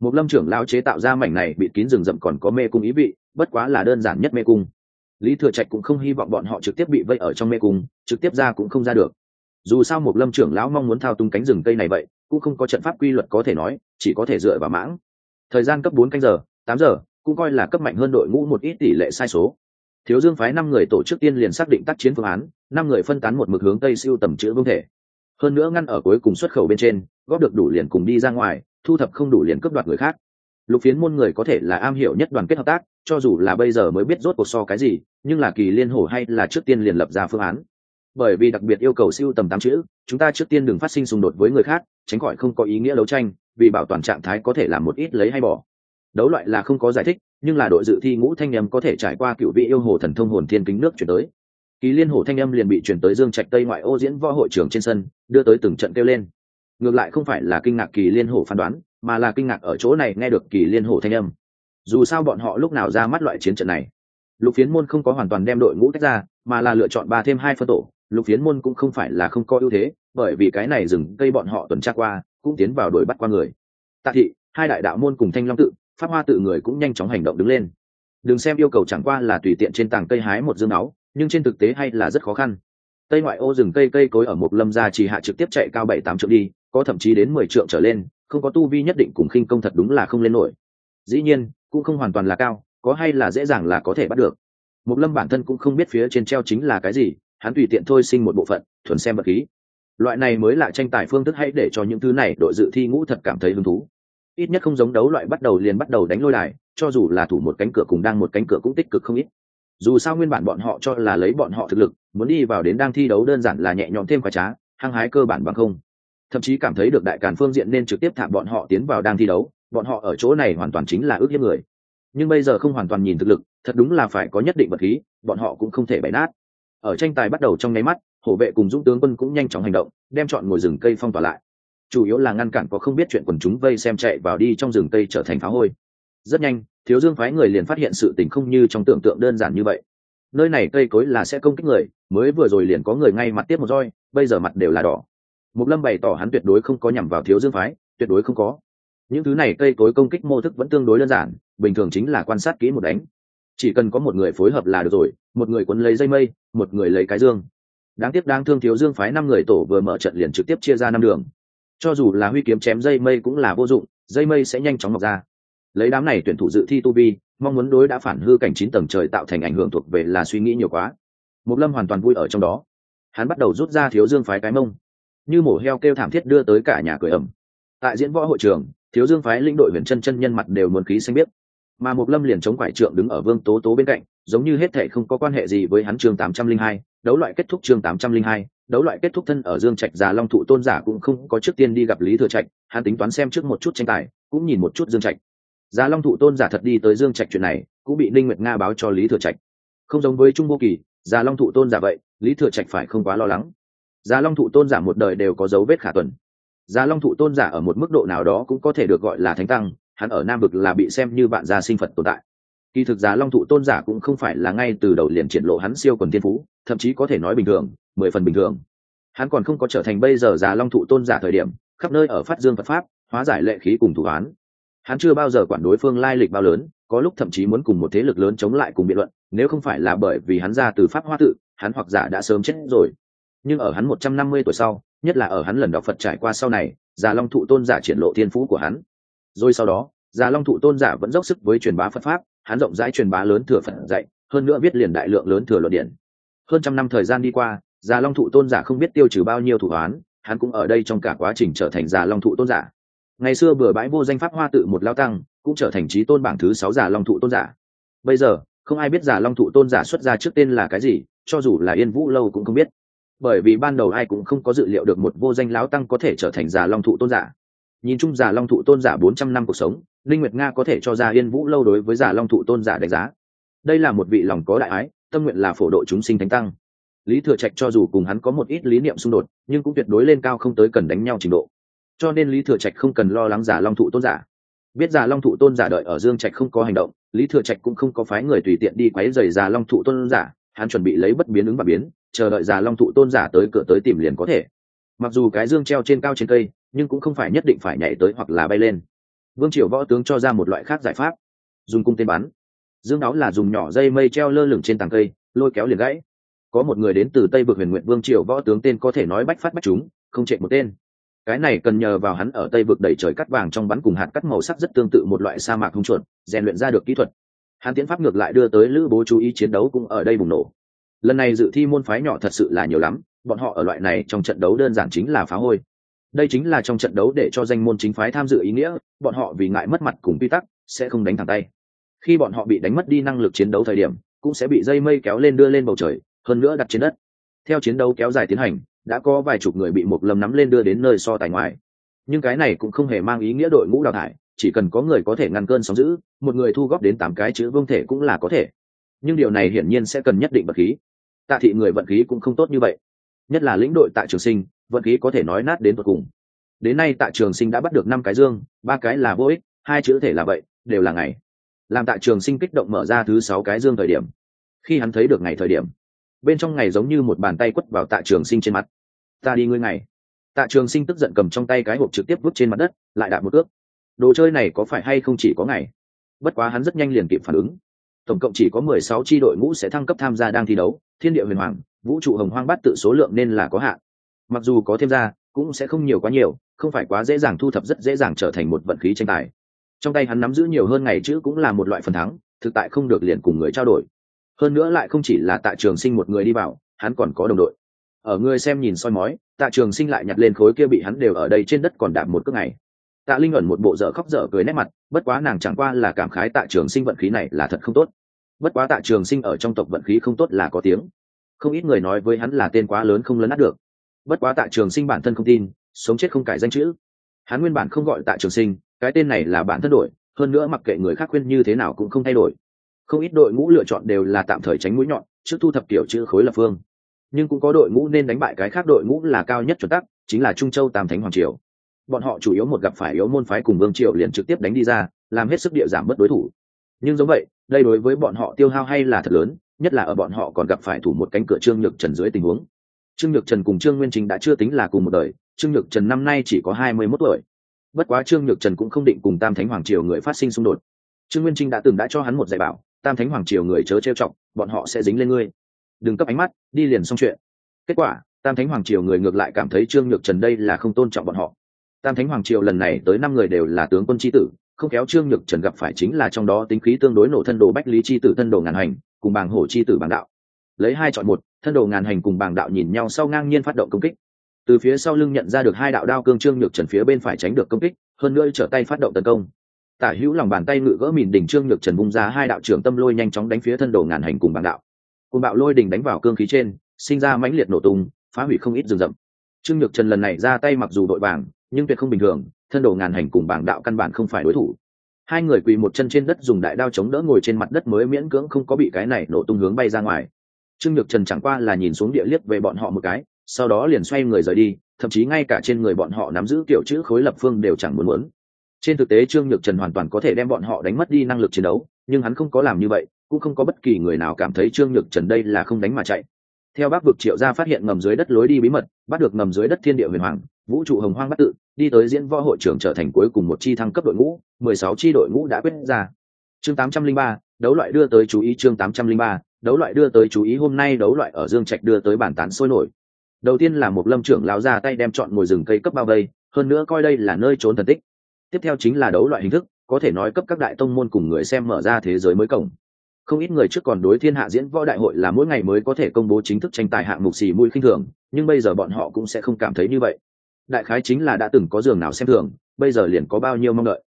Một lâm trưởng lao chế tạo ra mảnh này bị kín rừng rậm còn có mê cung ý vị, bất quá là đơn giản nhất mê cung. Lý thừa trạch cũng không hy vọng bọn họ trực tiếp bị vây ở trong mê cung, trực tiếp ra cũng không ra được. Dù sao một lâm trưởng lão mong muốn thao túng cánh rừng cây này vậy, cũng không có trận pháp quy luật có thể nói, chỉ có thể dựa vào mãng. Thời gian cấp bốn canh giờ, tám giờ cũng coi là cấp mạnh hơn đội ngũ một ít tỷ lệ sai số. Thiếu dương phái năm người tổ chức tiên liền xác định tác chiến phương án, năm người phân tán một mực hướng tây siêu tầm chữ vương thể. Hơn nữa ngăn ở cuối cùng xuất khẩu bên trên, góp được đủ liền cùng đi ra ngoài, thu thập không đủ liền cướp đoạt người khác. Lục phiến môn người có thể là am hiểu nhất đoàn kết hợp tác, cho dù là bây giờ mới biết rốt cuộc so cái gì, nhưng là kỳ liên hổ hay là trước tiên liền lập ra phương án. Bởi vì đặc biệt yêu cầu siêu tầm tám chữ, chúng ta trước tiên đừng phát sinh xung đột với người khác, tránh khỏi không có ý nghĩa đấu tranh, vì bảo toàn trạng thái có thể làm một ít lấy hay bỏ đấu loại là không có giải thích, nhưng là đội dự thi ngũ thanh âm có thể trải qua cựu vị yêu hồ thần thông hồn thiên kính nước chuyển tới. Kỳ liên hồ thanh âm liền bị chuyển tới dương trạch tây ngoại ô diễn võ hội trường trên sân, đưa tới từng trận kêu lên. Ngược lại không phải là kinh ngạc kỳ liên hồ phán đoán, mà là kinh ngạc ở chỗ này nghe được kỳ liên hồ thanh âm. Dù sao bọn họ lúc nào ra mắt loại chiến trận này? Lục phiến môn không có hoàn toàn đem đội ngũ tách ra, mà là lựa chọn ba thêm hai phân tổ. Lục phiến môn cũng không phải là không có ưu thế, bởi vì cái này dừng cây bọn họ tuần tra qua, cũng tiến vào đuổi bắt qua người. Tạ thị, hai đại đạo môn cùng thanh long tự pháp hoa tự người cũng nhanh chóng hành động đứng lên. Đừng xem yêu cầu chẳng qua là tùy tiện trên tàng cây hái một dương áo, nhưng trên thực tế hay là rất khó khăn. Tây ngoại ô rừng cây cây cối ở một lâm gia chỉ hạ trực tiếp chạy cao bảy tám trượng đi, có thậm chí đến mười trượng trở lên, không có tu vi nhất định cùng khinh công thật đúng là không lên nổi. Dĩ nhiên, cũng không hoàn toàn là cao, có hay là dễ dàng là có thể bắt được. Một lâm bản thân cũng không biết phía trên treo chính là cái gì, hắn tùy tiện thôi sinh một bộ phận, thuần xem vật khí. Loại này mới là tranh tài phương thức hãy để cho những thứ này đội dự thi ngũ thật cảm thấy hứng thú ít nhất không giống đấu loại bắt đầu liền bắt đầu đánh lôi đài, cho dù là thủ một cánh cửa cùng đang một cánh cửa cũng tích cực không ít. Dù sao nguyên bản bọn họ cho là lấy bọn họ thực lực, muốn đi vào đến đang thi đấu đơn giản là nhẹ nhõm thêm khoái trá, hăng hái cơ bản bằng không. Thậm chí cảm thấy được đại càn phương diện nên trực tiếp thả bọn họ tiến vào đang thi đấu, bọn họ ở chỗ này hoàn toàn chính là ước hiếp người. Nhưng bây giờ không hoàn toàn nhìn thực lực, thật đúng là phải có nhất định vật khí, bọn họ cũng không thể bày nát. Ở tranh tài bắt đầu trong nháy mắt, hổ vệ cùng dũng tướng quân cũng nhanh chóng hành động, đem chọn ngồi rừng cây phong tỏa lại chủ yếu là ngăn cản có không biết chuyện quần chúng vây xem chạy vào đi trong rừng tây trở thành phá hôi. Rất nhanh, thiếu dương phái người liền phát hiện sự tình không như trong tưởng tượng đơn giản như vậy. Nơi này cây cối là sẽ công kích người, mới vừa rồi liền có người ngay mặt tiếp một roi, bây giờ mặt đều là đỏ. Mục lâm bày tỏ hắn tuyệt đối không có nhằm vào thiếu dương phái, tuyệt đối không có. Những thứ này cây cối công kích mô thức vẫn tương đối đơn giản, bình thường chính là quan sát kỹ một đánh. Chỉ cần có một người phối hợp là được rồi, một người quấn lấy dây mây, một người lấy cái dương. Đáng tiếc đáng thương thiếu dương phái năm người tổ vừa mở trận liền trực tiếp chia ra năm đường cho dù là huy kiếm chém dây mây cũng là vô dụng, dây mây sẽ nhanh chóng mọc ra. Lấy đám này tuyển thủ dự thi tu vi, mong muốn đối đã phản hư cảnh chín tầng trời tạo thành ảnh hưởng thuộc về là suy nghĩ nhiều quá. Mục lâm hoàn toàn vui ở trong đó. Hắn bắt đầu rút ra thiếu dương phái cái mông. Như mổ heo kêu thảm thiết đưa tới cả nhà cười ẩm. Tại diễn võ hội trường, thiếu dương phái lĩnh đội huyền chân chân nhân mặt đều muốn khí xanh biết mà mục lâm liền chống quải trượng đứng ở vương tố tố bên cạnh, giống như hết thệ không có quan hệ gì với hắn chương tám trăm linh hai, đấu loại kết thúc chương tám trăm linh hai đấu loại kết thúc thân ở dương trạch già long thụ tôn giả cũng không có trước tiên đi gặp lý thừa trạch, hắn tính toán xem trước một chút tranh tài, cũng nhìn một chút dương trạch. Già long thụ tôn giả thật đi tới dương trạch chuyện này, cũng bị ninh nguyệt nga báo cho lý thừa trạch. Không giống với trung vô kỳ, già long thụ tôn giả vậy, lý thừa trạch phải không quá lo lắng. Già long thụ tôn giả một đời đều có dấu vết khả tuần. Già long thụ tôn giả ở một mức độ nào đó cũng có thể được gọi là thánh tăng, hắn ở nam vực là bị xem như bạn gia sinh phật tồn tại. Kỳ thực giá long thụ tôn giả cũng không phải là ngay từ đầu liền triển lộ hắn siêu quần thiên phú thậm chí có thể nói bình thường, mười phần bình thường. Hắn còn không có trở thành bây giờ giá long thụ tôn giả thời điểm, khắp nơi ở phát dương phật pháp, hóa giải lệ khí cùng thủ án. Hắn chưa bao giờ quản đối phương lai lịch bao lớn, có lúc thậm chí muốn cùng một thế lực lớn chống lại cùng biện luận, nếu không phải là bởi vì hắn ra từ pháp hoa tự, hắn hoặc giả đã sớm chết rồi. Nhưng ở hắn một trăm năm mươi tuổi sau, nhất là ở hắn lần đọc phật trải qua sau này già long thụ tôn giả triển lộ thiên phú của hắn. Rồi sau đó già long thụ tôn giả vẫn dốc sức với truyền bá phật pháp, hắn rộng rãi truyền bá lớn thừa phật dạy, hơn nữa viết liền đại lượng lớn thừa luận điển hơn trăm năm thời gian đi qua già long thụ tôn giả không biết tiêu trừ bao nhiêu thủ đoán, hắn cũng ở đây trong cả quá trình trở thành già long thụ tôn giả. Ngày xưa bừa bãi vô danh pháp hoa tự một lao tăng cũng trở thành trí tôn bảng thứ sáu già long thụ tôn giả. Bây giờ không ai biết già long thụ tôn giả xuất ra trước tên là cái gì cho dù là yên vũ lâu cũng không biết. Bởi vì ban đầu ai cũng không có dự liệu được một vô danh lão tăng có thể trở thành già long thụ tôn giả. Nhìn chung già long thụ tôn giả bốn trăm năm cuộc sống linh nguyệt nga có thể cho ra yên vũ lâu đối với già long thụ tôn giả đánh giá. Đây là một vị lòng có đại ái tâm nguyện là phổ độ chúng sinh thánh tăng. Lý thừa trạch cho dù cùng hắn có một ít lý niệm xung đột, nhưng cũng tuyệt đối lên cao không tới cần đánh nhau trình độ. Cho nên lý thừa trạch không cần lo lắng giả long thụ tôn giả. Biết giả long thụ tôn giả đợi ở dương trạch không có hành động, lý thừa trạch cũng không có phái người tùy tiện đi quấy rầy giả long thụ tôn giả, hắn chuẩn bị lấy bất biến ứng và biến, chờ đợi giả long thụ tôn giả tới cửa tới tìm liền có thể. Mặc dù cái dương treo trên cao trên cây, nhưng cũng không phải nhất định phải nhảy tới hoặc là bay lên. Vương triều võ tướng cho ra một loại khác giải pháp. Dùng cung tên bắn dương đáo là dùng nhỏ dây mây treo lơ lửng trên tàng cây, lôi kéo liền gãy. Có một người đến từ tây vực huyền nguyện vương triều võ tướng tên có thể nói bách phát bách chúng, không chạy một tên. Cái này cần nhờ vào hắn ở tây vực đầy trời cắt vàng trong bắn cùng hạt cắt màu sắc rất tương tự một loại sa mạc hung chuột, rèn luyện ra được kỹ thuật. Hắn tiến pháp ngược lại đưa tới lữ bố chú ý chiến đấu cũng ở đây bùng nổ. Lần này dự thi môn phái nhỏ thật sự là nhiều lắm, bọn họ ở loại này trong trận đấu đơn giản chính là phá hôi. Đây chính là trong trận đấu để cho danh môn chính phái tham dự ý nghĩa, bọn họ vì ngại mất mặt cùng quy tắc, sẽ không đánh thẳng tay khi bọn họ bị đánh mất đi năng lực chiến đấu thời điểm, cũng sẽ bị dây mây kéo lên đưa lên bầu trời, hơn nữa đặt trên đất. Theo chiến đấu kéo dài tiến hành, đã có vài chục người bị một lâm nắm lên đưa đến nơi so tài ngoài. Nhưng cái này cũng không hề mang ý nghĩa đội ngũ đào thải, chỉ cần có người có thể ngăn cơn sóng giữ một người thu góp đến tám cái chữ vương thể cũng là có thể. Nhưng điều này hiển nhiên sẽ cần nhất định vật khí. Tạ thị người vận khí cũng không tốt như vậy. Nhất là lĩnh đội tại trường sinh, vận khí có thể nói nát đến tột cùng. Đến nay tại trường sinh đã bắt được năm cái dương, ba cái là vô ích, hai chữ thể là vậy, đều là ngày làm tại trường sinh kích động mở ra thứ sáu cái dương thời điểm. Khi hắn thấy được ngày thời điểm, bên trong ngày giống như một bàn tay quất vào tạ trường sinh trên mặt. Ta đi ngươi ngày. Tạ trường sinh tức giận cầm trong tay cái hộp trực tiếp vứt trên mặt đất, lại đạp một ước đồ chơi này có phải hay không chỉ có ngày? Bất quá hắn rất nhanh liền kịp phản ứng. Tổng cộng chỉ có mười sáu tri đội ngũ sẽ thăng cấp tham gia đang thi đấu, thiên địa huyền hoàng, vũ trụ hồng hoang bắt tự số lượng nên là có hạn. Mặc dù có thêm ra, cũng sẽ không nhiều quá nhiều, không phải quá dễ dàng thu thập rất dễ dàng trở thành một vận khí tranh tài trong tay hắn nắm giữ nhiều hơn ngày chữ cũng là một loại phần thắng, thực tại không được liền cùng người trao đổi. Hơn nữa lại không chỉ là tạ trường sinh một người đi vào, hắn còn có đồng đội. Ở người xem nhìn soi mói, tạ trường sinh lại nhặt lên khối kia bị hắn đều ở đây trên đất còn đạp một cước ngày tạ linh ẩn một bộ dở khóc dở cười nét mặt, bất quá nàng chẳng qua là cảm khái tạ trường sinh vận khí này là thật không tốt. Bất quá tạ trường sinh ở trong tộc vận khí không tốt là có tiếng. Không ít người nói với hắn là tên quá lớn không lấn át được. Bất quá tạ trường sinh bản thân không tin, sống chết không cải danh chữ. Hắn nguyên bản không gọi tạ trường sinh cái tên này là bản thân đổi, hơn nữa mặc kệ người khác khuyên như thế nào cũng không thay đổi. Không ít đội ngũ lựa chọn đều là tạm thời tránh mũi nhọn, trước thu thập kiểu chữ khối lập phương. Nhưng cũng có đội ngũ nên đánh bại cái khác đội ngũ là cao nhất chuẩn tắc, chính là trung châu tam thánh hoàng triều. Bọn họ chủ yếu một gặp phải yếu môn phái cùng vương triều liền trực tiếp đánh đi ra, làm hết sức địa giảm mất đối thủ. Nhưng giống vậy, đây đối với bọn họ tiêu hao hay là thật lớn, nhất là ở bọn họ còn gặp phải thủ một cánh cửa trương nhược trần dưới tình huống. Trương nhược trần cùng trương nguyên chính đã chưa tính là cùng một đời, trương nhược trần năm nay chỉ có hai mươi mốt tuổi bất quá trương nhược trần cũng không định cùng tam thánh hoàng triều người phát sinh xung đột. Trương nguyên trinh đã từng đã cho hắn một dạy bảo, tam thánh hoàng triều người chớ trêu chọc, bọn họ sẽ dính lên ngươi. Đừng cấp ánh mắt, đi liền xong chuyện. Kết quả, tam thánh hoàng triều người ngược lại cảm thấy trương nhược trần đây là không tôn trọng bọn họ. Tam thánh hoàng triều lần này tới năm người đều là tướng quân tri tử, không kéo trương nhược trần gặp phải chính là trong đó tính khí tương đối nổ thân đồ bách lý tri tử, thân đồ ngàn hành, cùng bàng hổ tri tử bàng đạo. Lấy hai chọn một, thân đồ ngàn hành cùng bàng đạo nhìn nhau sau ngang nhiên phát động công kích từ phía sau lưng nhận ra được hai đạo đao cương trương nhược trần phía bên phải tránh được công kích, hơn nữa trở tay phát động tấn công. Tả hữu lòng bàn tay ngự gỡ mìn đỉnh trương nhược trần bung ra hai đạo trưởng tâm lôi nhanh chóng đánh phía thân đồ ngàn hành cùng bàn đạo. Cùng bạo lôi đỉnh đánh vào cương khí trên, sinh ra mãnh liệt nổ tung, phá hủy không ít rừng rậm. Trương nhược trần lần này ra tay mặc dù đội vàng, nhưng tuyệt không bình thường, thân đồ ngàn hành cùng bảng đạo căn bản không phải đối thủ. Hai người quỳ một chân trên đất dùng đại đao chống đỡ ngồi trên mặt đất mới miễn cưỡng không có bị cái này nổ tung hướng bay ra ngoài. Trương nhược trần chẳng qua là nhìn xuống địa liếc về bọn họ một cái sau đó liền xoay người rời đi, thậm chí ngay cả trên người bọn họ nắm giữ kiểu chữ khối lập phương đều chẳng muốn muốn. Trên thực tế trương nhược trần hoàn toàn có thể đem bọn họ đánh mất đi năng lực chiến đấu, nhưng hắn không có làm như vậy, cũng không có bất kỳ người nào cảm thấy trương nhược trần đây là không đánh mà chạy. Theo bác vực triệu gia phát hiện ngầm dưới đất lối đi bí mật, bắt được ngầm dưới đất thiên địa huyền hoàng, vũ trụ hồng hoang bắt tự, đi tới diễn võ hội trưởng trở thành cuối cùng một chi thăng cấp đội ngũ, mười sáu chi đội ngũ đã quyết ra. Chương tám trăm linh ba, đấu loại đưa tới chú ý chương tám trăm linh ba, đấu loại đưa tới chú ý hôm nay đấu loại ở dương trạch đưa tới bản tán sôi nổi đầu tiên là một lâm trưởng lao ra tay đem chọn ngồi rừng cây cấp bao vây, hơn nữa coi đây là nơi trốn thần tích. Tiếp theo chính là đấu loại hình thức, có thể nói cấp các đại tông môn cùng người xem mở ra thế giới mới cổng. Không ít người trước còn đối thiên hạ diễn võ đại hội là mỗi ngày mới có thể công bố chính thức tranh tài hạng mục xì mũi khinh thường, nhưng bây giờ bọn họ cũng sẽ không cảm thấy như vậy. Đại khái chính là đã từng có giường nào xem thường, bây giờ liền có bao nhiêu mong đợi.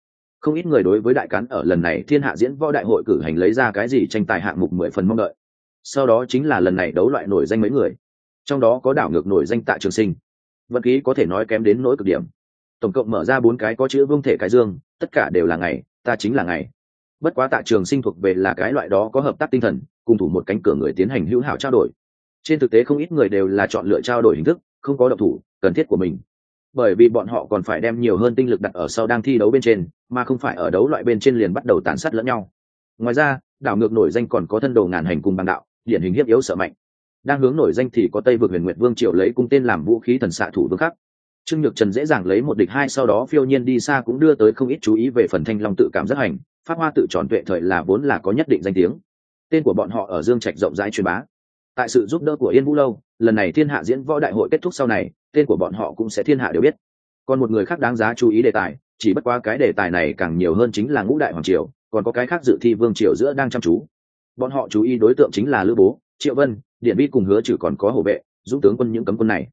Không ít người đối với đại cán ở lần này thiên hạ diễn võ đại hội cử hành lấy ra cái gì tranh tài hạng mục mười phần mong đợi. Sau đó chính là lần này đấu loại nổi danh mấy người trong đó có đảo ngược nổi danh tạ trường sinh. Vận khí có thể nói kém đến nỗi cực điểm. Tổng cộng mở ra bốn cái có chữ vương thể cái dương, tất cả đều là ngày, ta chính là ngày. Bất quá tạ trường sinh thuộc về là cái loại đó có hợp tác tinh thần, cùng thủ một cánh cửa người tiến hành hữu hảo trao đổi. Trên thực tế không ít người đều là chọn lựa trao đổi hình thức, không có độc thủ, cần thiết của mình. Bởi vì bọn họ còn phải đem nhiều hơn tinh lực đặt ở sau đang thi đấu bên trên, mà không phải ở đấu loại bên trên liền bắt đầu tàn sát lẫn nhau. Ngoài ra, đảo ngược nổi danh còn có thân đồ ngàn hành cùng bằng đạo, điển hình hiếp yếu sợ mạnh đang hướng nổi danh thì có tây vực huyền nguyệt vương triệu lấy cung tên làm vũ khí thần xạ thủ vương khắc. Trương nhược trần dễ dàng lấy một địch hai sau đó phiêu nhiên đi xa cũng đưa tới không ít chú ý về phần thanh long tự cảm giác hành phát hoa tự tròn tuệ thời là vốn là có nhất định danh tiếng. Tên của bọn họ ở dương trạch rộng rãi truyền bá. Tại sự giúp đỡ của yên vũ lâu, lần này thiên hạ diễn võ đại hội kết thúc sau này, tên của bọn họ cũng sẽ thiên hạ đều biết. Còn một người khác đáng giá chú ý đề tài, chỉ bất quá cái đề tài này càng nhiều hơn chính là ngũ đại hoàng triều, còn có cái khác dự thi vương triều giữa đang chăm chú. Bọn họ chú ý đối tượng chính là lữ bố, triệu vân điện vi cùng hứa trừ còn có hộ vệ, dũng tướng quân những cấm quân này.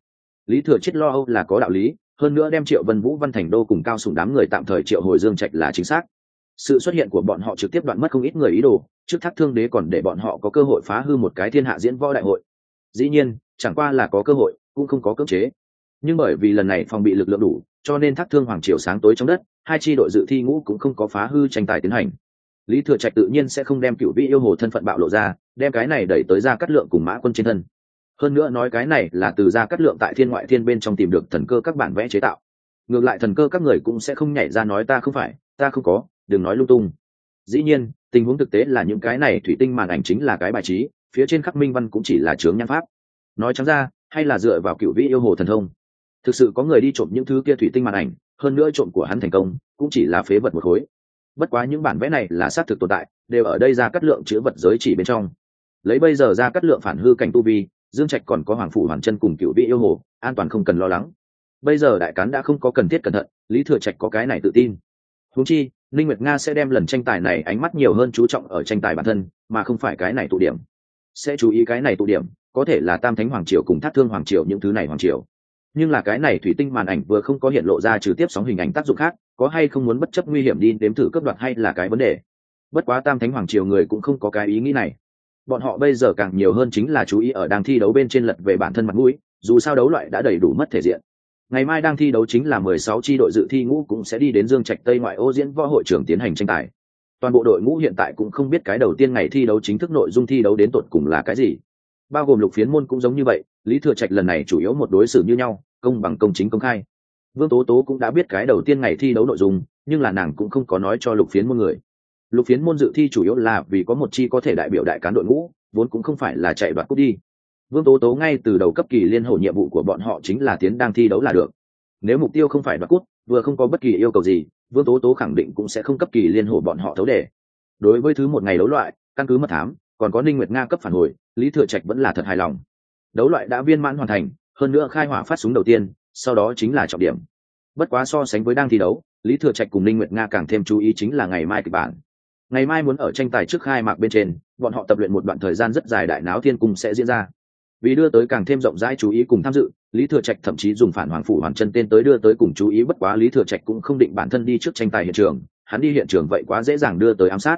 Lý thừa chết lo âu là có đạo lý, hơn nữa đem triệu vân vũ, văn thành đô cùng cao sùng đám người tạm thời triệu hồi dương trạch là chính xác. Sự xuất hiện của bọn họ trực tiếp đoạn mất không ít người ý đồ, trước thác thương đế còn để bọn họ có cơ hội phá hư một cái thiên hạ diễn võ đại hội. Dĩ nhiên, chẳng qua là có cơ hội, cũng không có cưỡng chế. Nhưng bởi vì lần này phòng bị lực lượng đủ, cho nên thác thương hoàng triều sáng tối trong đất, hai tri đội dự thi ngũ cũng không có phá hư tranh tài tiến hành lý thừa trạch tự nhiên sẽ không đem cựu vị yêu hồ thân phận bạo lộ ra, đem cái này đẩy tới ra cắt lượng cùng mã quân trên thân. Hơn nữa nói cái này là từ ra cắt lượng tại thiên ngoại thiên bên trong tìm được thần cơ các bản vẽ chế tạo. Ngược lại thần cơ các người cũng sẽ không nhảy ra nói ta không phải, ta không có, đừng nói lung tung. Dĩ nhiên, tình huống thực tế là những cái này thủy tinh màn ảnh chính là cái bài trí, phía trên khắc minh văn cũng chỉ là chướng nhan pháp. Nói trắng ra, hay là dựa vào cựu vị yêu hồ thần thông. Thực sự có người đi trộm những thứ kia thủy tinh màn ảnh, hơn nữa trộm của hắn thành công, cũng chỉ là phế vật một khối bất quá những bản vẽ này là xác thực tồn tại, đều ở đây ra cắt lượng chứa vật giới chỉ bên trong. Lấy bây giờ ra cắt lượng phản hư cảnh tu vi, dương trạch còn có hoàng phủ hoàng chân cùng cựu vị yêu hồ, an toàn không cần lo lắng. Bây giờ đại cán đã không có cần thiết cẩn thận, lý thừa trạch có cái này tự tin. Húng chi linh nguyệt nga sẽ đem lần tranh tài này ánh mắt nhiều hơn chú trọng ở tranh tài bản thân, mà không phải cái này tụ điểm. Sẽ chú ý cái này tụ điểm, có thể là tam thánh hoàng triều cùng thác thương hoàng triều những thứ này hoàng triều nhưng là cái này thủy tinh màn ảnh vừa không có hiện lộ ra trừ tiếp sóng hình ảnh tác dụng khác, có hay không muốn bất chấp nguy hiểm đi đếm thử cấp đoạt hay là cái vấn đề? Bất quá tam thánh hoàng triều người cũng không có cái ý nghĩ này. Bọn họ bây giờ càng nhiều hơn chính là chú ý ở đang thi đấu bên trên lật về bản thân mặt mũi, dù sao đấu loại đã đầy đủ mất thể diện. Ngày mai đang thi đấu chính là mười sáu tri đội dự thi ngũ cũng sẽ đi đến dương trạch tây ngoại ô diễn võ hội trưởng tiến hành tranh tài. Toàn bộ đội ngũ hiện tại cũng không biết cái đầu tiên ngày thi đấu chính thức nội dung thi đấu đến tột cùng là cái gì. Bao gồm lục phiến môn cũng giống như vậy, lý thừa trạch lần này chủ yếu một đối xử như nhau công bằng, công chính, công khai. Vương tố tố cũng đã biết cái đầu tiên ngày thi đấu nội dung, nhưng là nàng cũng không có nói cho lục phiến môn người. Lục phiến môn dự thi chủ yếu là vì có một chi có thể đại biểu đại cán đội ngũ, vốn cũng không phải là chạy đoạt cúp đi. Vương tố tố ngay từ đầu cấp kỳ liên hồ nhiệm vụ của bọn họ chính là tiến đang thi đấu là được. Nếu mục tiêu không phải đoạt cúp, vừa không có bất kỳ yêu cầu gì, vương tố tố khẳng định cũng sẽ không cấp kỳ liên hồ bọn họ thấu đề. Đối với thứ một ngày đấu loại, căn cứ mật thám, còn có ninh nguyệt nga cấp phản hồi, lý thừa trạch vẫn là thật hài lòng. Đấu loại đã viên mãn hoàn thành hơn nữa khai hỏa phát súng đầu tiên, sau đó chính là trọng điểm. Bất quá so sánh với đang thi đấu, lý thừa trạch cùng ninh nguyệt nga càng thêm chú ý chính là ngày mai kịch bản. Ngày mai muốn ở tranh tài trước khai mạc bên trên, bọn họ tập luyện một đoạn thời gian rất dài đại náo thiên cung sẽ diễn ra. Vì đưa tới càng thêm rộng rãi chú ý cùng tham dự, lý thừa trạch thậm chí dùng phản hoàng phủ hoàn chân tên tới đưa tới cùng chú ý, bất quá lý thừa trạch cũng không định bản thân đi trước tranh tài hiện trường, hắn đi hiện trường vậy quá dễ dàng đưa tới ám sát.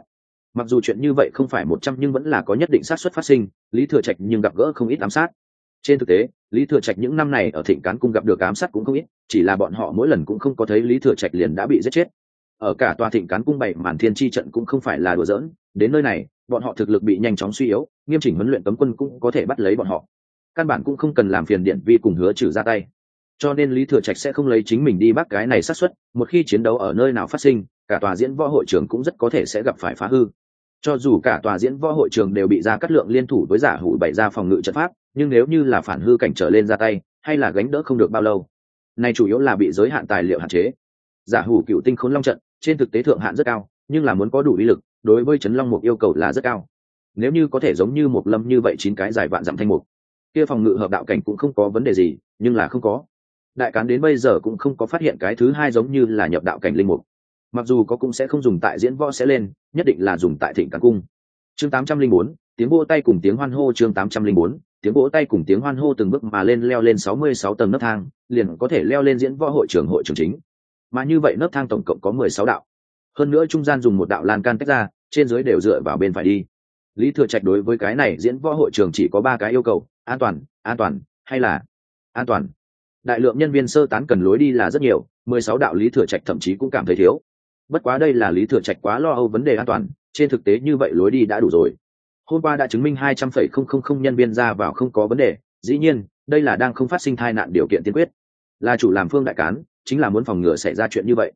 Mặc dù chuyện như vậy không phải một trăm nhưng vẫn là có nhất định xác suất phát sinh, lý thừa trạch nhưng gặp gỡ không ít ám sát trên thực tế, lý thừa trạch những năm này ở thịnh cán cung gặp được ám sát cũng không ít, chỉ là bọn họ mỗi lần cũng không có thấy lý thừa trạch liền đã bị giết chết. Ở cả tòa thịnh cán cung bảy màn thiên tri trận cũng không phải là đùa giỡn, đến nơi này, bọn họ thực lực bị nhanh chóng suy yếu, nghiêm chỉnh huấn luyện cấm quân cũng có thể bắt lấy bọn họ. Căn bản cũng không cần làm phiền điện vi cùng hứa trừ ra tay. Cho nên lý thừa trạch sẽ không lấy chính mình đi bắt cái này sát xuất một khi chiến đấu ở nơi nào phát sinh, cả tòa diễn võ hội trưởng cũng rất có thể sẽ gặp phải phá hư cho dù cả tòa diễn võ hội trường đều bị ra cắt lượng liên thủ với giả hủ bày ra phòng ngự trận pháp, nhưng nếu như là phản hư cảnh trở lên ra tay, hay là gánh đỡ không được bao lâu. Này chủ yếu là bị giới hạn tài liệu hạn chế. Giả hủ cựu tinh khốn long trận, trên thực tế thượng hạn rất cao, nhưng là muốn có đủ lý lực, đối với trấn long mục yêu cầu là rất cao. Nếu như có thể giống như một lâm như vậy chín cái dài vạn dặm thanh mục, kia phòng ngự hợp đạo cảnh cũng không có vấn đề gì, nhưng là không có. Đại cán đến bây giờ cũng không có phát hiện cái thứ hai giống như là nhập đạo cảnh linh mục mặc dù có cũng sẽ không dùng tại diễn võ sẽ lên, nhất định là dùng tại thịnh càng cung. Chương tám trăm linh bốn, tiếng vỗ tay cùng tiếng hoan hô chương tám trăm linh bốn, tiếng vỗ tay cùng tiếng hoan hô từng bước mà lên leo lên sáu mươi sáu tầng nấc thang, liền có thể leo lên diễn võ hội trưởng hội trường chính. Mà như vậy nấc thang tổng cộng có mười sáu đạo. Hơn nữa trung gian dùng một đạo lan can tách ra, trên dưới đều dựa vào bên phải đi. Lý thừa trạch đối với cái này diễn võ hội trường chỉ có ba cái yêu cầu, an toàn an toàn, hay là an toàn. Đại lượng nhân viên sơ tán cần lối đi là rất nhiều, mười sáu đạo lý thừa trạch thậm chí cũng cảm thấy thiếu bất quá đây là lý thừa trạch quá lo âu vấn đề an toàn, trên thực tế như vậy lối đi đã đủ rồi. Hôm qua đã chứng minh hai trăm phẩy không không không nhân viên ra vào không có vấn đề, dĩ nhiên, đây là đang không phát sinh tai nạn điều kiện tiên quyết. Là chủ làm phương đại cán, chính là muốn phòng ngừa xảy ra chuyện như vậy.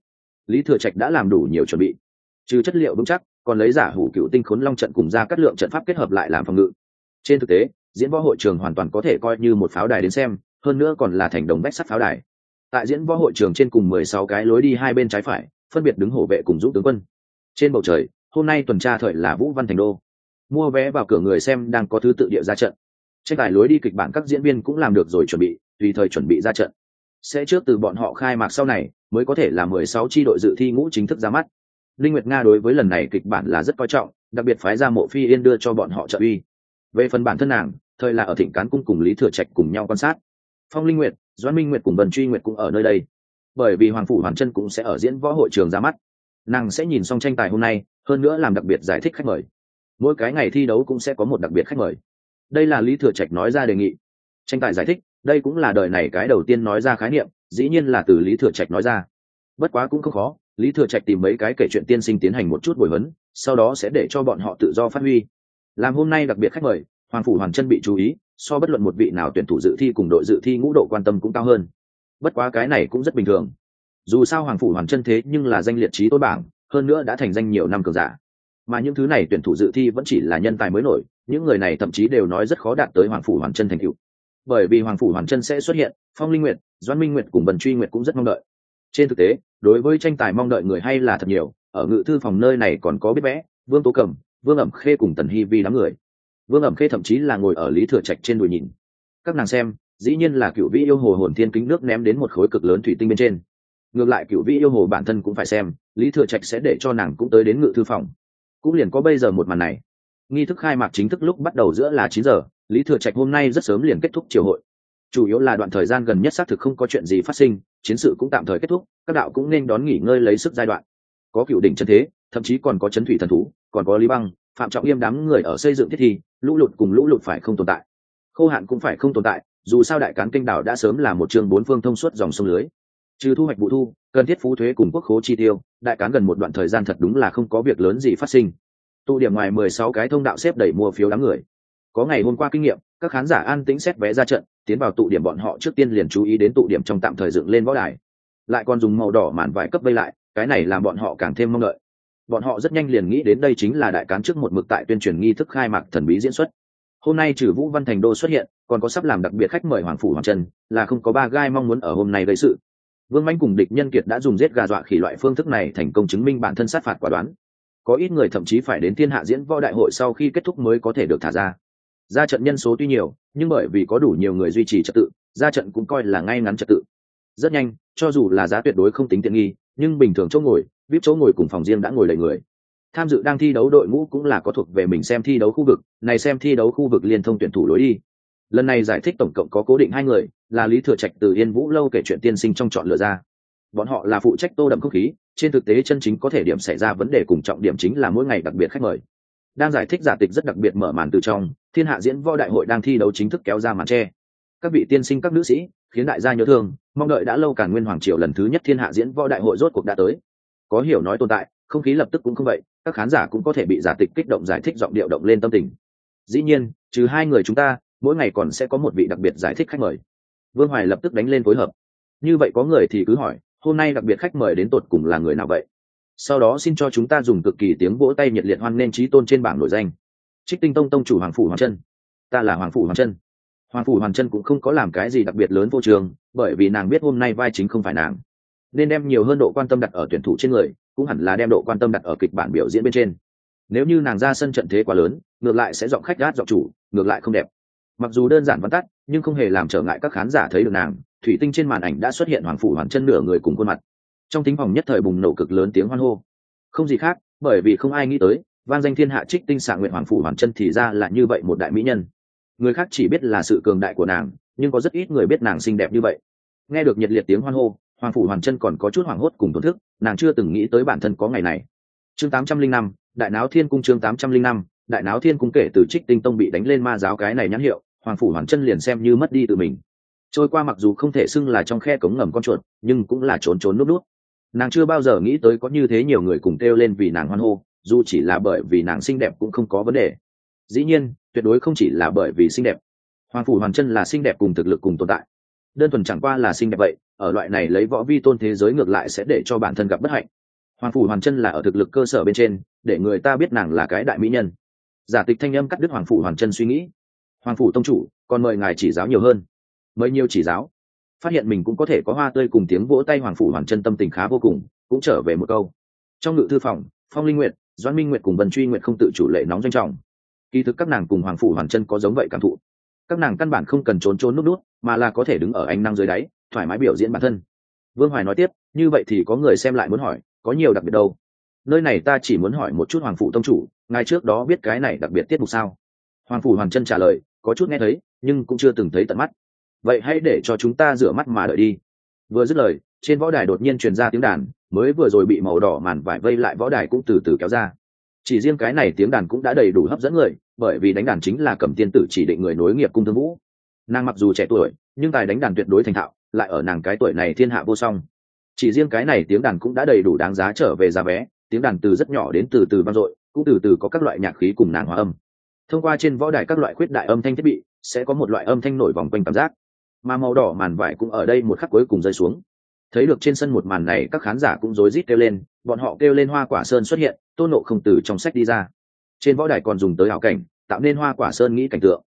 Lý thừa trạch đã làm đủ nhiều chuẩn bị. Trừ chất liệu đúng chắc, còn lấy giả hủ cựu tinh khốn long trận cùng ra các lượng trận pháp kết hợp lại làm phòng ngự. Trên thực tế, diễn võ hội trường hoàn toàn có thể coi như một pháo đài đến xem, hơn nữa còn là thành đồng bách sắt pháo đài. Tại diễn võ hội trường trên cùng mười sáu cái lối đi hai bên trái phải phân biệt đứng hổ vệ cùng giúp tướng quân. Trên bầu trời, hôm nay tuần tra thời là vũ văn thành đô. Mua vé vào cửa người xem đang có thứ tự địa ra trận. Tranh tài lối đi kịch bản các diễn viên cũng làm được rồi chuẩn bị, tùy thời chuẩn bị ra trận. Sẽ trước từ bọn họ khai mạc sau này, mới có thể là mười sáu tri đội dự thi ngũ chính thức ra mắt. Linh nguyệt nga đối với lần này kịch bản là rất coi trọng, đặc biệt phái ra mộ phi yên đưa cho bọn họ trợ uy. Về phần bản thân nàng, thời là ở thịnh cán cung cùng lý thừa trạch cùng nhau quan sát. Phong linh nguyệt, doãn minh nguyệt cùng vân truy nguyệt cũng ở nơi đây bởi vì hoàng phủ hoàn chân cũng sẽ ở diễn võ hội trường ra mắt. Nàng sẽ nhìn xong tranh tài hôm nay, hơn nữa làm đặc biệt giải thích khách mời. Mỗi cái ngày thi đấu cũng sẽ có một đặc biệt khách mời. Đây là lý thừa trạch nói ra đề nghị. Tranh tài giải thích, đây cũng là đời này cái đầu tiên nói ra khái niệm, dĩ nhiên là từ lý thừa trạch nói ra. Bất quá cũng không khó, lý thừa trạch tìm mấy cái kể chuyện tiên sinh tiến hành một chút bồi huấn, sau đó sẽ để cho bọn họ tự do phát huy. Làm hôm nay đặc biệt khách mời, hoàng phủ hoàng chân bị chú ý, so bất luận một vị nào tuyển thủ dự thi cùng đội dự thi ngũ độ quan tâm cũng cao hơn bất quá cái này cũng rất bình thường. Dù sao hoàng phủ hoàng chân thế nhưng là danh liệt trí tối bảng, hơn nữa đã thành danh nhiều năm cường giả. Mà những thứ này tuyển thủ dự thi vẫn chỉ là nhân tài mới nổi, những người này thậm chí đều nói rất khó đạt tới hoàng phủ hoàng chân thành cựu bởi vì hoàng phủ hoàng chân sẽ xuất hiện, phong linh nguyệt doan minh nguyệt cùng bần truy nguyệt cũng rất mong đợi. Trên thực tế, đối với tranh tài mong đợi người hay là thật nhiều, ở ngự thư phòng nơi này còn có biết vẽ, vương tố cầm, vương ẩm khê cùng tần hy vi đám người. Vương ẩm khê thậm chí là ngồi ở lý thừa trạch trên đùi nhìn. Các nàng xem dĩ nhiên là cựu vĩ yêu hồ hồn thiên kính nước ném đến một khối cực lớn thủy tinh bên trên. Ngược lại cựu vĩ yêu hồ bản thân cũng phải xem, lý thừa trạch sẽ để cho nàng cũng tới đến ngự thư phòng. Cũng liền có bây giờ một màn này. Nghi thức khai mạc chính thức lúc bắt đầu giữa là chín giờ, lý thừa trạch hôm nay rất sớm liền kết thúc triều hội. Chủ yếu là đoạn thời gian gần nhất xác thực không có chuyện gì phát sinh, chiến sự cũng tạm thời kết thúc, các đạo cũng nên đón nghỉ ngơi lấy sức giai đoạn. Có cựu đỉnh chân thế, thậm chí còn có chấn thủy thần thú, còn có lý băng, phạm trọng yêm đám người ở xây dựng thiết thi, lũ lụt cùng lũ lụt phải không tồn tại. Khô hạn cũng phải không tồn tại dù sao đại cán kinh đảo đã sớm là một trường bốn phương thông suốt dòng sông lưới. Trừ thu hoạch vụ thu, cần thiết phú thuế cùng quốc khố chi tiêu, đại cán gần một đoạn thời gian thật đúng là không có việc lớn gì phát sinh. Tụ điểm ngoài mười sáu cái thông đạo xếp đẩy mua phiếu đám người. Có ngày hôm qua kinh nghiệm, các khán giả an tĩnh xét vé ra trận, tiến vào tụ điểm bọn họ trước tiên liền chú ý đến tụ điểm trong tạm thời dựng lên võ đài. Lại còn dùng màu đỏ màn vải cấp vây lại, cái này làm bọn họ càng thêm mong đợi. Bọn họ rất nhanh liền nghĩ đến đây chính là đại cán trước một mực tại tuyên truyền nghi thức khai mạc thần bí diễn xuất hôm nay trừ vũ văn thành đô xuất hiện, còn có sắp làm đặc biệt khách mời hoàng phủ hoàng trần, là không có ba gai mong muốn ở hôm nay gây sự. Vương manh cùng địch nhân kiệt đã dùng giết gà dọa khỉ loại phương thức này thành công chứng minh bản thân sát phạt quả đoán. Có ít người thậm chí phải đến thiên hạ diễn võ đại hội sau khi kết thúc mới có thể được thả ra. Ra trận nhân số tuy nhiều, nhưng bởi vì có đủ nhiều người duy trì trật tự ra trận cũng coi là ngay ngắn trật tự. Rất nhanh, cho dù là giá tuyệt đối không tính tiện nghi, nhưng bình thường chỗ ngồi vip chỗ ngồi cùng phòng riêng đã ngồi đầy người tham dự đang thi đấu đội ngũ cũng là có thuộc về mình xem thi đấu khu vực, này xem thi đấu khu vực liên thông tuyển thủ lối đi. Lần này giải thích tổng cộng có cố định hai người, là lý thừa trạch từ yên vũ lâu kể chuyện tiên sinh trong chọn lựa ra. Bọn họ là phụ trách tô đậm không khí, trên thực tế chân chính có thể điểm xảy ra vấn đề cùng trọng điểm chính là mỗi ngày đặc biệt khách mời. Đang giải thích giả tịch rất đặc biệt mở màn từ trong, thiên hạ diễn võ đại hội đang thi đấu chính thức kéo ra màn tre. Các vị tiên sinh, các nữ sĩ, khiến đại gia nhớ thương, mong đợi đã lâu cả nguyên hoàng triều lần thứ nhất thiên hạ diễn võ đại hội rốt cuộc đã tới. Có hiểu nói tồn tại, không khí lập tức cũng không vậy các khán giả cũng có thể bị giả tịch kích động giải thích giọng điệu động lên tâm tình. Dĩ nhiên, trừ hai người chúng ta, mỗi ngày còn sẽ có một vị đặc biệt giải thích khách mời. Vương hoài lập tức đánh lên phối hợp. Như vậy có người thì cứ hỏi, hôm nay đặc biệt khách mời đến tột cùng là người nào vậy? Sau đó xin cho chúng ta dùng cực kỳ tiếng vỗ tay nhiệt liệt hoan nên trí tôn trên bảng nổi danh. Trích tinh tông tông chủ hoàng phủ hoàng chân ta là hoàng phủ hoàng chân hoàng phủ hoàng chân cũng không có làm cái gì đặc biệt lớn vô trường, bởi vì nàng biết hôm nay vai chính không phải nàng. Nên đem nhiều hơn độ quan tâm đặt ở tuyển thủ trên người cũng hẳn là đem độ quan tâm đặt ở kịch bản biểu diễn bên trên. Nếu như nàng ra sân trận thế quá lớn, ngược lại sẽ giọng khách gát giọng chủ, ngược lại không đẹp. Mặc dù đơn giản văn tắt, nhưng không hề làm trở ngại các khán giả thấy được nàng, thủy tinh trên màn ảnh đã xuất hiện hoàng phủ hoàn chân nửa người cùng khuôn mặt. Trong tính phòng nhất thời bùng nổ cực lớn tiếng hoan hô. Không gì khác, bởi vì không ai nghĩ tới, vang danh thiên hạ trích tinh xạ nguyện hoàng phủ hoàn chân thì ra là như vậy một đại mỹ nhân. Người khác chỉ biết là sự cường đại của nàng, nhưng có rất ít người biết nàng xinh đẹp như vậy. Nghe được nhiệt liệt tiếng hoan hô hoàng phủ hoàn chân còn có chút hoảng hốt cùng tổn thức, nàng chưa từng nghĩ tới bản thân có ngày này. Chương tám trăm linh năm, đại náo thiên cung chương tám trăm linh năm, đại náo thiên cung kể từ trích tinh tông bị đánh lên ma giáo cái này nhãn hiệu, hoàng phủ hoàn chân liền xem như mất đi tự mình. Trôi qua mặc dù không thể xưng là trong khe cống ngầm con chuột, nhưng cũng là trốn trốn núp nút nàng chưa bao giờ nghĩ tới có như thế nhiều người cùng kêu lên vì nàng hoan hô, dù chỉ là bởi vì nàng xinh đẹp cũng không có vấn đề. Dĩ nhiên, tuyệt đối không chỉ là bởi vì xinh đẹp. Hoàng phủ hoàn chân là xinh đẹp cùng thực lực cùng tồn tại. Đơn thuần chẳng qua là xinh đẹp vậy ở loại này lấy võ vi tôn thế giới ngược lại sẽ để cho bản thân gặp bất hạnh. Hoàng phủ hoàn chân là ở thực lực cơ sở bên trên, để người ta biết nàng là cái đại mỹ nhân. Giả tịch thanh âm cắt đứt hoàng phủ hoàn chân suy nghĩ. Hoàng phủ tông chủ còn mời ngài chỉ giáo nhiều hơn. Mời nhiều chỉ giáo. Phát hiện mình cũng có thể có hoa tươi cùng tiếng vỗ tay hoàng phủ hoàn chân tâm tình khá vô cùng, cũng trở về một câu. Trong ngự thư phòng, phong linh nguyện doãn minh nguyện cùng bần truy nguyện không tự chủ lệ nóng doanh trọng. Kỳ thực các nàng cùng hoàng phủ hoàn chân có giống vậy cảm thụ. Các nàng căn bản không cần trốn trốn nút nút mà là có thể đứng ở ánh năng dưới đáy thoải mái biểu diễn bản thân. Vương hoài nói tiếp, như vậy thì có người xem lại muốn hỏi, có nhiều đặc biệt đâu. Nơi này ta chỉ muốn hỏi một chút hoàng phủ tông chủ, ngài trước đó biết cái này đặc biệt tiết mục sao? Hoàng phủ hoàng chân trả lời, có chút nghe thấy, nhưng cũng chưa từng thấy tận mắt. Vậy hãy để cho chúng ta rửa mắt mà đợi đi. Vừa dứt lời, trên võ đài đột nhiên truyền ra tiếng đàn, mới vừa rồi bị màu đỏ màn vải vây lại võ đài cũng từ từ kéo ra. Chỉ riêng cái này tiếng đàn cũng đã đầy đủ hấp dẫn người, bởi vì đánh đàn chính là cầm tiên tử chỉ định người nối nghiệp cung thương vũ. Nàng mặc dù trẻ tuổi, nhưng tài đánh đàn tuyệt đối thành thạo lại ở nàng cái tuổi này thiên hạ vô song. Chỉ riêng cái này tiếng đàn cũng đã đầy đủ đáng giá trở về giá vé, tiếng đàn từ rất nhỏ đến từ từ vang dội, cũng từ từ có các loại nhạc khí cùng nàng hòa âm. Thông qua trên võ đài các loại khuyết đại âm thanh thiết bị, sẽ có một loại âm thanh nổi vòng quanh cảm giác. Mà màu đỏ màn vải cũng ở đây một khắc cuối cùng rơi xuống. Thấy được trên sân một màn này, các khán giả cũng rối rít kêu lên, bọn họ kêu lên hoa quả sơn xuất hiện tôn nộ không từ trong sách đi ra. Trên võ đài còn dùng tới hảo cảnh, tạo nên hoa quả sơn nghĩ cảnh tượng.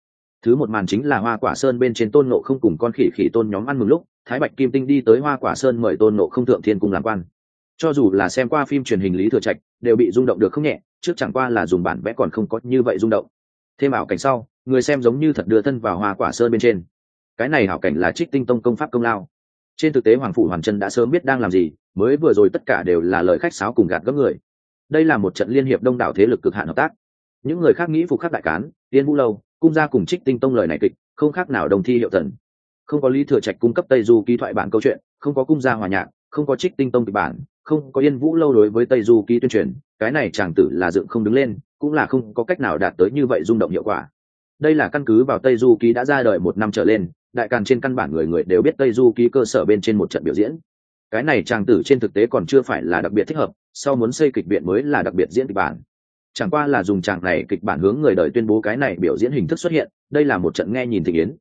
Thứ một màn chính là hoa quả sơn bên trên tôn nộ không cùng con khỉ khỉ tôn nhóm ăn mừng lúc thái bạch kim tinh đi tới hoa quả sơn mời tôn nộ không thượng thiên cùng làm quan. Cho dù là xem qua phim truyền hình lý thừa trạch, đều bị rung động được không nhẹ, trước chẳng qua là dùng bản vẽ còn không có như vậy rung động. Thêm ảo cảnh sau, người xem giống như thật đưa thân vào hoa quả sơn bên trên. Cái này ảo cảnh là trích tinh tông công pháp công lao. Trên thực tế hoàng phủ hoàn chân đã sớm biết đang làm gì, mới vừa rồi tất cả đều là lời khách sáo cùng gạt gấp người. Đây là một trận liên hiệp đông đảo thế lực cực hạn hợp tác. Những người khác nghĩ phục khắc đại cán tiên vũ lâu, cung gia cùng trích tinh tông lời này kịch, không khác nào đồng thi hiệu thần không có lý thừa trạch cung cấp tây du ký thoại bản câu chuyện, không có cung gia hòa nhạc, không có trích tinh tông kịch bản, không có yên vũ lâu đối với tây du ký tuyên truyền, cái này chàng tử là dựng không đứng lên, cũng là không có cách nào đạt tới như vậy rung động hiệu quả. Đây là căn cứ vào tây du ký đã ra đời một năm trở lên, đại càn trên căn bản người người đều biết tây du ký cơ sở bên trên một trận biểu diễn. Cái này chàng tử trên thực tế còn chưa phải là đặc biệt thích hợp, sau muốn xây kịch viện mới là đặc biệt diễn kịch bản. Chẳng qua là dùng chàng này kịch bản hướng người đời tuyên bố cái này biểu diễn hình thức xuất hiện, đây là một trận nghe nhìn thị yến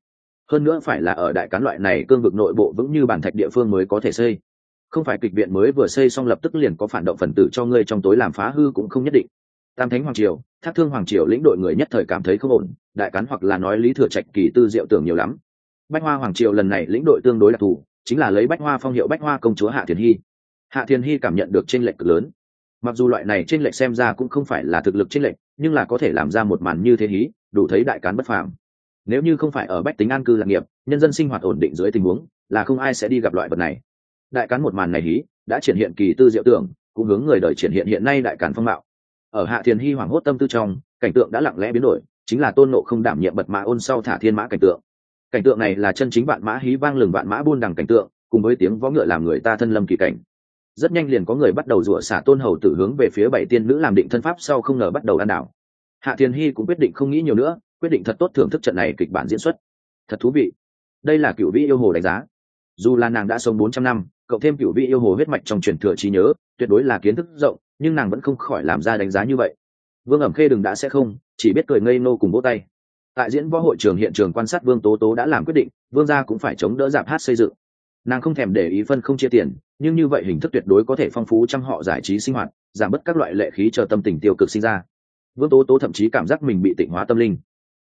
hơn nữa phải là ở đại cán loại này cương vực nội bộ vững như bản thạch địa phương mới có thể xây. Không phải kịch viện mới vừa xây xong lập tức liền có phản động phần tử cho ngươi trong tối làm phá hư cũng không nhất định. Tam thánh hoàng triều, thác thương hoàng triều lĩnh đội người nhất thời cảm thấy không ổn, đại cán hoặc là nói lý thừa trạch kỳ tư diệu tưởng nhiều lắm. Bách hoa hoàng triều lần này lĩnh đội tương đối đặc thù, chính là lấy bách hoa phong hiệu bách hoa công chúa hạ thiền hy. Hạ thiền hy cảm nhận được tranh lệch cực lớn. Mặc dù loại này tranh lệch xem ra cũng không phải là thực lực tranh lệch, nhưng là có thể làm ra một màn như thế hí, đủ thấy đại cán bất phàm nếu như không phải ở bách tính an cư lạc nghiệp, nhân dân sinh hoạt ổn định dưới tình huống, là không ai sẽ đi gặp loại vật này. Đại cán một màn này hí, đã triển hiện kỳ tư diệu tưởng, cũng hướng người đời triển hiện hiện nay đại cản phong mạo. Ở hạ thiền hy hoảng hốt tâm tư trong, cảnh tượng đã lặng lẽ biến đổi, chính là tôn nộ không đảm nhiệm bật mã ôn sau thả thiên mã cảnh tượng. Cảnh tượng này là chân chính vạn mã hí vang lừng vạn mã buôn đằng cảnh tượng, cùng với tiếng võ ngựa làm người ta thân lâm kỳ cảnh. Rất nhanh liền có người bắt đầu rủa xả tôn hầu tử hướng về phía bảy tiên nữ làm định thân pháp sau không ngờ bắt đầu ăn đảo. Hạ thiền hy cũng quyết định không nghĩ nhiều nữa quyết định thật tốt thưởng thức trận này kịch bản diễn xuất. Thật thú vị. Đây là cựu vị yêu hồ đánh giá. Dù là nàng đã sống bốn trăm năm cậu thêm cựu vị yêu hồ huyết mạch trong truyền thừa trí nhớ, tuyệt đối là kiến thức rộng, nhưng nàng vẫn không khỏi làm ra đánh giá như vậy. Vương ẩm khê đừng đã sẽ không, chỉ biết cười ngây nô cùng vỗ tay. Tại diễn võ hội trường hiện trường quan sát vương tố tố đã làm quyết định, vương gia cũng phải chống đỡ giảm hát xây dựng. Nàng không thèm để ý phân không chia tiền, nhưng như vậy hình thức tuyệt đối có thể phong phú trăm họ giải trí sinh hoạt, giảm bớt các loại lệ khí chờ tâm tình tiêu cực sinh ra. Vương tố tố thậm chí cảm giác mình bị tịnh hóa tâm linh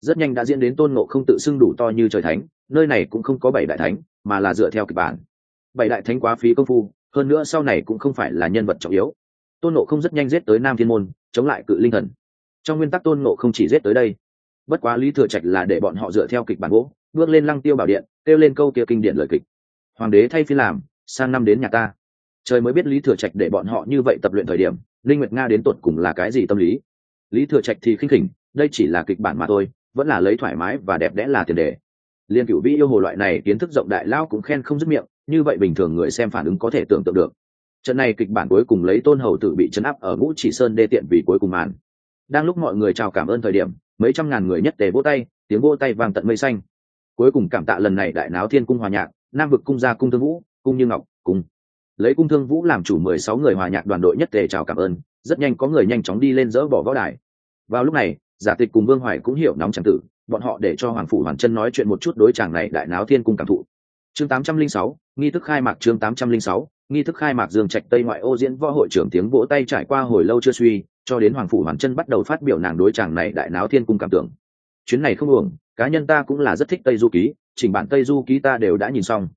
rất nhanh đã diễn đến tôn ngộ không tự xưng đủ to như trời thánh, nơi này cũng không có bảy đại thánh, mà là dựa theo kịch bản. Bảy đại thánh quá phí công phu, hơn nữa sau này cũng không phải là nhân vật trọng yếu. Tôn ngộ không rất nhanh giết tới nam thiên môn, chống lại cự linh thần. Trong nguyên tắc tôn ngộ không chỉ giết tới đây. Bất quá lý thừa trạch là để bọn họ dựa theo kịch bản gỗ, bước lên lăng tiêu bảo điện, kêu lên câu kia kinh điển lời kịch. Hoàng đế thay phi làm, sang năm đến nhà ta. Trời mới biết lý thừa trạch để bọn họ như vậy tập luyện thời điểm, linh nguyệt nga đến tột cùng là cái gì tâm lý. Lý thừa trạch thì khinh khỉnh, đây chỉ là kịch bản mà thôi vẫn là lấy thoải mái và đẹp đẽ là tiền đề. Liên cửu vĩ yêu hồ loại này kiến thức rộng đại lao cũng khen không dứt miệng, như vậy bình thường người xem phản ứng có thể tưởng tượng được. Trận này kịch bản cuối cùng lấy tôn hầu tử bị chấn áp ở ngũ chỉ sơn đê tiện vì cuối cùng màn. Đang lúc mọi người chào cảm ơn thời điểm, mấy trăm ngàn người nhất tề vỗ tay, tiếng vỗ tay vang tận mây xanh. Cuối cùng cảm tạ lần này đại náo thiên cung hòa nhạc, nam vực cung gia cung thương vũ, cung như ngọc, cung. Lấy cung thương vũ làm chủ mười sáu người hòa nhạc đoàn đội nhất tề chào cảm ơn, rất nhanh có người nhanh chóng đi lên dỡ bỏ võ đài. Vào lúc này giả tịch cùng vương hoài cũng hiểu nóng chẳng tử, bọn họ để cho hoàng phủ hoàn chân nói chuyện một chút đối chàng này đại náo thiên cung cảm thụ. Chương tám trăm linh sáu, nghi thức khai mạc chương tám trăm linh sáu, nghi thức khai mạc dương trạch tây ngoại ô diễn võ hội trưởng tiếng vỗ tay trải qua hồi lâu chưa suy, cho đến hoàng phủ hoàn chân bắt đầu phát biểu nàng đối chàng này đại náo thiên cung cảm tưởng. Chuyến này không uổng, cá nhân ta cũng là rất thích tây du ký, chỉnh bản tây du ký ta đều đã nhìn xong.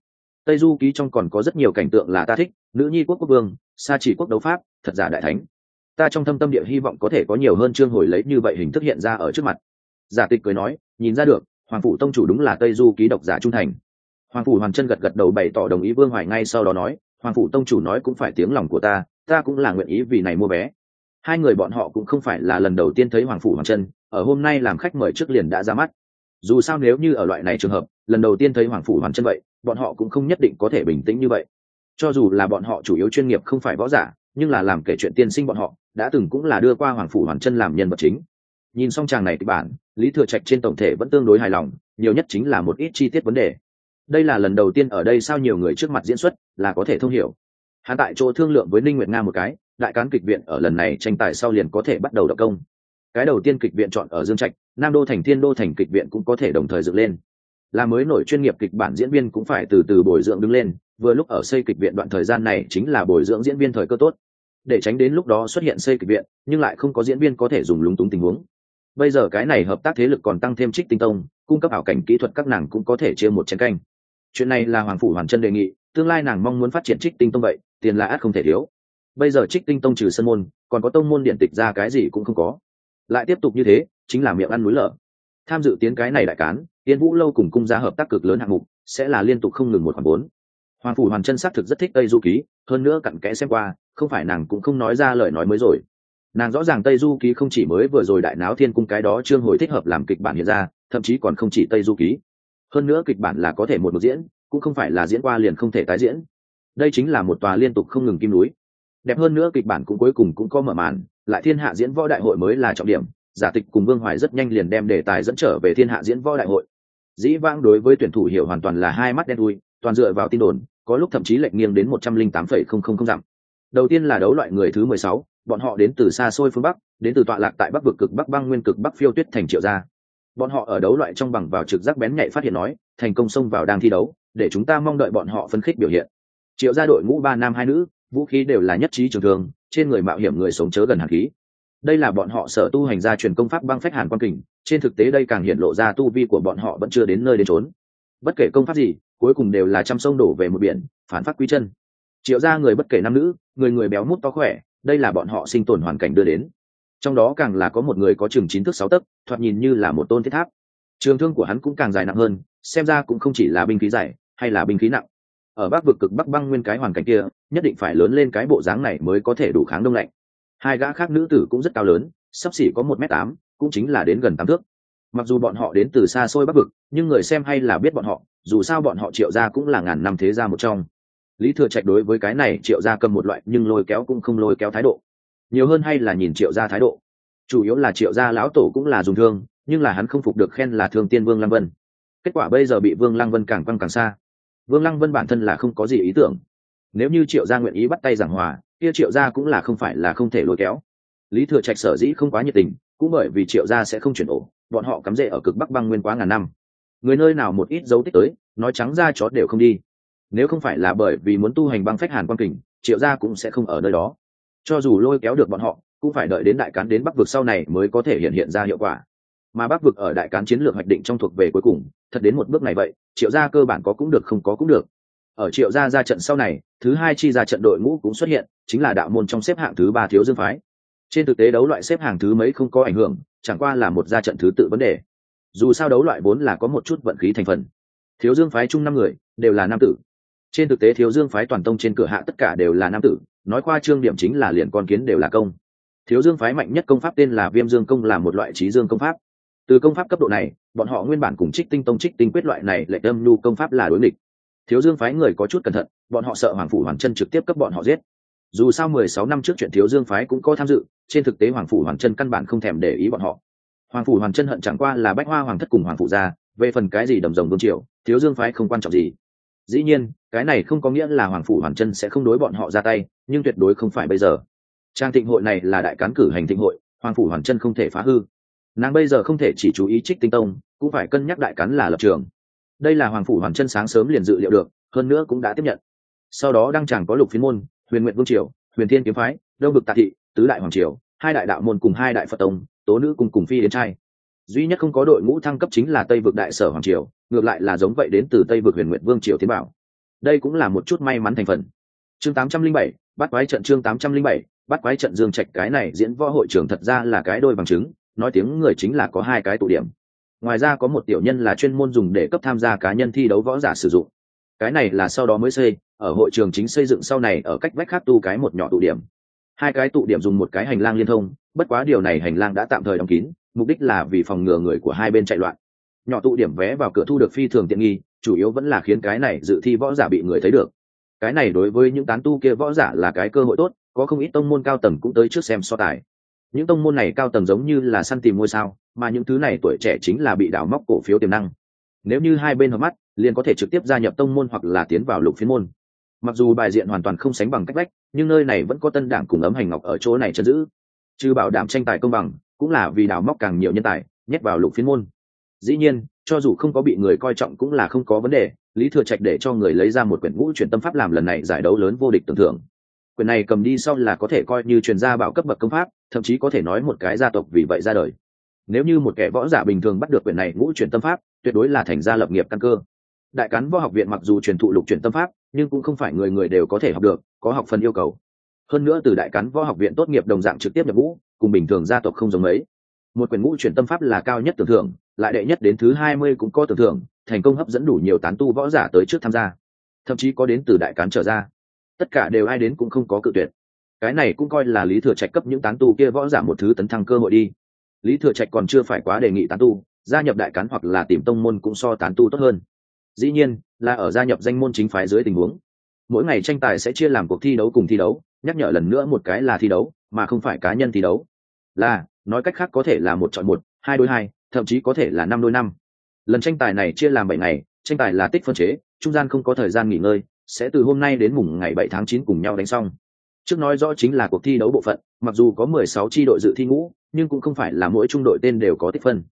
Tây du ký trong còn có rất nhiều cảnh tượng là ta thích, nữ nhi quốc quốc vương, sa chỉ quốc đấu pháp, thật giả đại thánh ta trong thâm tâm địa hy vọng có thể có nhiều hơn chương hồi lấy như vậy hình thức hiện ra ở trước mặt. Giả tịch cười nói, nhìn ra được, hoàng phủ tông chủ đúng là tây du ký độc giả trung thành. Hoàng phủ hoàng chân gật gật đầu bày tỏ đồng ý vương hoài ngay sau đó nói, hoàng phủ tông chủ nói cũng phải tiếng lòng của ta ta cũng là nguyện ý vì này mua vé. Hai người bọn họ cũng không phải là lần đầu tiên thấy hoàng phủ hoàng chân, ở hôm nay làm khách mời trước liền đã ra mắt. Dù sao nếu như ở loại này trường hợp, lần đầu tiên thấy hoàng phủ hoàng chân vậy, bọn họ cũng không nhất định có thể bình tĩnh như vậy. Cho dù là bọn họ chủ yếu chuyên nghiệp không phải võ giả nhưng là làm kể chuyện tiên sinh bọn họ, đã từng cũng là đưa qua hoàng phủ hoàn chân làm nhân vật chính. Nhìn xong chàng này thì bản, lý thừa trạch trên tổng thể vẫn tương đối hài lòng, nhiều nhất chính là một ít chi tiết vấn đề. Đây là lần đầu tiên ở đây sao nhiều người trước mặt diễn xuất, là có thể thông hiểu. Hắn tại chỗ thương lượng với ninh nguyệt nga một cái, đại cán kịch viện ở lần này tranh tài sau liền có thể bắt đầu đọc công. Cái đầu tiên kịch viện chọn ở dương trạch, nam đô thành, thiên đô thành kịch viện cũng có thể đồng thời dựng lên. Là mới nổi chuyên nghiệp kịch bản diễn viên cũng phải từ từ bồi dưỡng đứng lên vừa lúc ở xây kịch viện đoạn thời gian này chính là bồi dưỡng diễn viên thời cơ tốt. Để tránh đến lúc đó xuất hiện xây kịch viện, nhưng lại không có diễn viên có thể dùng lúng túng tình huống. Bây giờ cái này hợp tác thế lực còn tăng thêm trích tinh tông, cung cấp ảo cảnh kỹ thuật các nàng cũng có thể chia một chén canh. Chuyện này là hoàng phủ hoàn chân đề nghị, tương lai nàng mong muốn phát triển trích tinh tông vậy, tiền là át không thể thiếu. Bây giờ trích tinh tông trừ sân môn, còn có tông môn điện tịch ra cái gì cũng không có. Lại tiếp tục như thế, chính là miệng ăn núi lở. Tham dự tiến cái này đại cán tiến vũ lâu cùng cung gia hợp tác cực lớn hạng mục, sẽ là liên tục không ngừng một khoảng bốn hoàng phủ hoàn chân xác thực rất thích tây du ký, hơn nữa cặn kẽ xem qua, không phải nàng cũng không nói ra lời nói mới rồi. Nàng rõ ràng tây du ký không chỉ mới vừa rồi đại náo thiên cung cái đó trương hồi thích hợp làm kịch bản hiện ra, thậm chí còn không chỉ tây du ký. Hơn nữa kịch bản là có thể một một diễn, cũng không phải là diễn qua liền không thể tái diễn. Đây chính là một tòa liên tục không ngừng kim núi. Đẹp hơn nữa kịch bản cũng cuối cùng cũng có mở màn, lại thiên hạ diễn võ đại hội mới là trọng điểm. Giả tịch cùng vương hoài rất nhanh liền đem đề tài dẫn trở về thiên hạ diễn võ đại hội. Dĩ vãng đối với tuyển thủ hiểu hoàn toàn là hai mắt đen đuôi toàn dựa vào tin đồn có lúc thậm chí lệch nghiêng đến một trăm linh tám phẩy không không không dặm. Đầu tiên là đấu loại người thứ mười sáu, bọn họ đến từ xa xôi phương bắc, đến từ tọa lạc tại bắc vực cực bắc, băng nguyên cực bắc phiêu tuyết thành triệu gia. Bọn họ ở đấu loại trong bằng vào trực giác bén nhạy phát hiện nói, thành công xông vào đang thi đấu, để chúng ta mong đợi bọn họ phân khích biểu hiện. Triệu gia đội ngũ ba nam hai nữ, vũ khí đều là nhất trí trường thường, trên người mạo hiểm người sống chớ gần hàn khí. Đây là bọn họ sở tu hành gia truyền công pháp băng phách hàn quan kình, trên thực tế đây càng hiện lộ ra tu vi của bọn họ vẫn chưa đến nơi đến trốn bất kể công pháp gì cuối cùng đều là trăm sông đổ về một biển, phản phát quy chân. Triệu ra người bất kể nam nữ, người người béo mút to khỏe, đây là bọn họ sinh tồn hoàn cảnh đưa đến. Trong đó càng là có một người có chừng chín thước sáu tấc, thoạt nhìn như là một tôn thiết tháp. Trường thương của hắn cũng càng dài nặng hơn, xem ra cũng không chỉ là binh khí dài, hay là binh khí nặng. Ở bắc vực cực bắc băng nguyên cái hoàn cảnh kia, nhất định phải lớn lên cái bộ dáng này mới có thể đủ kháng đông lạnh. Hai gã khác nữ tử cũng rất cao lớn, sắp xỉ có một m tám, cũng chính là đến gần tám thước. Mặc dù bọn họ đến từ xa xôi bắc vực, nhưng người xem hay là biết bọn họ dù sao bọn họ triệu gia cũng là ngàn năm thế gia một trong. Lý thừa trạch đối với cái này triệu gia cầm một loại nhưng lôi kéo cũng không lôi kéo thái độ. Nhiều hơn hay là nhìn triệu gia thái độ. Chủ yếu là triệu gia lão tổ cũng là dùng thương, nhưng là hắn không phục được khen là thương tiên vương lăng vân. Kết quả bây giờ bị vương lăng vân càng quăng càng xa. Vương lăng vân bản thân là không có gì ý tưởng. Nếu như triệu gia nguyện ý bắt tay giảng hòa, kia triệu gia cũng là không phải là không thể lôi kéo. Lý thừa trạch sở dĩ không quá nhiệt tình, cũng bởi vì triệu gia sẽ không chuyển ổ, bọn họ cắm rễ ở cực bắc băng nguyên quá ngàn năm người nơi nào một ít dấu tích tới, nói trắng ra chó đều không đi. Nếu không phải là bởi vì muốn tu hành băng phách hàn quan kình, triệu gia cũng sẽ không ở nơi đó. Cho dù lôi kéo được bọn họ, cũng phải đợi đến đại cán đến bắc vực sau này mới có thể hiện hiện ra hiệu quả. Mà bắc vực ở đại cán chiến lược hoạch định trong thuộc về cuối cùng, thật đến một bước này vậy, triệu gia cơ bản có cũng được không có cũng được. Ở triệu gia ra trận sau này, thứ hai chi ra trận đội ngũ cũng xuất hiện, chính là đạo môn trong xếp hạng thứ ba thiếu dương phái. Trên thực tế đấu loại xếp hạng thứ mấy không có ảnh hưởng, chẳng qua là một ra trận thứ tự vấn đề dù sao đấu loại vốn là có một chút vận khí thành phần. Thiếu dương phái chung năm người, đều là nam tử. Trên thực tế thiếu dương phái toàn tông trên cửa hạ tất cả đều là nam tử, nói qua trương điểm chính là liền con kiến đều là công. Thiếu dương phái mạnh nhất công pháp tên là viêm dương công là một loại trí dương công pháp. Từ công pháp cấp độ này, bọn họ nguyên bản cùng trích tinh tông trích tinh quyết loại này lệ tâm nhu công pháp là đối địch thiếu dương phái người có chút cẩn thận, bọn họ sợ hoàng phủ hoàng chân trực tiếp cấp bọn họ giết. Dù sao mười sáu năm trước chuyện thiếu dương phái cũng có tham dự, trên thực tế hoàng phủ hoàng chân căn bản không thèm để ý bọn họ hoàng phủ hoàn chân hận chẳng qua là bách hoa hoàng thất cùng hoàng phụ gia, về phần cái gì đầm rồng vương triều, thiếu dương phái không quan trọng gì. Dĩ nhiên, cái này không có nghĩa là hoàng phủ hoàn chân sẽ không đối bọn họ ra tay, nhưng tuyệt đối không phải bây giờ. Trang thịnh hội này là đại cán cử hành thịnh hội, hoàng phủ hoàn chân không thể phá hư. Nàng bây giờ không thể chỉ chú ý trích tinh tông, cũng phải cân nhắc đại cán là lập trường. Đây là hoàng phủ hoàn chân sáng sớm liền dự liệu được, hơn nữa cũng đã tiếp nhận. Sau đó đăng tràng có lục phiên môn, huyền nguyện vương triều, huyền thiên kiếm phái, đông vực tạ thị, tứ đại hoàng triều, hai đại đạo môn cùng hai đại phật tông tố nữ cùng cùng phi đến trai. Duy nhất không có đội ngũ thăng cấp chính là tây vực đại sở hoàng triều, ngược lại là giống vậy đến từ tây vực huyền nguyện vương triều tiến bảo. Đây cũng là một chút may mắn thành phần. Chương tám trăm linh bảy, bắt quái trận chương tám trăm linh bảy, bắt quái trận dương trạch, cái này diễn võ hội trưởng thật ra là cái đôi bằng chứng, nói tiếng người chính là có hai cái tụ điểm. Ngoài ra có một tiểu nhân là chuyên môn dùng để cấp tham gia cá nhân thi đấu võ giả sử dụng. Cái này là sau đó mới xây, ở hội trường chính xây dựng sau này ở cách vách khác tu cái một nhỏ tụ điểm hai cái tụ điểm dùng một cái hành lang liên thông, bất quá điều này hành lang đã tạm thời đóng kín, mục đích là vì phòng ngừa người của hai bên chạy loạn. Nhỏ tụ điểm vé vào cửa thu được phi thường tiện nghi, chủ yếu vẫn là khiến cái này dự thi võ giả bị người thấy được. Cái này đối với những tán tu kia võ giả là cái cơ hội tốt, có không ít tông môn cao tầng cũng tới trước xem so tài. Những tông môn này cao tầng giống như là săn tìm ngôi sao, mà những thứ này tuổi trẻ chính là bị đào móc cổ phiếu tiềm năng. Nếu như hai bên hợp mắt, liền có thể trực tiếp gia nhập tông môn hoặc là tiến vào lục phiên môn. Mặc dù bài diện hoàn toàn không sánh bằng cách lách nhưng nơi này vẫn có tân đảng cùng ấm hành ngọc ở chỗ này chân giữ. Trừ bảo đảm tranh tài công bằng, cũng là vì đào móc càng nhiều nhân tài, nhét vào lục phiên môn. Dĩ nhiên, cho dù không có bị người coi trọng cũng là không có vấn đề, lý thừa trạch để cho người lấy ra một quyển ngũ chuyển tâm pháp làm lần này giải đấu lớn vô địch tưởng thưởng. Quyển này cầm đi sau là có thể coi như truyền gia bảo cấp bậc công pháp, thậm chí có thể nói một cái gia tộc vì vậy ra đời. Nếu như một kẻ võ giả bình thường bắt được quyển này ngũ chuyển tâm pháp, tuyệt đối là thành gia lập nghiệp căn cơ đại cán võ học viện mặc dù truyền thụ lục truyền tâm pháp, nhưng cũng không phải người người đều có thể học được, có học phần yêu cầu. Hơn nữa từ đại cán võ học viện tốt nghiệp đồng dạng trực tiếp nhập ngũ, cùng bình thường gia tộc không giống mấy. Một quyển ngũ truyền tâm pháp là cao nhất tưởng thưởng, lại đệ nhất đến thứ hai mươi cũng có tưởng thưởng, thành công hấp dẫn đủ nhiều tán tu võ giả tới trước tham gia. Thậm chí có đến từ đại cán trở ra. Tất cả đều ai đến cũng không có cự tuyệt. Cái này cũng coi là lý thừa trạch cấp những tán tu kia võ giả một thứ tấn thăng cơ hội đi. Lý thừa trạch còn chưa phải quá đề nghị tán tu, gia nhập đại cán hoặc là tìm tông môn cũng so tán tu tốt hơn dĩ nhiên, là ở gia nhập danh môn chính phái dưới tình huống. Mỗi ngày tranh tài sẽ chia làm cuộc thi đấu cùng thi đấu, nhắc nhở lần nữa một cái là thi đấu, mà không phải cá nhân thi đấu. Là, nói cách khác có thể là một chọn một, hai đôi hai, thậm chí có thể là năm đôi năm. Lần tranh tài này chia làm bảy ngày, tranh tài là tích phân chế, trung gian không có thời gian nghỉ ngơi, sẽ từ hôm nay đến mùng ngày bảy tháng chín cùng nhau đánh xong. Trước nói rõ chính là cuộc thi đấu bộ phận, mặc dù có mười sáu tri đội dự thi ngũ, nhưng cũng không phải là mỗi trung đội tên đều có tích phân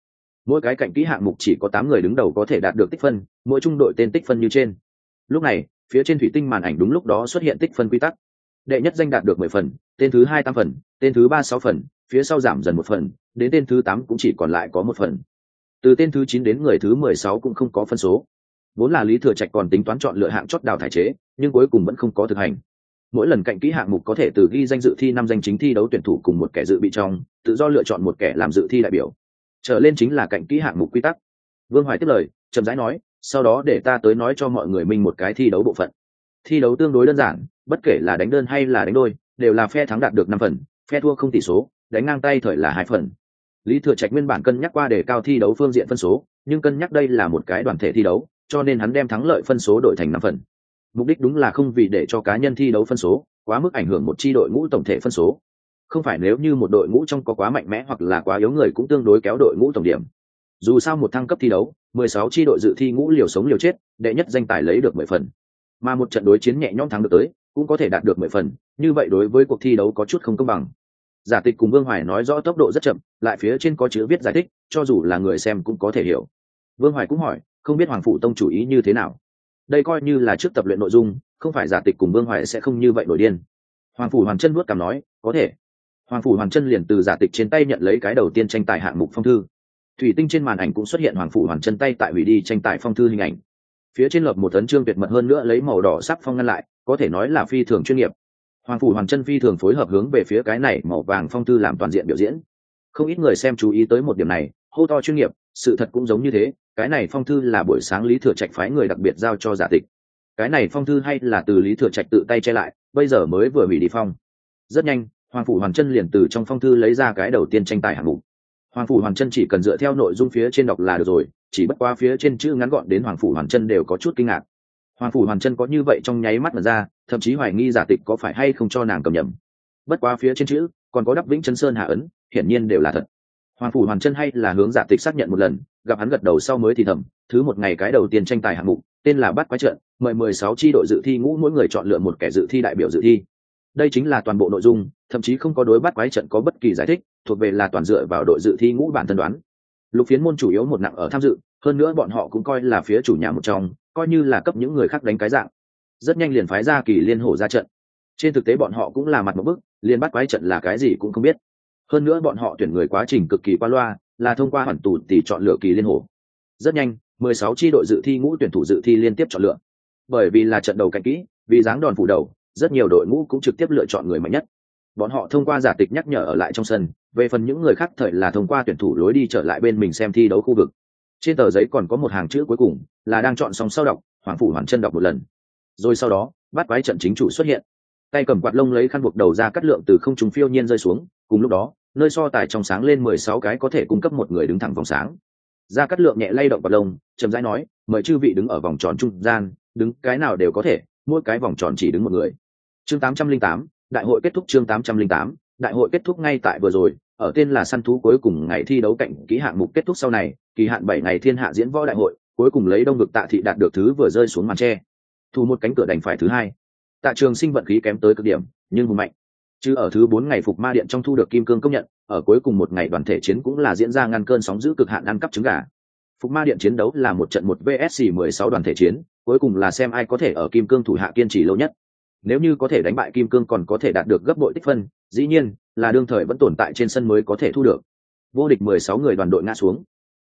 mỗi cái cạnh kỹ hạng mục chỉ có tám người đứng đầu có thể đạt được tích phân, mỗi trung đội tên tích phân như trên. Lúc này, phía trên thủy tinh màn ảnh đúng lúc đó xuất hiện tích phân quy tắc. Đệ nhất danh đạt được mười phần, tên thứ hai tám phần, tên thứ ba sáu phần, phía sau giảm dần một phần, đến tên thứ tám cũng chỉ còn lại có một phần. Từ tên thứ chín đến người thứ mười sáu cũng không có phân số. Vốn là lý thừa trạch còn tính toán chọn lựa hạng chót đào thải chế, nhưng cuối cùng vẫn không có thực hành. Mỗi lần cạnh kỹ hạng mục có thể từ ghi danh dự thi năm danh chính thi đấu tuyển thủ cùng một kẻ dự bị trong, tự do lựa chọn một kẻ làm dự thi đại biểu trở lên chính là cạnh kỹ hạng mục quy tắc. Vương hoài tiếp lời, chậm rãi nói, sau đó để ta tới nói cho mọi người mình một cái thi đấu bộ phận. Thi đấu tương đối đơn giản, bất kể là đánh đơn hay là đánh đôi, đều là phe thắng đạt được năm phần, phe thua không tỷ số, đánh ngang tay thời là hai phần. Lý thừa trạch nguyên bản cân nhắc qua để cao thi đấu phương diện phân số, nhưng cân nhắc đây là một cái đoàn thể thi đấu, cho nên hắn đem thắng lợi phân số đổi thành năm phần. Mục đích đúng là không vì để cho cá nhân thi đấu phân số quá mức ảnh hưởng một chi đội ngũ tổng thể phân số không phải nếu như một đội ngũ trong có quá mạnh mẽ hoặc là quá yếu người cũng tương đối kéo đội ngũ tổng điểm. Dù sao một thăng cấp thi đấu 16 chi đội dự thi ngũ liều sống liều chết, đệ nhất danh tài lấy được mười phần. Mà một trận đối chiến nhẹ nhõm thắng được tới, cũng có thể đạt được mười phần, như vậy đối với cuộc thi đấu có chút không công bằng. Giả tịch cùng vương hoài nói rõ tốc độ rất chậm, lại phía trên có chữ viết giải thích, cho dù là người xem cũng có thể hiểu. Vương hoài cũng hỏi, không biết hoàng phụ tông chủ ý như thế nào? Đây coi như là trước tập luyện nội dung, không phải giả tịch cùng vương hoài sẽ không như vậy nổi điên. Hoàng phủ hoàn chân vuốt cảm nói, có thể hoàng phủ hoàn chân liền từ giả tịch trên tay nhận lấy cái đầu tiên tranh tài hạng mục phong thư. Thủy tinh trên màn ảnh cũng xuất hiện hoàng phủ hoàn chân tay tại hủy đi tranh tài phong thư hình ảnh. Phía trên lập một tấn chương tuyệt mật hơn nữa lấy màu đỏ sắc phong ngăn lại, có thể nói là phi thường chuyên nghiệp. Hoàng phủ hoàn chân phi thường phối hợp hướng về phía cái này màu vàng phong thư làm toàn diện biểu diễn. Không ít người xem chú ý tới một điểm này, hô to chuyên nghiệp, sự thật cũng giống như thế, cái này phong thư là buổi sáng lý thừa trạch phái người đặc biệt giao cho giả tịch. Cái này phong thư hay là từ lý thừa trạch tự tay che lại, bây giờ mới vừa hủy đi phong. Rất nhanh hoàng phủ hoàn chân liền từ trong phong thư lấy ra cái đầu tiên tranh tài hạng mục. Hoàng phủ hoàn chân chỉ cần dựa theo nội dung phía trên đọc là được rồi, chỉ bất qua phía trên chữ ngắn gọn đến hoàng phủ hoàn chân đều có chút kinh ngạc. Hoàng phủ hoàn chân có như vậy trong nháy mắt mà ra, thậm chí hoài nghi giả tịch có phải hay không cho nàng cầm nhầm. Bất quá phía trên chữ, còn có đắp vĩnh chân sơn hạ ấn, hiển nhiên đều là thật. Hoàng phủ hoàn chân hay là hướng giả tịch xác nhận một lần, gặp hắn gật đầu sau mới thì thầm, thứ một ngày cái đầu tiên tranh tài hạng mục, tên là bắt quái trận, mời mười sáu tri đội dự thi ngũ mỗi người chọn lựa một kẻ dự thi đại biểu dự thi. Đây chính là toàn bộ nội dung thậm chí không có đối bắt quái trận có bất kỳ giải thích, thuộc về là toàn dựa vào đội dự thi ngũ bản thân đoán. Lục phiến môn chủ yếu một nặng ở tham dự, hơn nữa bọn họ cũng coi là phía chủ nhà một trong, coi như là cấp những người khác đánh cái dạng. Rất nhanh liền phái ra kỳ liên hổ ra trận. Trên thực tế bọn họ cũng là mặt một bức liên bắt quái trận là cái gì cũng không biết. Hơn nữa bọn họ tuyển người quá trình cực kỳ qua loa, là thông qua hoàn tù tỷ chọn lựa kỳ liên hổ. Rất nhanh, mười sáu tri đội dự thi ngũ tuyển thủ dự thi liên tiếp chọn lựa. Bởi vì là trận đầu cạnh kỹ, vì dáng đòn phủ đầu, rất nhiều đội ngũ cũng trực tiếp lựa chọn người mạnh nhất bọn họ thông qua giả tịch nhắc nhở ở lại trong sân, về phần những người khác thời là thông qua tuyển thủ lối đi trở lại bên mình xem thi đấu khu vực. Trên tờ giấy còn có một hàng chữ cuối cùng, là đang chọn xong sau đọc, hoàng phủ hoàn chân đọc một lần. Rồi sau đó, bắt quái trận chính chủ xuất hiện. Tay cầm quạt lông lấy khăn buộc đầu ra cắt lượng từ không trung phiêu nhiên rơi xuống, cùng lúc đó, nơi so tài trong sáng lên mười sáu cái có thể cung cấp một người đứng thẳng vòng sáng. Ra cắt lượng nhẹ lay động quạt lông, chậm rãi nói, mời chư vị đứng ở vòng tròn trung gian, đứng cái nào đều có thể, mỗi cái vòng tròn chỉ đứng một người. Chương tám trăm linh tám đại hội kết thúc chương tám trăm linh tám, đại hội kết thúc ngay tại vừa rồi, ở tên là săn thú cuối cùng ngày thi đấu cạnh ký hạng mục kết thúc sau này, kỳ hạn bảy ngày thiên hạ diễn võ đại hội, cuối cùng lấy đông vực tạ thị đạt được thứ vừa rơi xuống màn tre. Thu một cánh cửa đành phải thứ hai. Tạ trường sinh vận khí kém tới cực điểm, nhưng hùng mạnh. Chứ ở thứ bốn ngày phục ma điện trong thu được kim cương công nhận, ở cuối cùng một ngày đoàn thể chiến cũng là diễn ra ngăn cơn sóng giữ cực hạn ăn cắp trứng gà. Phục ma điện chiến đấu là một trận một vsc 16 đoàn thể chiến, cuối cùng là xem ai có thể ở kim cương thủ hạ kiên trì lâu nhất nếu như có thể đánh bại kim cương còn có thể đạt được gấp bội tích phân, dĩ nhiên là đương thời vẫn tồn tại trên sân mới có thể thu được. Vô địch 16 người đoàn đội ngã xuống.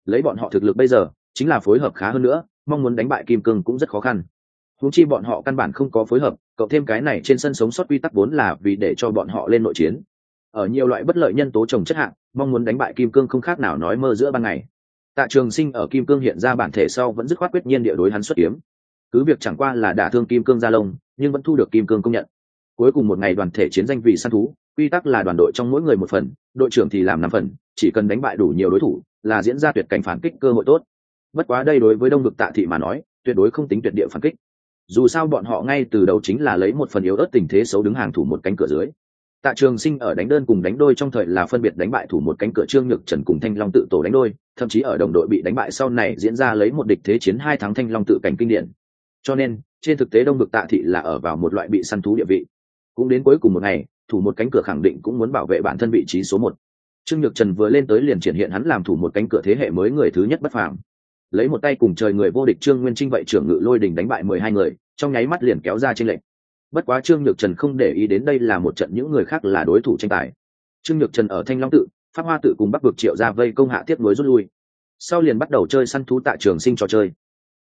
Lấy bọn họ thực lực bây giờ, chính là phối hợp khá hơn nữa, mong muốn đánh bại kim cương cũng rất khó khăn. Huống chi bọn họ căn bản không có phối hợp cậu thêm cái này trên sân sống sót quy tắc vốn là vì để cho bọn họ lên nội chiến. Ở nhiều loại bất lợi nhân tố trồng chất hạng, mong muốn đánh bại kim cương không khác nào nói mơ giữa ban ngày. Tạ trường sinh ở kim cương hiện ra bản thể sau vẫn dứt khoát quyết nhiên địa đối hắn xuất kiếm cứ việc chẳng qua là đả thương kim cương gia lông, nhưng vẫn thu được kim cương công nhận. Cuối cùng một ngày đoàn thể chiến danh vì săn thú, quy tắc là đoàn đội trong mỗi người một phần, đội trưởng thì làm năm phần, chỉ cần đánh bại đủ nhiều đối thủ là diễn ra tuyệt cảnh phản kích cơ hội tốt. Bất quá đây đối với đông vực tạ thị mà nói, tuyệt đối không tính tuyệt địa phản kích. Dù sao bọn họ ngay từ đầu chính là lấy một phần yếu ớt tình thế xấu đứng hàng thủ một cánh cửa dưới. Tạ trường sinh ở đánh đơn cùng đánh đôi trong thời là phân biệt đánh bại thủ một cánh cửa trương nhược trần cùng thanh long tự tổ đánh đôi, thậm chí ở đồng đội bị đánh bại sau này diễn ra lấy một địch thế chiến hai tháng thanh long tự cảnh kinh điển cho nên, trên thực tế đông vực tạ thị là ở vào một loại bị săn thú địa vị. Cũng đến cuối cùng một ngày, thủ một cánh cửa khẳng định cũng muốn bảo vệ bản thân vị trí số một. Trương nhược trần vừa lên tới liền triển hiện hắn làm thủ một cánh cửa thế hệ mới người thứ nhất bất phàm. Lấy một tay cùng trời người vô địch trương nguyên trinh vậy trưởng ngự lôi đình đánh bại mười hai người, trong nháy mắt liền kéo ra trên lệnh bất quá trương nhược trần không để ý đến đây là một trận những người khác là đối thủ tranh tài. Trương nhược trần ở thanh long tự, pháp hoa tự cùng bắc vực triệu ra vây công hạ tiếp nối rút lui. Sau liền bắt đầu chơi săn thú tạ trường sinh trò chơi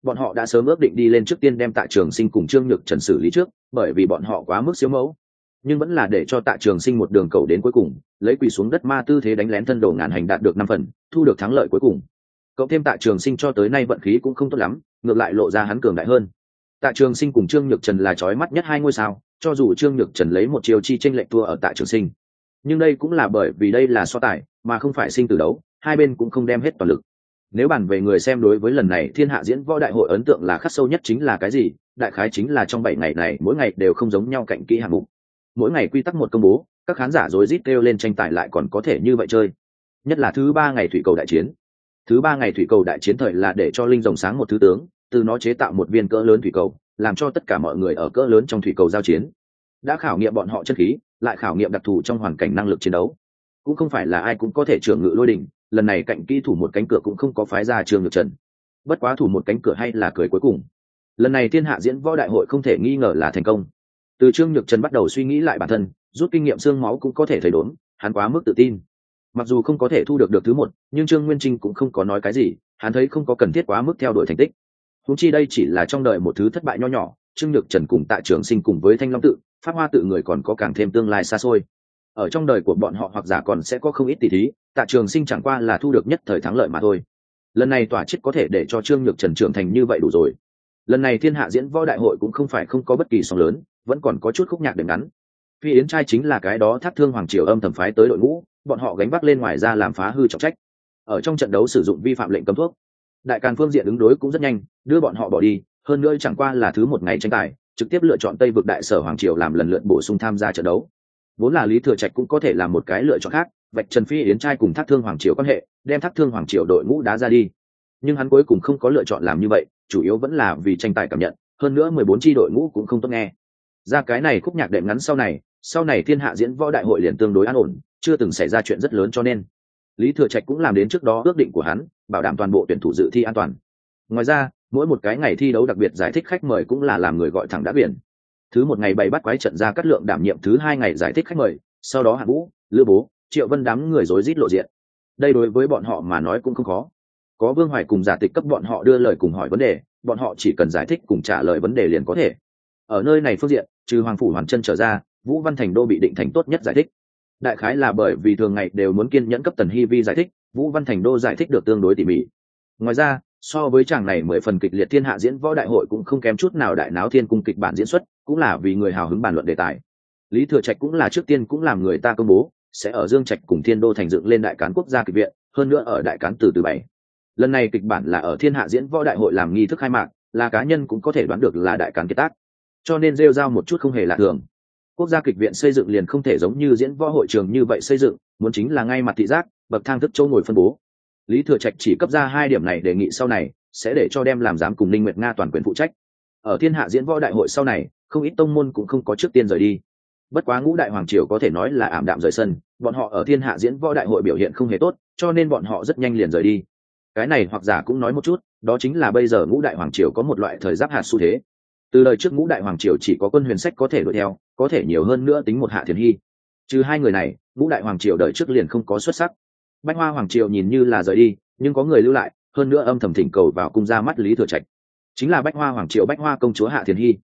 bọn họ đã sớm ước định đi lên trước tiên đem tạ trường sinh cùng trương nhược trần xử lý trước, bởi vì bọn họ quá mức siêu mẫu. Nhưng vẫn là để cho tạ trường sinh một đường cầu đến cuối cùng, lấy quỳ xuống đất ma tư thế đánh lén thân đồ ngàn hành đạt được năm phần, thu được thắng lợi cuối cùng. Cậu thêm tạ trường sinh cho tới nay vận khí cũng không tốt lắm, ngược lại lộ ra hắn cường đại hơn. Tạ trường sinh cùng trương nhược trần là trói mắt nhất hai ngôi sao, cho dù trương nhược trần lấy một chiều chi tranh lệnh thua ở tạ trường sinh. Nhưng đây cũng là bởi vì đây là so tài, mà không phải sinh tử đấu, hai bên cũng không đem hết toàn lực nếu bàn về người xem đối với lần này thiên hạ diễn võ đại hội ấn tượng là khắc sâu nhất chính là cái gì, đại khái chính là trong bảy ngày này, mỗi ngày đều không giống nhau cạnh kỹ hạng mục. Mỗi ngày quy tắc một công bố, các khán giả rối rít kêu lên tranh tài lại còn có thể như vậy chơi. Nhất là thứ ba ngày thủy cầu đại chiến. Thứ ba ngày thủy cầu đại chiến thời là để cho linh rồng sáng một thứ tướng, từ nó chế tạo một viên cỡ lớn thủy cầu, làm cho tất cả mọi người ở cỡ lớn trong thủy cầu giao chiến. Đã khảo nghiệm bọn họ chân khí, lại khảo nghiệm đặc thù trong hoàn cảnh năng lực chiến đấu. Cũng không phải là ai cũng có thể trưởng ngự lôi đỉnh lần này cạnh kỹ thủ một cánh cửa cũng không có phái ra trường được trần. Bất quá thủ một cánh cửa hay là cười cuối cùng. Lần này thiên hạ diễn võ đại hội không thể nghi ngờ là thành công. Từ trương nhược trần bắt đầu suy nghĩ lại bản thân, rút kinh nghiệm xương máu cũng có thể thấy đốn, hắn quá mức tự tin. Mặc dù không có thể thu được được thứ một, nhưng trương nguyên trinh cũng không có nói cái gì, hắn thấy không có cần thiết quá mức theo đuổi thành tích. Húng chi đây chỉ là trong đời một thứ thất bại nho nhỏ, trương nhược trần cùng tạ trường sinh cùng với thanh long tự phát hoa tự người còn có càng thêm tương lai xa xôi ở trong đời của bọn họ hoặc giả còn sẽ có không ít tỷ thí, tạ trường sinh chẳng qua là thu được nhất thời thắng lợi mà thôi. Lần này tỏa chết có thể để cho trương nhược trần trưởng thành như vậy đủ rồi. Lần này thiên hạ diễn võ đại hội cũng không phải không có bất kỳ sóng lớn, vẫn còn có chút khúc nhạc đệm ngắn. Phi yến trai chính là cái đó thác thương hoàng triều âm thầm phái tới đội ngũ, bọn họ gánh vác lên ngoài ra làm phá hư trọng trách. Ở trong trận đấu sử dụng vi phạm lệnh cấm thuốc, đại càn phương diện ứng đối cũng rất nhanh, đưa bọn họ bỏ đi, hơn nữa chẳng qua là thứ một ngày tranh tài, trực tiếp lựa chọn tây vực đại sở hoàng triều làm lần lượt bổ sung tham gia trận đấu vốn là lý thừa trạch cũng có thể làm một cái lựa chọn khác, vạch trần phi yến trai cùng thác thương hoàng triều quan hệ, đem thác thương hoàng triều đội ngũ đá ra đi. Nhưng hắn cuối cùng không có lựa chọn làm như vậy, chủ yếu vẫn là vì tranh tài cảm nhận, hơn nữa mười bốn tri đội ngũ cũng không tốt nghe. Ra cái này khúc nhạc đệm ngắn sau này sau này thiên hạ diễn võ đại hội liền tương đối an ổn, chưa từng xảy ra chuyện rất lớn cho nên, lý thừa trạch cũng làm đến trước đó ước định của hắn, bảo đảm toàn bộ tuyển thủ dự thi an toàn. Ngoài ra, mỗi một cái ngày thi đấu đặc biệt giải thích khách mời cũng là làm người gọi thẳng đã biển thứ một ngày bày bắt quái trận ra cắt lượng đảm nhiệm thứ hai ngày giải thích khách mời, sau đó hạ vũ lữ bố, triệu vân đám người rối rít lộ diện. Đây đối với bọn họ mà nói cũng không khó. Có vương hoài cùng giả tịch cấp bọn họ đưa lời cùng hỏi vấn đề, bọn họ chỉ cần giải thích cùng trả lời vấn đề liền có thể. Ở nơi này phương diện, trừ hoàng phủ hoàn chân trở ra, vũ văn thành đô bị định thành tốt nhất giải thích. Đại khái là bởi vì thường ngày đều muốn kiên nhẫn cấp tần hy vi giải thích, vũ văn thành đô giải thích được tương đối tỉ mỉ. Ngoài ra so với chàng này mười phần kịch liệt thiên hạ diễn võ đại hội cũng không kém chút nào đại náo thiên cung kịch bản diễn xuất, cũng là vì người hào hứng bàn luận đề tài. Lý thừa trạch cũng là trước tiên cũng làm người ta công bố, sẽ ở dương trạch cùng thiên đô thành dựng lên đại cán quốc gia kịch viện, hơn nữa ở đại cán từ từ bảy. Lần này kịch bản là ở thiên hạ diễn võ đại hội làm nghi thức khai mạc, là cá nhân cũng có thể đoán được là đại cán kiệt tác. Cho nên rêu rao một chút không hề lạ thường. Quốc gia kịch viện xây dựng liền không thể giống như diễn võ hội trường như vậy xây dựng, muốn chính là ngay mặt thị giác, bậc thang thức châu ngồi phân bố lý thừa trạch chỉ cấp ra hai điểm này đề nghị sau này, sẽ để cho đem làm giám cùng ninh nguyệt nga toàn quyền phụ trách. Ở thiên hạ diễn võ đại hội sau này, không ít tông môn cũng không có trước tiên rời đi. Bất quá ngũ đại hoàng triều có thể nói là ảm đạm rời sân, bọn họ ở thiên hạ diễn võ đại hội biểu hiện không hề tốt, cho nên bọn họ rất nhanh liền rời đi. Cái này hoặc giả cũng nói một chút, đó chính là bây giờ ngũ đại hoàng triều có một loại thời giáp hạt xu thế. Từ lời trước ngũ đại hoàng triều chỉ có quân huyền sách có thể đuổi theo, có thể nhiều hơn nữa tính một hạ thiền hy. Trừ hai người này, ngũ đại hoàng triều đời trước liền không có xuất sắc bách hoa hoàng triều nhìn như là rời đi, nhưng có người lưu lại, hơn nữa âm thầm thỉnh cầu vào cung ra mắt lý thừa trạch. Chính là bách hoa hoàng triều bách hoa công chúa hạ thiền hy.